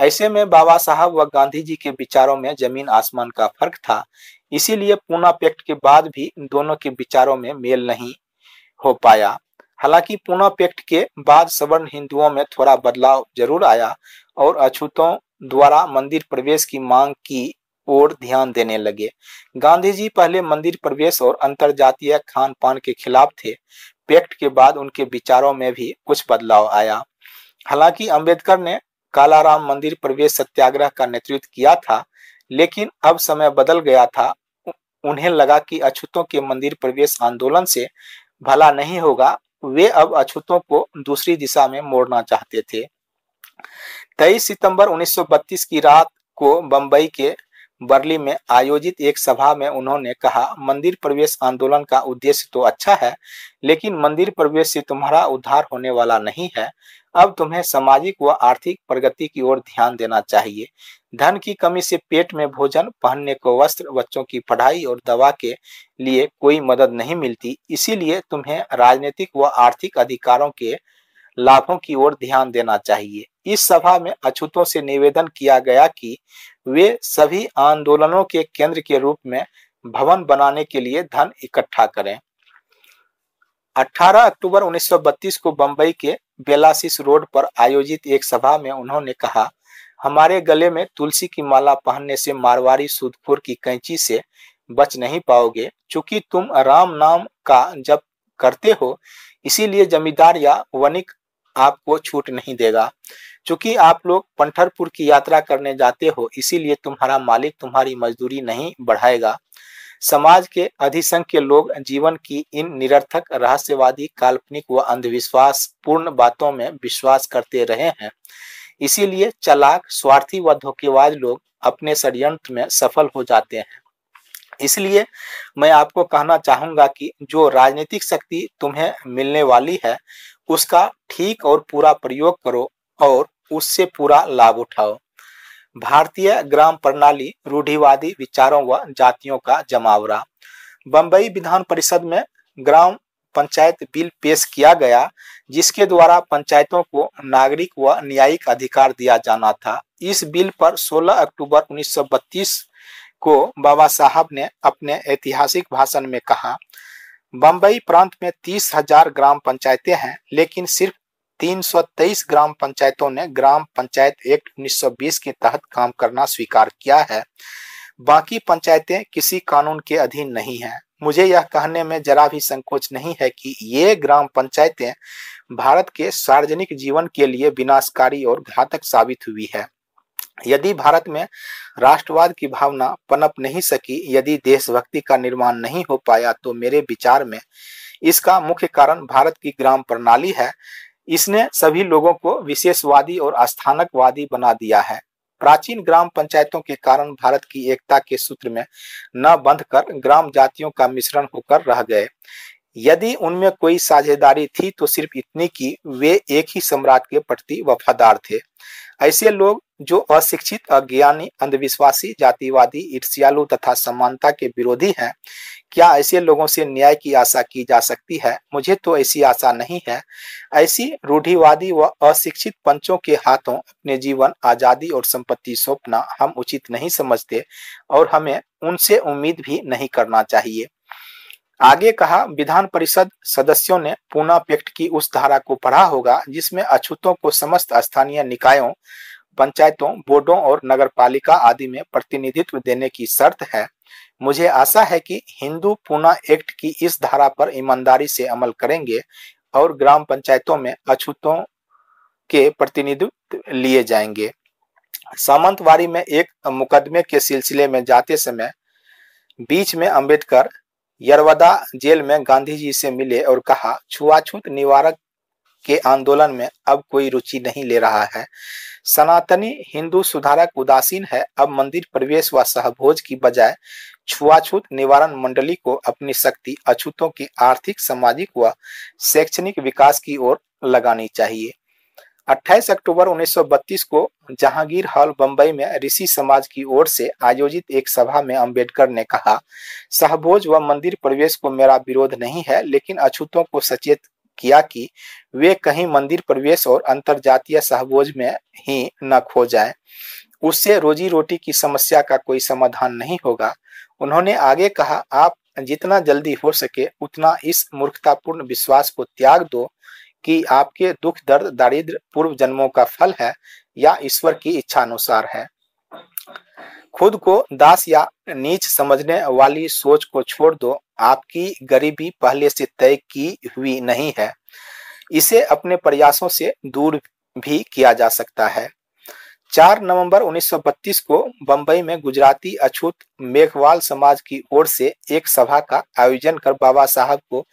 ऐसे में बाबा साहब व गांधी जी के विचारों में ज़मीन आसमान का फ़र्क था। इसीलिए पूना पैक्ट के बाद भी दोनों के विचारों में मेल नहीं हो पाया। हालाँकि पूना पैक्ट के बाद सवर्ण हिंदुओं में थोड़ा बदलाव ज़रूर आया और अछूतों द्वारा मंदिर प्रवेश की मांग की ओर ध्यान देने लगे। गांधी जी पहले मंदिर प्रवेश और अंतरजातीय खान पान के खिलाफ थे। पैक्ट के बाद उनके विचारों में भी कुछ बदलाव आया। हालाँकि अंबेडकर ने कालाराम मंदिर प्रवेश सत्याग्रह का नेतृत्व किया था, लेकिन अब समय बदल गया था। उन्हें लगा कि अछूतों के मंदिर प्रवेश आंदोलन से भला नहीं होगा। वे अब अछूतों को दूसरी दिशा में मोड़ना चाहते थे। 23 सितंबर 1932 की रात को बंबई के बर्ली में आयोजित एक सभा में उन्होंने कहा, मंदिर प्रवेश आंदोलन का उद्देश्य तो अच्छा है, लेकिन मंदिर प्रवेश से तुम्हारा उद्धार होने वाला नहीं है। अब तुम्हें सामाजिक व आर्थिक प्रगति की ओर ध्यान देना चाहिए। धन की कमी से पेट में भोजन, पहनने को वस्त्र, बच्चों की पढ़ाई और दवा के लिए कोई मदद नहीं मिलती। इसीलिए तुम्हें राजनीतिक व आर्थिक अधिकारों के लाभों की ओर ध्यान देना चाहिए। इस सभा में अछूतों से निवेदन किया गया कि वे सभी आंदोलनों के केंद्र के रूप में भवन बनाने के लिए धन इकट्ठा करें। 18 अक्टूबर 1932 को बंबई के बेलासिस रोड पर आयोजित एक सभा में उन्होंने कहा, हमारे गले में तुलसी की माला पहनने से मारवाड़ी सूदखोर की कैंची से बच नहीं पाओगे। क्योंकि तुम राम नाम का जब करते हो, इसीलिए जमींदार या वनिक आपको छूट नहीं देगा। क्योंकि आप लोग पंठरपुर की यात्रा करने जाते हो, इसीलिए तुम्हारा मालिक तुम्हारी मजदूरी नहीं बढ़ाएगा। समाज के अधिसंख्य लोग जीवन की इन निरर्थक, रहस्यवादी, काल्पनिक व अंधविश्वास पूर्ण बातों में विश्वास करते रहे हैं। इसीलिए चलाक, स्वार्थी व धोखेबाज लोग अपने षड्यंत्र में सफल हो जाते हैं। इसलिए मैं आपको कहना चाहूँगा कि जो राजनीतिक शक्ति तुम्हें मिलने वाली है, उसका ठीक और पूरा प्रयोग करो और उससे पूरा लाभ उठाओ। भारतीय ग्राम प्रणाली रूढ़िवादी विचारों व जातियों का जमावरा। बंबई विधान परिषद में ग्राम पंचायत बिल पेश किया गया, जिसके द्वारा पंचायतों को नागरिक व न्यायिक अधिकार दिया जाना था। इस बिल पर 16 अक्टूबर 1932 को बाबा साहब ने अपने ऐतिहासिक भाषण में कहा, बंबई प्रांत में तीस हज़ार ग्राम पंचायतें हैं, लेकिन सिर्फ़ 323 ग्राम पंचायतों ने ग्राम पंचायत एक्ट 1920 के तहत काम करना स्वीकार किया है। बाकी पंचायतें किसी कानून के अधीन नहीं हैं। मुझे यह कहने में जरा भी संकोच नहीं है कि ये ग्राम पंचायतें भारत के सार्वजनिक जीवन के लिए विनाशकारी और घातक साबित हुई है। यदि भारत में राष्ट्रवाद की भावना पनप नहीं सकी, यदि देशभक्ति का निर्माण नहीं हो पाया तो मेरे विचार में इसका मुख्य कारण भारत की ग्राम प्रणाली है। इसने सभी लोगों को विशेषवादी और स्थानकवादी बना दिया है। प्राचीन ग्राम पंचायतों के कारण भारत की एकता के सूत्र में न बंध कर ग्राम जातियों का मिश्रण होकर रह गए। यदि उनमें कोई साझेदारी थी तो सिर्फ़ इतनी कि वे एक ही सम्राट के प्रति वफादार थे। ऐसे लोग जो अशिक्षित, अज्ञानी, अंधविश्वासी, जातिवादी, ईर्ष्यालु तथा समानता के विरोधी हैं, क्या ऐसे लोगों से न्याय की आशा की जा सकती है? मुझे तो ऐसी आशा नहीं है। ऐसी रूढ़िवादी व अशिक्षित पंचों के हाथों अपने जीवन, आज़ादी और संपत्ति सौंपना हम उचित नहीं समझते और हमें उनसे उम्मीद भी नहीं करना चाहिए। आगे कहा, विधान परिषद सदस्यों ने पूना पेक्ट की उस धारा को पढ़ा होगा, जिसमें अछूतों को समस्त स्थानीय निकायों, पंचायतों, बोर्डों और नगरपालिका आदि में प्रतिनिधित्व देने की शर्त है। मुझे आशा है कि हिंदू पूना एक्ट की इस धारा पर ईमानदारी से अमल करेंगे और ग्राम पंचायतों में अछूतों के प्रतिनिधित्व लिए जाएँगे। सामंतवाड़ी में एक मुकदमे के सिलसिले में जाते समय बीच में अंबेडकर यरवदा जेल में गांधी जी से मिले और कहा, छुआछूत निवारक के आंदोलन में अब कोई रुचि नहीं ले रहा है। सनातनी हिंदू सुधारक उदासीन है। अब मंदिर प्रवेश व सहभोज की बजाय छुआछूत निवारण मंडली को अपनी शक्ति, अछूतों की आर्थिक, सामाजिक व शैक्षणिक विकास की ओर लगानी चाहिए। 28 अक्टूबर 1932 को जहांगीर हॉल बंबई में ऋषि समाज की ओर से आयोजित एक सभा में अंबेडकर ने कहा, सहभोज व मंदिर प्रवेश को मेरा विरोध नहीं है, लेकिन अछूतों को सचेत किया कि वे कहीं मंदिर प्रवेश और अंतरजातीय सहभोज में ही न खो जाए। उससे रोजी रोटी की समस्या का कोई समाधान नहीं होगा। उन्होंने आगे कहा, आप जितना जल्दी हो सके उतना इस मूर्खतापूर्ण विश्वास को त्याग दो कि आपके दुख, दर्द दारिद्र पूर्व जन्मों का फल है या ईश्वर की इच्छा अनुसार है। खुद को दास या नीच समझने वाली सोच को छोड़ दो। आपकी गरीबी पहले से तय की हुई नहीं है। इसे अपने प्रयासों से दूर भी किया जा सकता है। 4 नवंबर 1932 को बंबई में गुजराती अछूत मेघवाल समाज की ओर से एक सभा का आयोजन कर बाबा साहब को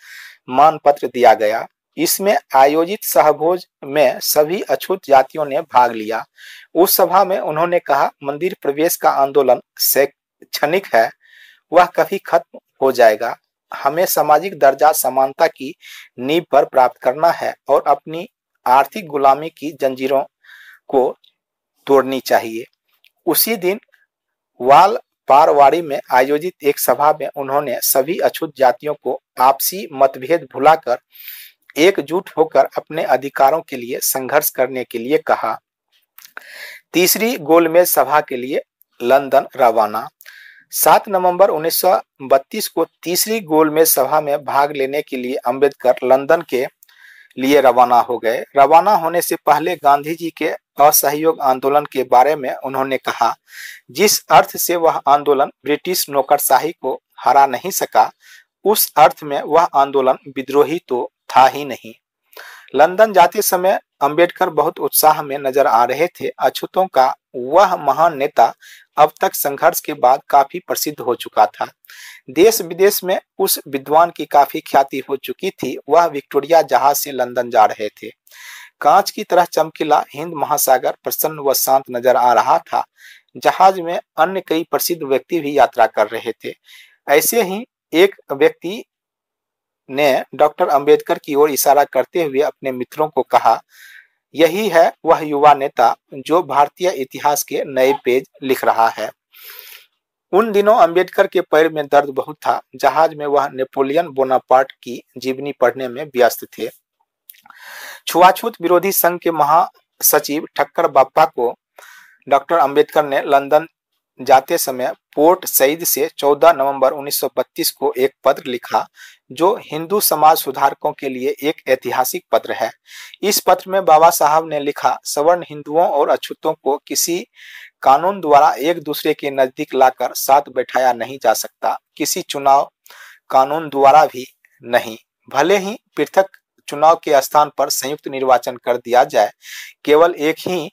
मान पत्र दिया गया। इसमें आयोजित सहभोज में सभी अछूत जातियों ने भाग लिया। उस सभा में उन्होंने कहा, मंदिर प्रवेश का आंदोलन शैक्षणिक है, वह कभी खत्म हो जाएगा। हमें सामाजिक दर्जा, समानता की नींव पर प्राप्त करना है और अपनी आर्थिक गुलामी की जंजीरों को तोड़नी चाहिए। उसी दिन वाल पारवाड़ी में आयोजित एक सभा में उन्होंने सभी अछूत जातियों को आपसी मतभेद भुलाकर एकजुट होकर अपने अधिकारों के लिए, संघर्ष करने के लिए कहा। तीसरी गोलमेज सभा के लिए लंदन रवाना। 7 नवंबर 1932 को तीसरी गोलमेज सभा में भाग लेने के लिए अंबेडकर लंदन के लिए रवाना हो गए। रवाना होने से पहले गांधी जी के असहयोग आंदोलन के बारे में उन्होंने कहा, जिस अर्थ से वह आंदोलन ब्रिटिश नौकरशाही को हरा नहीं सका, उस अर्थ में वह आंदोलन विद्रोही तो था ही नहीं। लंदन जाते समय अंबेडकर बहुत उत्साह में नज़र आ रहे थे। अछूतों का वह महान नेता अब तक संघर्ष के बाद काफ़ी प्रसिद्ध हो चुका था। देश विदेश में उस विद्वान की काफ़ी ख्याति हो चुकी थी। वह विक्टोरिया जहाज़ से लंदन जा रहे थे। कांच की तरह चमकीला हिंद महासागर प्रसन्न व शांत नज़र आ रहा था। जहाज़ में अन्य कई प्रसिद्ध व्यक्ति भी यात्रा कर रहे थे। ऐसे ही एक व्यक्ति ने डॉक्टर अंबेडकर की ओर इशारा करते हुए अपने मित्रों को कहा, यही है वह युवा नेता जो भारतीय इतिहास के नए पेज लिख रहा है। उन दिनों अंबेडकर के पैर में दर्द बहुत था, जहाज़ में वह नेपोलियन बोनापार्ट की जीवनी पढ़ने में व्यस्त थे। छुआछूत विरोधी संघ के महासचिव ठक्कर बापा को डॉक्टर अंबेडकर ने लंदन जाते समय पोर्ट सईद से 14 नवंबर 1932 को एक पत्र लिखा, जो हिंदू समाज सुधारकों के लिए एक ऐतिहासिक पत्र है। इस पत्र में बाबा साहब ने लिखा, सवर्ण हिंदुओं और अछूतों को किसी कानून द्वारा एक दूसरे के नज़दीक लाकर साथ बैठाया नहीं जा सकता। किसी चुनाव कानून द्वारा भी नहीं। भले ही पृथक चुनाव के स्थान पर संयुक्त निर्वाचन कर दिया जाए, केवल एक ही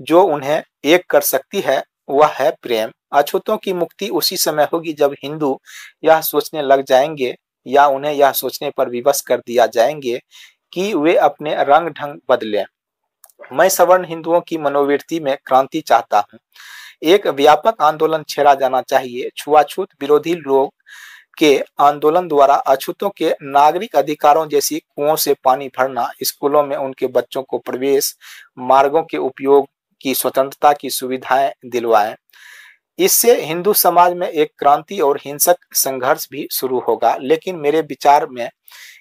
जो उन्हें एक कर सकती है, वह है प्रेम। अछूतों की मुक्ति उसी समय होगी जब हिंदू यह सोचने लग जाएँगे या उन्हें यह सोचने पर विवश कर दिया जाएँगे कि वे अपने रंग ढंग बदले। मैं सवर्ण हिंदुओं की मनोवृत्ति में क्रांति चाहता हूँ। एक व्यापक आंदोलन छेड़ा जाना चाहिए। छुआछूत विरोधी लोग के आंदोलन द्वारा अछूतों के नागरिक अधिकारों जैसी कुओं से पानी भरना, स्कूलों में उनके बच्चों को प्रवेश, मार्गों के उपयोग की स्वतंत्रता की सुविधाएँ दिलवाएँ। इससे हिंदू समाज में एक क्रांति और हिंसक संघर्ष भी शुरू होगा, लेकिन मेरे विचार में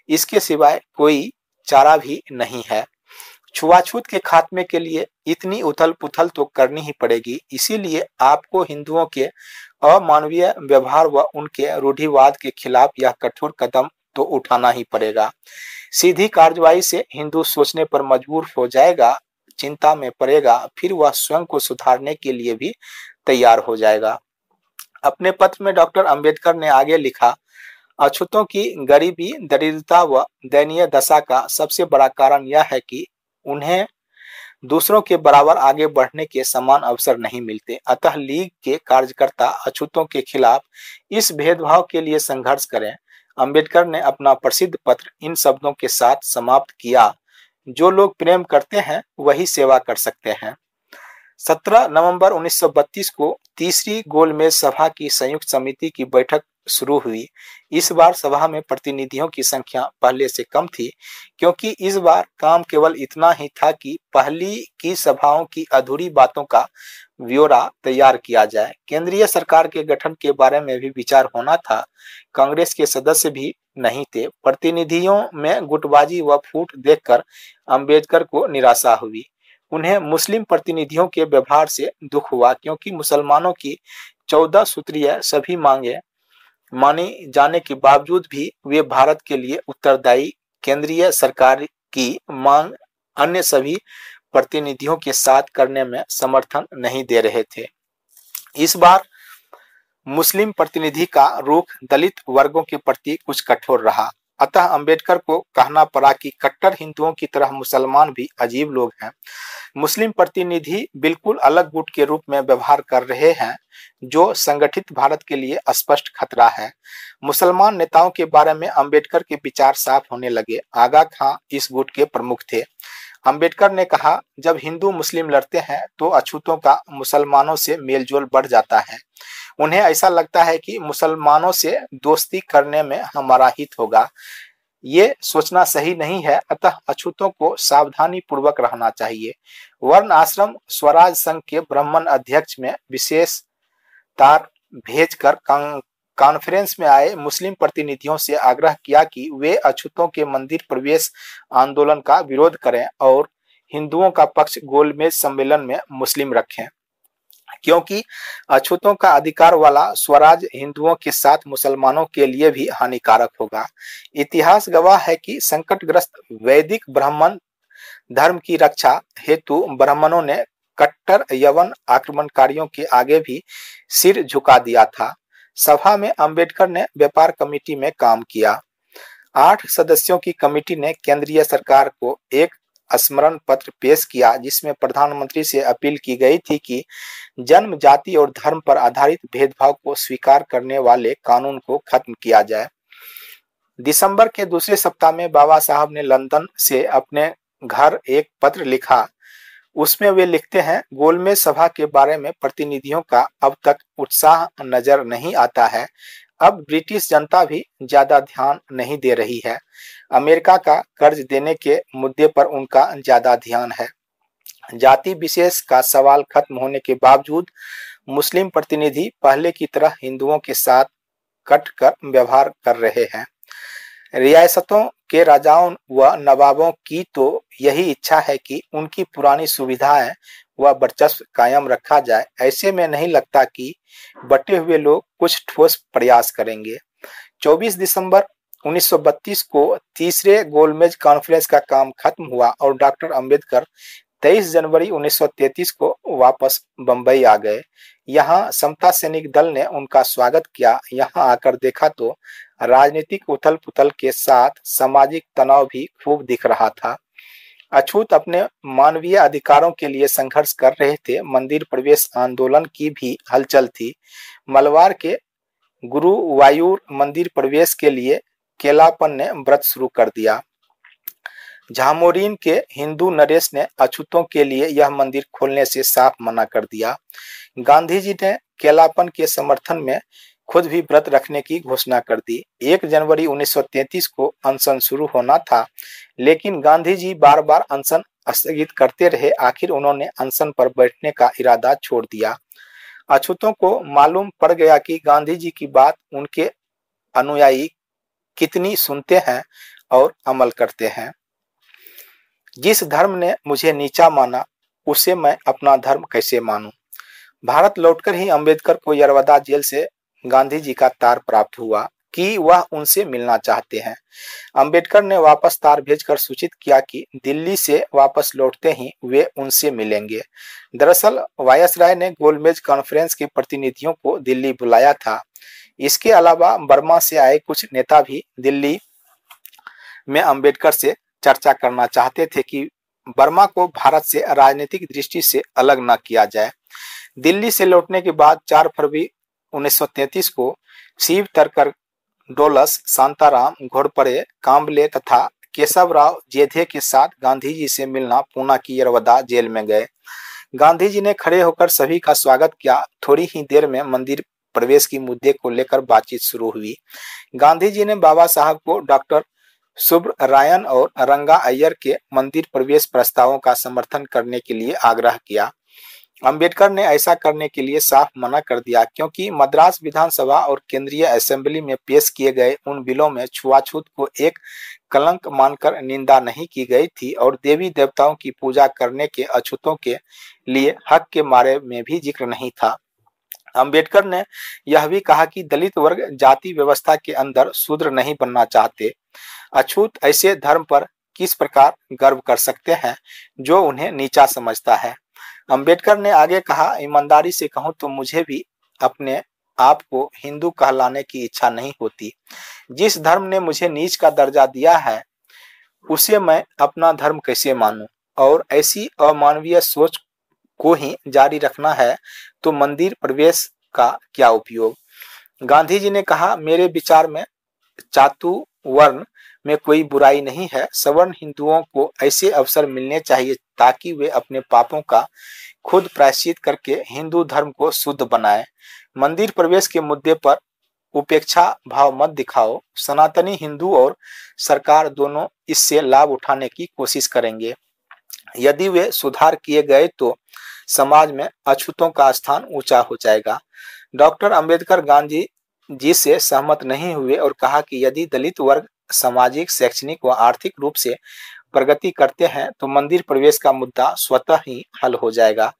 इसके सिवाय कोई चारा भी नहीं है। छुआछूत के खात्मे के लिए इतनी उथल पुथल तो करनी ही पड़ेगी, इसीलिए आपको हिंदुओं के अमानवीय व्यवहार व उनके रूढ़िवाद के खिलाफ यह कठोर कदम तो उठाना ही पड़ेगा। सीधी कार्यवाही से हिंदू सोचने पर मजबूर हो जाएगा, चिंता में पड़ेगा, फिर वह स्वयं को सुधारने के लिए भी तैयार हो जाएगा। अपने पत्र में डॉक्टर अंबेडकर ने आगे लिखा, अछूतों की गरीबी, दरिद्रता व दयनीय दशा का सबसे बड़ा कारण यह है कि उन्हें दूसरों के बराबर आगे बढ़ने के समान अवसर नहीं मिलते। अतः लीग के कार्यकर्ता अछूतों के खिलाफ इस भेदभाव के लिए संघर्ष करें। अंबेडकर ने अपना प्रसिद्ध पत्र इन शब्दों के साथ समाप्त किया। जो लोग प्रेम करते हैं, वही सेवा कर सकते हैं। 17 नवंबर 1932 को तीसरी गोलमेज सभा की संयुक्त समिति की बैठक शुरू हुई। इस बार सभा में प्रतिनिधियों की संख्या पहले से कम थी, क्योंकि इस बार काम केवल इतना ही था कि पहली की सभाओं की अधूरी बातों का ब्यौरा तैयार किया जाए। केंद्रीय सरकार के गठन के बारे में भी विचार होना था। कांग्रेस के सदस्य भी नहीं थे। प्रतिनिधियों में गुटबाजी व फूट देखकर अंबेडकर को निराशा हुई। उन्हें मुस्लिम प्रतिनिधियों के व्यवहार से दुख हुआ, क्योंकि मुसलमानों की चौदह सूत्रीय सभी मांगे माने जाने के बावजूद भी वे भारत के लिए उत्तरदायी, केंद्रीय सरकार की मांग अन्य सभी प्रतिनिधियों के साथ करने में समर्थन नहीं दे रहे थे। इस बार मुस्लिम प्रतिनिधि का रुख दलित वर्गों के प्रति कुछ कठोर रहा। अतः अंबेडकर को कहना पड़ा कि कट्टर हिंदुओं की तरह मुसलमान भी अजीब लोग हैं। मुस्लिम प्रतिनिधि बिल्कुल अलग गुट के रूप में व्यवहार कर रहे हैं, जो संगठित भारत के लिए स्पष्ट खतरा है। मुसलमान नेताओं के बारे में अंबेडकर के विचार साफ़ होने लगे। आगा खां इस गुट के प्रमुख थे। अंबेडकर ने कहा, जब हिंदू मुस्लिम लड़ते हैं तो अछूतों का मुसलमानों से मेलजोल बढ़ जाता है। उन्हें ऐसा लगता है कि मुसलमानों से दोस्ती करने में हमारा हित होगा। ये सोचना सही नहीं है, अतः अछूतों को सावधानी पूर्वक रहना चाहिए। वर्ण आश्रम स्वराज संघ के ब्राह्मण अध्यक्ष में विशेष तार भेजकर कॉन्फ्रेंस में आए मुस्लिम प्रतिनिधियों से आग्रह किया कि वे अछूतों के मंदिर प्रवेश आंदोलन का विरोध करें और हिंदुओं का पक्ष गोलमेज सम्मेलन में मुस्लिम रखें। क्योंकि अछूतों का अधिकार वाला स्वराज हिंदुओं के साथ मुसलमानों के लिए भी हानिकारक होगा। इतिहास गवाह है कि संकटग्रस्त वैदिक ब्राह्मण धर्म की रक्षा हेतु ब्राह्मणों ने कट्टर यवन आक्रमणकारियों के आगे भी सिर झुका दिया था। सभा में अंबेडकर ने व्यापार कमेटी में काम किया। आठ सदस्यों की कमेटी ने केंद्रीय सरकार को एक स्मरण पत्र पेश किया, जिसमें प्रधानमंत्री से अपील की गई थी कि जन्म, जाति और धर्म पर आधारित भेदभाव को स्वीकार करने वाले कानून को खत्म किया जाए। दिसंबर के दूसरे सप्ताह में बाबा साहब ने लंदन से अपने घर एक पत्र लिखा। उसमें वे लिखते हैं गोलमेज सभा के बारे में प्रतिनिधियों का अब तक उत्साह नज़र नहीं आता है। अब ब्रिटिश जनता भी ज़्यादा ध्यान नहीं दे रही है। अमेरिका का कर्ज देने के मुद्दे पर उनका ज़्यादा ध्यान है। जाति विशेष का सवाल खत्म होने के बावजूद मुस्लिम प्रतिनिधि पहले की तरह हिंदुओं के साथ कट कर व्यवहार कर रहे हैं। रियासतों के राजाओं व नवाबों की तो यही इच्छा है कि उनकी पुरानी सुविधाएँ व वर्चस्व कायम रखा जाए। ऐसे में नहीं लगता कि बटे हुए लोग कुछ ठोस प्रयास करेंगे। 24 दिसंबर 1932 को तीसरे गोलमेज कॉन्फ्रेंस का काम खत्म हुआ और डॉक्टर अंबेडकर 23 जनवरी 1933 को वापस बंबई आ गए। यहाँ समता सैनिक दल ने उनका स्वागत किया। यहाँ आकर देखा तो राजनीतिक उथल पुथल के साथ सामाजिक तनाव भी खूब दिख रहा था। अछूत अपने मानवीय अधिकारों के लिए संघर्ष कर रहे थे। मंदिर प्रवेश आंदोलन की भी हलचल थी। मलवार के गुरु वायुर मंदिर प्रवेश के लिए केलापन ने व्रत शुरू कर दिया। झामोरीन के हिंदू नरेश ने अछूतों के लिए यह मंदिर खोलने से साफ़ मना कर दिया। गांधी जी ने केलापन के समर्थन में खुद भी व्रत रखने की घोषणा कर दी। एक जनवरी 1933 को अनशन शुरू होना था, लेकिन गांधी जी बार बार अनशन स्थगित करते रहे। आखिर उन्होंने अनशन पर बैठने का इरादा छोड़ दिया। अछूतों को मालूम पड़ गया कि गांधी जी की बात उनके अनुयायी कितनी सुनते हैं और अमल करते हैं। जिस धर्म ने मुझे नीचा माना, उसे मैं अपना धर्म कैसे मानूं? भारत लौटकर ही अंबेडकर को यरवदा जेल से गांधी जी का तार प्राप्त हुआ कि वह उनसे मिलना चाहते हैं। अंबेडकर ने वापस तार भेजकर सूचित किया कि दिल्ली से वापस लौटते ही वे उनसे मिलेंगे। दरअसल वायसराय ने गोलमेज कॉन्फ्रेंस के प्रतिनिधियों को दिल्ली बुलाया था। इसके अलावा बर्मा से आए कुछ नेता भी दिल्ली में अंबेडकर से चर्चा करना चाहते थे कि बर्मा को भारत से राजनीतिक दृष्टि से अलग न किया जाए। दिल्ली से लौटने के बाद 4 फरवरी 1933 को शिव तरकर, डोलस, शांताराम, घोड़पड़े काम्बले तथा केशवराव जेधे के साथ गांधी जी से मिलना पूना की यरवदा जेल में गए। गांधी जी ने खड़े होकर सभी का स्वागत किया। थोड़ी ही देर में मंदिर प्रवेश की मुद्दे को लेकर बातचीत शुरू हुई। गांधी जी ने बाबा साहब को डॉक्टर सुब्ररायन और रंगा अय्यर के मंदिर प्रवेश प्रस्तावों का समर्थन करने के लिए आग्रह किया। अंबेडकर ने ऐसा करने के लिए साफ़ मना कर दिया क्योंकि मद्रास विधानसभा और केंद्रीय असेंबली में पेश किए गए उन बिलों में छुआछूत को एक कलंक मानकर निंदा नहीं की गई थी और देवी देवताओं की पूजा करने के अछूतों के लिए हक के मारे में भी ज़िक्र नहीं था। अंबेडकर ने यह भी कहा कि दलित वर्ग जाति व्यवस्था के अंदर शूद्र नहीं बनना चाहते। अछूत ऐसे धर्म पर किस प्रकार गर्व कर सकते हैं, जो उन्हें नीचा समझता है? अंबेडकर ने आगे कहा, ईमानदारी से कहूँ तो मुझे भी अपने आप को हिंदू कहलाने की इच्छा नहीं होती। जिस धर्म ने मुझे नीच का दर्जा दिया है, उसे मैं अपना धर्म कैसे मानूं? और ऐसी अमानवीय सोच को ही जारी रखना है तो मंदिर प्रवेश का क्या उपयोग? गांधी जी ने कहा, मेरे विचार में चातु वर्ण में कोई बुराई नहीं है। सवर्ण हिंदुओं को ऐसे अवसर मिलने चाहिए ताकि वे अपने पापों का खुद प्रायश्चित करके हिंदू धर्म को शुद्ध बनाए। मंदिर प्रवेश के मुद्दे पर उपेक्षा भाव मत दिखाओ। सनातनी हिंदू और सरकार दोनों इससे लाभ उठाने की कोशिश करेंगे। यदि वे सुधार किए गए तो समाज में अछूतों का स्थान ऊँचा हो जाएगा। डॉक्टर अंबेडकर गांधी जी से सहमत नहीं हुए और कहा कि यदि दलित वर्ग सामाजिक, शैक्षणिक व आर्थिक रूप से प्रगति करते हैं तो मंदिर प्रवेश का मुद्दा स्वतः ही हल हो जाएगा।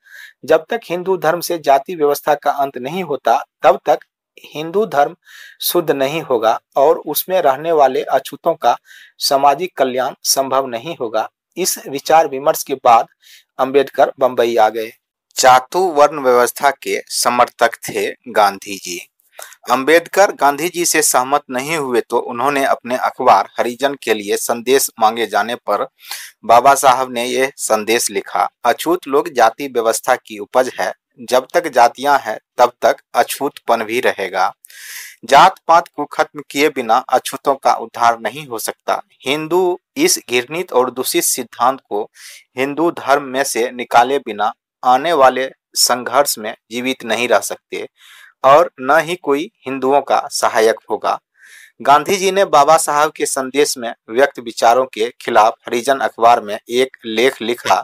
जब तक हिंदू धर्म से जाति व्यवस्था का अंत नहीं होता, तब तक हिंदू धर्म शुद्ध नहीं होगा और उसमें रहने वाले अछूतों का सामाजिक कल्याण संभव नहीं होगा। इस विचार विमर्श के बाद अंबेडकर बंबई आ गए। चातु वर्ण व्यवस्था के समर्थक थे गांधी जी अंबेडकर गांधी जी से सहमत नहीं हुए तो उन्होंने अपने अखबार हरिजन के लिए संदेश मांगे जाने पर बाबा साहब ने यह संदेश लिखा, अछूत लोग जाति व्यवस्था की उपज है। जब तक जातियाँ हैं, तब तक अछूतपन भी रहेगा। जात पात को खत्म किए बिना अछूतों का उद्धार नहीं हो सकता। हिंदू इस घृणित और दूषित सिद्धांत को हिंदू धर्म में से निकाले बिना आने वाले संघर्ष में जीवित नहीं रह सकते और न ही कोई हिंदुओं का सहायक होगा। गांधी जी ने बाबा साहब के संदेश में व्यक्त विचारों के खिलाफ हरिजन अखबार में एक लेख लिखा,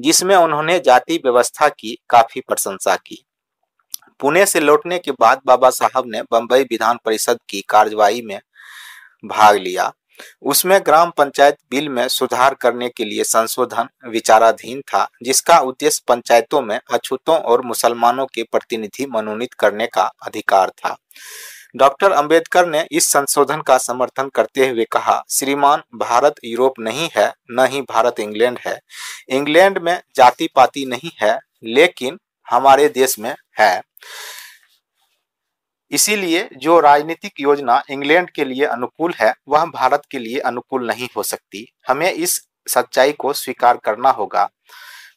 जिसमें उन्होंने जाति व्यवस्था की काफ़ी प्रशंसा की। पुणे से लौटने के बाद बाबा साहब ने बंबई विधान परिषद की कार्यवाही में भाग लिया। उसमें ग्राम पंचायत बिल में सुधार करने के लिए संशोधन विचाराधीन था, जिसका उद्देश्य पंचायतों में अछूतों और मुसलमानों के प्रतिनिधि मनोनीत करने का अधिकार था। डॉक्टर अंबेडकर ने इस संशोधन का समर्थन करते हुए कहा, श्रीमान, भारत यूरोप नहीं है, न ही भारत इंग्लैंड है। इंग्लैंड में जाति पाति नहीं है, लेकिन हमारे देश में है। इसीलिए जो राजनीतिक योजना इंग्लैंड के लिए अनुकूल है, वह भारत के लिए अनुकूल नहीं हो सकती। हमें इस सच्चाई को स्वीकार करना होगा।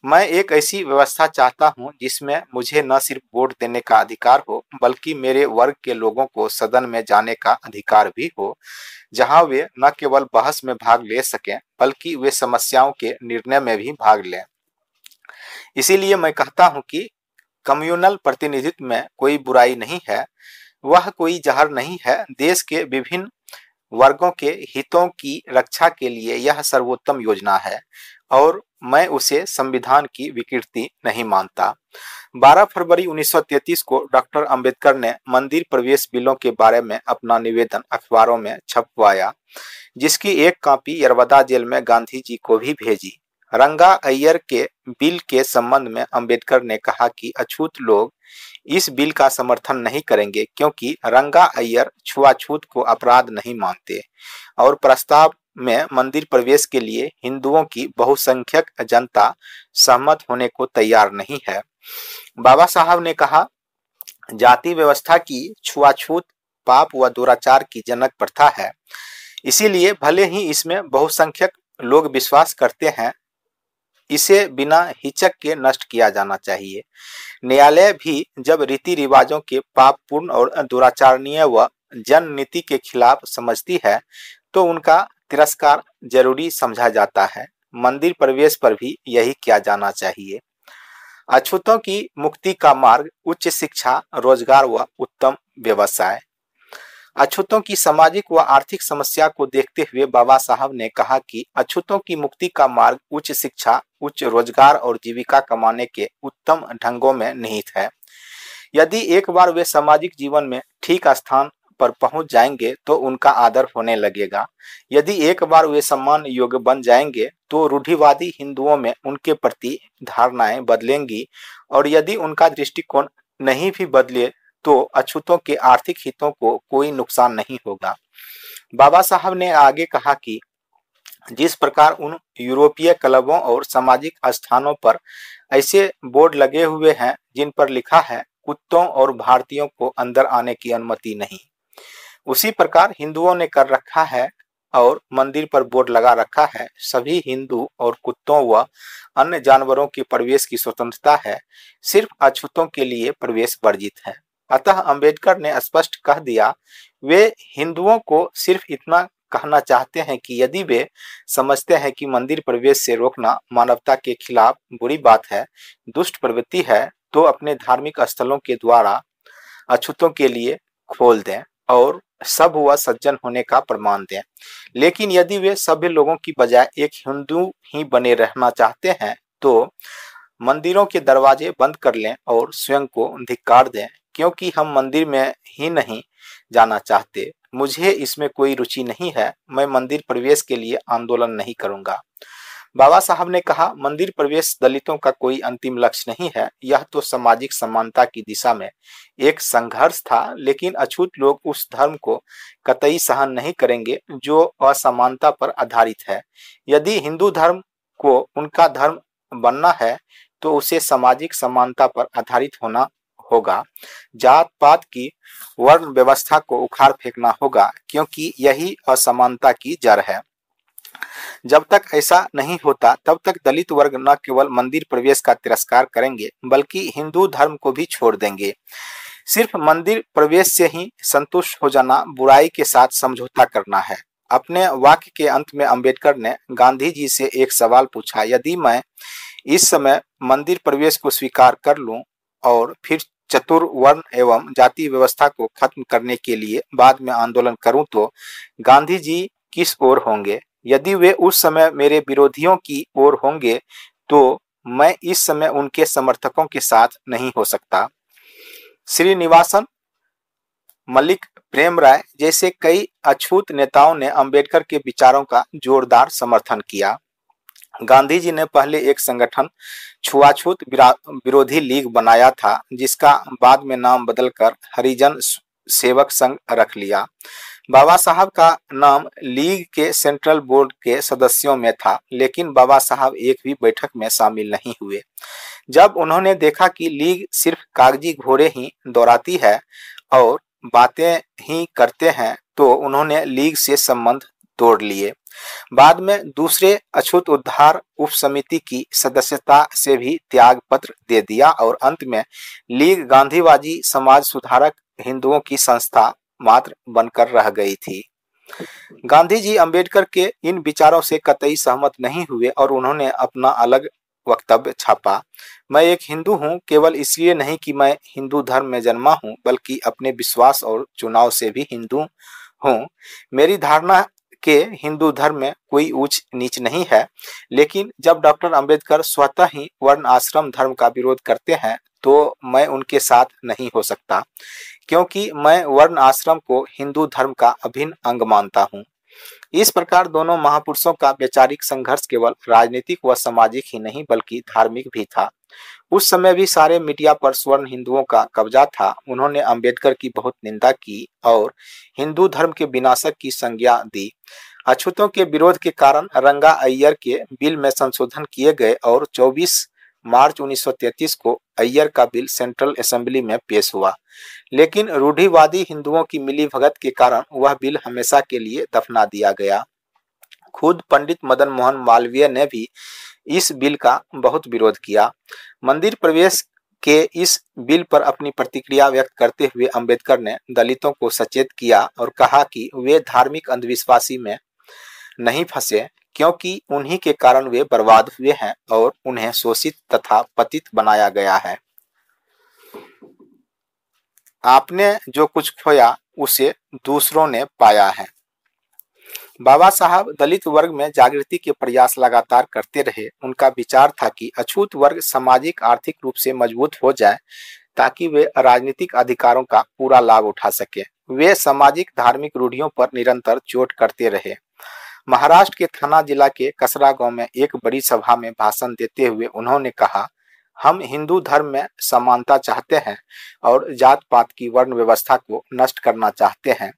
मैं एक ऐसी व्यवस्था चाहता हूँ जिसमें मुझे न सिर्फ़ वोट देने का अधिकार हो, बल्कि मेरे वर्ग के लोगों को सदन में जाने का अधिकार भी हो, जहाँ वे न केवल बहस में भाग ले सकें, बल्कि वे समस्याओं के निर्णय में भी भाग लें। इसीलिए मैं कहता हूँ कि कम्युनल प्रतिनिधित्व में कोई बुराई नहीं है, वह कोई जहर नहीं है। देश के विभिन्न वर्गों के हितों की रक्षा के लिए यह सर्वोत्तम योजना है और मैं उसे संविधान की विकृति नहीं मानता। 12 फरवरी 1933 को डॉक्टर अंबेडकर ने मंदिर प्रवेश बिलों के बारे में अपना निवेदन अखबारों में छपवाया, जिसकी एक कॉपी यरवदा जेल में गांधी जी को भी भेजी। रंगा अय्यर के बिल के संबंध में अंबेडकर ने कहा कि अछूत लोग इस बिल का समर्थन नहीं करेंगे क्योंकि रंगा अय्यर छुआछूत को अपराध नहीं मानते और प्रस्ताव में मंदिर प्रवेश के लिए हिंदुओं की बहुसंख्यक जनता सहमत होने को तैयार नहीं है। बाबा साहब ने कहा, जाति व्यवस्था की छुआछूत पाप व दुराचार की जनक प्रथा है। इसीलिए भले ही इसमें बहुसंख्यक लोग विश्वास करते हैं इसे बिना हिचक के नष्ट किया जाना चाहिए। न्यायालय भी जब रीति रिवाजों के पापपूर्ण और दुराचारणीय व जन नीति के खिलाफ समझती है तो उनका तिरस्कार ज़रूरी समझा जाता है। मंदिर प्रवेश पर भी यही किया जाना चाहिए। अछूतों की मुक्ति का मार्ग उच्च शिक्षा, रोज़गार व उत्तम व्यवसाय। अछूतों की सामाजिक व आर्थिक समस्या को देखते हुए बाबा साहब ने कहा कि अछूतों की मुक्ति का मार्ग उच्च शिक्षा, उच्च रोज़गार और जीविका कमाने के उत्तम ढंगों में निहित है। यदि एक बार वे सामाजिक जीवन में ठीक स्थान पर पहुँच जाएँगे तो उनका आदर होने लगेगा। यदि एक बार वे सम्मान योग्य बन जाएँगे तो रूढ़िवादी हिंदुओं में उनके प्रति धारणाएँ बदलेंगी और यदि उनका दृष्टिकोण नहीं भी बदले तो अछूतों के आर्थिक हितों को कोई नुकसान नहीं होगा। बाबा साहब ने आगे कहा कि जिस प्रकार उन यूरोपीय क्लबों और सामाजिक स्थानों पर ऐसे बोर्ड लगे हुए हैं, जिन पर लिखा है, कुत्तों और भारतीयों को अंदर आने की अनुमति नहीं। उसी प्रकार हिंदुओं ने कर रखा है और मंदिर पर बोर्ड लगा रखा है। सभी हिंदू और कुत्तों व अन्य जानवरों के प्रवेश की स्वतंत्रता है। सिर्फ़ अछूतों के लिए प्रवेश वर्जित है। अतः अंबेडकर ने स्पष्ट कह दिया, वे हिंदुओं को सिर्फ़ इतना कहना चाहते हैं कि यदि वे समझते हैं कि मंदिर प्रवेश से रोकना मानवता के खिलाफ बुरी बात है, दुष्ट प्रवृत्ति है तो अपने धार्मिक स्थलों के द्वारा अछूतों के लिए खोल दें और सब व सज्जन होने का प्रमाण दें। लेकिन यदि वे सभ्य लोगों की बजाय एक हिंदू ही बने रहना चाहते हैं तो मंदिरों के दरवाजे बंद कर लें और स्वयं को धिक्कार दें। क्योंकि हम मंदिर में ही नहीं जाना चाहते। मुझे इसमें कोई रुचि नहीं है। मैं मंदिर प्रवेश के लिए आंदोलन नहीं करूँगा। बाबा साहब ने कहा, मंदिर प्रवेश दलितों का कोई अंतिम लक्ष्य नहीं है। यह तो सामाजिक समानता की दिशा में एक संघर्ष था, लेकिन अछूत लोग उस धर्म को कतई सहन नहीं करेंगे, जो असमानता पर आधारित है। यदि हिंदू धर्म को उनका धर्म बनना है तो उसे सामाजिक समानता पर आधारित होना होगा। जात पात की वर्ण व्यवस्था को उखाड़ फेंकना होगा, क्योंकि यही असमानता की जड़ है। जब तक ऐसा नहीं होता, तब तक दलित वर्ग न केवल मंदिर प्रवेश का तिरस्कार करेंगे, बल्कि हिंदू धर्म को भी छोड़ देंगे। सिर्फ़ मंदिर प्रवेश से ही संतुष्ट हो जाना, बुराई के साथ समझौता करना है। अपने वाक्य के अंत में अंबेडकर ने गांधी जी से एक सवाल पूछा, यदि मैं इस समय मंदिर प्रवेश को स्वीकार कर लूँ और फिर चतुर्वर्ण एवं जाति व्यवस्था को खत्म करने के लिए बाद में आंदोलन करूँ तो गांधी जी किस ओर होंगे? यदि वे उस समय मेरे विरोधियों की ओर होंगे तो मैं इस समय उनके समर्थकों के साथ नहीं हो सकता। श्रीनिवासन मलिक प्रेम राय जैसे कई अछूत नेताओं ने अंबेडकर के विचारों का जोरदार समर्थन किया। गांधी जी ने पहले एक संगठन छुआछूत विरोधी लीग बनाया था, जिसका बाद में नाम बदलकर हरिजन सेवक संघ रख लिया। बाबा साहब का नाम लीग के सेंट्रल बोर्ड के सदस्यों में था, लेकिन बाबा साहब एक भी बैठक में शामिल नहीं हुए। जब उन्होंने देखा कि लीग सिर्फ़ कागज़ी घोड़े ही दौड़ाती है और बातें ही करते हैं तो उन्होंने लीग से संबंध तोड़ लिए। बाद में दूसरे अछूत उद्धार उप समिति की सदस्यता से भी त्याग पत्र दे दिया और अंत में लीग गांधीवादी समाज सुधारक हिंदुओं की संस्था मात्र बनकर रह गई थी। गांधी जी अंबेडकर के इन विचारों से कतई सहमत नहीं हुए और उन्होंने अपना अलग वक्तव्य छापा। मैं एक हिंदू हूँ, केवल इसलिए नहीं कि मैं हिंदू धर्म में जन्मा हूँ, बल्कि अपने विश्वास और चुनाव से भी हिंदू हूँ। मेरी धारणा के हिंदू धर्म में कोई ऊंच नीच नहीं है, लेकिन जब डॉक्टर अंबेडकर स्वतः ही वर्ण आश्रम धर्म का विरोध करते हैं तो मैं उनके साथ नहीं हो सकता, क्योंकि मैं वर्ण आश्रम को हिंदू धर्म का अभिन्न अंग मानता हूँ। इस प्रकार दोनों महापुरुषों का वैचारिक संघर्ष केवल राजनीतिक व सामाजिक ही नहीं, बल्कि धार्मिक भी था। उस समय भी सारे मीडिया पर स्वर्ण हिंदुओं का कब्जा था। उन्होंने अंबेडकर की बहुत निंदा की और हिंदू धर्म के विनाशक की संज्ञा दी। अछूतों के विरोध के कारण रंगा अय्यर के बिल में संशोधन किए गए और 24 मार्च 1933 को अय्यर का बिल सेंट्रल असेंबली में पेश हुआ। लेकिन रूढ़िवादी हिंदुओं की मिली भगत के कारण वह बिल हमेशा के लिए दफना दिया गया। खुद पंडित मदन मोहन मालवीय ने भी इस बिल का बहुत विरोध किया। मंदिर प्रवेश के इस बिल पर अपनी प्रतिक्रिया व्यक्त करते हुए अंबेडकर ने दलितों को सचेत किया और कहा कि वे धार्मिक अंधविश्वासी में नहीं फंसे, क्योंकि उन्हीं के कारण वे बर्बाद हुए हैं और उन्हें शोषित तथा पतित बनाया गया है। आपने जो कुछ खोया, उसे दूसरों ने पाया है। बाबा साहब दलित वर्ग में जागृति के प्रयास लगातार करते रहे। उनका विचार था कि अछूत वर्ग सामाजिक, आर्थिक रूप से मज़बूत हो जाए, ताकि वे राजनीतिक अधिकारों का पूरा लाभ उठा सके। वे सामाजिक, धार्मिक रूढ़ियों पर निरंतर चोट करते रहे। महाराष्ट्र के थाना जिला के कसरा गाँव में एक बड़ी सभा में भाषण देते हुए उन्होंने कहा, हम हिंदू धर्म में समानता चाहते हैं और जात पात की वर्ण व्यवस्था को नष्ट करना चाहते हैं।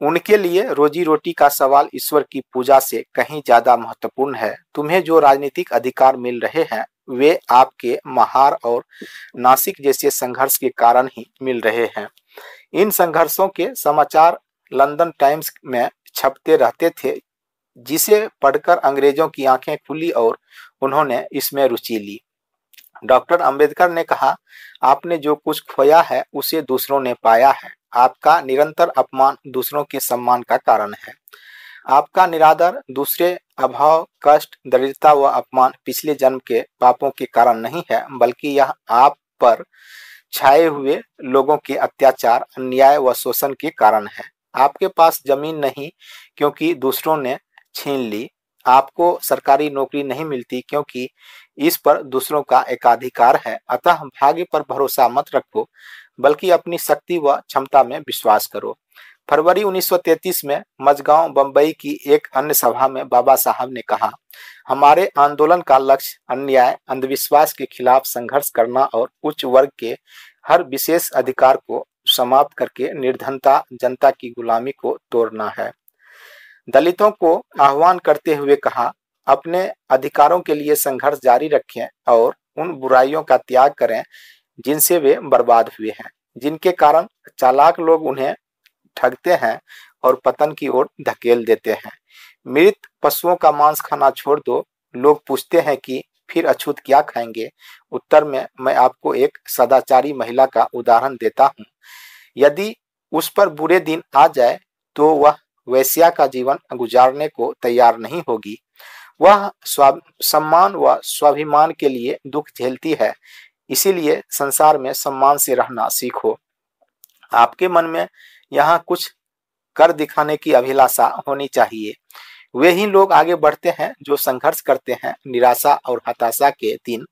उनके लिए रोजी रोटी का सवाल ईश्वर की पूजा से कहीं ज़्यादा महत्वपूर्ण है। तुम्हें जो राजनीतिक अधिकार मिल रहे हैं, वे आपके महार और नासिक जैसे संघर्ष के कारण ही मिल रहे हैं। इन संघर्षों के समाचार लंदन टाइम्स में छपते रहते थे, जिसे पढ़कर अंग्रेज़ों की आँखें खुली और उन्होंने इसमें रुचि ली। डॉक्टर अंबेडकर ने कहा, आपने जो कुछ खोया है, उसे दूसरों ने पाया है। आपका निरंतर अपमान दूसरों के सम्मान का कारण है। आपका निरादर, दूसरे अभाव, कष्ट, दरिद्रता व अपमान पिछले जन्म के पापों के कारण नहीं है, बल्कि यह आप पर छाए हुए लोगों के अत्याचार, अन्याय व शोषण के कारण है। आपके पास ज़मीन नहीं, क्योंकि दूसरों ने छीन ली। आपको सरकारी नौकरी नहीं मिलती, क्योंकि इस पर दूसरों का एकाधिकार है। अतः भाग्य पर भरोसा मत रखो। बल्कि अपनी शक्ति व क्षमता में विश्वास करो। फरवरी 1933 में मजगांव बंबई की एक अन्य सभा में बाबा साहब ने कहा, हमारे आंदोलन का लक्ष्य अन्याय, अंधविश्वास के खिलाफ संघर्ष करना और उच्च वर्ग के हर विशेष अधिकार को समाप्त करके निर्धनता, जनता की गुलामी को तोड़ना है। दलितों को आह्वान करते हुए कहा, अपने अधिकारों के लिए संघर्ष जारी रखें और उन बुराइयों का त्याग करें जिनसे वे बर्बाद हुए हैं, जिनके कारण चालाक लोग उन्हें ठगते हैं और पतन की ओर धकेल देते हैं। मृत पशुओं का मांस खाना छोड़ दो, लोग पूछते हैं कि फिर अछूत क्या खाएँगे? उत्तर में, मैं आपको एक सदाचारी महिला का उदाहरण देता हूँ। यदि उस पर बुरे दिन आ जाए तो वह वैश्या का जीवन गुजारने को तैयार नहीं होगी। वह सम्मान व स्वाभिमान के लिए दुख झेलती है। इसीलिए संसार में सम्मान से रहना सीखो आपके मन में यहाँ कुछ कर दिखाने की अभिलाषा होनी चाहिए। वे ही लोग आगे बढ़ते हैं जो संघर्ष करते हैं। निराशा और हताशा के दिन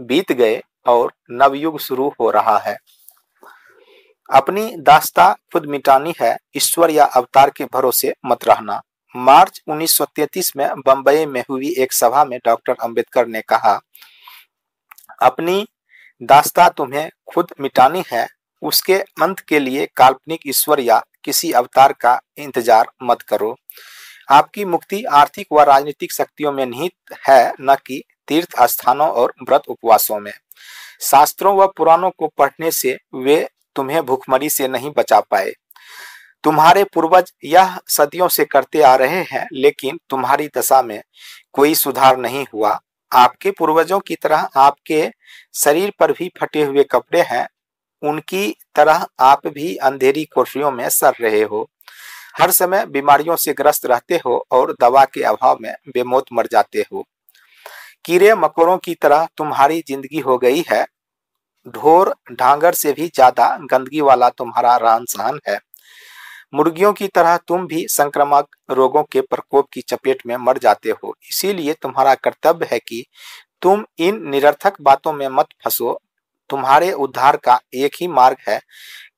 बीत गए और नवयुग शुरू हो रहा है। अपनी दास्ता खुद मिटानी है। ईश्वर या अवतार के भरोसे मत रहना। मार्च 1933 में बंबई में हुई एक सभा में डॉक्टर अंबेडकर ने कहा, अपनी दास्ता तुम्हें खुद मिटानी है, उसके अंत के लिए काल्पनिक ईश्वर या किसी अवतार का इंतज़ार मत करो। आपकी मुक्ति आर्थिक व राजनीतिक शक्तियों में निहित है, न कि तीर्थ स्थानों और व्रत उपवासों में। शास्त्रों व पुराणों को पढ़ने से वे तुम्हें भूखमरी से नहीं बचा पाए। तुम्हारे पूर्वज यह सदियों से करते आ रहे हैं, लेकिन तुम्हारी दशा में कोई सुधार नहीं हुआ। आपके पूर्वजों की तरह आपके शरीर पर भी फटे हुए कपड़े हैं, उनकी तरह आप भी अंधेरी कोठरियों में सर रहे हो। हर समय बीमारियों से ग्रस्त रहते हो और दवा के अभाव में बेमौत मर जाते हो। कीड़े मकोड़ों की तरह तुम्हारी ज़िंदगी हो गई है। ढोर, ढांगर से भी ज़्यादा गंदगी वाला तुम्हारा रहन सहन है। मुर्गियों की तरह तुम भी संक्रामक रोगों के प्रकोप की चपेट में मर जाते हो। इसीलिए तुम्हारा कर्तव्य है कि तुम इन निरर्थक बातों में मत फंसो। तुम्हारे उद्धार का एक ही मार्ग है।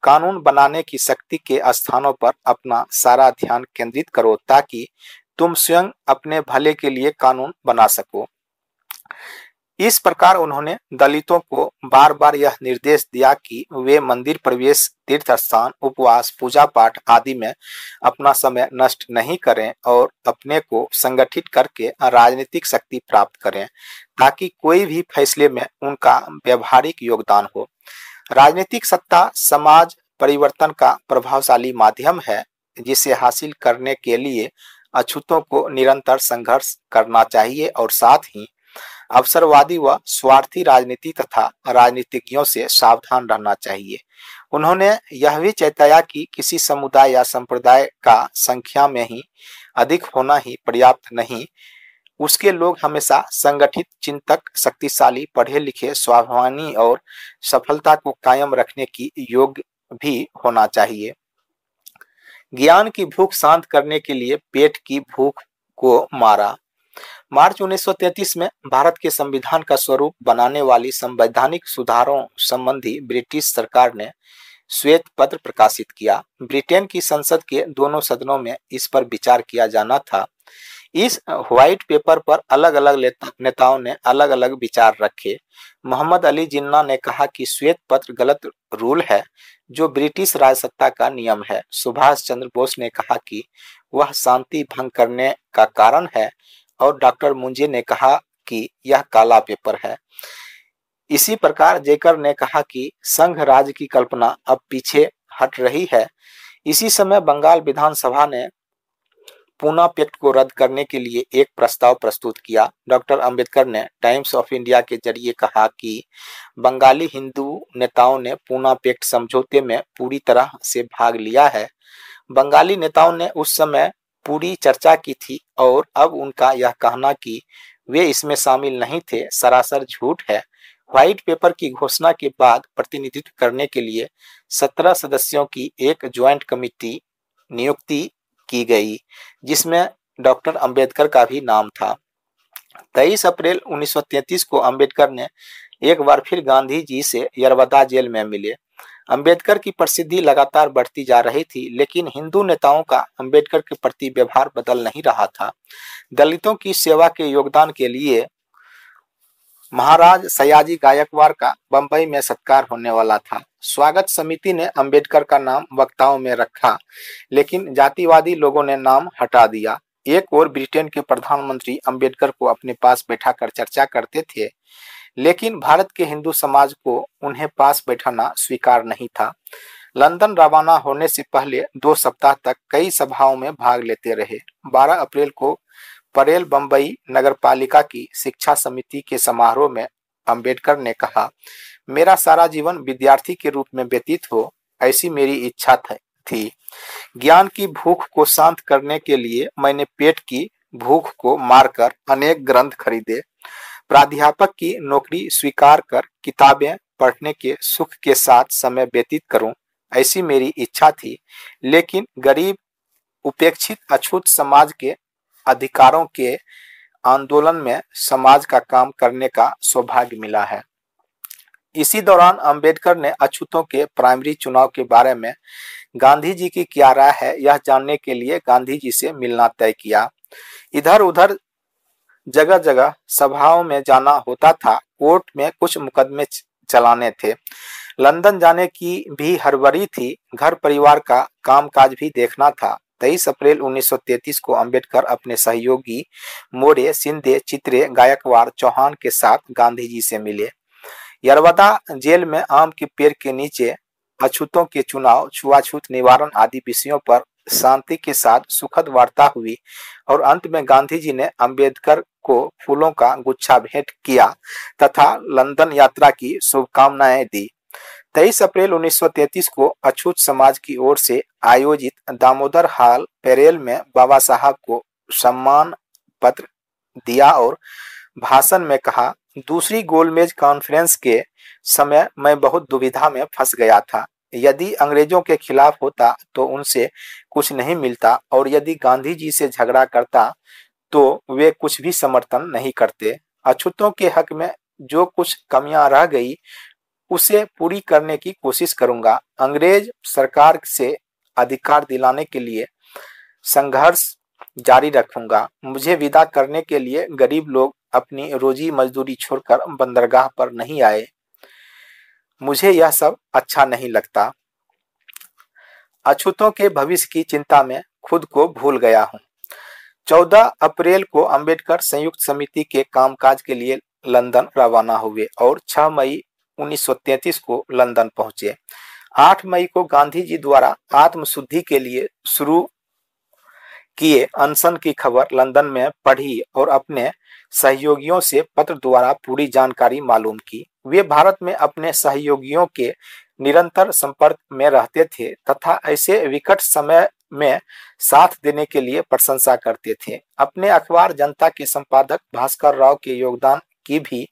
कानून बनाने की शक्ति के स्थानों पर अपना सारा ध्यान केंद्रित करो ताकि तुम स्वयं अपने भले के लिए कानून बना सको। इस प्रकार उन्होंने दलितों को बार बार यह निर्देश दिया कि वे मंदिर प्रवेश, तीर्थ स्थान, उपवास पूजा पाठ आदि में अपना समय नष्ट नहीं करें और अपने को संगठित करके राजनीतिक शक्ति प्राप्त करें, ताकि कोई भी फैसले में उनका व्यवहारिक योगदान हो। राजनीतिक सत्ता समाज परिवर्तन का प्रभावशाली माध्यम है, जिसे हासिल करने के लिए अछूतों को निरंतर संघर्ष करना चाहिए और साथ ही अवसरवादी व स्वार्थी राजनीति तथा राजनीतिज्ञों से सावधान रहना चाहिए। उन्होंने यह भी चेताया कि किसी समुदाय या संप्रदाय का संख्या में ही अधिक होना ही पर्याप्त नहीं। उसके लोग हमेशा संगठित, चिंतक, शक्तिशाली पढ़े लिखे स्वाभिमानी और सफलता को कायम रखने की योग्य भी होना चाहिए। ज्ञान की भूख शांत करने के लिए पेट की भूख को मारा। मार्च 1933 में भारत के संविधान का स्वरूप बनाने वाली संवैधानिक सुधारों संबंधी ब्रिटिश सरकार ने श्वेत पत्र प्रकाशित किया। ब्रिटेन की संसद के दोनों सदनों में इस पर विचार किया जाना था। इस व्हाइट पेपर पर अलग अलग नेताओं ने अलग अलग विचार रखे। मोहम्मद अली जिन्ना ने कहा कि श्वेत पत्र गलत रूल है, जो ब्रिटिश राजसत्ता का नियम है। सुभाष चंद्र बोस ने कहा कि वह शांति भंग करने का कारण है और डॉक्टर मुंजे ने कहा कि यह काला पेपर है। इसी प्रकार जेकर ने कहा कि संघ राज्य की कल्पना अब पीछे हट रही है। इसी समय बंगाल विधानसभा ने पूना पेक्ट को रद्द करने के लिए एक प्रस्ताव प्रस्तुत किया। डॉक्टर अंबेडकर ने टाइम्स ऑफ़ इंडिया के ज़रिए कहा कि बंगाली हिंदू नेताओं ने पूना पेक्ट समझौते में पूरी तरह से भाग लिया है। बंगाली नेताओं ने उस समय पूरी चर्चा की थी और अब उनका यह कहना कि वे इसमें शामिल नहीं थे, सरासर झूठ है। व्हाइट पेपर की घोषणा के बाद प्रतिनिधित्व करने के लिए सत्रह सदस्यों की एक ज्वाइंट कमिटी नियुक्ति की गई, जिसमें डॉक्टर अंबेडकर का भी नाम था। 23 अप्रैल 1933 को अंबेडकर ने एक बार फिर गांधी जी से यरवदा जेल में मिले। अंबेडकर की प्रसिद्धि लगातार बढ़ती जा रही थी, लेकिन हिंदू नेताओं का अंबेडकर के प्रति व्यवहार बदल नहीं रहा था। दलितों की सेवा के योगदान के लिए महाराज सयाजी गायकवाड़ का बंबई में सत्कार होने वाला था। स्वागत समिति ने अंबेडकर का नाम वक्ताओं में रखा, लेकिन जातिवादी लोगों ने नाम हटा दिया। एक और ब्रिटेन के प्रधानमंत्री अंबेडकर को अपने पास बैठाकर चर्चा करते थे लेकिन भारत के हिंदू समाज को उन्हें पास बैठाना स्वीकार नहीं था। लंदन रवाना होने से पहले दो सप्ताह तक कई सभाओं में भाग लेते रहे। 12 अप्रैल को परेल बंबई नगर पालिका की शिक्षा समिति के समारोह में अंबेडकर ने कहा, मेरा सारा जीवन विद्यार्थी के रूप में व्यतीत हो, ऐसी मेरी इच्छा थी। ज्ञान की भूख को शांत करने के लिए मैंने पेट की भूख को मारकर अनेक ग्रंथ खरीदे। प्राध्यापक की नौकरी स्वीकार कर किताबें पढ़ने के सुख के साथ समय व्यतीत करूँ, ऐसी मेरी इच्छा थी। लेकिन गरीब, उपेक्षित, अछूत समाज के अधिकारों के आंदोलन में समाज का काम करने का सौभाग्य मिला है। इसी दौरान अंबेडकर ने अछूतों के प्राइमरी चुनाव के बारे में गांधी जी की क्या राय है, यह जानने के लिए गांधी जी से मिलना तय किया। इधर उधर जगह जगह सभाओं में जाना होता था। कोर्ट में कुछ मुकदमे चलाने थे। लंदन जाने की भी हरबरी थी। घर परिवार का कामकाज भी देखना था। 23 अप्रैल 1933 को अंबेडकर अपने सहयोगी मोरे सिंधे चित्रे गायकवाड़ चौहान के साथ गांधी जी से मिले। यरवदा जेल में आम के पेड़ के नीचे अछूतों के चुनाव, छुआछूत निवारण आदि विषयों पर शांति के साथ सुखद वार्ता हुई और अंत में गांधी जी ने अंबेडकर को फूलों का गुच्छा भेंट किया तथा लंदन यात्रा की शुभकामनाएँ दी। 23 अप्रैल 1933 को अछूत समाज की ओर से आयोजित दामोदर हाल पेरेल में बाबा साहब को सम्मान पत्र दिया और भाषण में कहा, दूसरी गोलमेज कॉन्फ्रेंस के समय मैं बहुत दुविधा में फंस गया था। यदि अंग्रेज़ों के खिलाफ होता तो उनसे कुछ नहीं मिलता और यदि गांधी जी से झगड़ा करता तो वे कुछ भी समर्थन नहीं करते। अछूतों के हक में जो कुछ कमियाँ रह गई, उसे पूरी करने की कोशिश करूँगा। अंग्रेज़ सरकार से अधिकार दिलाने के लिए संघर्ष जारी रखूँगा। मुझे विदा करने के लिए गरीब लोग अपनी रोजी मजदूरी छोड़कर बंदरगाह पर नहीं आए। मुझे यह सब अच्छा नहीं लगता। अछूतों के भविष्य की चिंता में खुद को भूल गया हूँ। 14 अप्रैल को अंबेडकर संयुक्त समिति के कामकाज के लिए लंदन रवाना हुए और 6 मई 1933 को लंदन पहुँचे। 8 मई को गांधी जी द्वारा आत्मशुद्धि के लिए शुरू किए अनशन की खबर लंदन में पढ़ी और अपने सहयोगियों से पत्र द्वारा पूरी जानकारी मालूम की। वे भारत में अपने सहयोगियों के निरंतर संपर्क में रहते थे तथा ऐसे विकट समय में साथ देने के लिए प्रशंसा करते थे। अपने अखबार जनता के संपादक भास्कर राव के योगदान की भी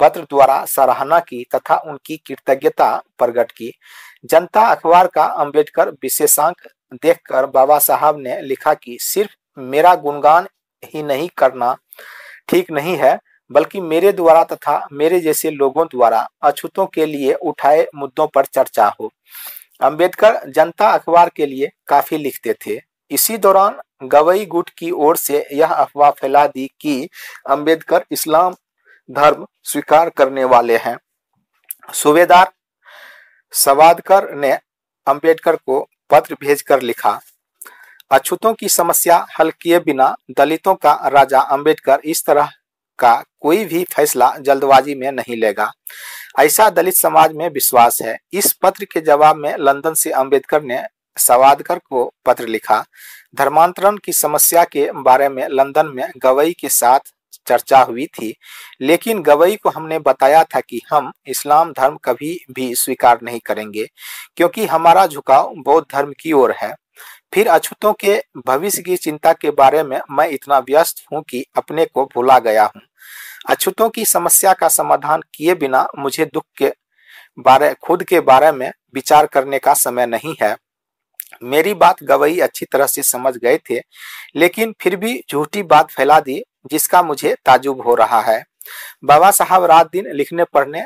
पत्र द्वारा सराहना की तथा उनकी कृतज्ञता प्रकट की। जनता अखबार का अंबेडकर विशेषांक देखकर बाबा साहब ने लिखा कि सिर्फ़ मेरा गुणगान ही नहीं करना ठीक नहीं है, बल्कि मेरे द्वारा तथा मेरे जैसे लोगों द्वारा अछूतों के लिए उठाए मुद्दों पर चर्चा हो। अंबेडकर जनता अखबार के लिए काफ़ी लिखते थे। इसी दौरान गवई गुट की ओर से यह अफवाह फैला दी कि अंबेडकर इस्लाम धर्म स्वीकार करने वाले हैं। सूबेदार सवादकर ने अंबेडकर को पत्र भेजकर लिखा अछूतों की समस्या हल किए बिना दलितों का राजा अंबेडकर इस तरह का कोई भी फैसला जल्दबाजी में नहीं लेगा। ऐसा दलित समाज में विश्वास है। इस पत्र के जवाब में लंदन से अंबेडकर ने सवादकर को पत्र लिखा, धर्मांतरण की समस्या के बारे में लंदन में गवई के साथ चर्चा हुई थी, लेकिन गवई को हमने बताया था कि हम इस्लाम धर्म कभी भी स्वीकार नहीं करेंगे, क्योंकि हमारा झुकाव बौद्ध धर्म की ओर है। फिर अछूतों के भविष्य की चिंता के बारे में मैं इतना व्यस्त हूँ कि अपने को भूला गया हूँ। अछूतों की समस्या का समाधान किए बिना मुझे दुख के बारे, खुद के बारे में विचार करने का समय नहीं है। मेरी बात गवई अच्छी तरह से समझ गए थे, लेकिन फिर भी झूठी बात फैला दी, जिसका मुझे ताजुब हो रहा है। बाबा साहब रात दिन लिखने, पढ़ने,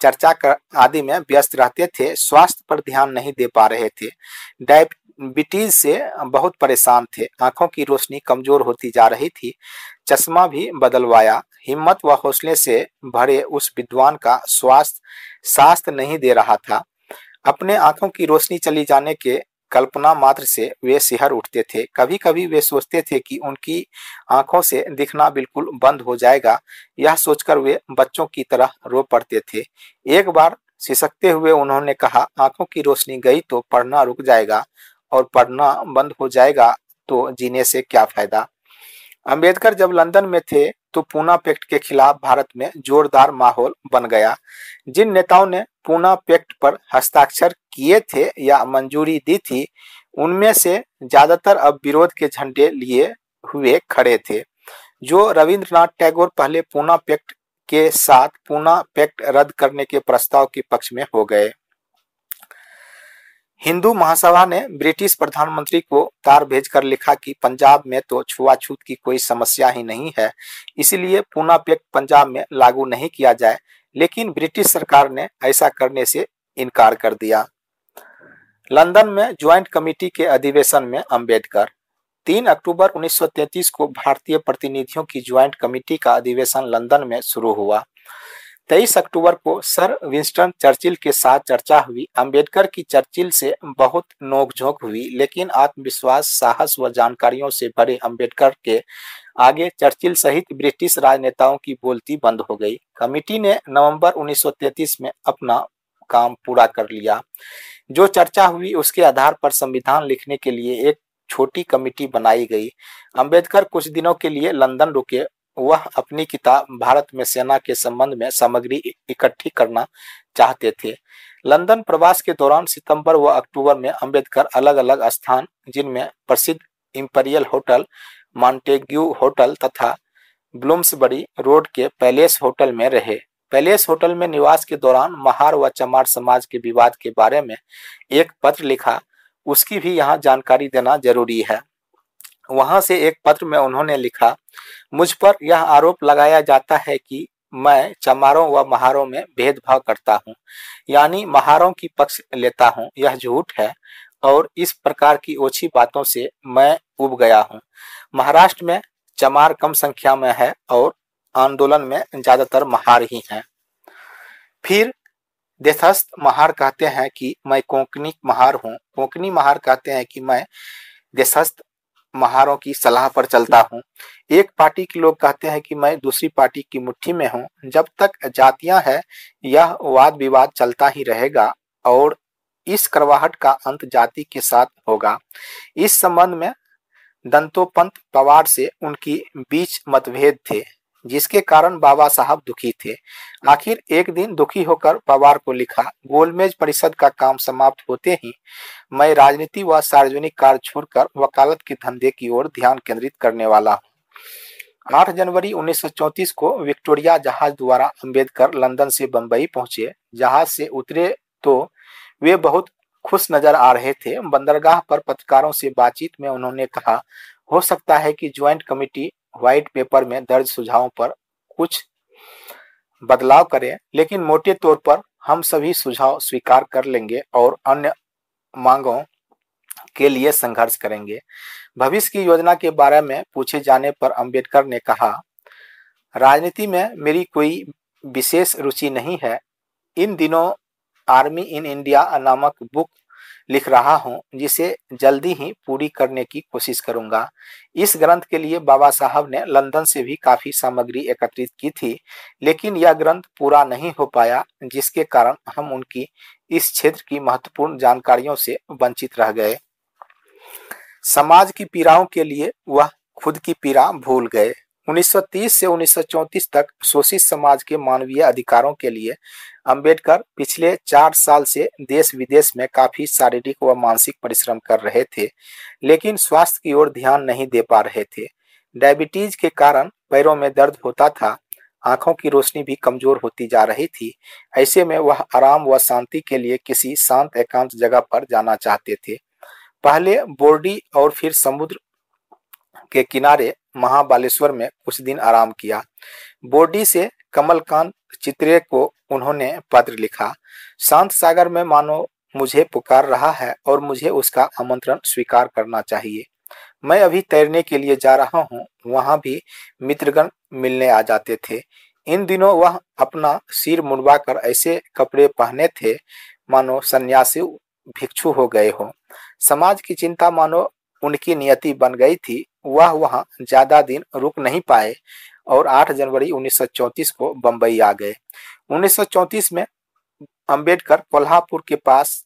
चर्चा कर आदि में व्यस्त रहते थे, स्वास्थ्य पर ध्यान नहीं दे पा रहे थे। डायबिटीज़ से बहुत परेशान थे। आँखों की रोशनी कमज़ोर होती जा रही थी। चश्मा भी बदलवाया। हिम्मत व हौसले से भरे उस विद्वान का स्वास्थ्य शास्त्र नहीं दे रहा था। अपने आँखों की रोशनी चली जाने के कल्पना मात्र से वे सिहर उठते थे। कभी कभी वे सोचते थे कि उनकी आँखों से दिखना बिल्कुल बंद हो जाएगा। यह सोचकर वे बच्चों की तरह रो पड़ते थे। एक बार सिसकते हुए उन्होंने कहा, आँखों की रोशनी गई तो पढ़ना रुक जाएगा। और पढ़ना बंद हो जाएगा तो जीने से क्या फ़ायदा? अंबेडकर जब लंदन में थे तो पूना पैक्ट के खिलाफ भारत में जोरदार माहौल बन गया। जिन नेताओं ने पूना पैक्ट पर हस्ताक्षर किए थे या मंजूरी दी थी, उनमें से ज़्यादातर अब विरोध के झंडे लिए हुए खड़े थे। जो रविंद्रनाथ टैगोर पहले पूना पैक्ट के साथ पूना पैक्ट रद्द करने के प्रस्ताव के पक्ष में हो गए। हिंदू महासभा ने ब्रिटिश प्रधानमंत्री को तार भेजकर लिखा कि पंजाब में तो छुआछूत की कोई समस्या ही नहीं है, इसलिए पूना पंजाब में लागू नहीं किया जाए, लेकिन ब्रिटिश सरकार ने ऐसा करने से इनकार कर दिया। लंदन में ज्वाइंट कमेटी के अधिवेशन में अंबेडकर। 3 अक्टूबर 1933 को भारतीय प्रतिनिधियों की ज्वाइंट कमेटी का अधिवेशन लंदन में शुरू हुआ। 23 अक्टूबर को सर विंस्टन चर्चिल के साथ चर्चा हुई। अंबेडकर की चर्चिल से बहुत नोकझोंक हुई, लेकिन आत्मविश्वास, साहस व जानकारियों से भरे अंबेडकर के आगे चर्चिल सहित ब्रिटिश राजनेताओं की बोलती बंद हो गई। कमेटी ने नवंबर 1933 में अपना काम पूरा कर लिया। जो चर्चा हुई, उसके आधार पर संविधान लिखने के लिए एक छोटी कमेटी बनाई गई। अंबेडकर कुछ दिनों के लिए लंदन रुके। वह अपनी किताब भारत में सेना के संबंध में सामग्री इकट्ठी करना चाहते थे। लंदन प्रवास के दौरान सितंबर व अक्टूबर में अंबेडकर अलग अलग स्थान, जिनमें प्रसिद्ध इंपीरियल होटल, मॉन्टेग्यू होटल तथा ब्लूम्सबरी रोड के पैलेस होटल में रहे। पैलेस होटल में निवास के दौरान महार व चमार समाज के विवाद के बारे में एक पत्र लिखा। उसकी भी यहाँ जानकारी देना ज़रूरी है। वहाँ से एक पत्र में उन्होंने लिखा, मुझ पर यह आरोप लगाया जाता है कि मैं चमारों व महारों में भेदभाव करता हूँ, यानी महारों की पक्ष लेता हूँ, यह झूठ है, और इस प्रकार की ओछी बातों से मैं उब गया हूँ। महाराष्ट्र में चमार कम संख्या में है और आंदोलन में ज़्यादातर महार ही हैं। फिर देशस्थ महार कहते हैं कि मैं कोंकणी महार हूँ। कोंकणी महार कहते हैं कि मैं देशस्थ महारों की सलाह पर चलता हूँ। एक पार्टी के लोग कहते हैं कि मैं दूसरी पार्टी की मुट्ठी में हूँ। जब तक जातियाँ है, यह वाद विवाद चलता ही रहेगा और इस करवाहट का अंत जाति के साथ होगा। इस संबंध में दंतोपंत पवार से उनकी बीच मतभेद थे। जिसके कारण बाबा साहब दुखी थे। आखिर एक दिन दुखी होकर पवार को लिखा, गोलमेज परिषद का काम समाप्त होते ही मैं राजनीति व सार्वजनिक कार्य छोड़कर वकालत के धंधे की ओर ध्यान केंद्रित करने वाला हूँ। 8 जनवरी 1934 को विक्टोरिया जहाज़ द्वारा अंबेडकर लंदन से बंबई पहुँचे। जहाज़ से उतरे तो वे बहुत खुश नज़र आ रहे थे। बंदरगाह पर पत्रकारों से बातचीत में उन्होंने कहा, हो सकता है कि ज्वाइंट कमेटी व्हाइट पेपर में दर्ज सुझावों पर कुछ बदलाव करें, लेकिन मोटे तौर पर हम सभी सुझाव स्वीकार कर लेंगे और अन्य मांगों के लिए संघर्ष करेंगे। भविष्य की योजना के बारे में पूछे जाने पर अंबेडकर ने कहा, राजनीति में मेरी कोई विशेष रुचि नहीं है। इन दिनों आर्मी इन इंडिया नामक बुक लिख रहा हूँ, जिसे जल्दी ही पूरी करने की कोशिश करूँगा। इस ग्रंथ के लिए बाबा साहब ने लंदन से भी काफ़ी सामग्री एकत्रित की थी, लेकिन यह ग्रंथ पूरा नहीं हो पाया, जिसके कारण हम उनकी इस क्षेत्र की महत्वपूर्ण जानकारियों से वंचित रह गए। समाज की पीड़ाओं के लिए वह खुद की पीड़ा भूल गए। 1930 से 1934 तक शोषित समाज के मानवीय अधिकारों के लिए अंबेडकर पिछले चार साल से देश विदेश में काफ़ी शारीरिक व मानसिक परिश्रम कर रहे थे, लेकिन स्वास्थ्य की ओर ध्यान नहीं दे पा रहे थे। डायबिटीज़ के कारण पैरों में दर्द होता था, आँखों की रोशनी भी कमज़ोर होती जा रही थी, ऐसे में वह आराम व शांति के लिए किसी शांत, एकांत जगह पर जाना चाहते थे। पहले बोर्डी और फिर समुद्र के किनारे महाबालेश्वर में कुछ दिन आराम किया। बोर्डी से कमलकांत चित्रे को उन्होंने पत्र लिखा। शांत सागर में मानो मुझे पुकार रहा है और मुझे उसका आमंत्रण स्वीकार करना चाहिए। मैं अभी तैरने के लिए जा रहा हूँ, वहाँ भी मित्रगण मिलने आ जाते थे। इन दिनों वह अपना सिर मुंडवा कर ऐसे कपड़े पहने थे, मानो सन्यासी भिक्षु हो गए हो। समाज की चिंता मानो उनकी नियति बन गई थी वह वहाँ ज़्यादा दिन रुक नहीं पाए और 8 जनवरी 1934 को बंबई आ गए। 1934 में अंबेडकर कोल्हापुर के पास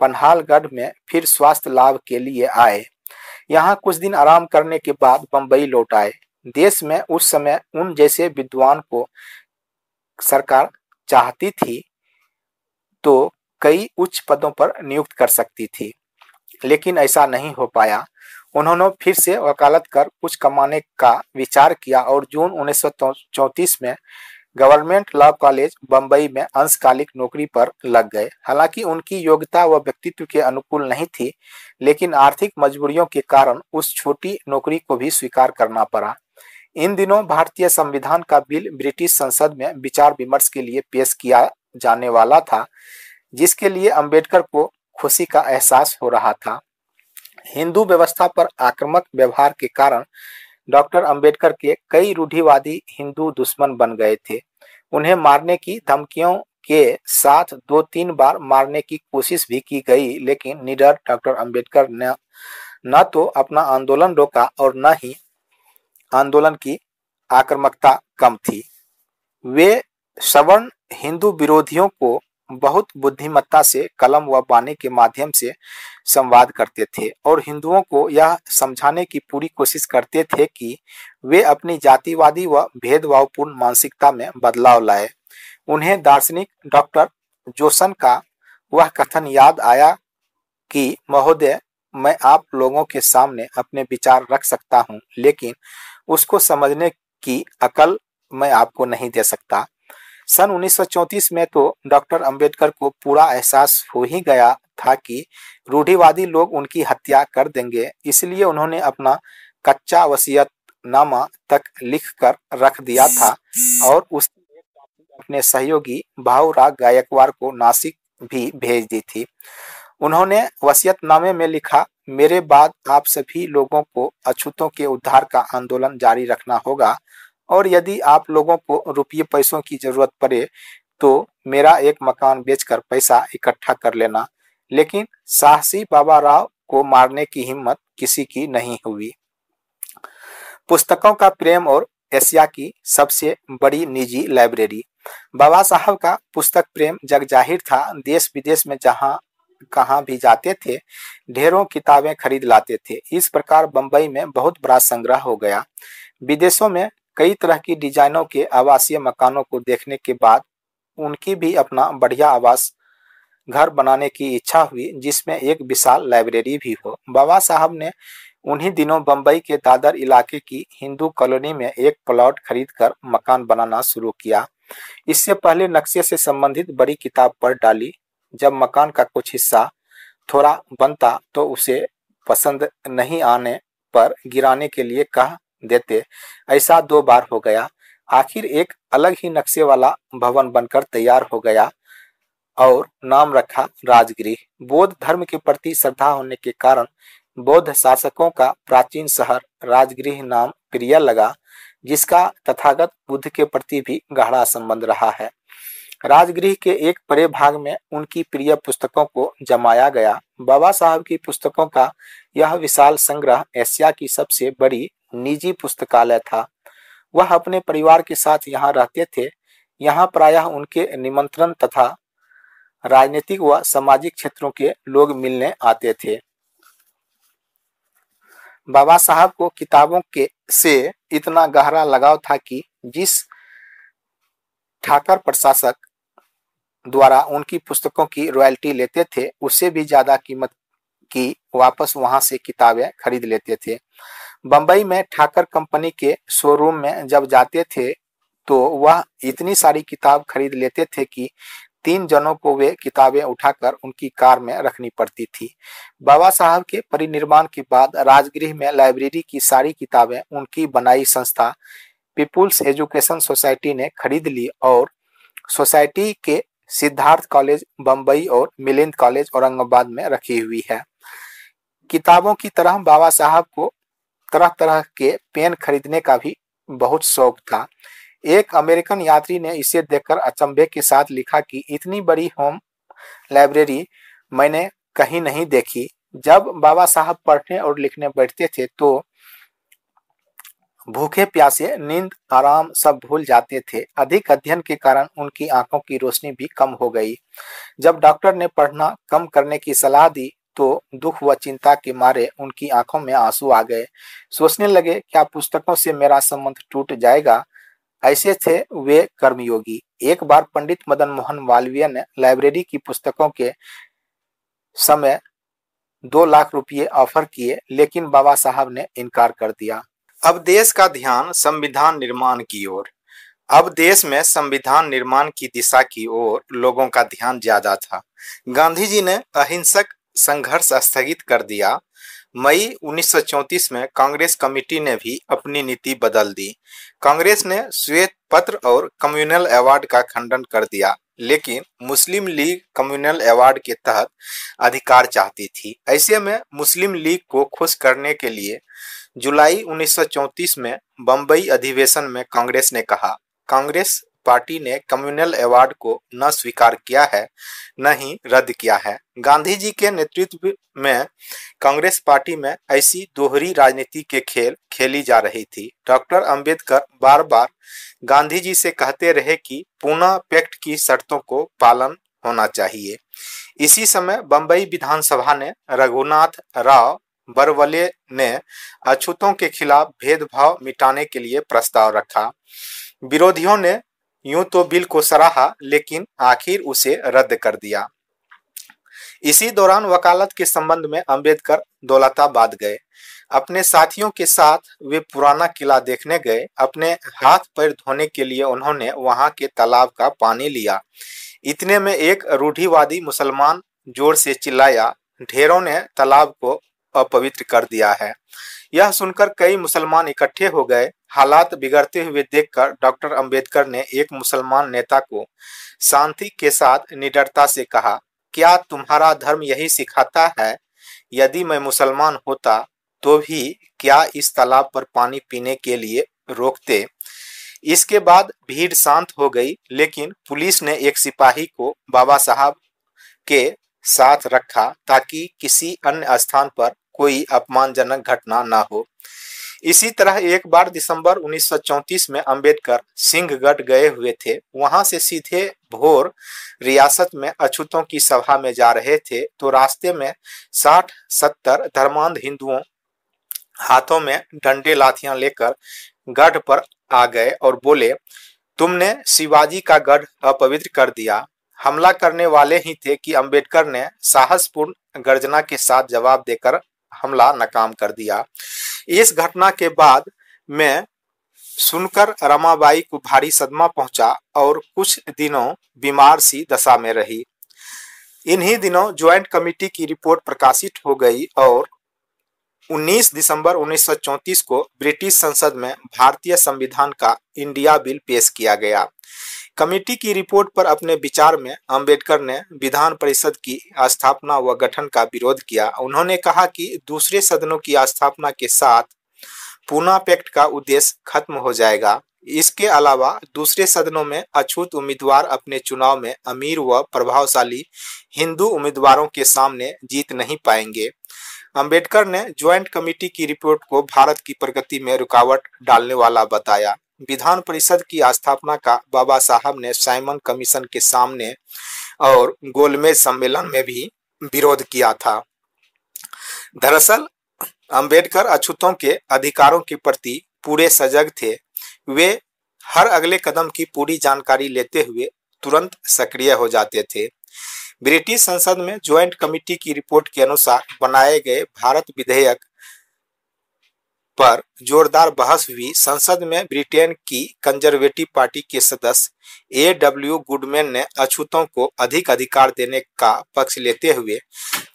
पन्हालगढ़ में फिर स्वास्थ्य लाभ के लिए आए। यहाँ कुछ दिन आराम करने के बाद बंबई लौट आए। देश में उस समय उन जैसे विद्वान को सरकार चाहती थी तो कई उच्च पदों पर नियुक्त कर सकती थी, लेकिन ऐसा नहीं हो पाया। उन्होंने फिर से वकालत कर कुछ कमाने का विचार किया और जून उन्नीस सौ चौंतीस में गवर्नमेंट लॉ कॉलेज बंबई में अंशकालिक नौकरी पर लग गए। हालाँकि उनकी योग्यता व व्यक्तित्व के अनुकूल नहीं थी, लेकिन आर्थिक मजबूरियों के कारण उस छोटी नौकरी को भी स्वीकार करना पड़ा। इन दिनों भारतीय संविधान का बिल ब्रिटिश संसद में विचार विमर्श के लिए पेश किया जाने वाला था, जिसके लिए अंबेडकर को खुशी का एहसास हो रहा था। हिंदू व्यवस्था पर आक्रामक व्यवहार के कारण डॉक्टर अंबेडकर के कई रूढ़िवादी हिंदू दुश्मन बन गए थे। उन्हें मारने की धमकियों के साथ दो तीन बार मारने की कोशिश भी की गई, लेकिन निडर डॉक्टर अंबेडकर ने, न तो अपना आंदोलन रोका और न ही आंदोलन की आक्रामकता कम थी। वे सवर्ण हिंदू विरोधियों को बहुत बुद्धिमत्ता से कलम व बानी के माध्यम से संवाद करते थे और हिंदुओं को यह समझाने की पूरी कोशिश करते थे कि वे अपनी जातिवादी व भेदभावपूर्ण मानसिकता में बदलाव लाए। उन्हें दार्शनिक डॉक्टर जोसन का वह कथन याद आया कि, महोदय, मैं आप लोगों के सामने अपने विचार रख सकता हूँ, लेकिन उसको समझने की अकल मैं आपको नहीं दे सकता। सन 1934 में तो डॉक्टर अंबेडकर को पूरा एहसास हो ही गया था कि रूढ़िवादी लोग उनकी हत्या कर देंगे, इसलिए उन्होंने अपना कच्चा वसीयतनामा तक लिख कर रख दिया था और उस अपने सहयोगी भावराग गायकवाड़ को नासिक भी भेज दी थी। उन्होंने वसीयतनामे में लिखा, मेरे बाद आप सभी लोगों को अछूतों के उद्धार का आंदोलन जारी रखना होगा। और यदि आप लोगों को रुपये पैसों की ज़रूरत पड़े तो मेरा एक मकान बेचकर पैसा इकट्ठा कर लेना। लेकिन साहसी बाबा राव को मारने की हिम्मत किसी की नहीं हुई। पुस्तकों का प्रेम और एशिया की सबसे बड़ी निजी लाइब्रेरी। बाबा साहब का पुस्तक प्रेम जग ज़ाहिर था। देश विदेश में जहाँ, कहाँ भी जाते थे, ढेरों किताबें खरीद लाते थे। इस प्रकार बंबई में बहुत बड़ा संग्रह हो गया। विदेशों में कई तरह की डिजाइनों के आवासीय मकानों को देखने के बाद उनकी भी अपना बढ़िया आवास घर बनाने की इच्छा हुई, जिसमें एक विशाल लाइब्रेरी भी हो। बाबा साहब ने उन्हीं दिनों बंबई के दादर इलाके की हिंदू कॉलोनी में एक प्लॉट खरीदकर मकान बनाना शुरू किया। इससे पहले नक्शे से संबंधित बड़ी किताब पढ़ डाली। जब मकान का कुछ हिस्सा थोड़ा बनता तो उसे पसंद नहीं आने पर गिराने के लिए कह देते, ऐसा दो बार हो गया। आखिर एक अलग ही नक्शे वाला भवन बनकर तैयार हो गया और नाम रखा राजगृह बौद्ध धर्म के प्रति श्रद्धा होने के कारण बौद्ध शासकों का प्राचीन शहर राजगृह नाम प्रिय लगा, जिसका तथागत बुद्ध के प्रति भी गहरा संबंध रहा है। राजगृह के एक बड़े भाग में उनकी प्रिय पुस्तकों को जमाया गया। बाबा साहब की पुस्तकों का यह विशाल संग्रह एशिया की सबसे बड़ी निजी पुस्तकालय था। वह अपने परिवार के साथ यहाँ रहते थे। यहाँ प्रायः उनके निमंत्रण तथा राजनीतिक व सामाजिक क्षेत्रों के लोग मिलने आते थे। बाबा साहब को किताबों के से इतना गहरा लगाव था कि जिस ठाकर प्रशासक द्वारा उनकी पुस्तकों की रॉयल्टी लेते थे उससे भी ज़्यादा कीमत की वापस वहाँ से किताबें खरीद लेते थे। बंबई में ठाकर कंपनी के शोरूम में जब जाते थे तो वह इतनी सारी किताब खरीद लेते थे कि तीन जनों को वे किताबें उठाकर उनकी कार में रखनी पड़ती थी। बाबा साहब के परिनिर्माण के बाद राजगृह में लाइब्रेरी की सारी किताबें उनकी बनाई संस्था पीपुल्स एजुकेशन सोसाइटी ने खरीद ली और सोसाइटी के सिद्धार्थ कॉलेज बम्बई और मिलिंद कॉलेज औरंगाबाद में रखी हुई है। किताबों की तरह बाबा साहब को तरह तरह के पेन खरीदने का भी बहुत शौक था। एक अमेरिकन यात्री ने इसे देखकर अचंभे के साथ लिखा कि, इतनी बड़ी होम लाइब्रेरी मैंने कहीं नहीं देखी। जब बाबा साहब पढ़ने और लिखने बैठते थे तो भूखे, प्यासे, नींद, आराम सब भूल जाते थे। अधिक अध्ययन के कारण उनकी आँखों की रोशनी भी कम हो गई। जब डॉक्टर ने पढ़ना कम करने की सलाह दी तो दुख व चिंता के मारे उनकी आँखों में आँसू आ गए। सोचने लगे, क्या पुस्तकों से मेरा संबंध टूट जाएगा? ऐसे थे वे कर्मयोगी। एक बार पंडित मदन मोहन मालवीय ने लाइब्रेरी की पुस्तकों के समय दो लाख रुपए ऑफ़र किए, लेकिन बाबा साहब ने इनकार कर दिया। अब देश का ध्यान संविधान निर्माण की ओर। अब देश में संविधान निर्माण की दिशा की ओर लोगों का ध्यान ज़्यादा था। गांधी जी ने अहिंसक संघर्ष स्थगित कर दिया। मई 1934 में कांग्रेस कमेटी ने भी अपनी नीति बदल दी। कांग्रेस ने श्वेत पत्र और कम्युनल अवार्ड का खंडन कर दिया, लेकिन मुस्लिम लीग कम्युनल अवार्ड के तहत अधिकार चाहती थी। ऐसे में मुस्लिम लीग को खुश करने के लिए जुलाई 1934 में बंबई अधिवेशन में कांग्रेस ने कहा, कांग्रेस पार्टी ने कम्युनल अवार्ड को न स्वीकार किया है, न ही रद्द किया है। गांधी जी के नेतृत्व में कांग्रेस पार्टी में ऐसी दोहरी राजनीति के खेल खेली जा रही थी। डॉक्टर अंबेडकर बार बार गांधी जी से कहते रहे कि पुनः पैक्ट की शर्तों को पालन होना चाहिए। इसी समय बंबई विधानसभा ने रघुनाथ राव बरवले ने अछूतों के खिलाफ भेदभाव मिटाने के लिए प्रस्ताव रखा। विरोधियों ने यूँ तो बिल को सराहा, लेकिन आखिर उसे रद्द कर दिया। इसी दौरान वकालत के संबंध में अंबेडकर दौलताबाद गए। अपने साथियों के साथ वे पुराना किला देखने गए। अपने हाथ पैर धोने के लिए उन्होंने वहाँ के तालाब का पानी लिया। इतने में एक रूढ़ीवादी मुसलमान ज़ोर से चिल्लाया, ढेरों ने तालाब को अपवित्र कर दिया है। यह सुनकर कई मुसलमान इकट्ठे हो गए। हालात बिगड़ते हुए देखकर डॉक्टर अंबेडकर ने एक मुसलमान नेता को शांति के साथ निडरता से कहा, क्या तुम्हारा धर्म यही सिखाता है? यदि मैं मुसलमान होता तो भी क्या इस तालाब पर पानी पीने के लिए रोकते? इसके बाद भीड़ शांत हो गई, लेकिन पुलिस ने एक सिपाही को बाबा साहब के साथ रखा ताकि किसी अन्य स्थान पर कोई अपमानजनक घटना न हो। इसी तरह एक बार दिसंबर 1934 में अंबेडकर सिंहगढ़ गए हुए थे। वहाँ से सीधे भोर रियासत में अछूतों की सभा में जा रहे थे। तो रास्ते में 60-70 धर्मांध हिंदुओं हाथों में डंडे लाथियाँ लेकर गढ़ पर आ गए और बोले, तुमने शिवाजी का गढ़ अपवित्र कर दिया। हमला करने वाले ही थे कि अंबेडकर ने साहसपूर्ण गर्जना के साथ जवाब देकर हमला नाकाम कर दिया। इस घटना के बाद में सुनकर रमाबाई को भारी सदमा पहुँचा और कुछ दिनों बीमार सी दशा में रही। इन्हीं दिनों ज्वाइंट कमेटी की रिपोर्ट प्रकाशित हो गई और 19 दिसंबर 1934 को ब्रिटिश संसद में भारतीय संविधान का इंडिया बिल पेश किया गया। कमेटी की रिपोर्ट पर अपने विचार में अंबेडकर ने विधान परिषद की स्थापना व गठन का विरोध किया। उन्होंने कहा कि दूसरे सदनों की स्थापना के साथ पूना पैक्ट का उद्देश्य खत्म हो जाएगा। इसके अलावा दूसरे सदनों में अछूत उम्मीदवार अपने चुनाव में अमीर व प्रभावशाली हिंदू उम्मीदवारों के सामने जीत नहीं पाएँगे। अंबेडकर ने ज्वाइंट कमेटी की रिपोर्ट को भारत की प्रगति में रुकावट डालने वाला बताया। विधान परिषद की स्थापना का बाबा साहब ने साइमन कमीशन के सामने और गोलमेज सम्मेलन में भी विरोध किया था। दरअसल, अंबेडकर अछूतों के अधिकारों के प्रति पूरे सजग थे। वे हर अगले कदम की पूरी जानकारी लेते हुए तुरंत सक्रिय हो जाते थे। ब्रिटिश संसद में ज्वाइंट कमेटी की रिपोर्ट के अनुसार बनाए गए भारत विधेयक पर जोरदार बहस हुई। संसद में ब्रिटेन की कंजर्वेटिव पार्टी के सदस्य ए डब्ल्यू गुडमैन ने अछूतों को अधिक अधिकार देने का पक्ष लेते हुए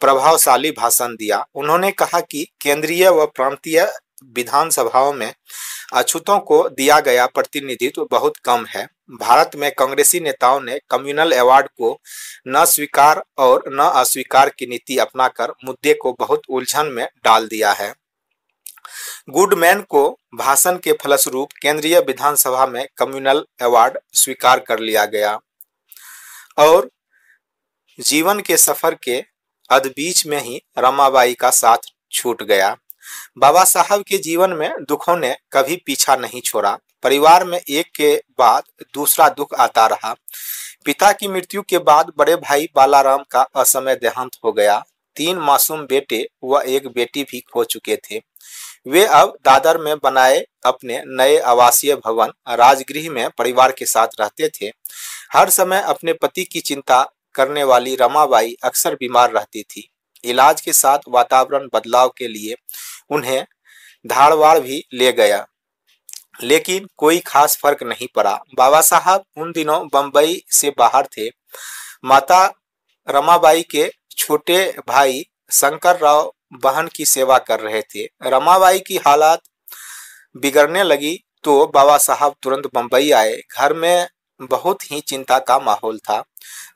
प्रभावशाली भाषण दिया। उन्होंने कहा कि केंद्रीय व प्रांतीय विधानसभाओं में अछूतों को दिया गया प्रतिनिधित्व बहुत कम है। भारत में कांग्रेसी नेताओं ने कम्युनल अवार्ड को न स्वीकार और न अस्वीकार की नीति अपनाकर मुद्दे को बहुत उलझन में डाल दिया है। गुडमैन को भाषण के फलस्वरूप केंद्रीय विधानसभा में कम्युनल अवार्ड स्वीकार कर लिया गया। और जीवन के सफ़र के अधबीच में ही रमाबाई का साथ छूट गया। बाबा साहब के जीवन में दुखों ने कभी पीछा नहीं छोड़ा। परिवार में एक के बाद दूसरा दुख आता रहा। पिता की मृत्यु के बाद बड़े भाई बालाराम का असमय देहांत हो गया। तीन मासूम बेटे व एक बेटी भी खो चुके थे। वे अब दादर में बनाए अपने नए आवासीय भवन, राजगृह में परिवार के साथ रहते थे। हर समय अपने पति की चिंता करने वाली रमाबाई अक्सर बीमार रहती थी। इलाज के साथ वातावरण बदलाव के लिए उन्हें धारवाड़ भी ले गया। लेकिन कोई खास फ़र्क नहीं पड़ा। बाबा साहब उन दिनों बंबई से बाहर थे। माता रमाबाई के छोटे भाई शंकर राव बहन की सेवा कर रहे थे। रमाबाई की हालात बिगड़ने लगी तो बाबा साहब तुरंत बंबई आए। घर में बहुत ही चिंता का माहौल था।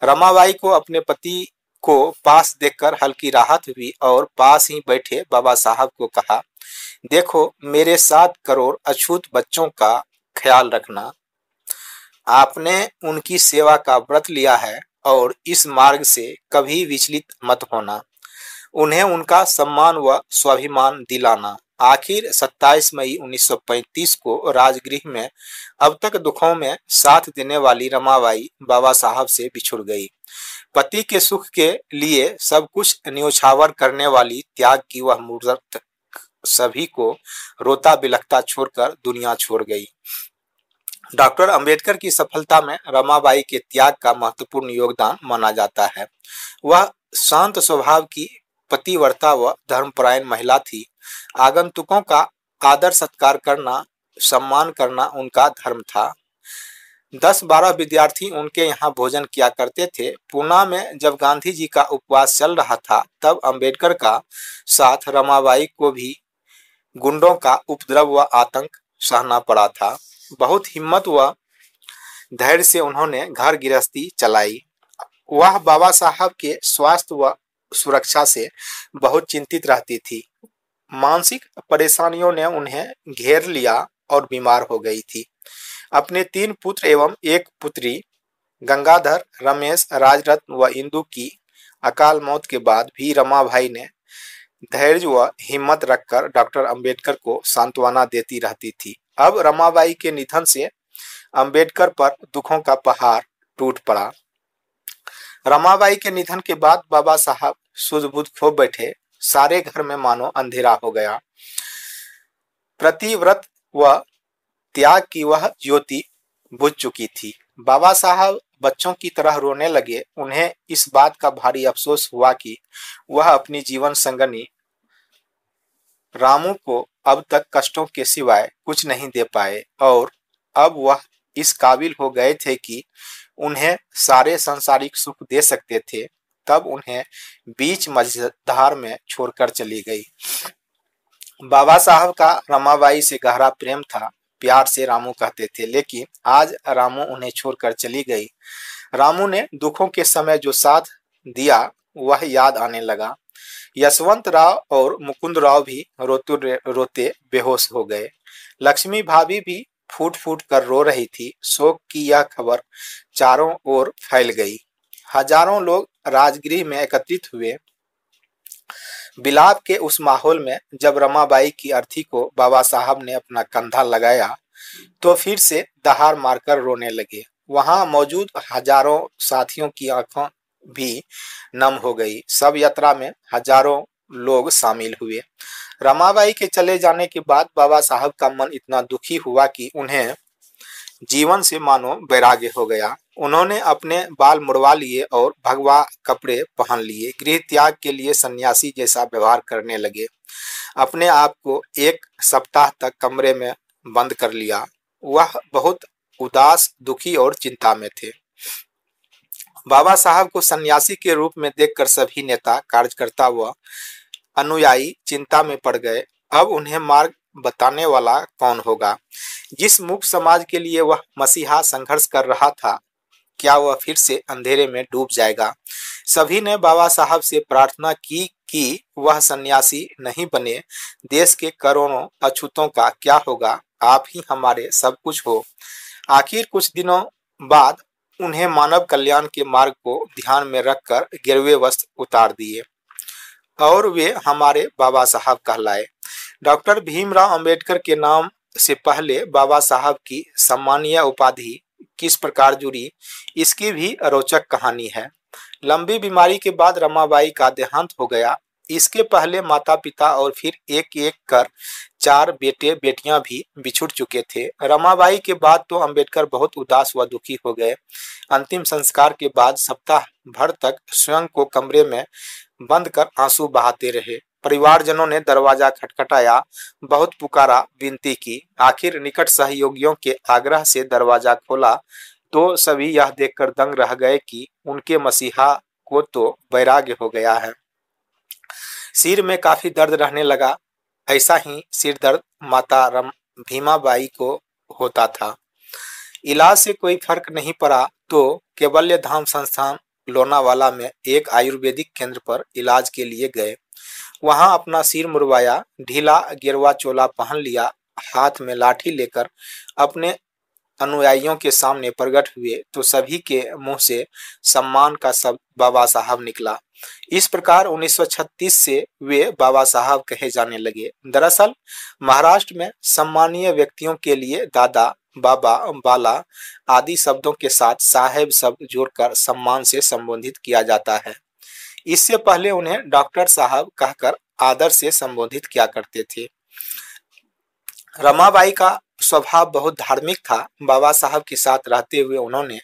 रमाबाई को अपने पति को पास देखकर हल्की राहत हुई और पास ही बैठे बाबा साहब को कहा, देखो, मेरे सात करोड़ अछूत बच्चों का ख्याल रखना। आपने उनकी सेवा का व्रत लिया है। और इस मार्ग से कभी विचलित मत होना। उन्हें उनका सम्मान व स्वाभिमान दिलाना। आखिर 27 मई 1935 को राजगृह में अब तक दुखों में साथ देने वाली रमाबाई बाबा साहब से बिछुड़ गई। पति के सुख के लिए सब कुछ न्योछावर करने वाली त्याग की वह मूर्त सभी को रोता बिलखता छोड़कर दुनिया छोड़ गई। डॉक्टर अंबेडकर की सफलता में रमाबाई के त्याग का महत्वपूर्ण योगदान माना जाता है। वह शांत स्वभाव की पतिवर्ता व धर्मपरायण महिला थी। आगंतुकों का आदर सत्कार करना, सम्मान करना उनका धर्म था। दस बारह विद्यार्थी उनके यहाँ भोजन किया करते थे। पूना में जब गांधी जी का उपवास चल रहा था, तब अंबेडकर का साथ रमाबाई को भी गुंडों का उपद्रव व आतंक सहना पड़ा था। बहुत हिम्मत व धैर्य से उन्होंने घर गृहस्थी चलाई। वह बाबा साहब के स्वास्थ्य व सुरक्षा से बहुत चिंतित रहती थी। मानसिक परेशानियों ने उन्हें घेर लिया और बीमार हो गई थी। अपने तीन पुत्र एवं एक पुत्री, गंगाधर, रमेश, राजरत्न व इंदु की अकाल मौत के बाद भी रमा भाई ने धैर्य व हिम्मत रखकर डॉक्टर अंबेडकर को सांत्वना देती रहती थी। अब रमाबाई के निधन से अंबेडकर पर दुखों का पहाड़ टूट पड़ा। रमाबाई के निधन के बाद बाबा साहब सुध खो बैठे, सारे घर में मानो अंधेरा हो गया। प्रतिव्रत व त्याग की वह ज्योति बुझ चुकी थी। बाबा साहब बच्चों की तरह रोने लगे। उन्हें इस बात का भारी अफसोस हुआ कि वह अपनी जीवन संगनी रामू को अब तक कष्टों के सिवाय कुछ नहीं दे पाए और अब वह इस काबिल हो गए थे कि उन्हें सारे संसारिक सुख दे सकते थे, तब उन्हें बीच मझधार में छोड़कर चली गई। बाबा साहब का रमाबाई से गहरा प्रेम था, प्यार से रामू कहते थे, लेकिन आज रामू उन्हें छोड़कर चली गई। रामू ने दुखों के समय जो साथ दिया, वह याद आने लगा। यशवंत राव और मुकुंद राव भी रोते रोते बेहोश हो गए। लक्ष्मी भाभी भी फूट फूट कर रो रही थी। शोक की यह खबर चारों ओर फैल गई। हज़ारों लोग राजगृह में एकत्रित हुए। बिलाप के उस माहौल में जब रमाबाई की अर्थी को बाबा साहब ने अपना कंधा लगाया तो फिर से दहाड़ मारकर रोने लगे। वहाँ मौजूद हज़ारों साथियों की आँखों भी नम हो गई। सब यात्रा में हज़ारों लोग शामिल हुए। रमाबाई के चले जाने के बाद बाबा साहब का मन इतना दुखी हुआ कि उन्हें जीवन से मानो वैराग्य हो गया। उन्होंने अपने बाल मुड़वा लिए और भगवा कपड़े पहन लिए। गृह त्याग के लिए सन्यासी जैसा व्यवहार करने लगे। अपने आप को एक सप्ताह तक कमरे में बंद कर लिया। वह बहुत उदास, दुखी और चिंता में थे। बाबा साहब को सन्यासी के रूप में देखकर सभी नेता, कार्यकर्ता व अनुयायी चिंता में पड़ गए। अब उन्हें मार्ग बताने वाला कौन होगा? जिस मुक्त समाज के लिए वह मसीहा संघर्ष कर रहा था, क्या वह फिर से अंधेरे में डूब जाएगा? सभी ने बाबा साहब से प्रार्थना की कि वह सन्यासी नहीं बने। देश के करोड़ों अछूतों का क्या होगा? आप ही हमारे सब कुछ हो। आखिर कुछ दिनों बाद उन्हें मानव कल्याण के मार्ग को ध्यान में रखकर गिरवे वस्त्र उतार दिए और वे हमारे बाबा साहब कहलाए। डॉक्टर भीमराव अंबेडकर के नाम से पहले बाबा साहब की सम्मानीय उपाधि किस प्रकार जुड़ी, इसकी भी रोचक कहानी है। लंबी बीमारी के बाद रमाबाई का देहांत हो गया। इसके पहले माता पिता और फिर एक एक कर चार बेटे बेटियाँ भी बिछुड़ चुके थे। रमाबाई के बाद तो अंबेडकर बहुत उदास व दुखी हो गए। अंतिम संस्कार के बाद सप्ताह भर तक स्वयं को कमरे में बंद कर आँसू बहाते रहे। परिवारजनों ने दरवाज़ा खटखटाया, बहुत पुकारा, विनती की। आखिर निकट सहयोगियों के आग्रह से दरवाज़ा खोला तो सभी यह देखकर दंग रह गए कि उनके मसीहा को तो वैराग्य हो गया है। सिर में काफ़ी दर्द रहने लगा। ऐसा ही सिर दर्द माता रम भीमाबाई को होता था। इलाज से कोई फ़र्क नहीं पड़ा तो केवल्य धाम संस्थान लोनावाला में एक आयुर्वेदिक केंद्र पर इलाज के लिए गए। वहाँ अपना सिर मुरवाया ढीला, गिरवा चोला पहन लिया, हाथ में लाठी लेकर अपने अनुयायियों के सामने प्रकट हुए तो सभी के मुँह से सम्मान का शब्द बाबा साहब निकला। इस प्रकार 1936 से वे बाबा साहब कहे जाने लगे। दरअसल, महाराष्ट्र में सम्मानीय व्यक्तियों के लिए दादा, बाबा, बाला आदि शब्दों के साथ साहेब शब्द जोड़कर सम्मान से संबोधित किया जाता है। इससे पहले उन्हें डॉक्टर साहब कहकर आदर से संबोधित किया करते थे। रमाबाई का स्वभाव बहुत धार्मिक था। बाबा साहब के साथ रहते हुए उन्होंने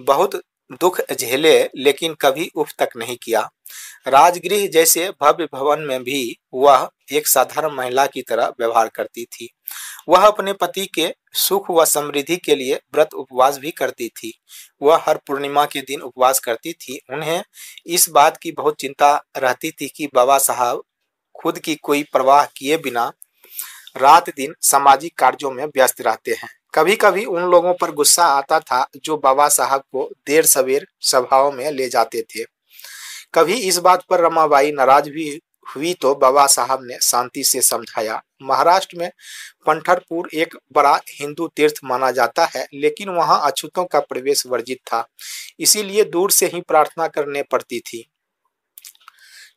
बहुत दुख झेले, लेकिन कभी उफ तक नहीं किया। राजगृह जैसे भव्य भवन में भी वह एक साधारण महिला की तरह व्यवहार करती थी। वह अपने पति के सुख व समृद्धि के लिए व्रत उपवास भी करती थी। वह हर पूर्णिमा के दिन उपवास करती थी। उन्हें इस बात की बहुत चिंता रहती थी कि बाबा साहब खुद की कोई परवाह किए बिना रात दिन सामाजिक कार्यों में व्यस्त रहते हैं। कभी कभी उन लोगों पर गुस्सा आता था जो बाबा साहब को देर सवेर सभाओं में ले जाते थे। कभी इस बात पर रमाबाई नाराज़ भी हुई तो बाबा साहब ने शांति से समझाया, महाराष्ट्र में पंठरपुर एक बड़ा हिंदू तीर्थ माना जाता है, लेकिन वहाँ अछूतों का प्रवेश वर्जित था। इसीलिए दूर से ही प्रार्थना करने पड़ती थी।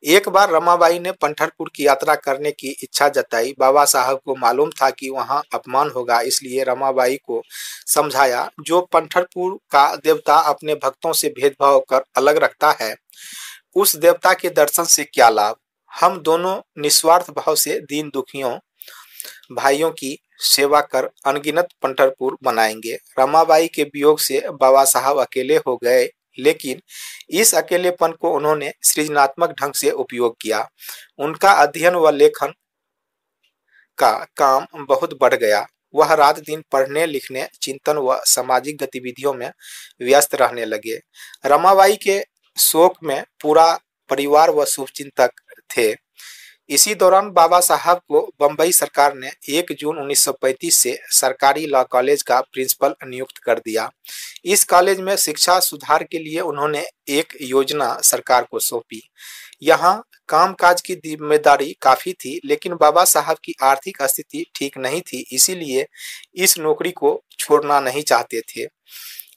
एक बार रमाबाई ने पंठरपुर की यात्रा करने की इच्छा जताई। बाबा साहब को मालूम था कि वहाँ अपमान होगा, इसलिए रमाबाई को समझाया, जो पंठरपुर का देवता अपने भक्तों से भेदभाव कर अलग रखता है, उस देवता के दर्शन से क्या लाभ? हम दोनों निस्वार्थ भाव से दीन दुखियों भाइयों की सेवा कर अनगिनत पंठरपुर बनाएँगे रमाबाई के वियोग से बाबा साहब अकेले हो गए। लेकिन इस अकेलेपन को उन्होंने सृजनात्मक ढंग से उपयोग किया। उनका अध्ययन व लेखन का काम बहुत बढ़ गया। वह रात दिन पढ़ने, लिखने, चिंतन व सामाजिक गतिविधियों में व्यस्त रहने लगे। रमाबाई के शोक में पूरा परिवार व शुभचिंतक थे। इसी दौरान बाबा साहब को बंबई सरकार ने 1 जून 1935 से सरकारी लॉ कॉलेज का प्रिंसिपल नियुक्त कर दिया। इस कॉलेज में शिक्षा सुधार के लिए उन्होंने एक योजना सरकार को सौंपी। यहाँ कामकाज की ज़िम्मेदारी काफ़ी थी, लेकिन बाबा साहब की आर्थिक स्थिति ठीक नहीं थी, इसीलिए इस नौकरी को छोड़ना नहीं चाहते थे।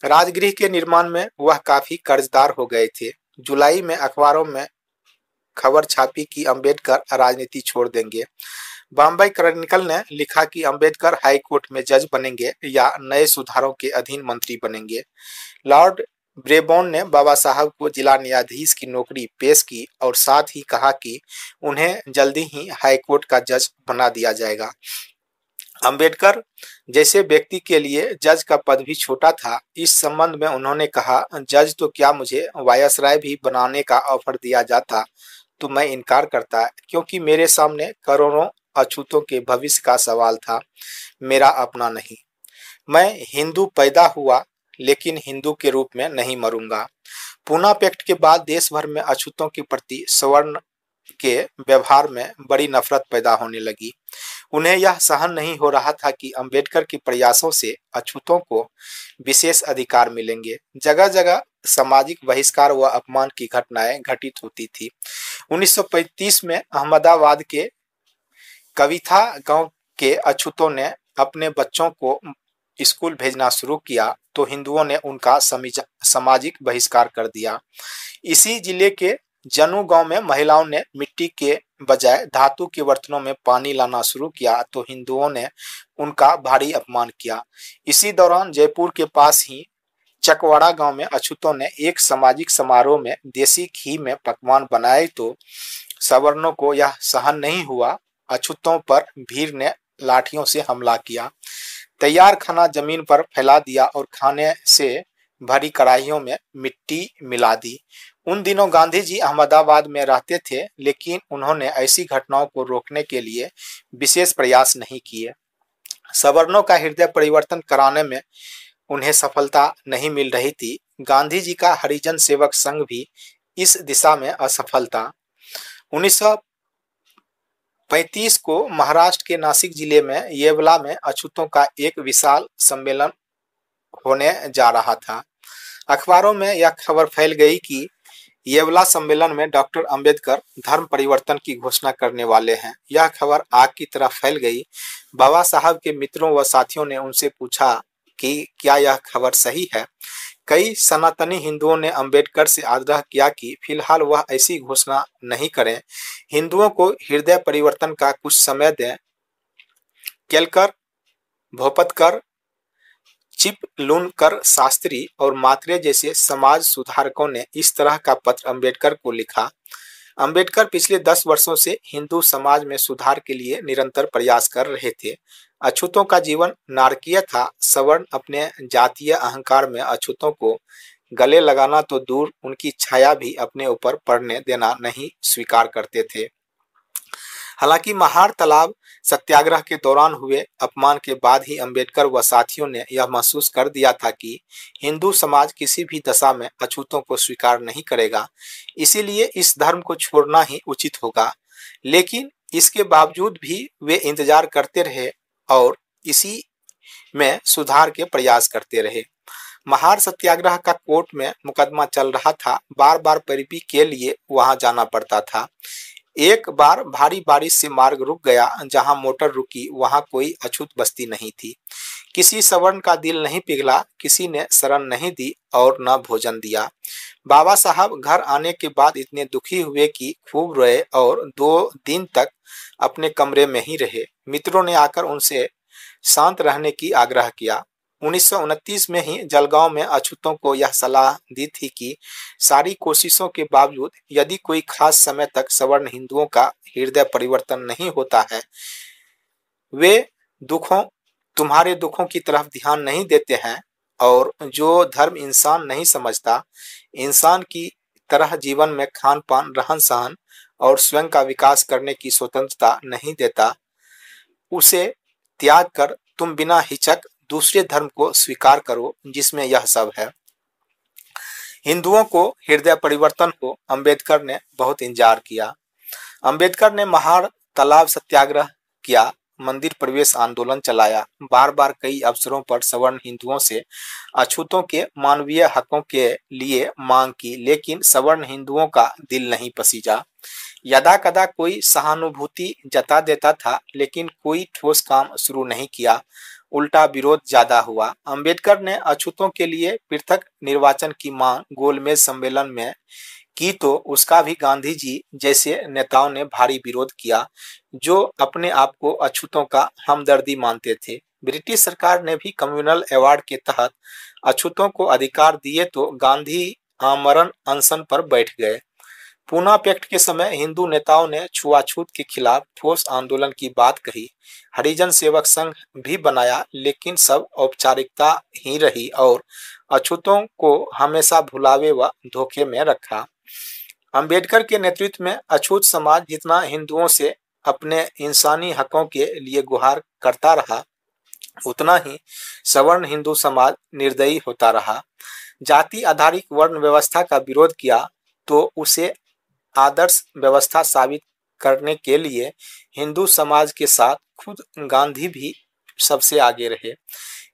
राजगृह के निर्माण में वह काफ़ी कर्जदार हो गए थे। जुलाई में अखबारों में खबर छापी कि अंबेडकर राजनीति छोड़ देंगे। बॉम्बे क्रॉनिकल ने लिखा कि अंबेडकर हाई कोर्ट में जज बनेंगे या नए सुधारों के अधीन मंत्री बनेंगे। लॉर्ड ब्रेबोन ने बाबा साहब को जिला न्यायाधीश की नौकरी पेश की और साथ ही कहा कि उन्हें जल्दी ही हाई कोर्ट का जज बना दिया जाएगा। अंबेडकर जैसे व्यक्ति के लिए जज का पद भी छोटा था। इस संबंध में उन्होंने कहा, जज तो क्या मुझे वायसराय भी बनाने का ऑफ़र दिया जाता? तो मैं इनकार करता, क्योंकि मेरे सामने करोड़ों अछूतों के भविष्य का सवाल था, मेरा अपना नहीं। मैं हिंदू पैदा हुआ, लेकिन हिंदू के रूप में नहीं मरूँगा। पूना पैक्ट के बाद देश भर में अछूतों के प्रति स्वर्ण के व्यवहार में बड़ी नफरत पैदा होने लगी। उन्हें यह सहन नहीं हो रहा था कि अंबेडकर के प्रयासों से अछूतों को विशेष अधिकार मिलेंगे। जगह जगह सामाजिक बहिष्कार व अपमान की घटनाएँ घटित होती थी। 1935 में अहमदाबाद के कविथा गाँव के अछूतों ने अपने बच्चों को स्कूल भेजना शुरू किया तो हिंदुओं ने उनका सामाजिक बहिष्कार कर दिया। इसी ज़िले के जनू गाँव में महिलाओं ने मिट्टी के बजाय धातु के बर्तनों में पानी लाना शुरू किया तो हिंदुओं ने उनका भारी अपमान किया। इसी दौरान जयपुर के पास ही चकवाड़ा गाँव में अछूतों ने एक सामाजिक समारोह में देसी घी में पकवान बनाए तो सवर्णों को यह सहन नहीं हुआ। अछूतों पर भीड़ ने लाठियों से हमला किया। तैयार खाना ज़मीन पर फैला दिया और खाने से भरी कढ़ाइयों में मिट्टी मिला दी। उन दिनों गांधी जी अहमदाबाद में रहते थे, लेकिन उन्होंने ऐसी घटनाओं को रोकने के लिए विशेष प्रयास नहीं किए। सवर्णों का हृदय परिवर्तन कराने में उन्हें सफलता नहीं मिल रही थी। गांधी जी का हरिजन सेवक संघ भी इस दिशा में असफल था। 1935 को महाराष्ट्र के नासिक ज़िले में येवला में अछूतों का एक विशाल सम्मेलन होने जा रहा था। अखबारों में यह खबर फैल गई कि येवला सम्मेलन में डॉक्टर अंबेडकर धर्म परिवर्तन की घोषणा करने वाले हैं। यह खबर आग की तरह फैल गई। बाबा साहब के मित्रों व साथियों ने उनसे पूछा कि क्या यह खबर सही है? कई सनातनी हिंदुओं ने अंबेडकर से आग्रह किया कि फ़िलहाल वह ऐसी घोषणा नहीं करें। हिंदुओं को हृदय परिवर्तन का कुछ समय दें। केलकर, भोपतकर, चिपलूनकर शास्त्री और मात्रे जैसे समाज सुधारकों ने इस तरह का पत्र अंबेडकर को लिखा। अंबेडकर पिछले दस वर्षों से हिंदू समाज में सुधार के लिए निरंतर प्रयास कर रहे थे। अछूतों का जीवन नारकीय था। सवर्ण अपने जातीय अहंकार में अछूतों को गले लगाना तो दूर, उनकी छाया भी अपने ऊपर पड़ने देना नहीं स्वीकार करते थे। हालाँकि महार तालाब सत्याग्रह के दौरान हुए अपमान के बाद ही अंबेडकर व साथियों ने यह महसूस कर दिया था कि हिंदू समाज किसी भी दशा में अछूतों को स्वीकार नहीं करेगा। इसीलिए इस धर्म को छोड़ना ही उचित होगा। लेकिन इसके बावजूद भी वे इंतज़ार करते रहे और इसी में सुधार के प्रयास करते रहे। महार सत्याग्रह का कोर्ट में मुकदमा चल रहा था। बार बार परिपी के लिए वहाँ जाना पड़ता था। एक बार भारी बारिश से मार्ग रुक गया, जहाँ मोटर रुकी, वहाँ कोई अछूत बस्ती नहीं थी। किसी सवर्ण का दिल नहीं पिघला, किसी ने शरण नहीं दी और न भोजन दिया। बाबा साहब घर आने के बाद इतने दुखी हुए कि खूब रोए और दो दिन तक अपने कमरे में ही रहे। मित्रों ने आकर उनसे शांत रहने की आग्रह किया। उन्नीस सौ उनतीस में ही जलगांव में अछूतों को यह सलाह दी थी कि सारी कोशिशों के बावजूद यदि कोई खास समय तक सवर्ण हिंदुओं का हृदय परिवर्तन नहीं होता है, वे दुखों, तुम्हारे दुखों की तरफ़ ध्यान नहीं देते हैं और जो धर्म इंसान नहीं समझता, इंसान की तरह जीवन में खान पान रहन सहन और स्वयं का विकास करने की स्वतंत्रता नहीं देता, उसे त्याग कर तुम बिना हिचक दूसरे धर्म को स्वीकार करो, जिसमें यह सब है। हिंदुओं को हृदय परिवर्तन को अंबेडकर ने बहुत इंतज़ार किया। अंबेडकर ने महार तालाब सत्याग्रह किया, मंदिर प्रवेश आंदोलन चलाया। बार बार कई अवसरों पर सवर्ण हिंदुओं से अछूतों के मानवीय हकों के लिए मांग की, लेकिन सवर्ण हिंदुओं का दिल नहीं पसीजा। यदा कदा कोई सहानुभूति जता देता था, लेकिन कोई ठोस काम शुरू नहीं किया। उल्टा विरोध ज़्यादा हुआ। अंबेडकर ने अछूतों के लिए पृथक निर्वाचन की मांग गोलमेज सम्मेलन में की तो उसका भी गांधी जी जैसे नेताओं ने भारी विरोध किया, जो अपने आप को अछूतों का हमदर्दी मानते थे। ब्रिटिश सरकार ने भी कम्युनल अवार्ड के तहत अछूतों को अधिकार दिए तो गांधी आमरण अनशन पर बैठ गए। पूना पैक्ट के समय हिंदू नेताओं ने छुआछूत के खिलाफ ठोस आंदोलन की बात कही। हरिजन सेवक संघ भी बनाया, लेकिन सब औपचारिकता ही रही और अछूतों को हमेशा भुलावे व धोखे में रखा। अंबेडकर के नेतृत्व में अछूत समाज जितना हिंदुओं से अपने इंसानी हकों के लिए गुहार करता रहा, उतना ही सवर्ण हिंदू समाज निर्दयी होता रहा। जाति आधारित वर्ण व्यवस्था का विरोध किया तो उसे आदर्श व्यवस्था साबित करने के लिए हिंदू समाज के साथ खुद गांधी भी सबसे आगे रहे।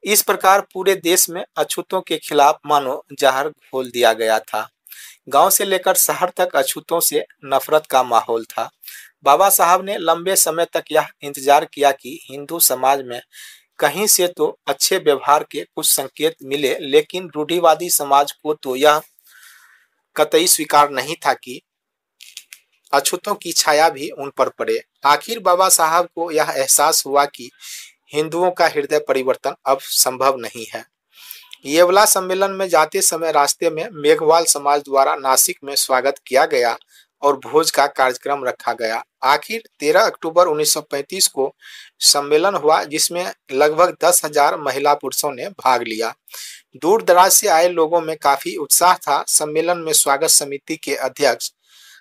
इस प्रकार पूरे देश में अछूतों के खिलाफ मानो जहर घोल दिया गया था। गाँव से लेकर शहर तक अछूतों से नफरत का माहौल था। बाबा साहब ने लंबे समय तक यह इंतज़ार किया कि हिंदू समाज में कहीं से तो अच्छे व्यवहार के कुछ संकेत मिले, लेकिन रूढ़िवादी समाज को तो यह कतई स्वीकार नहीं था कि अछूतों की छाया भी उन पर पड़े। आखिर बाबा साहब को यह एहसास हुआ कि हिंदुओं का हृदय परिवर्तन अब संभव नहीं है। येवला सम्मेलन में जाते समय रास्ते में मेघवाल समाज द्वारा नासिक में स्वागत किया गया और भोज का कार्यक्रम रखा गया। आखिर 13 अक्टूबर 1935 को सम्मेलन हुआ, जिसमें लगभग दस हज़ार महिला पुरुषों ने भाग लिया। दूर दराज से आए लोगों में काफ़ी उत्साह था। सम्मेलन में स्वागत समिति के अध्यक्ष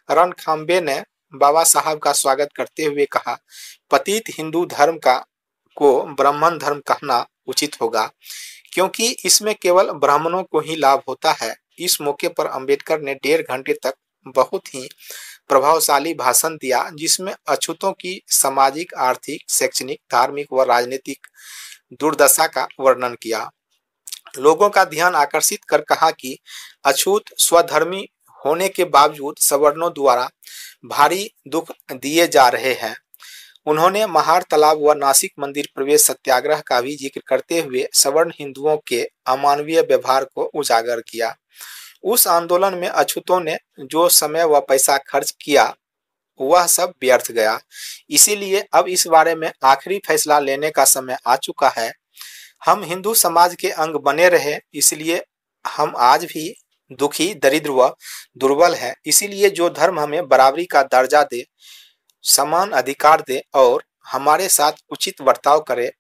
रणखाम्बे ने बाबा साहब का स्वागत करते हुए कहा, पतित हिंदू धर्म का, को ब्राह्मण धर्म कहना उचित होगा, क्योंकि इसमें केवल ब्राह्मणों को ही लाभ होता है। इस मौके पर अंबेडकर ने डेढ़ घंटे तक बहुत ही प्रभावशाली भाषण दिया, जिसमें अछूतों की सामाजिक, आर्थिक, शैक्षणिक, धार्मिक व राजनीतिक दुर्दशा का वर्णन किया। लोगों का ध्यान आकर्षित कर कहा कि अछूत स्वधर्मी होने के बावजूद सवर्णों द्वारा भारी दुख दिए जा रहे हैं। उन्होंने महार तालाब व नासिक मंदिर प्रवेश सत्याग्रह का भी ज़िक्र करते हुए सवर्ण हिंदुओं के अमानवीय व्यवहार को उजागर किया। उस आंदोलन में अछूतों ने जो समय व पैसा खर्च किया, वह सब व्यर्थ गया। इसीलिए अब इस बारे में आखिरी फैसला लेने का समय आ चुका है। हम हिंदू समाज के अंग बने रहे, इसलिए हम आज भी दुखी, दरिद्र व दुर्बल है। इसीलिए जो धर्म हमें बराबरी का दर्जा दे, समान अधिकार दे और हमारे साथ उचित बर्ताव करे,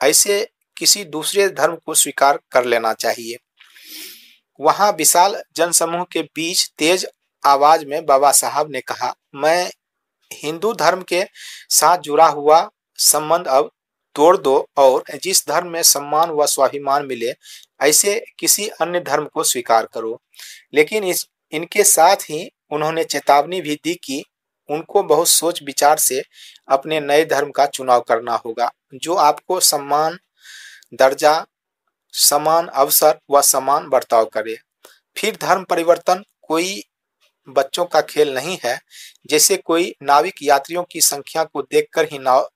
ऐसे किसी दूसरे धर्म को स्वीकार कर लेना चाहिए। वहाँ विशाल जनसमूह के बीच तेज आवाज़ में बाबा साहब ने कहा, मैं हिंदू धर्म के साथ जुड़ा हुआ संबंध अब तोड़ दो और जिस धर्म में सम्मान व स्वाभिमान मिले ऐसे किसी अन्य धर्म को स्वीकार करो। लेकिन इस, इनके साथ ही उन्होंने चेतावनी भी दी कि उनको बहुत सोच विचार से अपने नए धर्म का चुनाव करना होगा, जो आपको सम्मान दर्जा, समान अवसर व समान बर्ताव करे। फिर धर्म परिवर्तन कोई बच्चों का खेल नहीं है, जैसे कोई नाविक यात्रियों की संख्या को देखकर ही नाव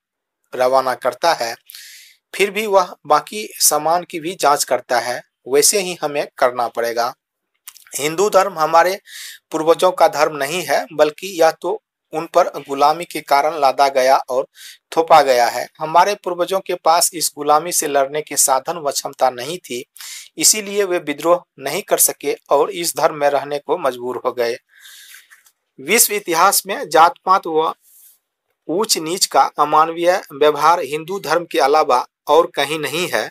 रवाना करता है। फिर भी वह बाकी सामान की भी जाँच करता है, वैसे ही हमें करना पड़ेगा। हिंदू धर्म हमारे पूर्वजों का धर्म नहीं है, बल्कि यह तो उन पर गुलामी के कारण लादा गया और थोपा गया है। हमारे पूर्वजों के पास इस गुलामी से लड़ने के साधन व क्षमता नहीं थी, इसीलिए वे विद्रोह नहीं कर सके और इस धर्म में रहने को मजबूर हो गए। विश्व इतिहास में जात पात व ऊंच नीच का अमानवीय व्यवहार हिंदू धर्म के अलावा और कहीं नहीं है।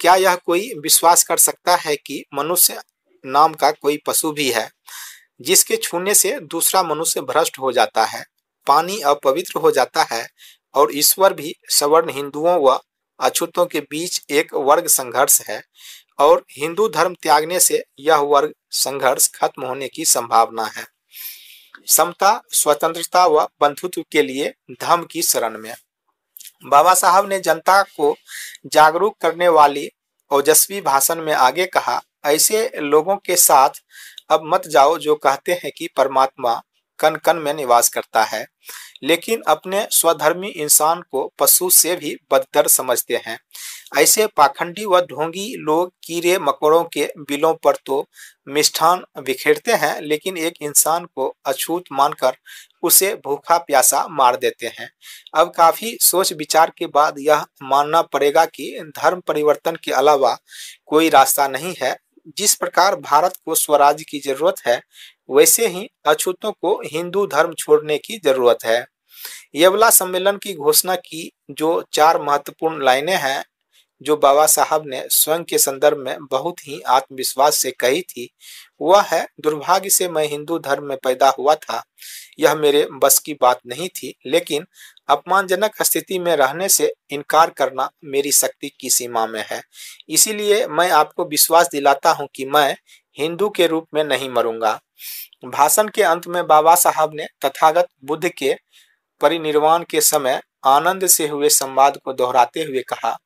क्या यह कोई विश्वास कर सकता है कि मनुष्य नाम का कोई पशु भी है, जिसके छूने से दूसरा मनुष्य भ्रष्ट हो जाता है, पानी अपवित्र हो जाता है और ईश्वर भी सवर्ण हिंदुओं व अछूतों के बीच एक वर्ग संघर्ष है और हिंदू धर्म त्यागने से यह वर्ग संघर्ष खत्म होने की संभावना है। समता, स्वतंत्रता व बंधुत्व के लिए धर्म की शरण में। बाबा साहब ने जनता को जागरूक करने वाली ओजस्वी भाषण में आगे कहा, ऐसे लोगों के साथ अब मत जाओ जो कहते हैं कि परमात्मा कन कन में निवास करता है, लेकिन अपने स्वधर्मी इंसान को पशु से भी बदतर समझते हैं। ऐसे पाखंडी व ढोंगी लोग कीड़े, मकोड़ों के बिलों पर तो मिष्ठान बिखेरते हैं, लेकिन एक इंसान को अछूत मानकर उसे भूखा प्यासा मार देते हैं। अब काफ़ी सोच विचार के बाद यह मानना पड़ेगा कि धर्म परिवर्तन के अलावा कोई रास्ता नहीं है। जिस प्रकार भारत को स्वराज की ज़रूरत है, वैसे ही अछूतों को हिंदू धर्म छोड़ने की ज़रूरत है। यवला सम्मेलन की घोषणा की जो चार महत्वपूर्ण लाइनें हैं जो बाबा साहब ने स्वयं के संदर्भ में बहुत ही आत्मविश्वास से कही थी, वह है, दुर्भाग्य से मैं हिंदू धर्म में पैदा हुआ था। यह मेरे बस की बात नहीं थी, लेकिन अपमानजनक स्थिति में रहने से इनकार करना मेरी शक्ति की सीमा में है। इसीलिए मैं आपको विश्वास दिलाता हूँ कि मैं हिंदू के रूप में नहीं मरूँगा। भाषण के अंत में बाबा साहब ने तथागत बुद्ध के परिनिर्वाण के समय आनंद से हुए संवाद को दोहराते हुए कहा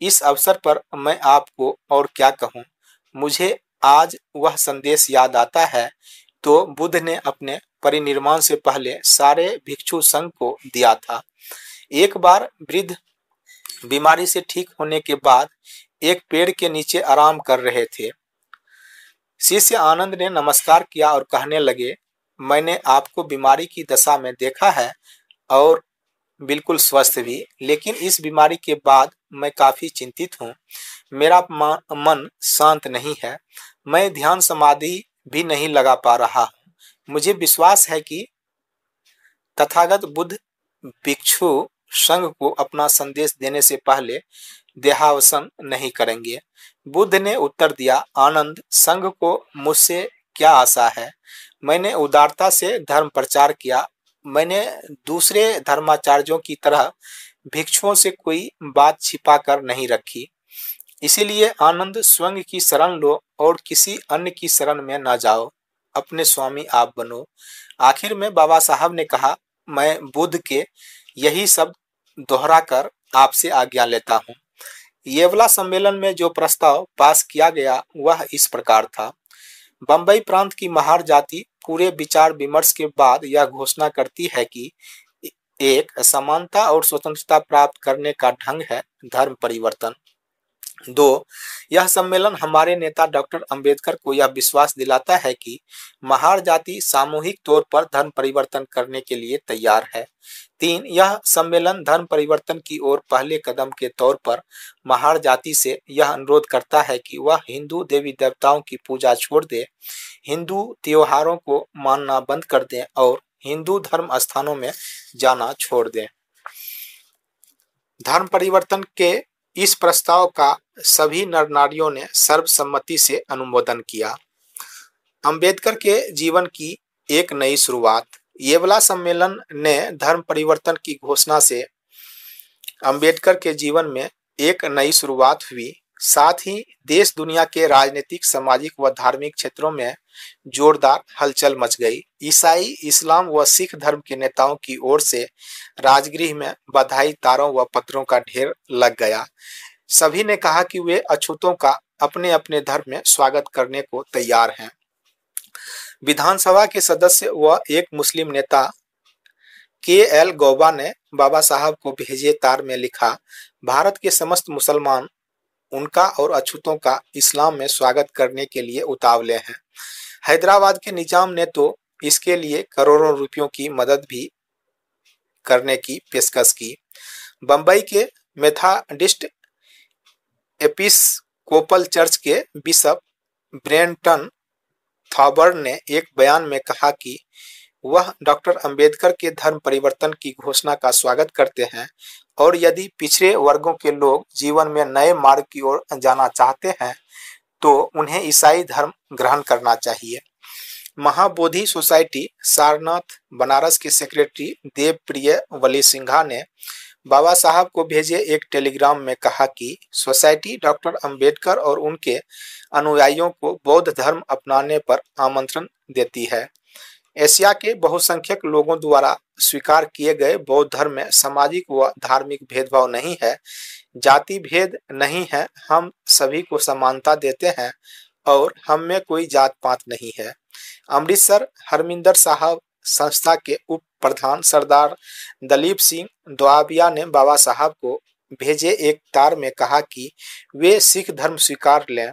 इस अवसर पर मैं आपको और क्या कहूँ? मुझे आज वह संदेश याद आता है। तो बुद्ध ने अपने परिनिर्माण से पहले सारे भिक्षु संघ को दिया था। एक बार वृद्ध बीमारी से ठीक होने के बाद एक पेड़ के नीचे आराम कर रहे थे। शिष्य आनंद ने नमस्कार किया और कहने लगे, मैंने आपको बीमारी की दशा में देखा है और बिल्कुल स्वस्थ भी, लेकिन इस बीमारी के बाद मैं काफ़ी चिंतित हूँ। मेरा मन शांत नहीं है। मैं ध्यान समाधि भी नहीं लगा पा रहा हूँ। मुझे विश्वास है कि तथागत बुद्ध भिक्षु संघ को अपना संदेश देने से पहले देहावसन नहीं करेंगे। बुद्ध ने उत्तर दिया, आनंद, संघ को मुझसे क्या आशा है? मैंने उदारता से धर्म प्रचार किया। मैंने दूसरे धर्माचार्यों की तरह भिक्षुओं से कोई बात छिपा कर नहीं रखी। इसीलिए आनंद स्वयं की शरण लो और किसी अन्य की शरण में न जाओ। अपने स्वामी आप बनो। आखिर में बाबा साहब ने कहा, मैं बुद्ध के यही शब्द दोहरा कर आपसे आज्ञा लेता हूँ। येवला सम्मेलन में जो प्रस्ताव पास किया गया, वह इस प्रकार था। बंबई प्रांत की महार जाति पूरे विचार विमर्श के बाद यह घोषणा करती है कि एक, समानता और स्वतंत्रता प्राप्त करने का ढंग है धर्म परिवर्तन। दो, यह सम्मेलन हमारे नेता डॉक्टर अंबेडकर को यह विश्वास दिलाता है कि महार जाति सामूहिक तौर पर धर्म परिवर्तन करने के लिए तैयार है। तीन, यह सम्मेलन धर्म परिवर्तन की ओर पहले कदम के तौर पर महार जाति से यह अनुरोध करता है कि वह हिंदू देवी देवताओं की पूजा छोड़ दे, हिंदू त्योहारों को मानना बंद कर दे और हिंदू धर्म स्थानों में जाना छोड़ दें। धर्म परिवर्तन के इस प्रस्ताव का सभी नर नारियों ने सर्वसम्मति से अनुमोदन किया। अंबेडकर के जीवन की एक नई शुरुआत। येवला सम्मेलन ने धर्म परिवर्तन की घोषणा से अंबेडकर के जीवन में एक नई शुरुआत हुई। साथ ही देश दुनिया के राजनीतिक, सामाजिक व धार्मिक क्षेत्रों में जोरदार हलचल मच गई। ईसाई, इस्लाम व सिख धर्म के नेताओं की ओर से राजगृह में बधाई तारों व पत्रों का ढेर लग गया। सभी ने कहा कि वे अछूतों का अपने अपने धर्म में स्वागत करने को तैयार हैं। विधानसभा के सदस्य व एक मुस्लिम नेता के एल गौबा ने बाबा साहब को भेजे तार में लिखा, भारत के समस्त मुसलमान उनका और अछूतों का इस्लाम में स्वागत करने के लिए उतावले हैं। हैदराबाद के निज़ाम ने तो इसके लिए करोड़ों रुपयों की मदद भी करने की पेशकश की। बंबई के मेथाडिस्ट एपिस कोपल चर्च के बिशप ब्रेंटन थॉबर ने एक बयान में कहा कि वह डॉक्टर अंबेडकर के धर्म परिवर्तन की घोषणा का स्वागत करते हैं और यदि पिछड़े वर्गों के लोग जीवन में नए मार्ग की ओर जाना चाहते हैं तो उन्हें ईसाई धर्म ग्रहण करना चाहिए। महाबोधि सोसाइटी सारनाथ बनारस के सेक्रेटरी देव प्रिय वली सिंघा ने बाबा साहब को भेजे एक टेलीग्राम में कहा कि सोसाइटी डॉक्टर अंबेडकर और उनके अनुयायियों को बौद्ध धर्म अपनाने पर आमंत्रण देती है। एशिया के बहुसंख्यक लोगों द्वारा स्वीकार किए गए बौद्ध धर्म में सामाजिक व धार्मिक भेदभाव नहीं है, जाति भेद नहीं है, हम सभी को समानता देते हैं और हम में कोई जात पात नहीं है। अमृतसर हरमिंदर साहब संस्था के उप प्रधान सरदार दलीप सिंह द्वाबिया ने बाबा साहब को भेजे एक तार में कहा कि वे सिख धर्म स्वीकार लें।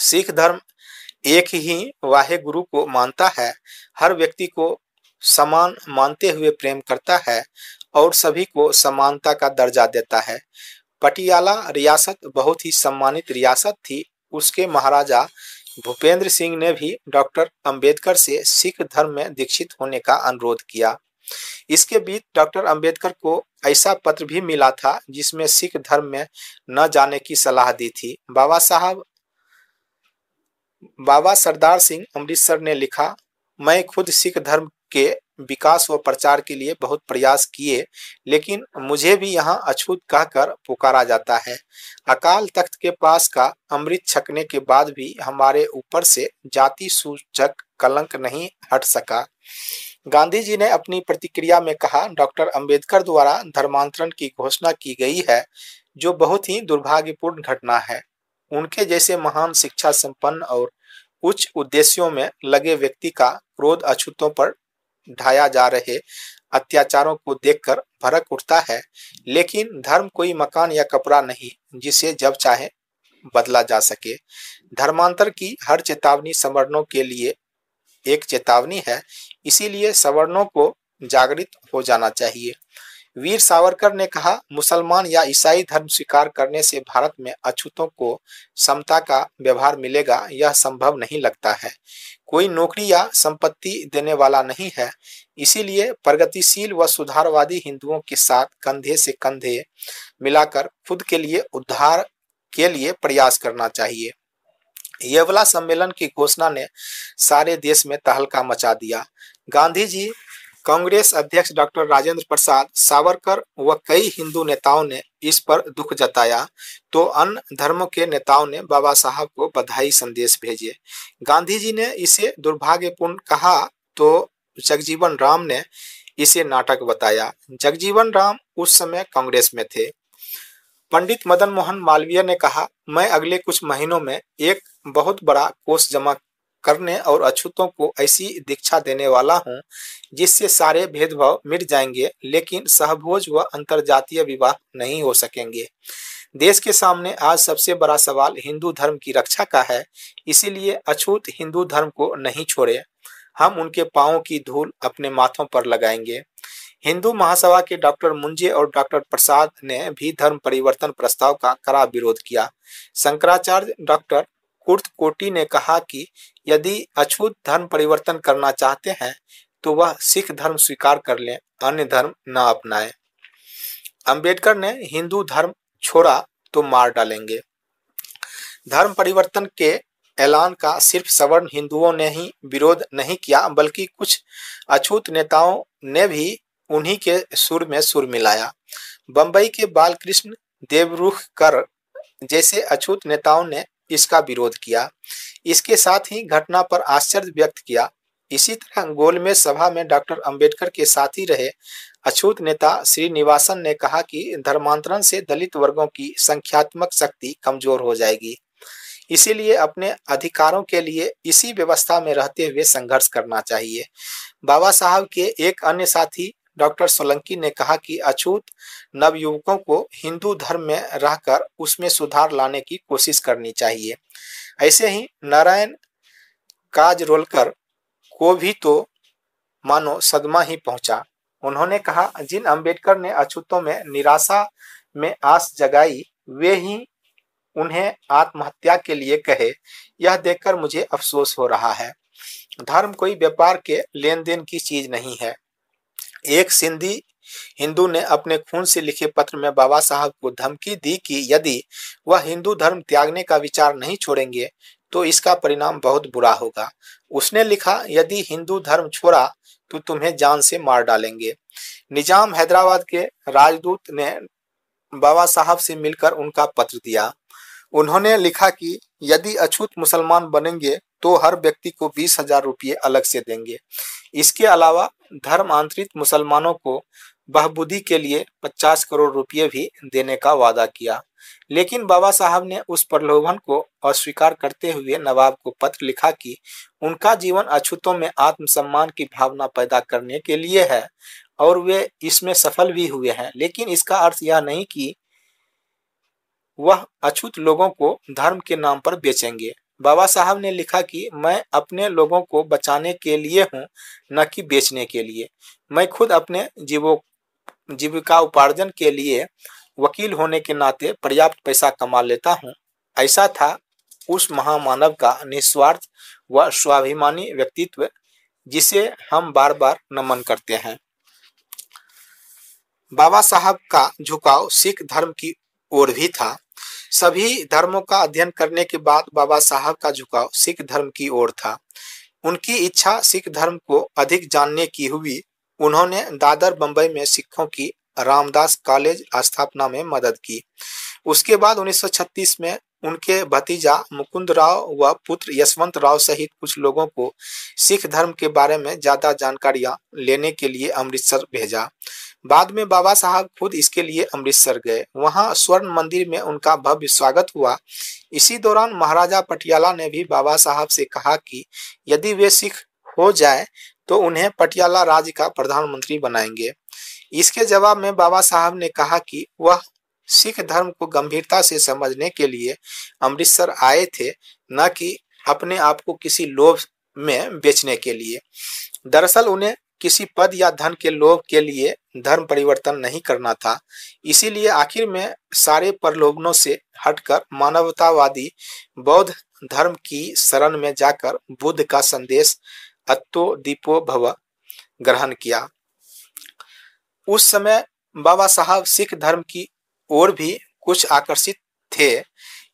सिख धर्म एक ही वाहे गुरु को मानता है, हर व्यक्ति को समान मानते हुए प्रेम करता है और सभी को समानता का दर्जा देता है। पटियाला रियासत बहुत ही सम्मानित रियासत थी। उसके महाराजा भूपेंद्र सिंह ने भी डॉक्टर अंबेडकर से सिख धर्म में दीक्षित होने का अनुरोध किया। इसके बीच डॉक्टर अंबेडकर को ऐसा पत्र भी मिला था जिसमें सिख धर्म में न जाने की सलाह दी थी। बाबा साहब बाबा सरदार सिंह अमृतसर ने लिखा, मैं खुद सिख धर्म के विकास व प्रचार के लिए बहुत प्रयास किए, लेकिन मुझे भी यहाँ अछूत कहकर पुकारा जाता है। अकाल तख्त के पास का अमृत छकने के बाद भी हमारे ऊपर से जाति सूचक कलंक नहीं हट सका। गांधी जी ने अपनी प्रतिक्रिया में कहा, डॉक्टर अंबेडकर द्वारा धर्मांतरण की घोषणा की गई है, जो बहुत ही दुर्भाग्यपूर्ण घटना है। उनके जैसे महान शिक्षा संपन्न और उच्च उद्देश्यों में लगे व्यक्ति का क्रोध अछूतों पर ढाया जा रहे अत्याचारों को देखकर भड़क उठता है। लेकिन धर्म कोई मकान या कपड़ा नहीं, जिसे जब चाहे बदला जा सके। धर्मांतर की हर चेतावनी सवर्णों के लिए एक चेतावनी है, इसीलिए सवर्णों को जागृत हो जाना चाहिए। वीर सावरकर ने कहा, मुसलमान या ईसाई धर्म स्वीकार करने से भारत में अछूतों को समता का व्यवहार मिलेगा, यह संभव नहीं लगता है। कोई नौकरी या संपत्ति देने वाला नहीं है। इसीलिए प्रगतिशील व सुधारवादी हिंदुओं के साथ कंधे से कंधे मिलाकर खुद के लिए उद्धार के लिए प्रयास करना चाहिए। येवला सम्मेलन की घोषणा ने सारे देश में तहलका मचा दिया। गांधी जी कांग्रेस अध्यक्ष डॉक्टर राजेंद्र प्रसाद सावरकर व कई हिंदू नेताओं ने इस पर दुख जताया तो अन्य धर्मों के नेताओं ने बाबा साहब को बधाई संदेश भेजे। गांधी जी ने इसे दुर्भाग्यपूर्ण कहा तो जगजीवन राम ने इसे नाटक बताया। जगजीवन राम उस समय कांग्रेस में थे। पंडित मदन मोहन मालवीय ने कहा, मैं अगले कुछ महीनों में एक बहुत बड़ा कोष जमा करने और अछूतों को ऐसी दीक्षा देने वाला हूँ, जिससे सारे भेदभाव मिट जाएँगे, लेकिन सहभोज व अंतरजातीय विवाह नहीं हो सकेंगे। देश के सामने आज सबसे बड़ा सवाल हिंदू धर्म की रक्षा का है, इसीलिए अछूत हिंदू धर्म को नहीं छोड़े। हम उनके पाओ की धूल अपने माथों पर लगाएँगे। हिंदू महासभा के डॉक्टर मुंजे और डॉक्टर प्रसाद ने भी धर्म परिवर्तन प्रस्ताव का कड़ा विरोध किया। शंकराचार्य डॉक्टर कुर्त कोटी ने कहा कि यदि अछूत धर्म परिवर्तन करना चाहते हैं तो वह सिख धर्म स्वीकार कर लें, अन्य धर्म न अपनाएँ। अंबेडकर ने हिंदू धर्म छोड़ा तो मार डालेंगे धर्म परिवर्तन के ऐलान का सिर्फ़ सवर्ण हिंदुओं ने ही विरोध नहीं किया, बल्कि कुछ अछूत नेताओं ने भी उन्हीं के सुर में सुर मिलाया बंबई के बालकृष्ण देवरुख कर जैसे अछूत नेताओं ने इसका विरोध किया। इसके साथ ही घटना पर आश्चर्य व्यक्त किया। इसी तरह गोलमेज सभा में डॉक्टर अंबेडकर के साथ ही रहे अछूत नेता श्रीनिवासन ने कहा कि धर्मांतरण से दलित वर्गों की संख्यात्मक शक्ति कमज़ोर हो जाएगी। इसीलिए अपने अधिकारों के लिए इसी व्यवस्था में रहते हुए संघर्ष करना चाहिए। बाबा साहब के एक अन्य साथी डॉक्टर सोलंकी ने कहा कि अछूत नवयुवकों को हिंदू धर्म में रहकर उसमें सुधार लाने की कोशिश करनी चाहिए। ऐसे ही नारायण काजरोलकर को भी तो मानो सदमा ही पहुँचा। उन्होंने कहा, जिन अंबेडकर ने अछूतों में निराशा में आस जगाई, वे ही उन्हें आत्महत्या के लिए कहे। यह देखकर मुझे अफसोस हो रहा है। धर्म कोई व्यापार के लेन देन की चीज़ नहीं है। एक सिंधी हिंदू ने अपने खून से लिखे पत्र में बाबा साहब को धमकी दी कि यदि वह हिंदू धर्म त्यागने का विचार नहीं छोड़ेंगे तो इसका परिणाम बहुत बुरा होगा। उसने लिखा, यदि हिंदू धर्म छोड़ा तो तुम्हें जान से मार डालेंगे। निज़ाम हैदराबाद के राजदूत ने बाबा साहब से मिलकर उनका पत्र दिया। उन्होंने लिखा कि यदि अछूत मुसलमान बनेंगे तो हर व्यक्ति को बीस हज़ार रुपये अलग से देंगे। इसके अलावा धर्म आंतरित मुसलमानों को बहबुद्धि के लिए 50 करोड़ रुपये भी देने का वादा किया। लेकिन बाबा साहब ने उस प्रलोभन को अस्वीकार करते हुए नवाब को पत्र लिखा कि उनका जीवन अछूतों में आत्मसम्मान की भावना पैदा करने के लिए है और वे इसमें सफल भी हुए हैं। लेकिन इसका अर्थ यह नहीं कि वह अछूत लोगों को धर्म के नाम पर बेचेंगे। बाबा साहब ने लिखा कि मैं अपने लोगों को बचाने के लिए हूँ, न कि बेचने के लिए। मैं खुद अपने जीवो, जीविका उपार्जन के लिए वकील होने के नाते पर्याप्त पैसा कमा लेता हूँ। ऐसा था उस महामानव का निस्वार्थ व स्वाभिमानी व्यक्तित्व जिसे हम बार बार नमन करते हैं। बाबा साहब का झुकाव सिख धर्म की ओर भी था। सभी धर्मों का अध्ययन करने के बाद बाबा साहब का झुकाव सिख धर्म की ओर था। उनकी इच्छा सिख धर्म को अधिक जानने की हुई। उन्होंने दादर बंबई में सिखों की रामदास कॉलेज स्थापना में मदद की। उसके बाद 1936 में उनके भतीजा मुकुंद राव व पुत्र यशवंत राव सहित कुछ लोगों को सिख धर्म के बारे में ज़्यादा जानकारियाँ लेने के लिए अमृतसर भेजा। बाद में बाबा साहब खुद इसके लिए अमृतसर गए। वहाँ स्वर्ण मंदिर में उनका भव्य स्वागत हुआ। इसी दौरान महाराजा पटियाला ने भी बाबा साहब से कहा कि यदि वे सिख हो जाए तो उन्हें पटियाला राज्य का प्रधानमंत्री बनाएँगे। इसके जवाब में बाबा साहब ने कहा कि वह सिख धर्म को गंभीरता से समझने के लिए अमृतसर आए थे, न कि अपने आप को किसी लोभ में बेचने के लिए। दरअसल उन्हें किसी पद या धन के लोभ के लिए धर्म परिवर्तन नहीं करना था। इसीलिए आखिर में सारे प्रलोभनों से हटकर मानवतावादी बौद्ध धर्म की शरण में जाकर बुद्ध का संदेश अत्तो दीपो भव ग्रहण किया। उस समय बाबा साहब सिख धर्म की ओर भी कुछ आकर्षित थे।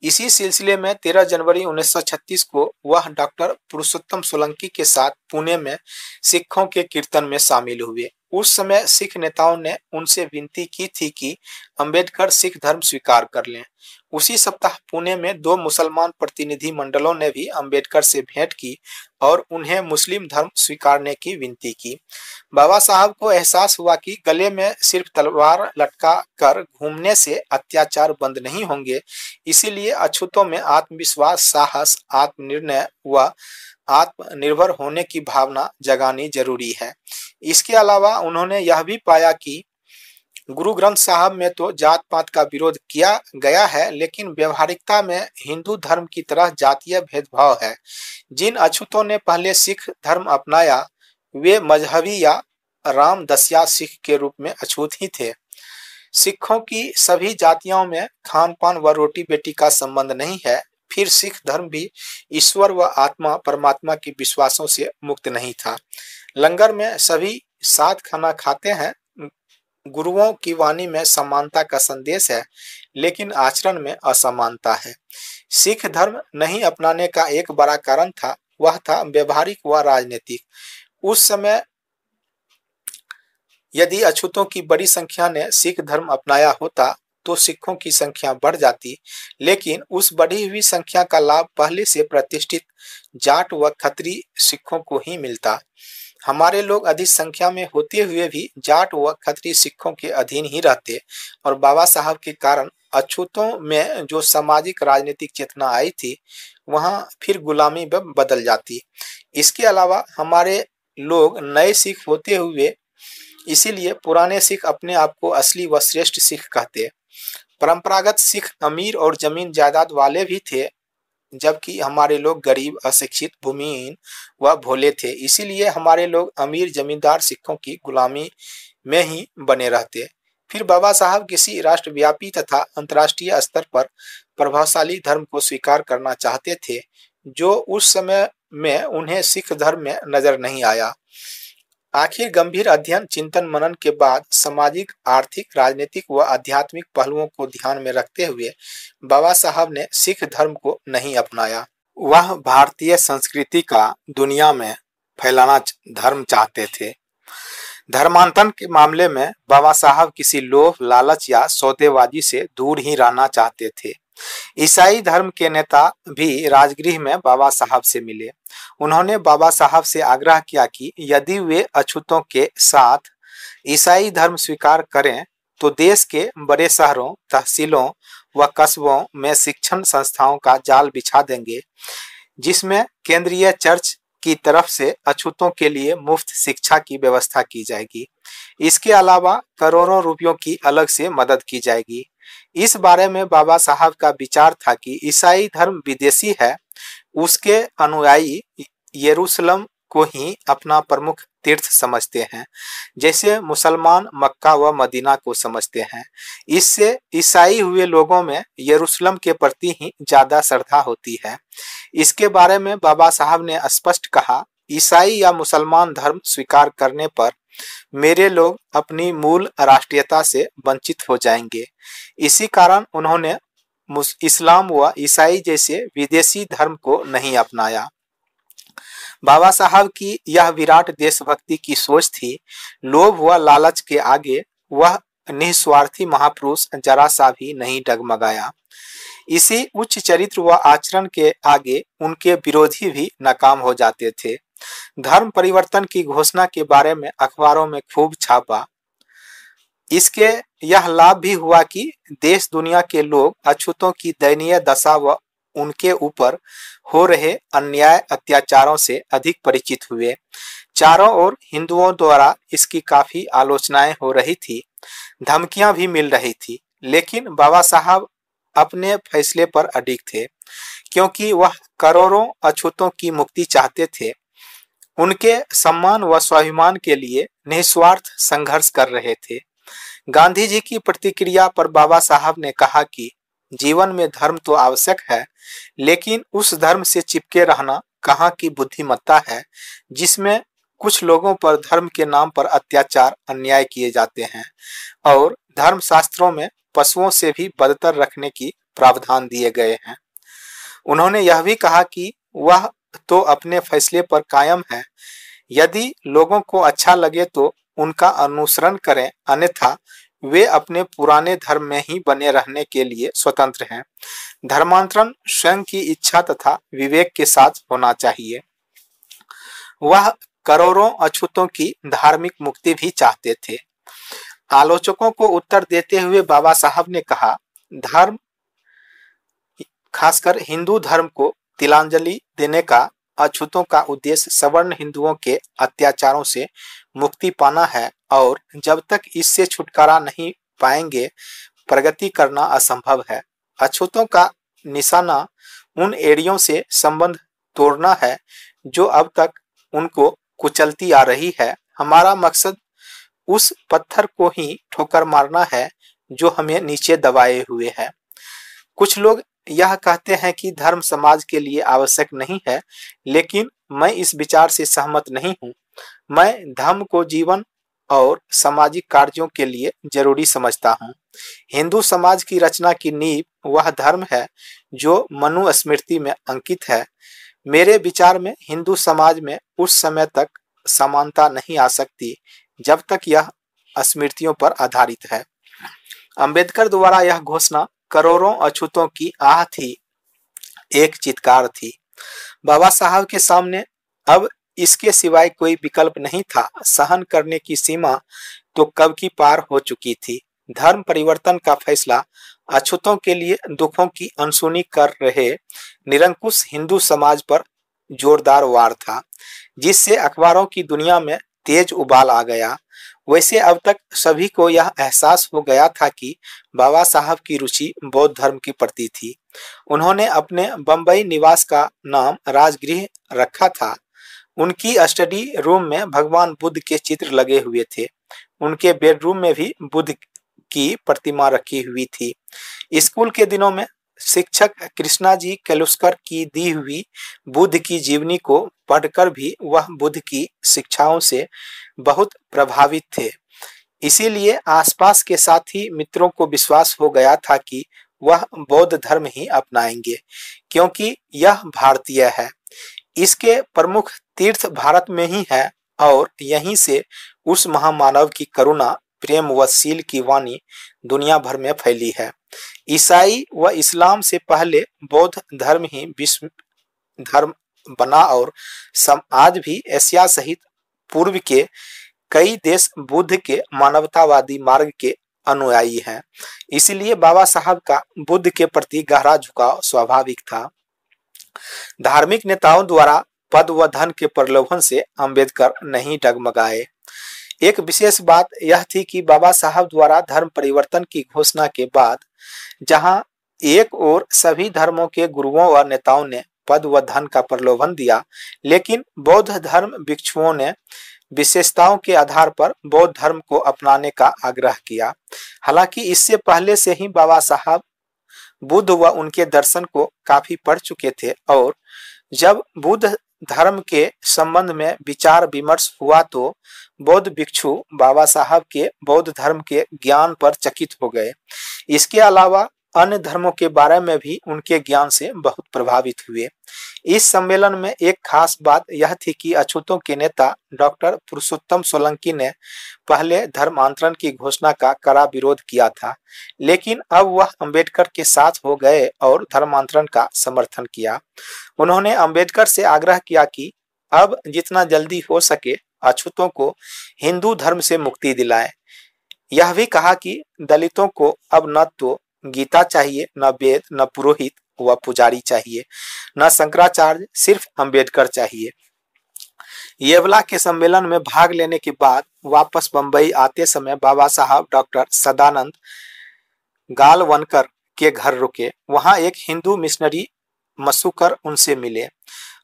इसी सिलसिले में 13 जनवरी 1936 को वह डॉक्टर पुरुषोत्तम सोलंकी के साथ पुणे में सिखों के कीर्तन में शामिल हुए। उस समय सिख नेताओं ने उनसे विनती की थी कि अंबेडकर सिख धर्म स्वीकार कर लें। उसी सप्ताह पुणे में दो मुसलमान प्रतिनिधि मंडलों ने भी अंबेडकर से भेंट की और उन्हें मुस्लिम धर्म स्वीकारने की विनती की। बाबा साहब को एहसास हुआ कि गले में सिर्फ़ तलवार लटका कर घूमने से अत्याचार बंद नहीं होंगे, इसीलिए अछूतों में आत्मविश्वास, साहस, आत्मनिर्णय व आत्मनिर्भर होने की भावना जगानी ज़रूरी है। इसके अलावा उन्होंने यह भी पाया कि गुरु ग्रंथ साहब में तो जात पात का विरोध किया गया है, लेकिन व्यवहारिकता में हिंदू धर्म की तरह जातीय भेदभाव है। जिन अछूतों ने पहले सिख धर्म अपनाया, वे मजहबी या राम दसिया सिख के रूप में अछूत ही थे। सिखों की सभी जातियों में खान पान व रोटी बेटी का संबंध नहीं है, फिर सिख धर्म भी ईश्वर व आत्मा, परमात्मा के विश्वासों से मुक्त नहीं था। लंगर में सभी साथ खाना खाते हैं गुरुओं की वाणी में समानता का संदेश है, लेकिन आचरण में असमानता है। सिख धर्म नहीं अपनाने का एक बड़ा कारण था, वह था व्यवहारिक व राजनीतिक। उस समय यदि अछूतों की बड़ी संख्या ने सिख धर्म अपनाया होता तो सिखों की संख्या बढ़ जाती, लेकिन उस बढ़ी हुई संख्या का लाभ पहले से प्रतिष्ठित जाट व खत्री सिखों को ही मिलता। हमारे लोग अधिक संख्या में होते हुए भी जाट व खत्री सिखों के अधीन ही रहते और बाबा साहब के कारण अछूतों में जो सामाजिक राजनीतिक चेतना आई थी, वहाँ फिर गुलामी में बदल जाती। इसके अलावा हमारे लोग नए सिख होते हुए इसीलिए पुराने सिख अपने आप को असली व श्रेष्ठ सिख कहते। परंपरागत सिख अमीर और ज़मीन जायदाद वाले भी थे जबकि हमारे लोग गरीब, अशिक्षित, भूमिहीन व भोले थे। इसीलिए हमारे लोग अमीर जमींदार सिखों की गुलामी में ही बने रहते फिर बाबा साहब किसी राष्ट्रव्यापी तथा अंतर्राष्ट्रीय स्तर पर प्रभावशाली धर्म को स्वीकार करना चाहते थे, जो उस समय में उन्हें सिख धर्म में नज़र नहीं आया। आखिर गंभीर अध्ययन, चिंतन, मनन के बाद सामाजिक, आर्थिक, राजनीतिक व आध्यात्मिक पहलुओं को ध्यान में रखते हुए बाबा साहब ने सिख धर्म को नहीं अपनाया। वह भारतीय संस्कृति का दुनिया में फैलाना धर्म चाहते थे। धर्मांतरण के मामले में बाबा साहब किसी लोभ, लालच या सौदेबाजी से दूर ही रहना चाहते थे। ईसाई धर्म के नेता भी राजगृह में बाबा साहब से मिले। उन्होंने बाबा साहब से आग्रह किया कि यदि वे अछूतों के साथ ईसाई धर्म स्वीकार करें तो देश के बड़े शहरों, तहसीलों व कस्बों में शिक्षण संस्थाओं का जाल बिछा देंगे, जिसमें केंद्रीय चर्च की तरफ़ से अछूतों के लिए मुफ़्त शिक्षा की व्यवस्था की जाएगी। इसके अलावा करोड़ों रुपयों की अलग से मदद की जाएगी। इस बारे में बाबा साहब का विचार था कि ईसाई धर्म विदेशी है, उसके अनुयायी यरूशलेम को ही अपना प्रमुख तीर्थ समझते हैं, जैसे मुसलमान मक्का व मदीना को समझते हैं। इससे ईसाई हुए लोगों में यरूशलेम के प्रति ही ज़्यादा श्रद्धा होती है। इसके बारे में बाबा साहब ने स्पष्ट कहा ईसाई या मुसलमान धर्म स्वीकार करने पर मेरे लोग अपनी मूल राष्ट्रीयता से वंचित हो जाएँगे। इसी कारण उन्होंने इस्लाम व ईसाई जैसे विदेशी धर्म को नहीं अपनाया। बाबा साहब की यह विराट देशभक्ति की सोच थी। लोभ व लालच के आगे वह निस्वार्थी महापुरुष जरा सा भी नहीं डगमगाया। इसी उच्च चरित्र व आचरण के आगे उनके विरोधी भी नाकाम हो जाते थे। धर्म परिवर्तन की घोषणा के बारे में अखबारों में खूब छापा। इसके यह लाभ भी हुआ कि देश दुनिया के लोग अछूतों की दयनीय दशा व उनके ऊपर हो रहे अन्याय अत्याचारों से अधिक परिचित हुए। चारों ओर हिंदुओं द्वारा इसकी काफ़ी आलोचनाएँ हो रही थी। धमकियाँ भी मिल रही थी, लेकिन बाबा साहब अपने फैसले पर अडिग थे, क्योंकि वह करोड़ों अछूतों की मुक्ति चाहते थे। उनके सम्मान व स्वाभिमान के लिए निस्वार्थ संघर्ष कर रहे थे। गांधी जी की प्रतिक्रिया पर बाबा साहब ने कहा कि जीवन में धर्म तो आवश्यक है, लेकिन उस धर्म से चिपके रहना कहाँ की बुद्धिमत्ता है, जिसमें कुछ लोगों पर धर्म के नाम पर अत्याचार, अन्याय किए जाते हैं और धर्म शास्त्रों में पशुओं से भी बदतर रखने की प्रावधान दिए गए हैं। उन्होंने यह भी कहा कि वह तो अपने फैसले पर कायम है। यदि लोगों को अच्छा लगे तो उनका अनुसरण करें, अन्यथा वे अपने पुराने धर्म में ही बने रहने के लिए स्वतंत्र हैं। धर्मांतरण स्वयं की इच्छा तथा विवेक के साथ होना चाहिए। वह करोड़ों अछूतों की धार्मिक मुक्ति भी चाहते थे। आलोचकों को उत्तर देते हुए बाबा साहब ने कहा, धर्म, खासकर हिंदू धर्म को तिलांजलि देने का अछूतों का उद्देश्य सवर्ण हिंदुओं के अत्याचारों से मुक्ति पाना है और जब तक इससे छुटकारा नहीं पाएँगे, प्रगति करना असंभव है। अछूतों का निशाना उन एड़ियों से संबंध तोड़ना है जो अब तक उनको कुचलती आ रही है। हमारा मकसद उस पत्थर को ही ठोकर मारना है जो हमें नीचे दबाए हुए है। कुछ लोग यह कहते हैं कि धर्म समाज के लिए आवश्यक नहीं है, लेकिन मैं इस विचार से सहमत नहीं हूँ। मैं धर्म को जीवन और सामाजिक कार्यों के लिए ज़रूरी समझता हूँ। हिंदू समाज की रचना की नींव वह धर्म है जो मनुस्मृति में अंकित है। मेरे विचार में हिंदू समाज में उस समय तक समानता नहीं आ सकती, जब तक यह स्मृतियों पर आधारित है। अंबेडकर द्वारा यह घोषणा करोड़ों अछूतों की आह थी, एक चित्कार थी। बाबा साहब के सामने अब इसके सिवाय कोई विकल्प नहीं था। सहन करने की सीमा तो कब की पार हो चुकी थी। धर्म परिवर्तन का फैसला अछूतों के लिए दुखों की अनसुनी कर रहे निरंकुश हिंदू समाज पर जोरदार वार था, जिससे अखबारों की दुनिया में तेज उबाल आ गया। वैसे अब तक सभी को यह एहसास हो गया था कि बाबा साहब की रुचि बौद्ध धर्म के प्रति थी। उन्होंने अपने बंबई निवास का नाम राजगृह रखा था। उनकी स्टडी रूम में भगवान बुद्ध के चित्र लगे हुए थे। उनके बेडरूम में भी बुद्ध की प्रतिमा रखी हुई थी। स्कूल के दिनों में शिक्षक कृष्णा जी कैलुस्कर की दी हुई बुद्ध की जीवनी को पढ़कर भी वह बुद्ध की शिक्षाओं से बहुत प्रभावित थे। इसीलिए आसपास के साथी मित्रों को विश्वास हो गया था कि वह बौद्ध धर्म ही अपनाएँगे, क्योंकि यह भारतीय है। इसके प्रमुख तीर्थ भारत में ही है और यहीं से उस महामानव की करुणा, प्रेम व सील की वाणी दुनिया भर में फैली है। ईसाई व इस्लाम से पहले बौद्ध धर्म ही विश्व धर्म बना और सम, आज भी एशिया सहित पूर्व के कई देश बुद्ध के मानवतावादी मार्ग के अनुयायी हैं। इसलिए बाबा साहब का बुद्ध के प्रति गहरा झुकाव स्वाभाविक था। धार्मिक नेताओं द्वारा पद व धन के प्रलोभन से अंबेडकर नहीं डगमगाए। एक विशेष बात यह थी कि बाबा साहब द्वारा धर्म परिवर्तन की घोषणा के बाद जहाँ एक और सभी धर्मों के गुरुओं व नेताओं ने पद व धन का प्रलोभन दिया, लेकिन बौद्ध धर्म भिक्षुओं ने विशेषताओं के आधार पर बौद्ध धर्म को अपनाने का आग्रह किया। हालाँकि इससे पहले से ही बाबा साहब बुद्ध व उनके दर्शन को काफ़ी पढ़ चुके थे और जब बुद्ध धर्म के संबंध में विचार विमर्श हुआ तो बौद्ध भिक्षु बाबा साहब के बौद्ध धर्म के ज्ञान पर चकित हो गए। इसके अलावा अन्य धर्मों के बारे में भी उनके ज्ञान से बहुत प्रभावित हुए। इस सम्मेलन में एक खास बात यह थी कि अछूतों के नेता डॉक्टर पुरुषोत्तम सोलंकी ने पहले धर्मांतरण की घोषणा का कड़ा विरोध किया था, लेकिन अब वह अंबेडकर के साथ हो गए और धर्मांतरण का समर्थन किया। उन्होंने अंबेडकर से आग्रह किया कि अब जितना जल्दी हो सके अछूतों को हिंदू धर्म से मुक्ति दिलाए। यह भी कहा कि दलितों को अब न तो गीता चाहिए, न वेद, न पुरोहित व पुजारी चाहिए, न शंकराचार्य, सिर्फ़ अंबेडकर चाहिए। येवला के सम्मेलन में भाग लेने के बाद वापस बंबई आते समय बाबा साहब डॉक्टर सदानंद गालवनकर के घर रुके। वहाँ एक हिंदू मिशनरी मसूकर उनसे मिले।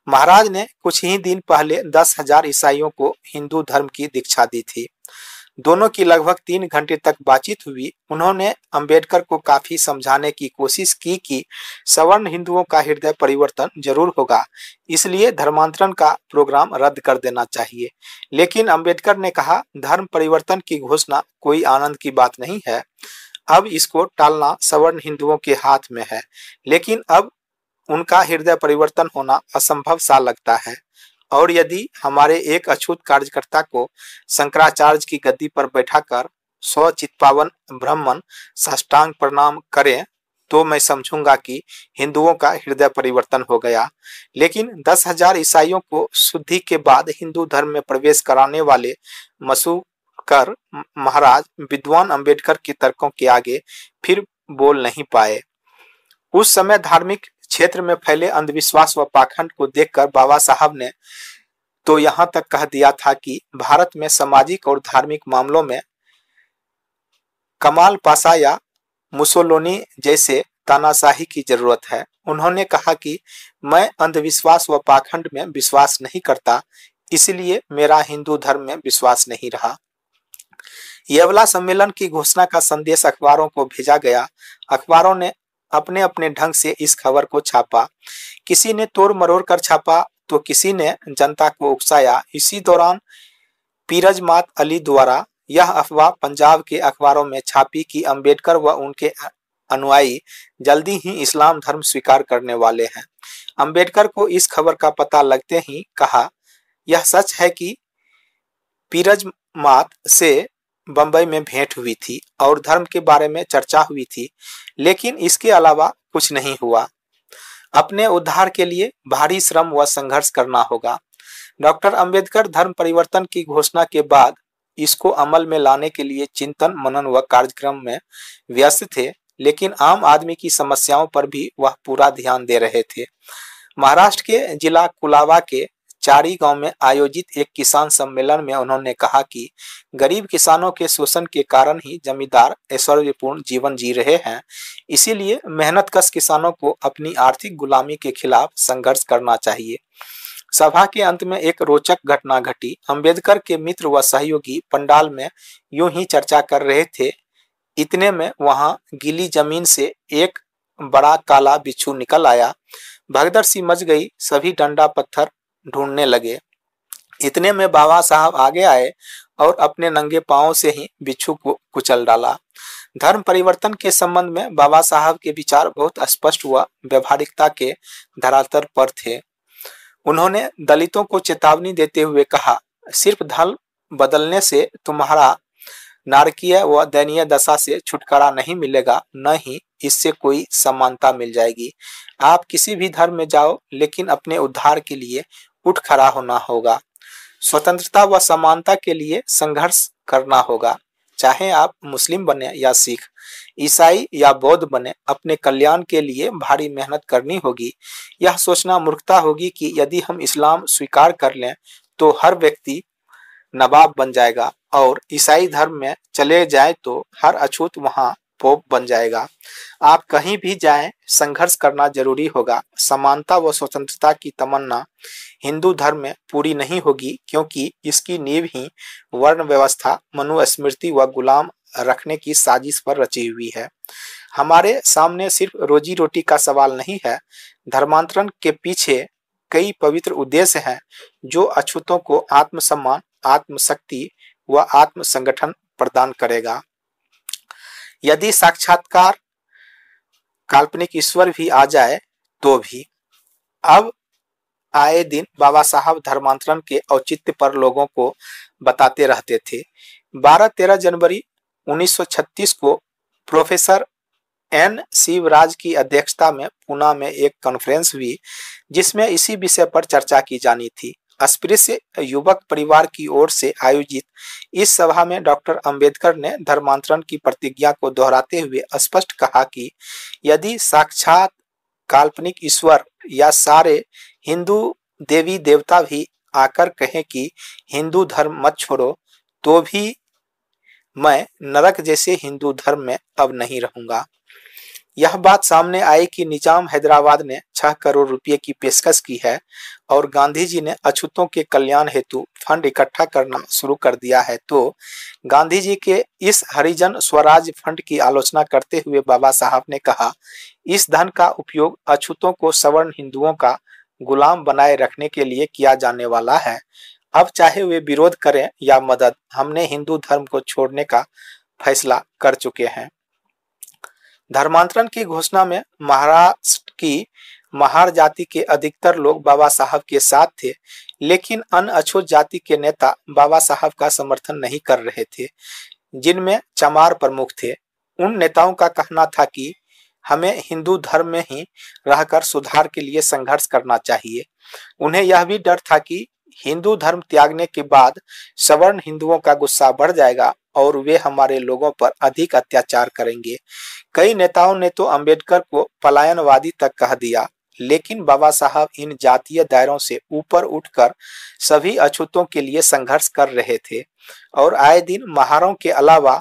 महाराज ने कुछ ही दिन पहले दस हज़ार ईसाइयों को हिंदू धर्म की दीक्षा दी थी। दोनों की लगभग तीन घंटे तक बातचीत हुई। उन्होंने अंबेडकर को काफ़ी समझाने की कोशिश की कि सवर्ण हिंदुओं का हृदय परिवर्तन ज़रूर होगा, इसलिए धर्मांतरण का प्रोग्राम रद्द कर देना चाहिए। लेकिन अंबेडकर ने कहा, धर्म परिवर्तन की घोषणा कोई आनंद की बात नहीं है। अब इसको टालना सवर्ण हिंदुओं के हाथ में है। लेकिन अब उनका हृदय परिवर्तन होना असंभव सा लगता है। और यदि हमारे एक अछूत कार्यकर्ता को शंकराचार्य की गद्दी पर बैठाकर सौ चित्पावन ब्राह्मण साष्टांग प्रणाम करें तो मैं समझूँगा कि हिंदुओं का हृदय परिवर्तन हो गया। लेकिन दस हज़ार ईसाइयों को शुद्धि के बाद हिंदू धर्म में प्रवेश कराने वाले मसूकर महाराज विद्वान अंबेडकर के तर्कों के आगे फिर बोल नहीं पाए। उस समय धार्मिक क्षेत्र में फैले अंधविश्वास व पाखंड को देखकर बाबा साहब ने तो यहाँ तक कह दिया था कि भारत में सामाजिक और धार्मिक मामलों में कमाल पासा या मुसोलोनी जैसे तानाशाही की ज़रूरत है। उन्होंने कहा कि मैं अंधविश्वास व पाखंड में विश्वास नहीं करता, इसलिए मेरा हिंदू धर्म में विश्वास नहीं रहा। येवला सम्मेलन की घोषणा का संदेश अखबारों को भेजा गया। अखबारों ने अपने अपने ढंग से इस खबर को छापा। किसी ने तोड़ मरोड़ कर छापा तो किसी ने जनता को उकसाया। इसी दौरान पीरज मात अली द्वारा यह अफवाह पंजाब के अखबारों में छापी कि अंबेडकर व उनके अनुयायी जल्दी ही इस्लाम धर्म स्वीकार करने वाले हैं। अंबेडकर को इस खबर का पता लगते ही कहा, यह सच है कि पीरज मात से बंबई में भेंट हुई थी और धर्म के बारे में चर्चा हुई थी, लेकिन इसके अलावा कुछ नहीं हुआ। अपने उद्धार के लिए भारी श्रम व संघर्ष करना होगा। डॉक्टर अंबेडकर धर्म परिवर्तन की घोषणा के बाद इसको अमल में लाने के लिए चिंतन, मनन व कार्यक्रम में व्यस्त थे, लेकिन आम आदमी की समस्याओं पर भी वह पूरा ध्यान दे रहे थे। महाराष्ट्र के जिला कुलावा के चारी गाँव में आयोजित एक किसान सम्मेलन में उन्होंने कहा कि गरीब किसानों के शोषण के कारण ही जमींदार ऐश्वर्यपूर्ण जीवन जी रहे हैं। इसीलिए मेहनत मेहनतकश किसानों को अपनी आर्थिक गुलामी के खिलाफ संघर्ष करना चाहिए। सभा के अंत में एक रोचक घटना घटी। अंबेडकर के मित्र व सहयोगी पंडाल में यूँ ही चर्चा कर रहे थे। इतने में वहाँ गीली ज़मीन से एक बड़ा काला बिच्छू निकल आया। भगदड़ सी मच गई। सभी डंडा पत्थर ढूँढने लगे। इतने में बाबा साहब आगे आए और अपने नंगे पाँव से ही बिच्छू को कुचल डाला। धर्म परिवर्तन के संबंध में बाबा साहब के विचार बहुत स्पष्ट व व्यवहारिकता के धरातल पर थे। उन्होंने दलितों को चेतावनी देते हुए कहा, सिर्फ़ धर्म बदलने से तुम्हारा नारकीय व दयनीय दशा से छुटकारा नहीं मिलेगा, न ही इससे कोई समानता मिल जाएगी। आप किसी भी धर्म में जाओ, लेकिन अपने उद्धार के लिए उठ खड़ा होना होगा। स्वतंत्रता व समानता के लिए संघर्ष करना होगा। चाहे आप मुस्लिम बने या सिख, ईसाई या बौद्ध बने, अपने कल्याण के लिए भारी मेहनत करनी होगी। यह सोचना मूर्खता होगी कि यदि हम इस्लाम स्वीकार कर लें तो हर व्यक्ति नवाब बन जाएगा और ईसाई धर्म में चले जाए तो हर अछूत वहाँ पोप बन जाएगा। आप कहीं भी जाएँ, संघर्ष करना ज़रूरी होगा। समानता व स्वतंत्रता की तमन्ना हिंदू धर्म में पूरी नहीं होगी, क्योंकि इसकी नींव ही वर्ण व्यवस्था, मनुस्मृति व गुलाम रखने की साजिश पर रची हुई है। हमारे सामने सिर्फ़ रोजी रोटी का सवाल नहीं है। धर्मांतरण के पीछे कई पवित्र उद्देश्य हैं, जो अछूतों को आत्मसम्मान, आत्मशक्ति व आत्म संगठन प्रदान करेगा। यदि साक्षात्कार काल्पनिक ईश्वर भी आ जाए तो भी। अब आए दिन बाबा साहब धर्मांतरण के औचित्य पर लोगों को बताते रहते थे। 12-13 जनवरी 1936 को प्रोफेसर एन शिवराज की अध्यक्षता में पुणे में एक कॉन्फ्रेंस हुई, जिसमें इसी विषय पर चर्चा की जानी थी। अस्पृश्य युवक परिवार की ओर से आयोजित। इस सभा में डॉक्टर अंबेडकर ने धर्मांतरण की प्रतिज्ञा को दोहराते हुए स्पष्ट कहा कि यदि साक्षात काल्पनिक ईश्वर या सारे हिंदू देवी देवता भी आकर कहें कि हिंदू धर्म मत छोड़ो तो भी मैं नरक जैसे हिंदू धर्म में अब नहीं रहूँगा। यह बात सामने आई कि निज़ाम हैदराबाद ने छह करोड़ रुपए की पेशकश की है और गांधी जी ने अछूतों के कल्याण हेतु फंड इकट्ठा करना शुरू कर दिया है। तो गांधी जी के इस हरिजन स्वराज फंड की आलोचना करते हुए बाबा साहब ने कहा, इस धन का उपयोग अछूतों को सवर्ण हिंदुओं का गुलाम बनाए रखने के लिए किया जाने वाला है। अब चाहे वे विरोध करें या मदद, हमने हिंदू धर्म को छोड़ने का फैसला कर चुके हैं। धर्मांतरण की घोषणा में महाराष्ट्र की महार जाति के अधिकतर लोग बाबा साहब के साथ थे, लेकिन अन्य अछूत जाति के नेता बाबा साहब का समर्थन नहीं कर रहे थे, जिनमें चमार प्रमुख थे। उन नेताओं का कहना था कि हमें हिंदू धर्म में ही रहकर सुधार के लिए संघर्ष करना चाहिए। उन्हें यह भी डर था कि हिंदू धर्म त्यागने के बाद सवर्ण हिंदुओं का गुस्सा बढ़ जाएगा। और वे हमारे लोगों पर अधिक अत्याचार करेंगे। कई नेताओं ने तो अंबेडकर को पलायनवादी तक कह दिया, लेकिन बाबा साहब इन जातीय दायरों से ऊपर उठकर सभी अछूतों के लिए संघर्ष कर रहे थे और आए दिन महारों के अलावा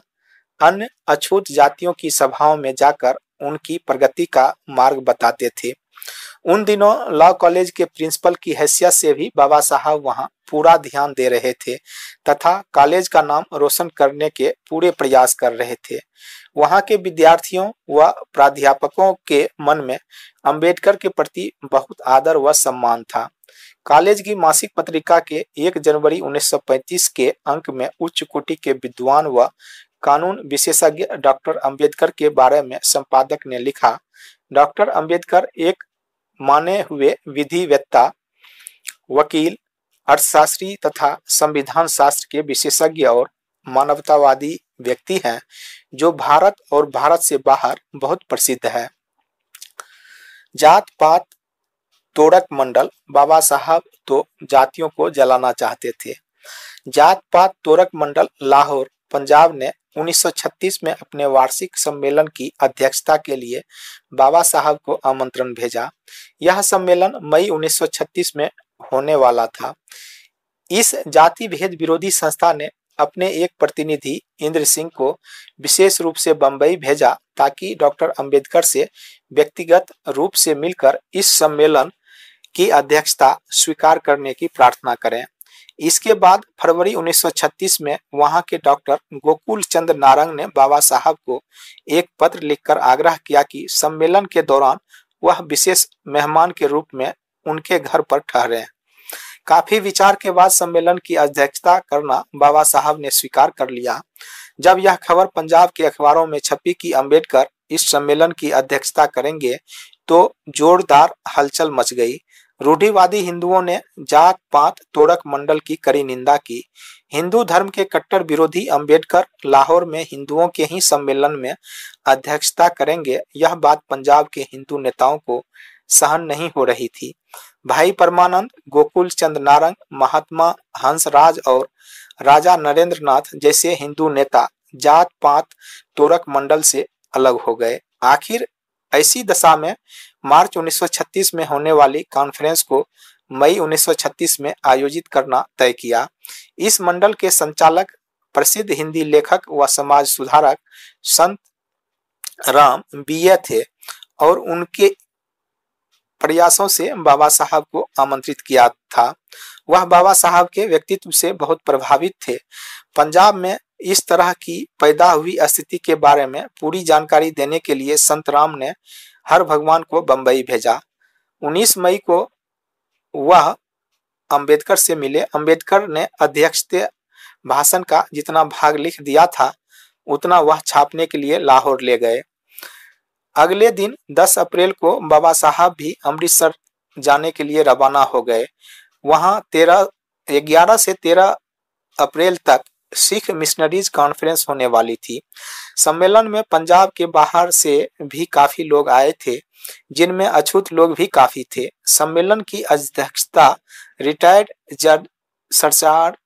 अन्य अछूत जातियों की सभाओं में जाकर उनकी प्रगति का मार्ग बताते थे। उन दिनों लॉ कॉलेज के प्रिंसिपल की हैसियत से भी बाबा साहब वहाँ पूरा ध्यान दे रहे थे तथा कॉलेज का नाम रोशन करने के पूरे प्रयास कर रहे थे। वहाँ के विद्यार्थियों व प्राध्यापकों के मन में अंबेडकर के प्रति बहुत आदर व सम्मान था। कॉलेज की मासिक पत्रिका के 1 जनवरी 1935 के अंक में उच्च कोटि के विद्वान व कानून विशेषज्ञ डॉक्टर अंबेडकर के बारे में संपादक ने लिखा, डॉक्टर अंबेडकर एक माने हुए विधिवेत्ता, वकील, अर्थशास्त्री तथा संविधान शास्त्र के विशेषज्ञ और मानवतावादी व्यक्ति हैं, जो भारत और भारत से बाहर बहुत प्रसिद्ध है। जात पात तोड़क मंडल बाबा साहब तो जातियों को जलाना चाहते थे। जात पात तोड़क मंडल लाहौर, पंजाब ने 1936 में अपने वार्षिक सम्मेलन की अध्यक्षता के लिए बाबा साहब को आमंत्रण भेजा। यह सम्मेलन मई 1936 में होने वाला था। इस जाति भेद विरोधी संस्था ने अपने एक प्रतिनिधि, इंद्र सिंह को विशेष रूप से बंबई भेजा ताकि डॉक्टर अंबेडकर से व्यक्तिगत रूप से मिलकर इस सम्मेलन की अध्यक्षता स्वीकार करने की प्रार्थना करें। इसके बाद फरवरी 1936 में वहाँ के डॉक्टर गोकुल चंद नारंग ने बाबा साहब को एक पत्र लिखकर आग्रह किया कि सम्मेलन के दौरान वह विशेष मेहमान के रूप में उनके घर पर ठहरे। काफ़ी विचार के बाद सम्मेलन की अध्यक्षता करना बाबा साहब ने स्वीकार कर लिया। जब यह खबर पंजाब के अखबारों में छपी कि अंबेडकर इस सम्मेलन की अध्यक्षता करेंगे तो जोरदार हलचल मच गई। रूढ़िवादी हिंदुओं ने जात पात तोड़क मंडल की कड़ी निंदा की। हिंदू धर्म के कट्टर विरोधी अंबेडकर लाहौर में हिंदुओं के ही सम्मेलन में अध्यक्षता करेंगे। यह बात पंजाब के हिंदू नेताओं को सहन नहीं हो रही थी। भाई परमानंद, गोकुल चंद नारंग, महात्मा हंसराज और राजा नरेंद्र नाथ जैसे हिंदू नेता जात पात तोरक मंडल से अलग हो गए। आखिर ऐसी दशा में मार्च 1936 में होने वाली कॉन्फ्रेंस को मई 1936 में आयोजित करना तय किया। इस मंडल के संचालक, प्रसिद्ध हिंदी लेखक व समाज सुधारक संत राम बीए थे और उनके प्रयासों से बाबा साहब को आमंत्रित किया था। वह बाबा साहब के व्यक्तित्व से बहुत प्रभावित थे। पंजाब में इस तरह की पैदा हुई स्थिति के बारे में पूरी जानकारी देने के लिए संत राम ने हर भगवान को बंबई भेजा। 19 मई को वह अंबेडकर से मिले। अंबेडकर ने अध्यक्ष भाषण का जितना भाग लिख दिया था, उतना वह छापने के लिए लाहौर ले गए। अगले दिन 10 अप्रैल को बाबा साहब भी अमृतसर जाने के लिए रवाना हो गए। वहाँ तेरह, ग्यारह से तेरह अप्रैल तक सिख मिशनरीज कॉन्फ्रेंस होने वाली थी। सम्मेलन में पंजाब के बाहर से भी काफ़ी लोग आए थे, जिनमें अछूत लोग भी काफ़ी थे। सम्मेलन की अध्यक्षता रिटायर्ड जज सरसार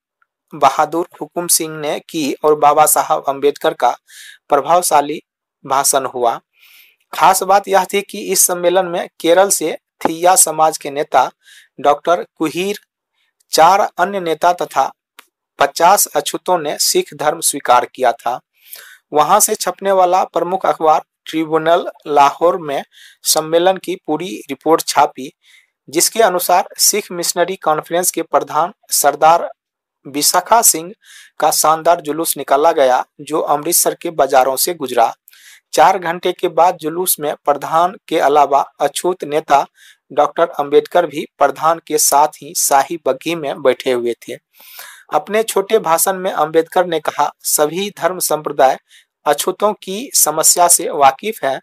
बहादुर हुकुम सिंह ने की और बाबा साहब अंबेडकर का प्रभावशाली भाषण हुआ। खास बात यह थी कि इस सम्मेलन में केरल से थिया समाज के नेता डॉक्टर कुहीर, चार अन्य नेता तथा पचास अछूतों ने सिख धर्म स्वीकार किया था। वहाँ से छपने वाला प्रमुख अखबार ट्रिब्यूनल लाहौर में सम्मेलन की पूरी रिपोर्ट छापी, जिसके अनुसार सिख मिशनरी कॉन्फ्रेंस के प्रधान सरदार विशाखा सिंह का शानदार जुलूस निकाला गया, जो अमृतसर के बाजारों से गुजरा। चार घंटे के बाद जुलूस में प्रधान के अलावा अछूत नेता डॉक्टर अंबेडकर भी प्रधान के साथ ही शाही बग्घी में बैठे हुए थे। अपने छोटे भाषण में अंबेडकर ने कहा, सभी धर्म संप्रदाय अछूतों की समस्या से वाकिफ हैं।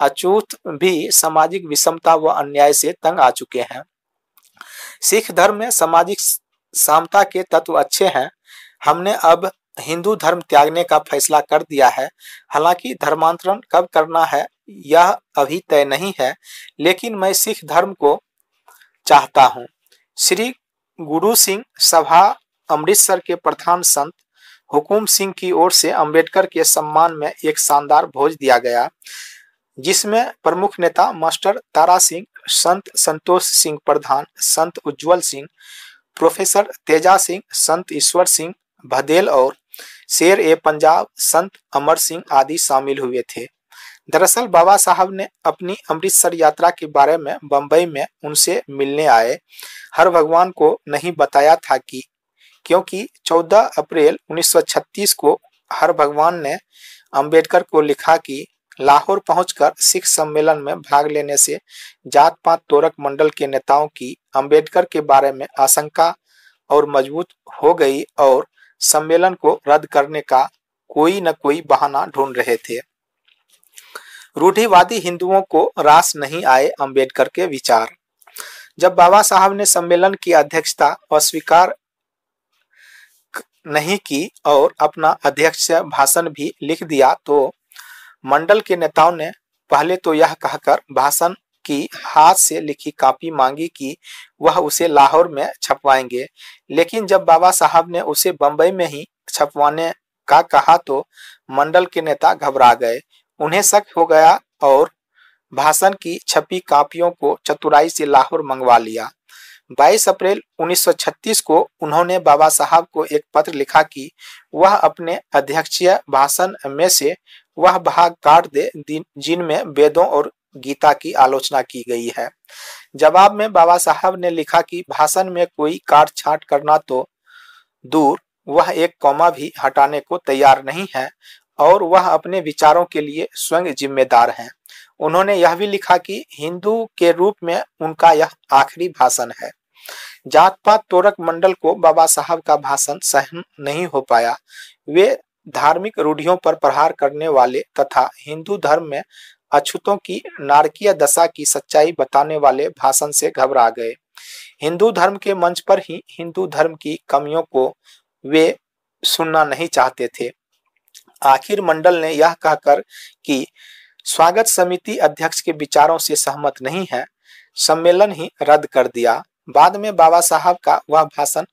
अछूत भी सामाजिक विषमता व अन्याय से तंग आ चुके हैं। सिख धर्म में सामाजिक समता के तत्व अच्छे हैं। हमने अब हिंदू धर्म त्यागने का फैसला कर दिया है। हालाँकि धर्मांतरण कब करना है, यह अभी तय नहीं है, लेकिन मैं सिख धर्म को चाहता हूँ। श्री गुरु सिंह सभा अमृतसर के प्रधान संत हुकुम सिंह की ओर से अंबेडकर के सम्मान में एक शानदार भोज दिया गया, जिसमें प्रमुख नेता मास्टर तारा सिंह, संत संतोष सिंह प्रधान, संत उज्जवल सिंह, प्रोफेसर तेजा सिंह, संत ईश्वर सिंह भदेल और शेर ए पंजाब, संत अमर सिंह आदि शामिल हुए थे। दरअसल बाबा साहब ने अपनी अमृतसर यात्रा के बारे में बंबई में उनसे मिलने आए। हर भगवान को नहीं बताया था कि क्योंकि 14 अप्रैल 1936 को हर भगवान ने अंबेडकर को लिखा कि लाहौर पहुंचकर सिख सम्मेलन में भाग लेने से जात पात तोरक मंडल के नेताओं की अंबेडकर के बारे में आशंका और मज़बूत हो गई और सम्मेलन को रद्द करने का कोई न कोई बहाना ढूंढ रहे थे। रूढ़िवादी हिंदुओं को रास नहीं आए अंबेडकर के विचार। जब बाबा साहब ने सम्मेलन की अध्यक्षता अस्वीकार नहीं की और अपना अध्यक्ष भाषण भी लिख दिया तो मंडल के नेताओं ने पहले तो यह कहकर भाषण की हाथ से लिखी कॉपी मांगी कि वह उसे लाहौर में छपवाएँगे। लेकिन जब बाबा साहब ने उसे बंबई में ही छपवाने का कहा तो मंडल के नेता घबरा गए। उन्हें शक हो गया और भाषण की छपी कापियों को चतुराई से लाहौर मंगवा लिया। 22 अप्रैल 1936 को उन्होंने बाबा साहब को एक पत्र लिखा कि वह अपने अध्यक्षीय भाषण में से वह भाग काट दे जिनमें वेदों और गीता की आलोचना की गई है। जवाब में बाबा साहब ने लिखा कि भाषण में कोई काट छाट करना तो दूर, वह एक कौमा भी हटाने को तैयार नहीं है और वह अपने विचारों के लिए स्वयं जिम्मेदार हैं। उन्होंने यह भी लिखा कि हिंदू के रूप में उनका यह आखिरी भाषण है। जात पात तोरक मंडल को बाबा साहब का भाषण सहन नहीं हो पाया। वे धार्मिक रूढ़ियों पर प्रहार करने वाले तथा हिंदू धर्म में अछूतों की नारकीय दशा की सच्चाई बताने वाले भाषण से घबरा गए। हिंदू धर्म के मंच पर ही हिंदू धर्म की कमियों को वे सुनना नहीं चाहते थे। आखिर मंडल ने यह कहकर कि स्वागत समिति अध्यक्ष के विचारों से सहमत नहीं है, सम्मेलन ही रद्द कर दिया। बाद में बाबा साहब का वह भाषण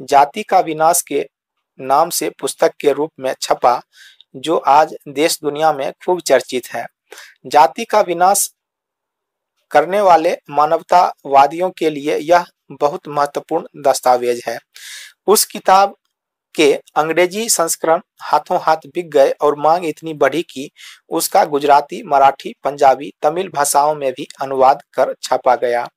जाति का विनाश के नाम से पुस्तक के रूप में छपा, जो आज देश दुनिया में खूब चर्चित है। जाति का विनाश करने वाले मानवतावादियों के लिए यह बहुत महत्वपूर्ण दस्तावेज़ है। उस किताब के अंग्रेज़ी संस्करण हाथों हाथ बिक गए और मांग इतनी बढ़ी कि उसका गुजराती, मराठी, पंजाबी, तमिल भाषाओं में भी अनुवाद कर छापा गया।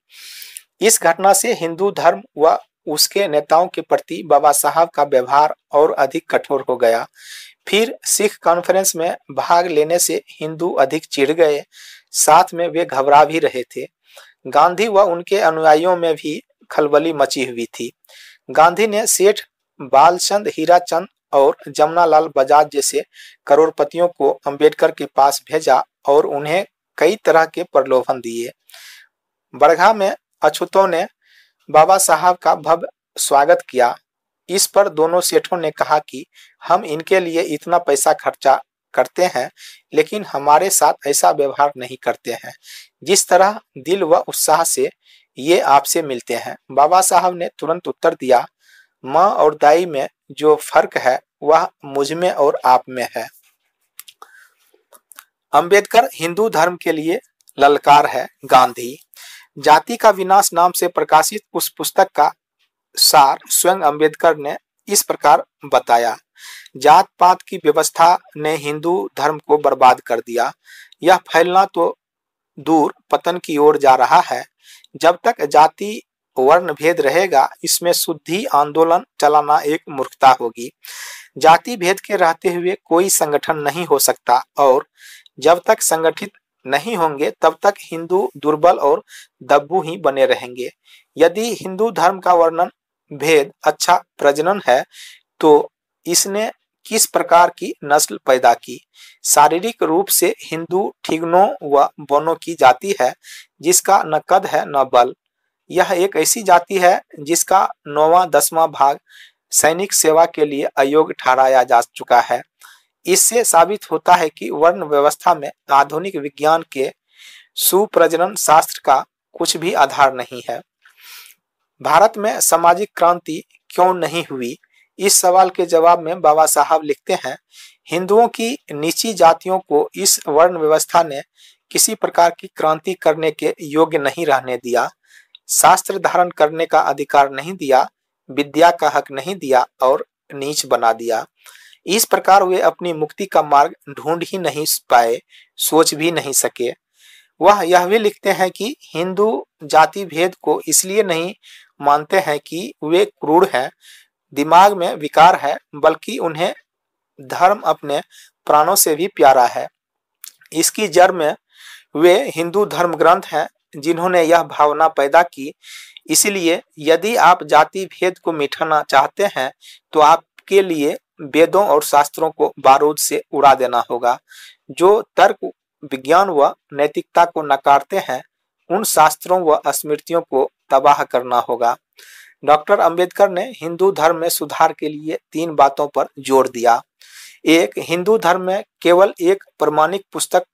इस घटना से हिंदू धर्म व उसके नेताओं के प्रति बाबा साहब का व्यवहार और अधिक कठोर हो गया। फिर सिख कॉन्फ्रेंस में भाग लेने से हिंदू अधिक चिढ़ गए। साथ में वे घबरा भी रहे थे। गांधी व उनके अनुयायियों में भी खलबली मची हुई थी। गांधी ने सेठ बालचंद हीराचंद और जमुनालाल बजाज जैसे करोड़पतियों को अंबेडकर के पास भेजा और उन्हें कई तरह के प्रलोभन दिए। बरघा में अछूतों ने बाबा साहब का भव्य स्वागत किया। इस पर दोनों सेठों ने कहा कि हम इनके लिए इतना पैसा खर्चा करते हैं, लेकिन हमारे साथ ऐसा व्यवहार नहीं करते हैं। जिस तरह दिल व उत्साह से ये आपसे मिलते हैं। बाबा साहब ने तुरंत उत्तर दिया, माँ और दाई में जो फ़र्क है, वह मुझमें और आप में है। अंबेडकर हिंदू धर्म के लिए ललकार है गांधी। जाति का विनाश नाम से प्रकाशित उस पुस्तक का सार स्वयं अंबेडकर ने इस प्रकार बताया। जात पात की व्यवस्था ने हिंदू धर्म को बर्बाद कर दिया। यह फैलना तो दूर पतन की ओर जा रहा है। जब तक जाति वर्ण भेद रहेगा, इसमें शुद्धि आंदोलन चलाना एक मूर्खता होगी। जाति भेद के रहते हुए कोई संगठन नहीं हो सकता और जब तक संगठित नहीं होंगे, तब तक हिंदू दुर्बल और दब्बू ही बने रहेंगे। यदि हिंदू धर्म का वर्णन भेद अच्छा प्रजनन है तो इसने किस प्रकार की नस्ल पैदा की? शारीरिक रूप से हिंदू ठिगनों व बोनों की जाति है, जिसका न कद है न बल। यह एक ऐसी जाति है, जिसका नौवा दसवां भाग सैनिक सेवा के लिए अयोग्य ठहराया जा चुका है। इससे साबित होता है कि वर्ण व्यवस्था में आधुनिक विज्ञान के सुप्रजनन शास्त्र का कुछ भी आधार नहीं है। भारत में सामाजिक क्रांति क्यों नहीं हुई? इस सवाल के जवाब में बाबा साहब लिखते हैं, हिंदुओं की निची जातियों को इस वर्ण व्यवस्था ने किसी प्रकार की क्रांति करने के योग्य नहीं रहने दिया। शास्त्र धारण करने का अधिकार नहीं दिया, विद्या का हक नहीं दिया और नीच बना दिया। इस प्रकार वे अपनी मुक्ति का मार्ग ढूंढ ही नहीं पाए, सोच भी नहीं सके। वह यह भी लिखते हैं कि हिंदू जाति भेद को इसलिए नहीं मानते हैं कि वे क्रूर हैं, दिमाग में विकार है, बल्कि उन्हें धर्म अपने प्राणों से भी प्यारा है। इसकी जड़ में वे हिंदू धर्म ग्रंथ हैं, जिन्होंने यह भावना पैदा की। इसलिए यदि आप जाति भेद को मिटाना चाहते हैं तो आपके लिए वेदों और शास्त्रों को बारूद से उड़ा देना होगा। जो तर्क, विज्ञान व नैतिकता को नकारते हैं, उन शास्त्रों व स्मृतियों को तबाह करना होगा। डॉक्टर अंबेडकर ने हिंदू धर्म में सुधार के लिए तीन बातों पर ज़ोर दिया। एक, हिंदू धर्म में केवल एक प्रमाणिक पुस्तक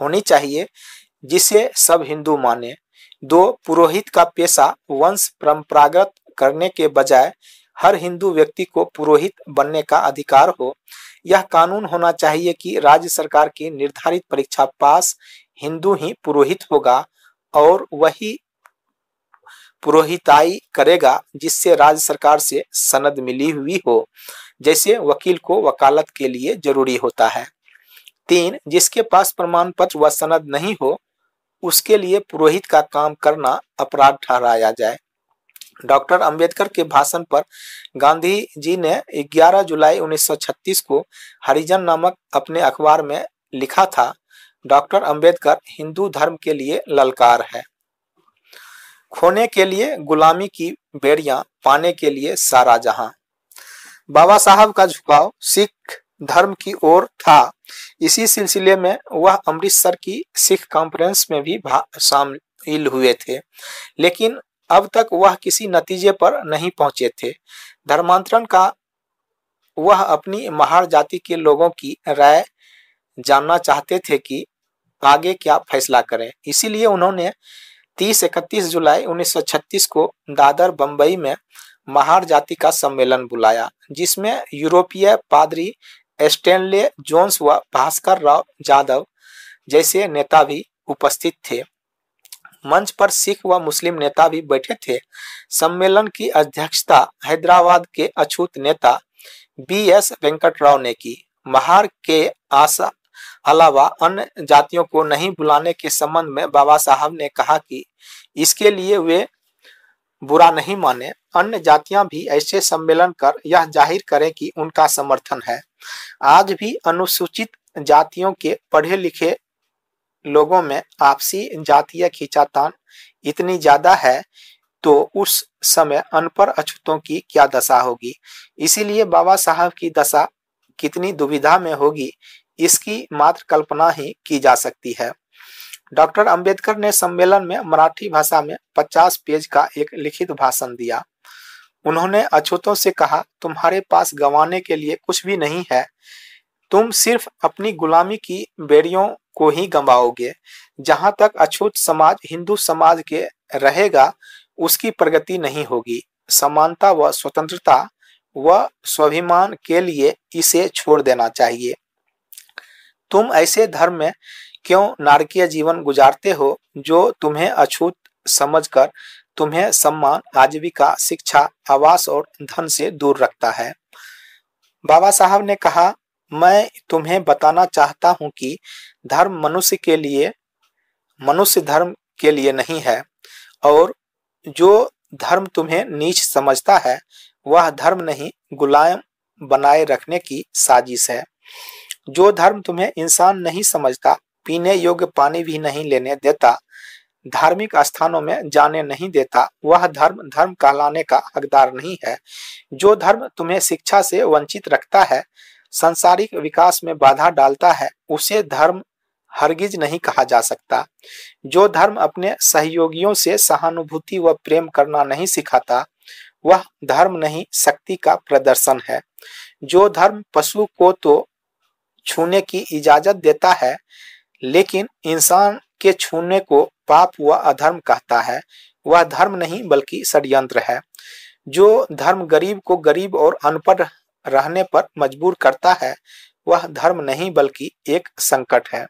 होनी चाहिए, जिसे सब हिंदू माने। दो, पुरोहित का पेशा वंश परंपरागत करने के बजाय हर हिंदू व्यक्ति को पुरोहित बनने का अधिकार हो। यह कानून होना चाहिए कि राज्य सरकार की निर्धारित परीक्षा पास हिंदू ही पुरोहित होगा और वही पुरोहिताई करेगा जिससे राज्य सरकार से सनद मिली हुई हो, जैसे वकील को वकालत के लिए ज़रूरी होता है। तीन, जिसके पास प्रमाण पत्र व सनद नहीं हो, उसके लिए पुरोहित का काम करना अपराध ठहराया जाए। डॉक्टर अंबेडकर के भाषण पर गांधी जी ने 11 जुलाई 1936 को हरिजन नामक अपने अखबार में लिखा था, डॉक्टर अंबेडकर हिंदू धर्म के लिए ललकार है। खोने के लिए गुलामी की बेड़ियाँ, पाने के लिए सारा जहाँ। बाबा साहब का झुकाव सिख धर्म की ओर था। इसी सिलसिले में वह अमृतसर की सिख कॉन्फ्रेंस में भी, शामिल हुए थे। लेकिन अब तक वह किसी नतीजे पर नहीं पहुँचे थे। धर्मांतरण का वह अपनी महार जाति के लोगों की राय जानना चाहते थे कि आगे क्या फैसला करें। इसीलिए उन्होंने 30-31 जुलाई 1936 को दादर बंबई में महार जाति का सम्मेलन बुलाया, जिसमें यूरोपीय पादरी स्टेनले जोन्स व भास्कर राव जादव जैसे नेता भी उपस्थित थे। मंच पर सिख व मुस्लिम नेता भी बैठे थे। सम्मेलन की अध्यक्षता हैदराबाद के अछूत नेता बी एस वेंकटराव ने की। महार के आशा अलावा अन्य जातियों को नहीं बुलाने के संबंध में बाबा साहब ने कहा कि इसके लिए वे बुरा नहीं माने। अन्य जातियाँ भी ऐसे सम्मेलन कर यह ज़ाहिर करें कि उनका समर्थन है। आज भी अनुसूचित जातियों के पढ़े लिखे लोगों में आपसी जातीय खींचातान इतनी ज़्यादा है तो उस समय अनपढ़ अछूतों की क्या दशा होगी? इसीलिए बाबा साहब की दशा कितनी दुविधा में होगी, इसकी मात्र कल्पना ही की जा सकती है। डॉक्टर अंबेडकर ने सम्मेलन में मराठी भाषा में 50 पेज का एक लिखित भाषण दिया। उन्होंने अछूतों से कहा, तुम्हारे पास गंवाने के लिए कुछ भी नहीं है। तुम सिर्फ़ अपनी गुलामी की बेड़ियों को ही गंवाओगे। जहाँ तक अछूत समाज, हिंदू समाज के रहेगा, उसकी प्रगति नहीं होगी। समानता व स्वतंत्रता व स्वाभिमान के लिए इसे छोड़ देना चाहिए। तुम ऐसे धर्म में क्यों नारकीय जीवन गुजारते हो, जो तुम्हें अछूत समझकर तुम्हें सम्मान, आजीविका, शिक्षा, आवास और धन से दूर रखता है? बाबा साहब ने कहा मैं तुम्हें बताना चाहता हूँ कि धर्म मनुष्य के लिए, मनुष्य धर्म के लिए नहीं है, और जो धर्म तुम्हें नीच समझता है, वह धर्म नहीं, गुलाम बनाए रखने की साजिश है। जो धर्म तुम्हें इंसान नहीं समझता, पीने योग्य पानी भी नहीं लेने देता, धार्मिक स्थानों में जाने नहीं देता, वह धर्म धर्म कहलाने का हकदार नहीं है। जो धर्म तुम्हें शिक्षा से वंचित रखता है संसारिक विकास में बाधा डालता है, उसे धर्म हरगिज नहीं कहा जा सकता। जो धर्म अपने सहयोगियों से सहानुभूति व प्रेम करना नहीं सिखाता, वह धर्म नहीं, शक्ति का प्रदर्शन है। जो धर्म पशु को तो छूने की इजाज़त देता है, लेकिन इंसान के छूने को पाप व अधर्म कहता है, वह धर्म नहीं, बल्कि षड्यंत्र है। जो धर्म गरीब को गरीब और अनपढ़ रहने पर मजबूर करता है वह धर्म नहीं बल्कि एक संकट है।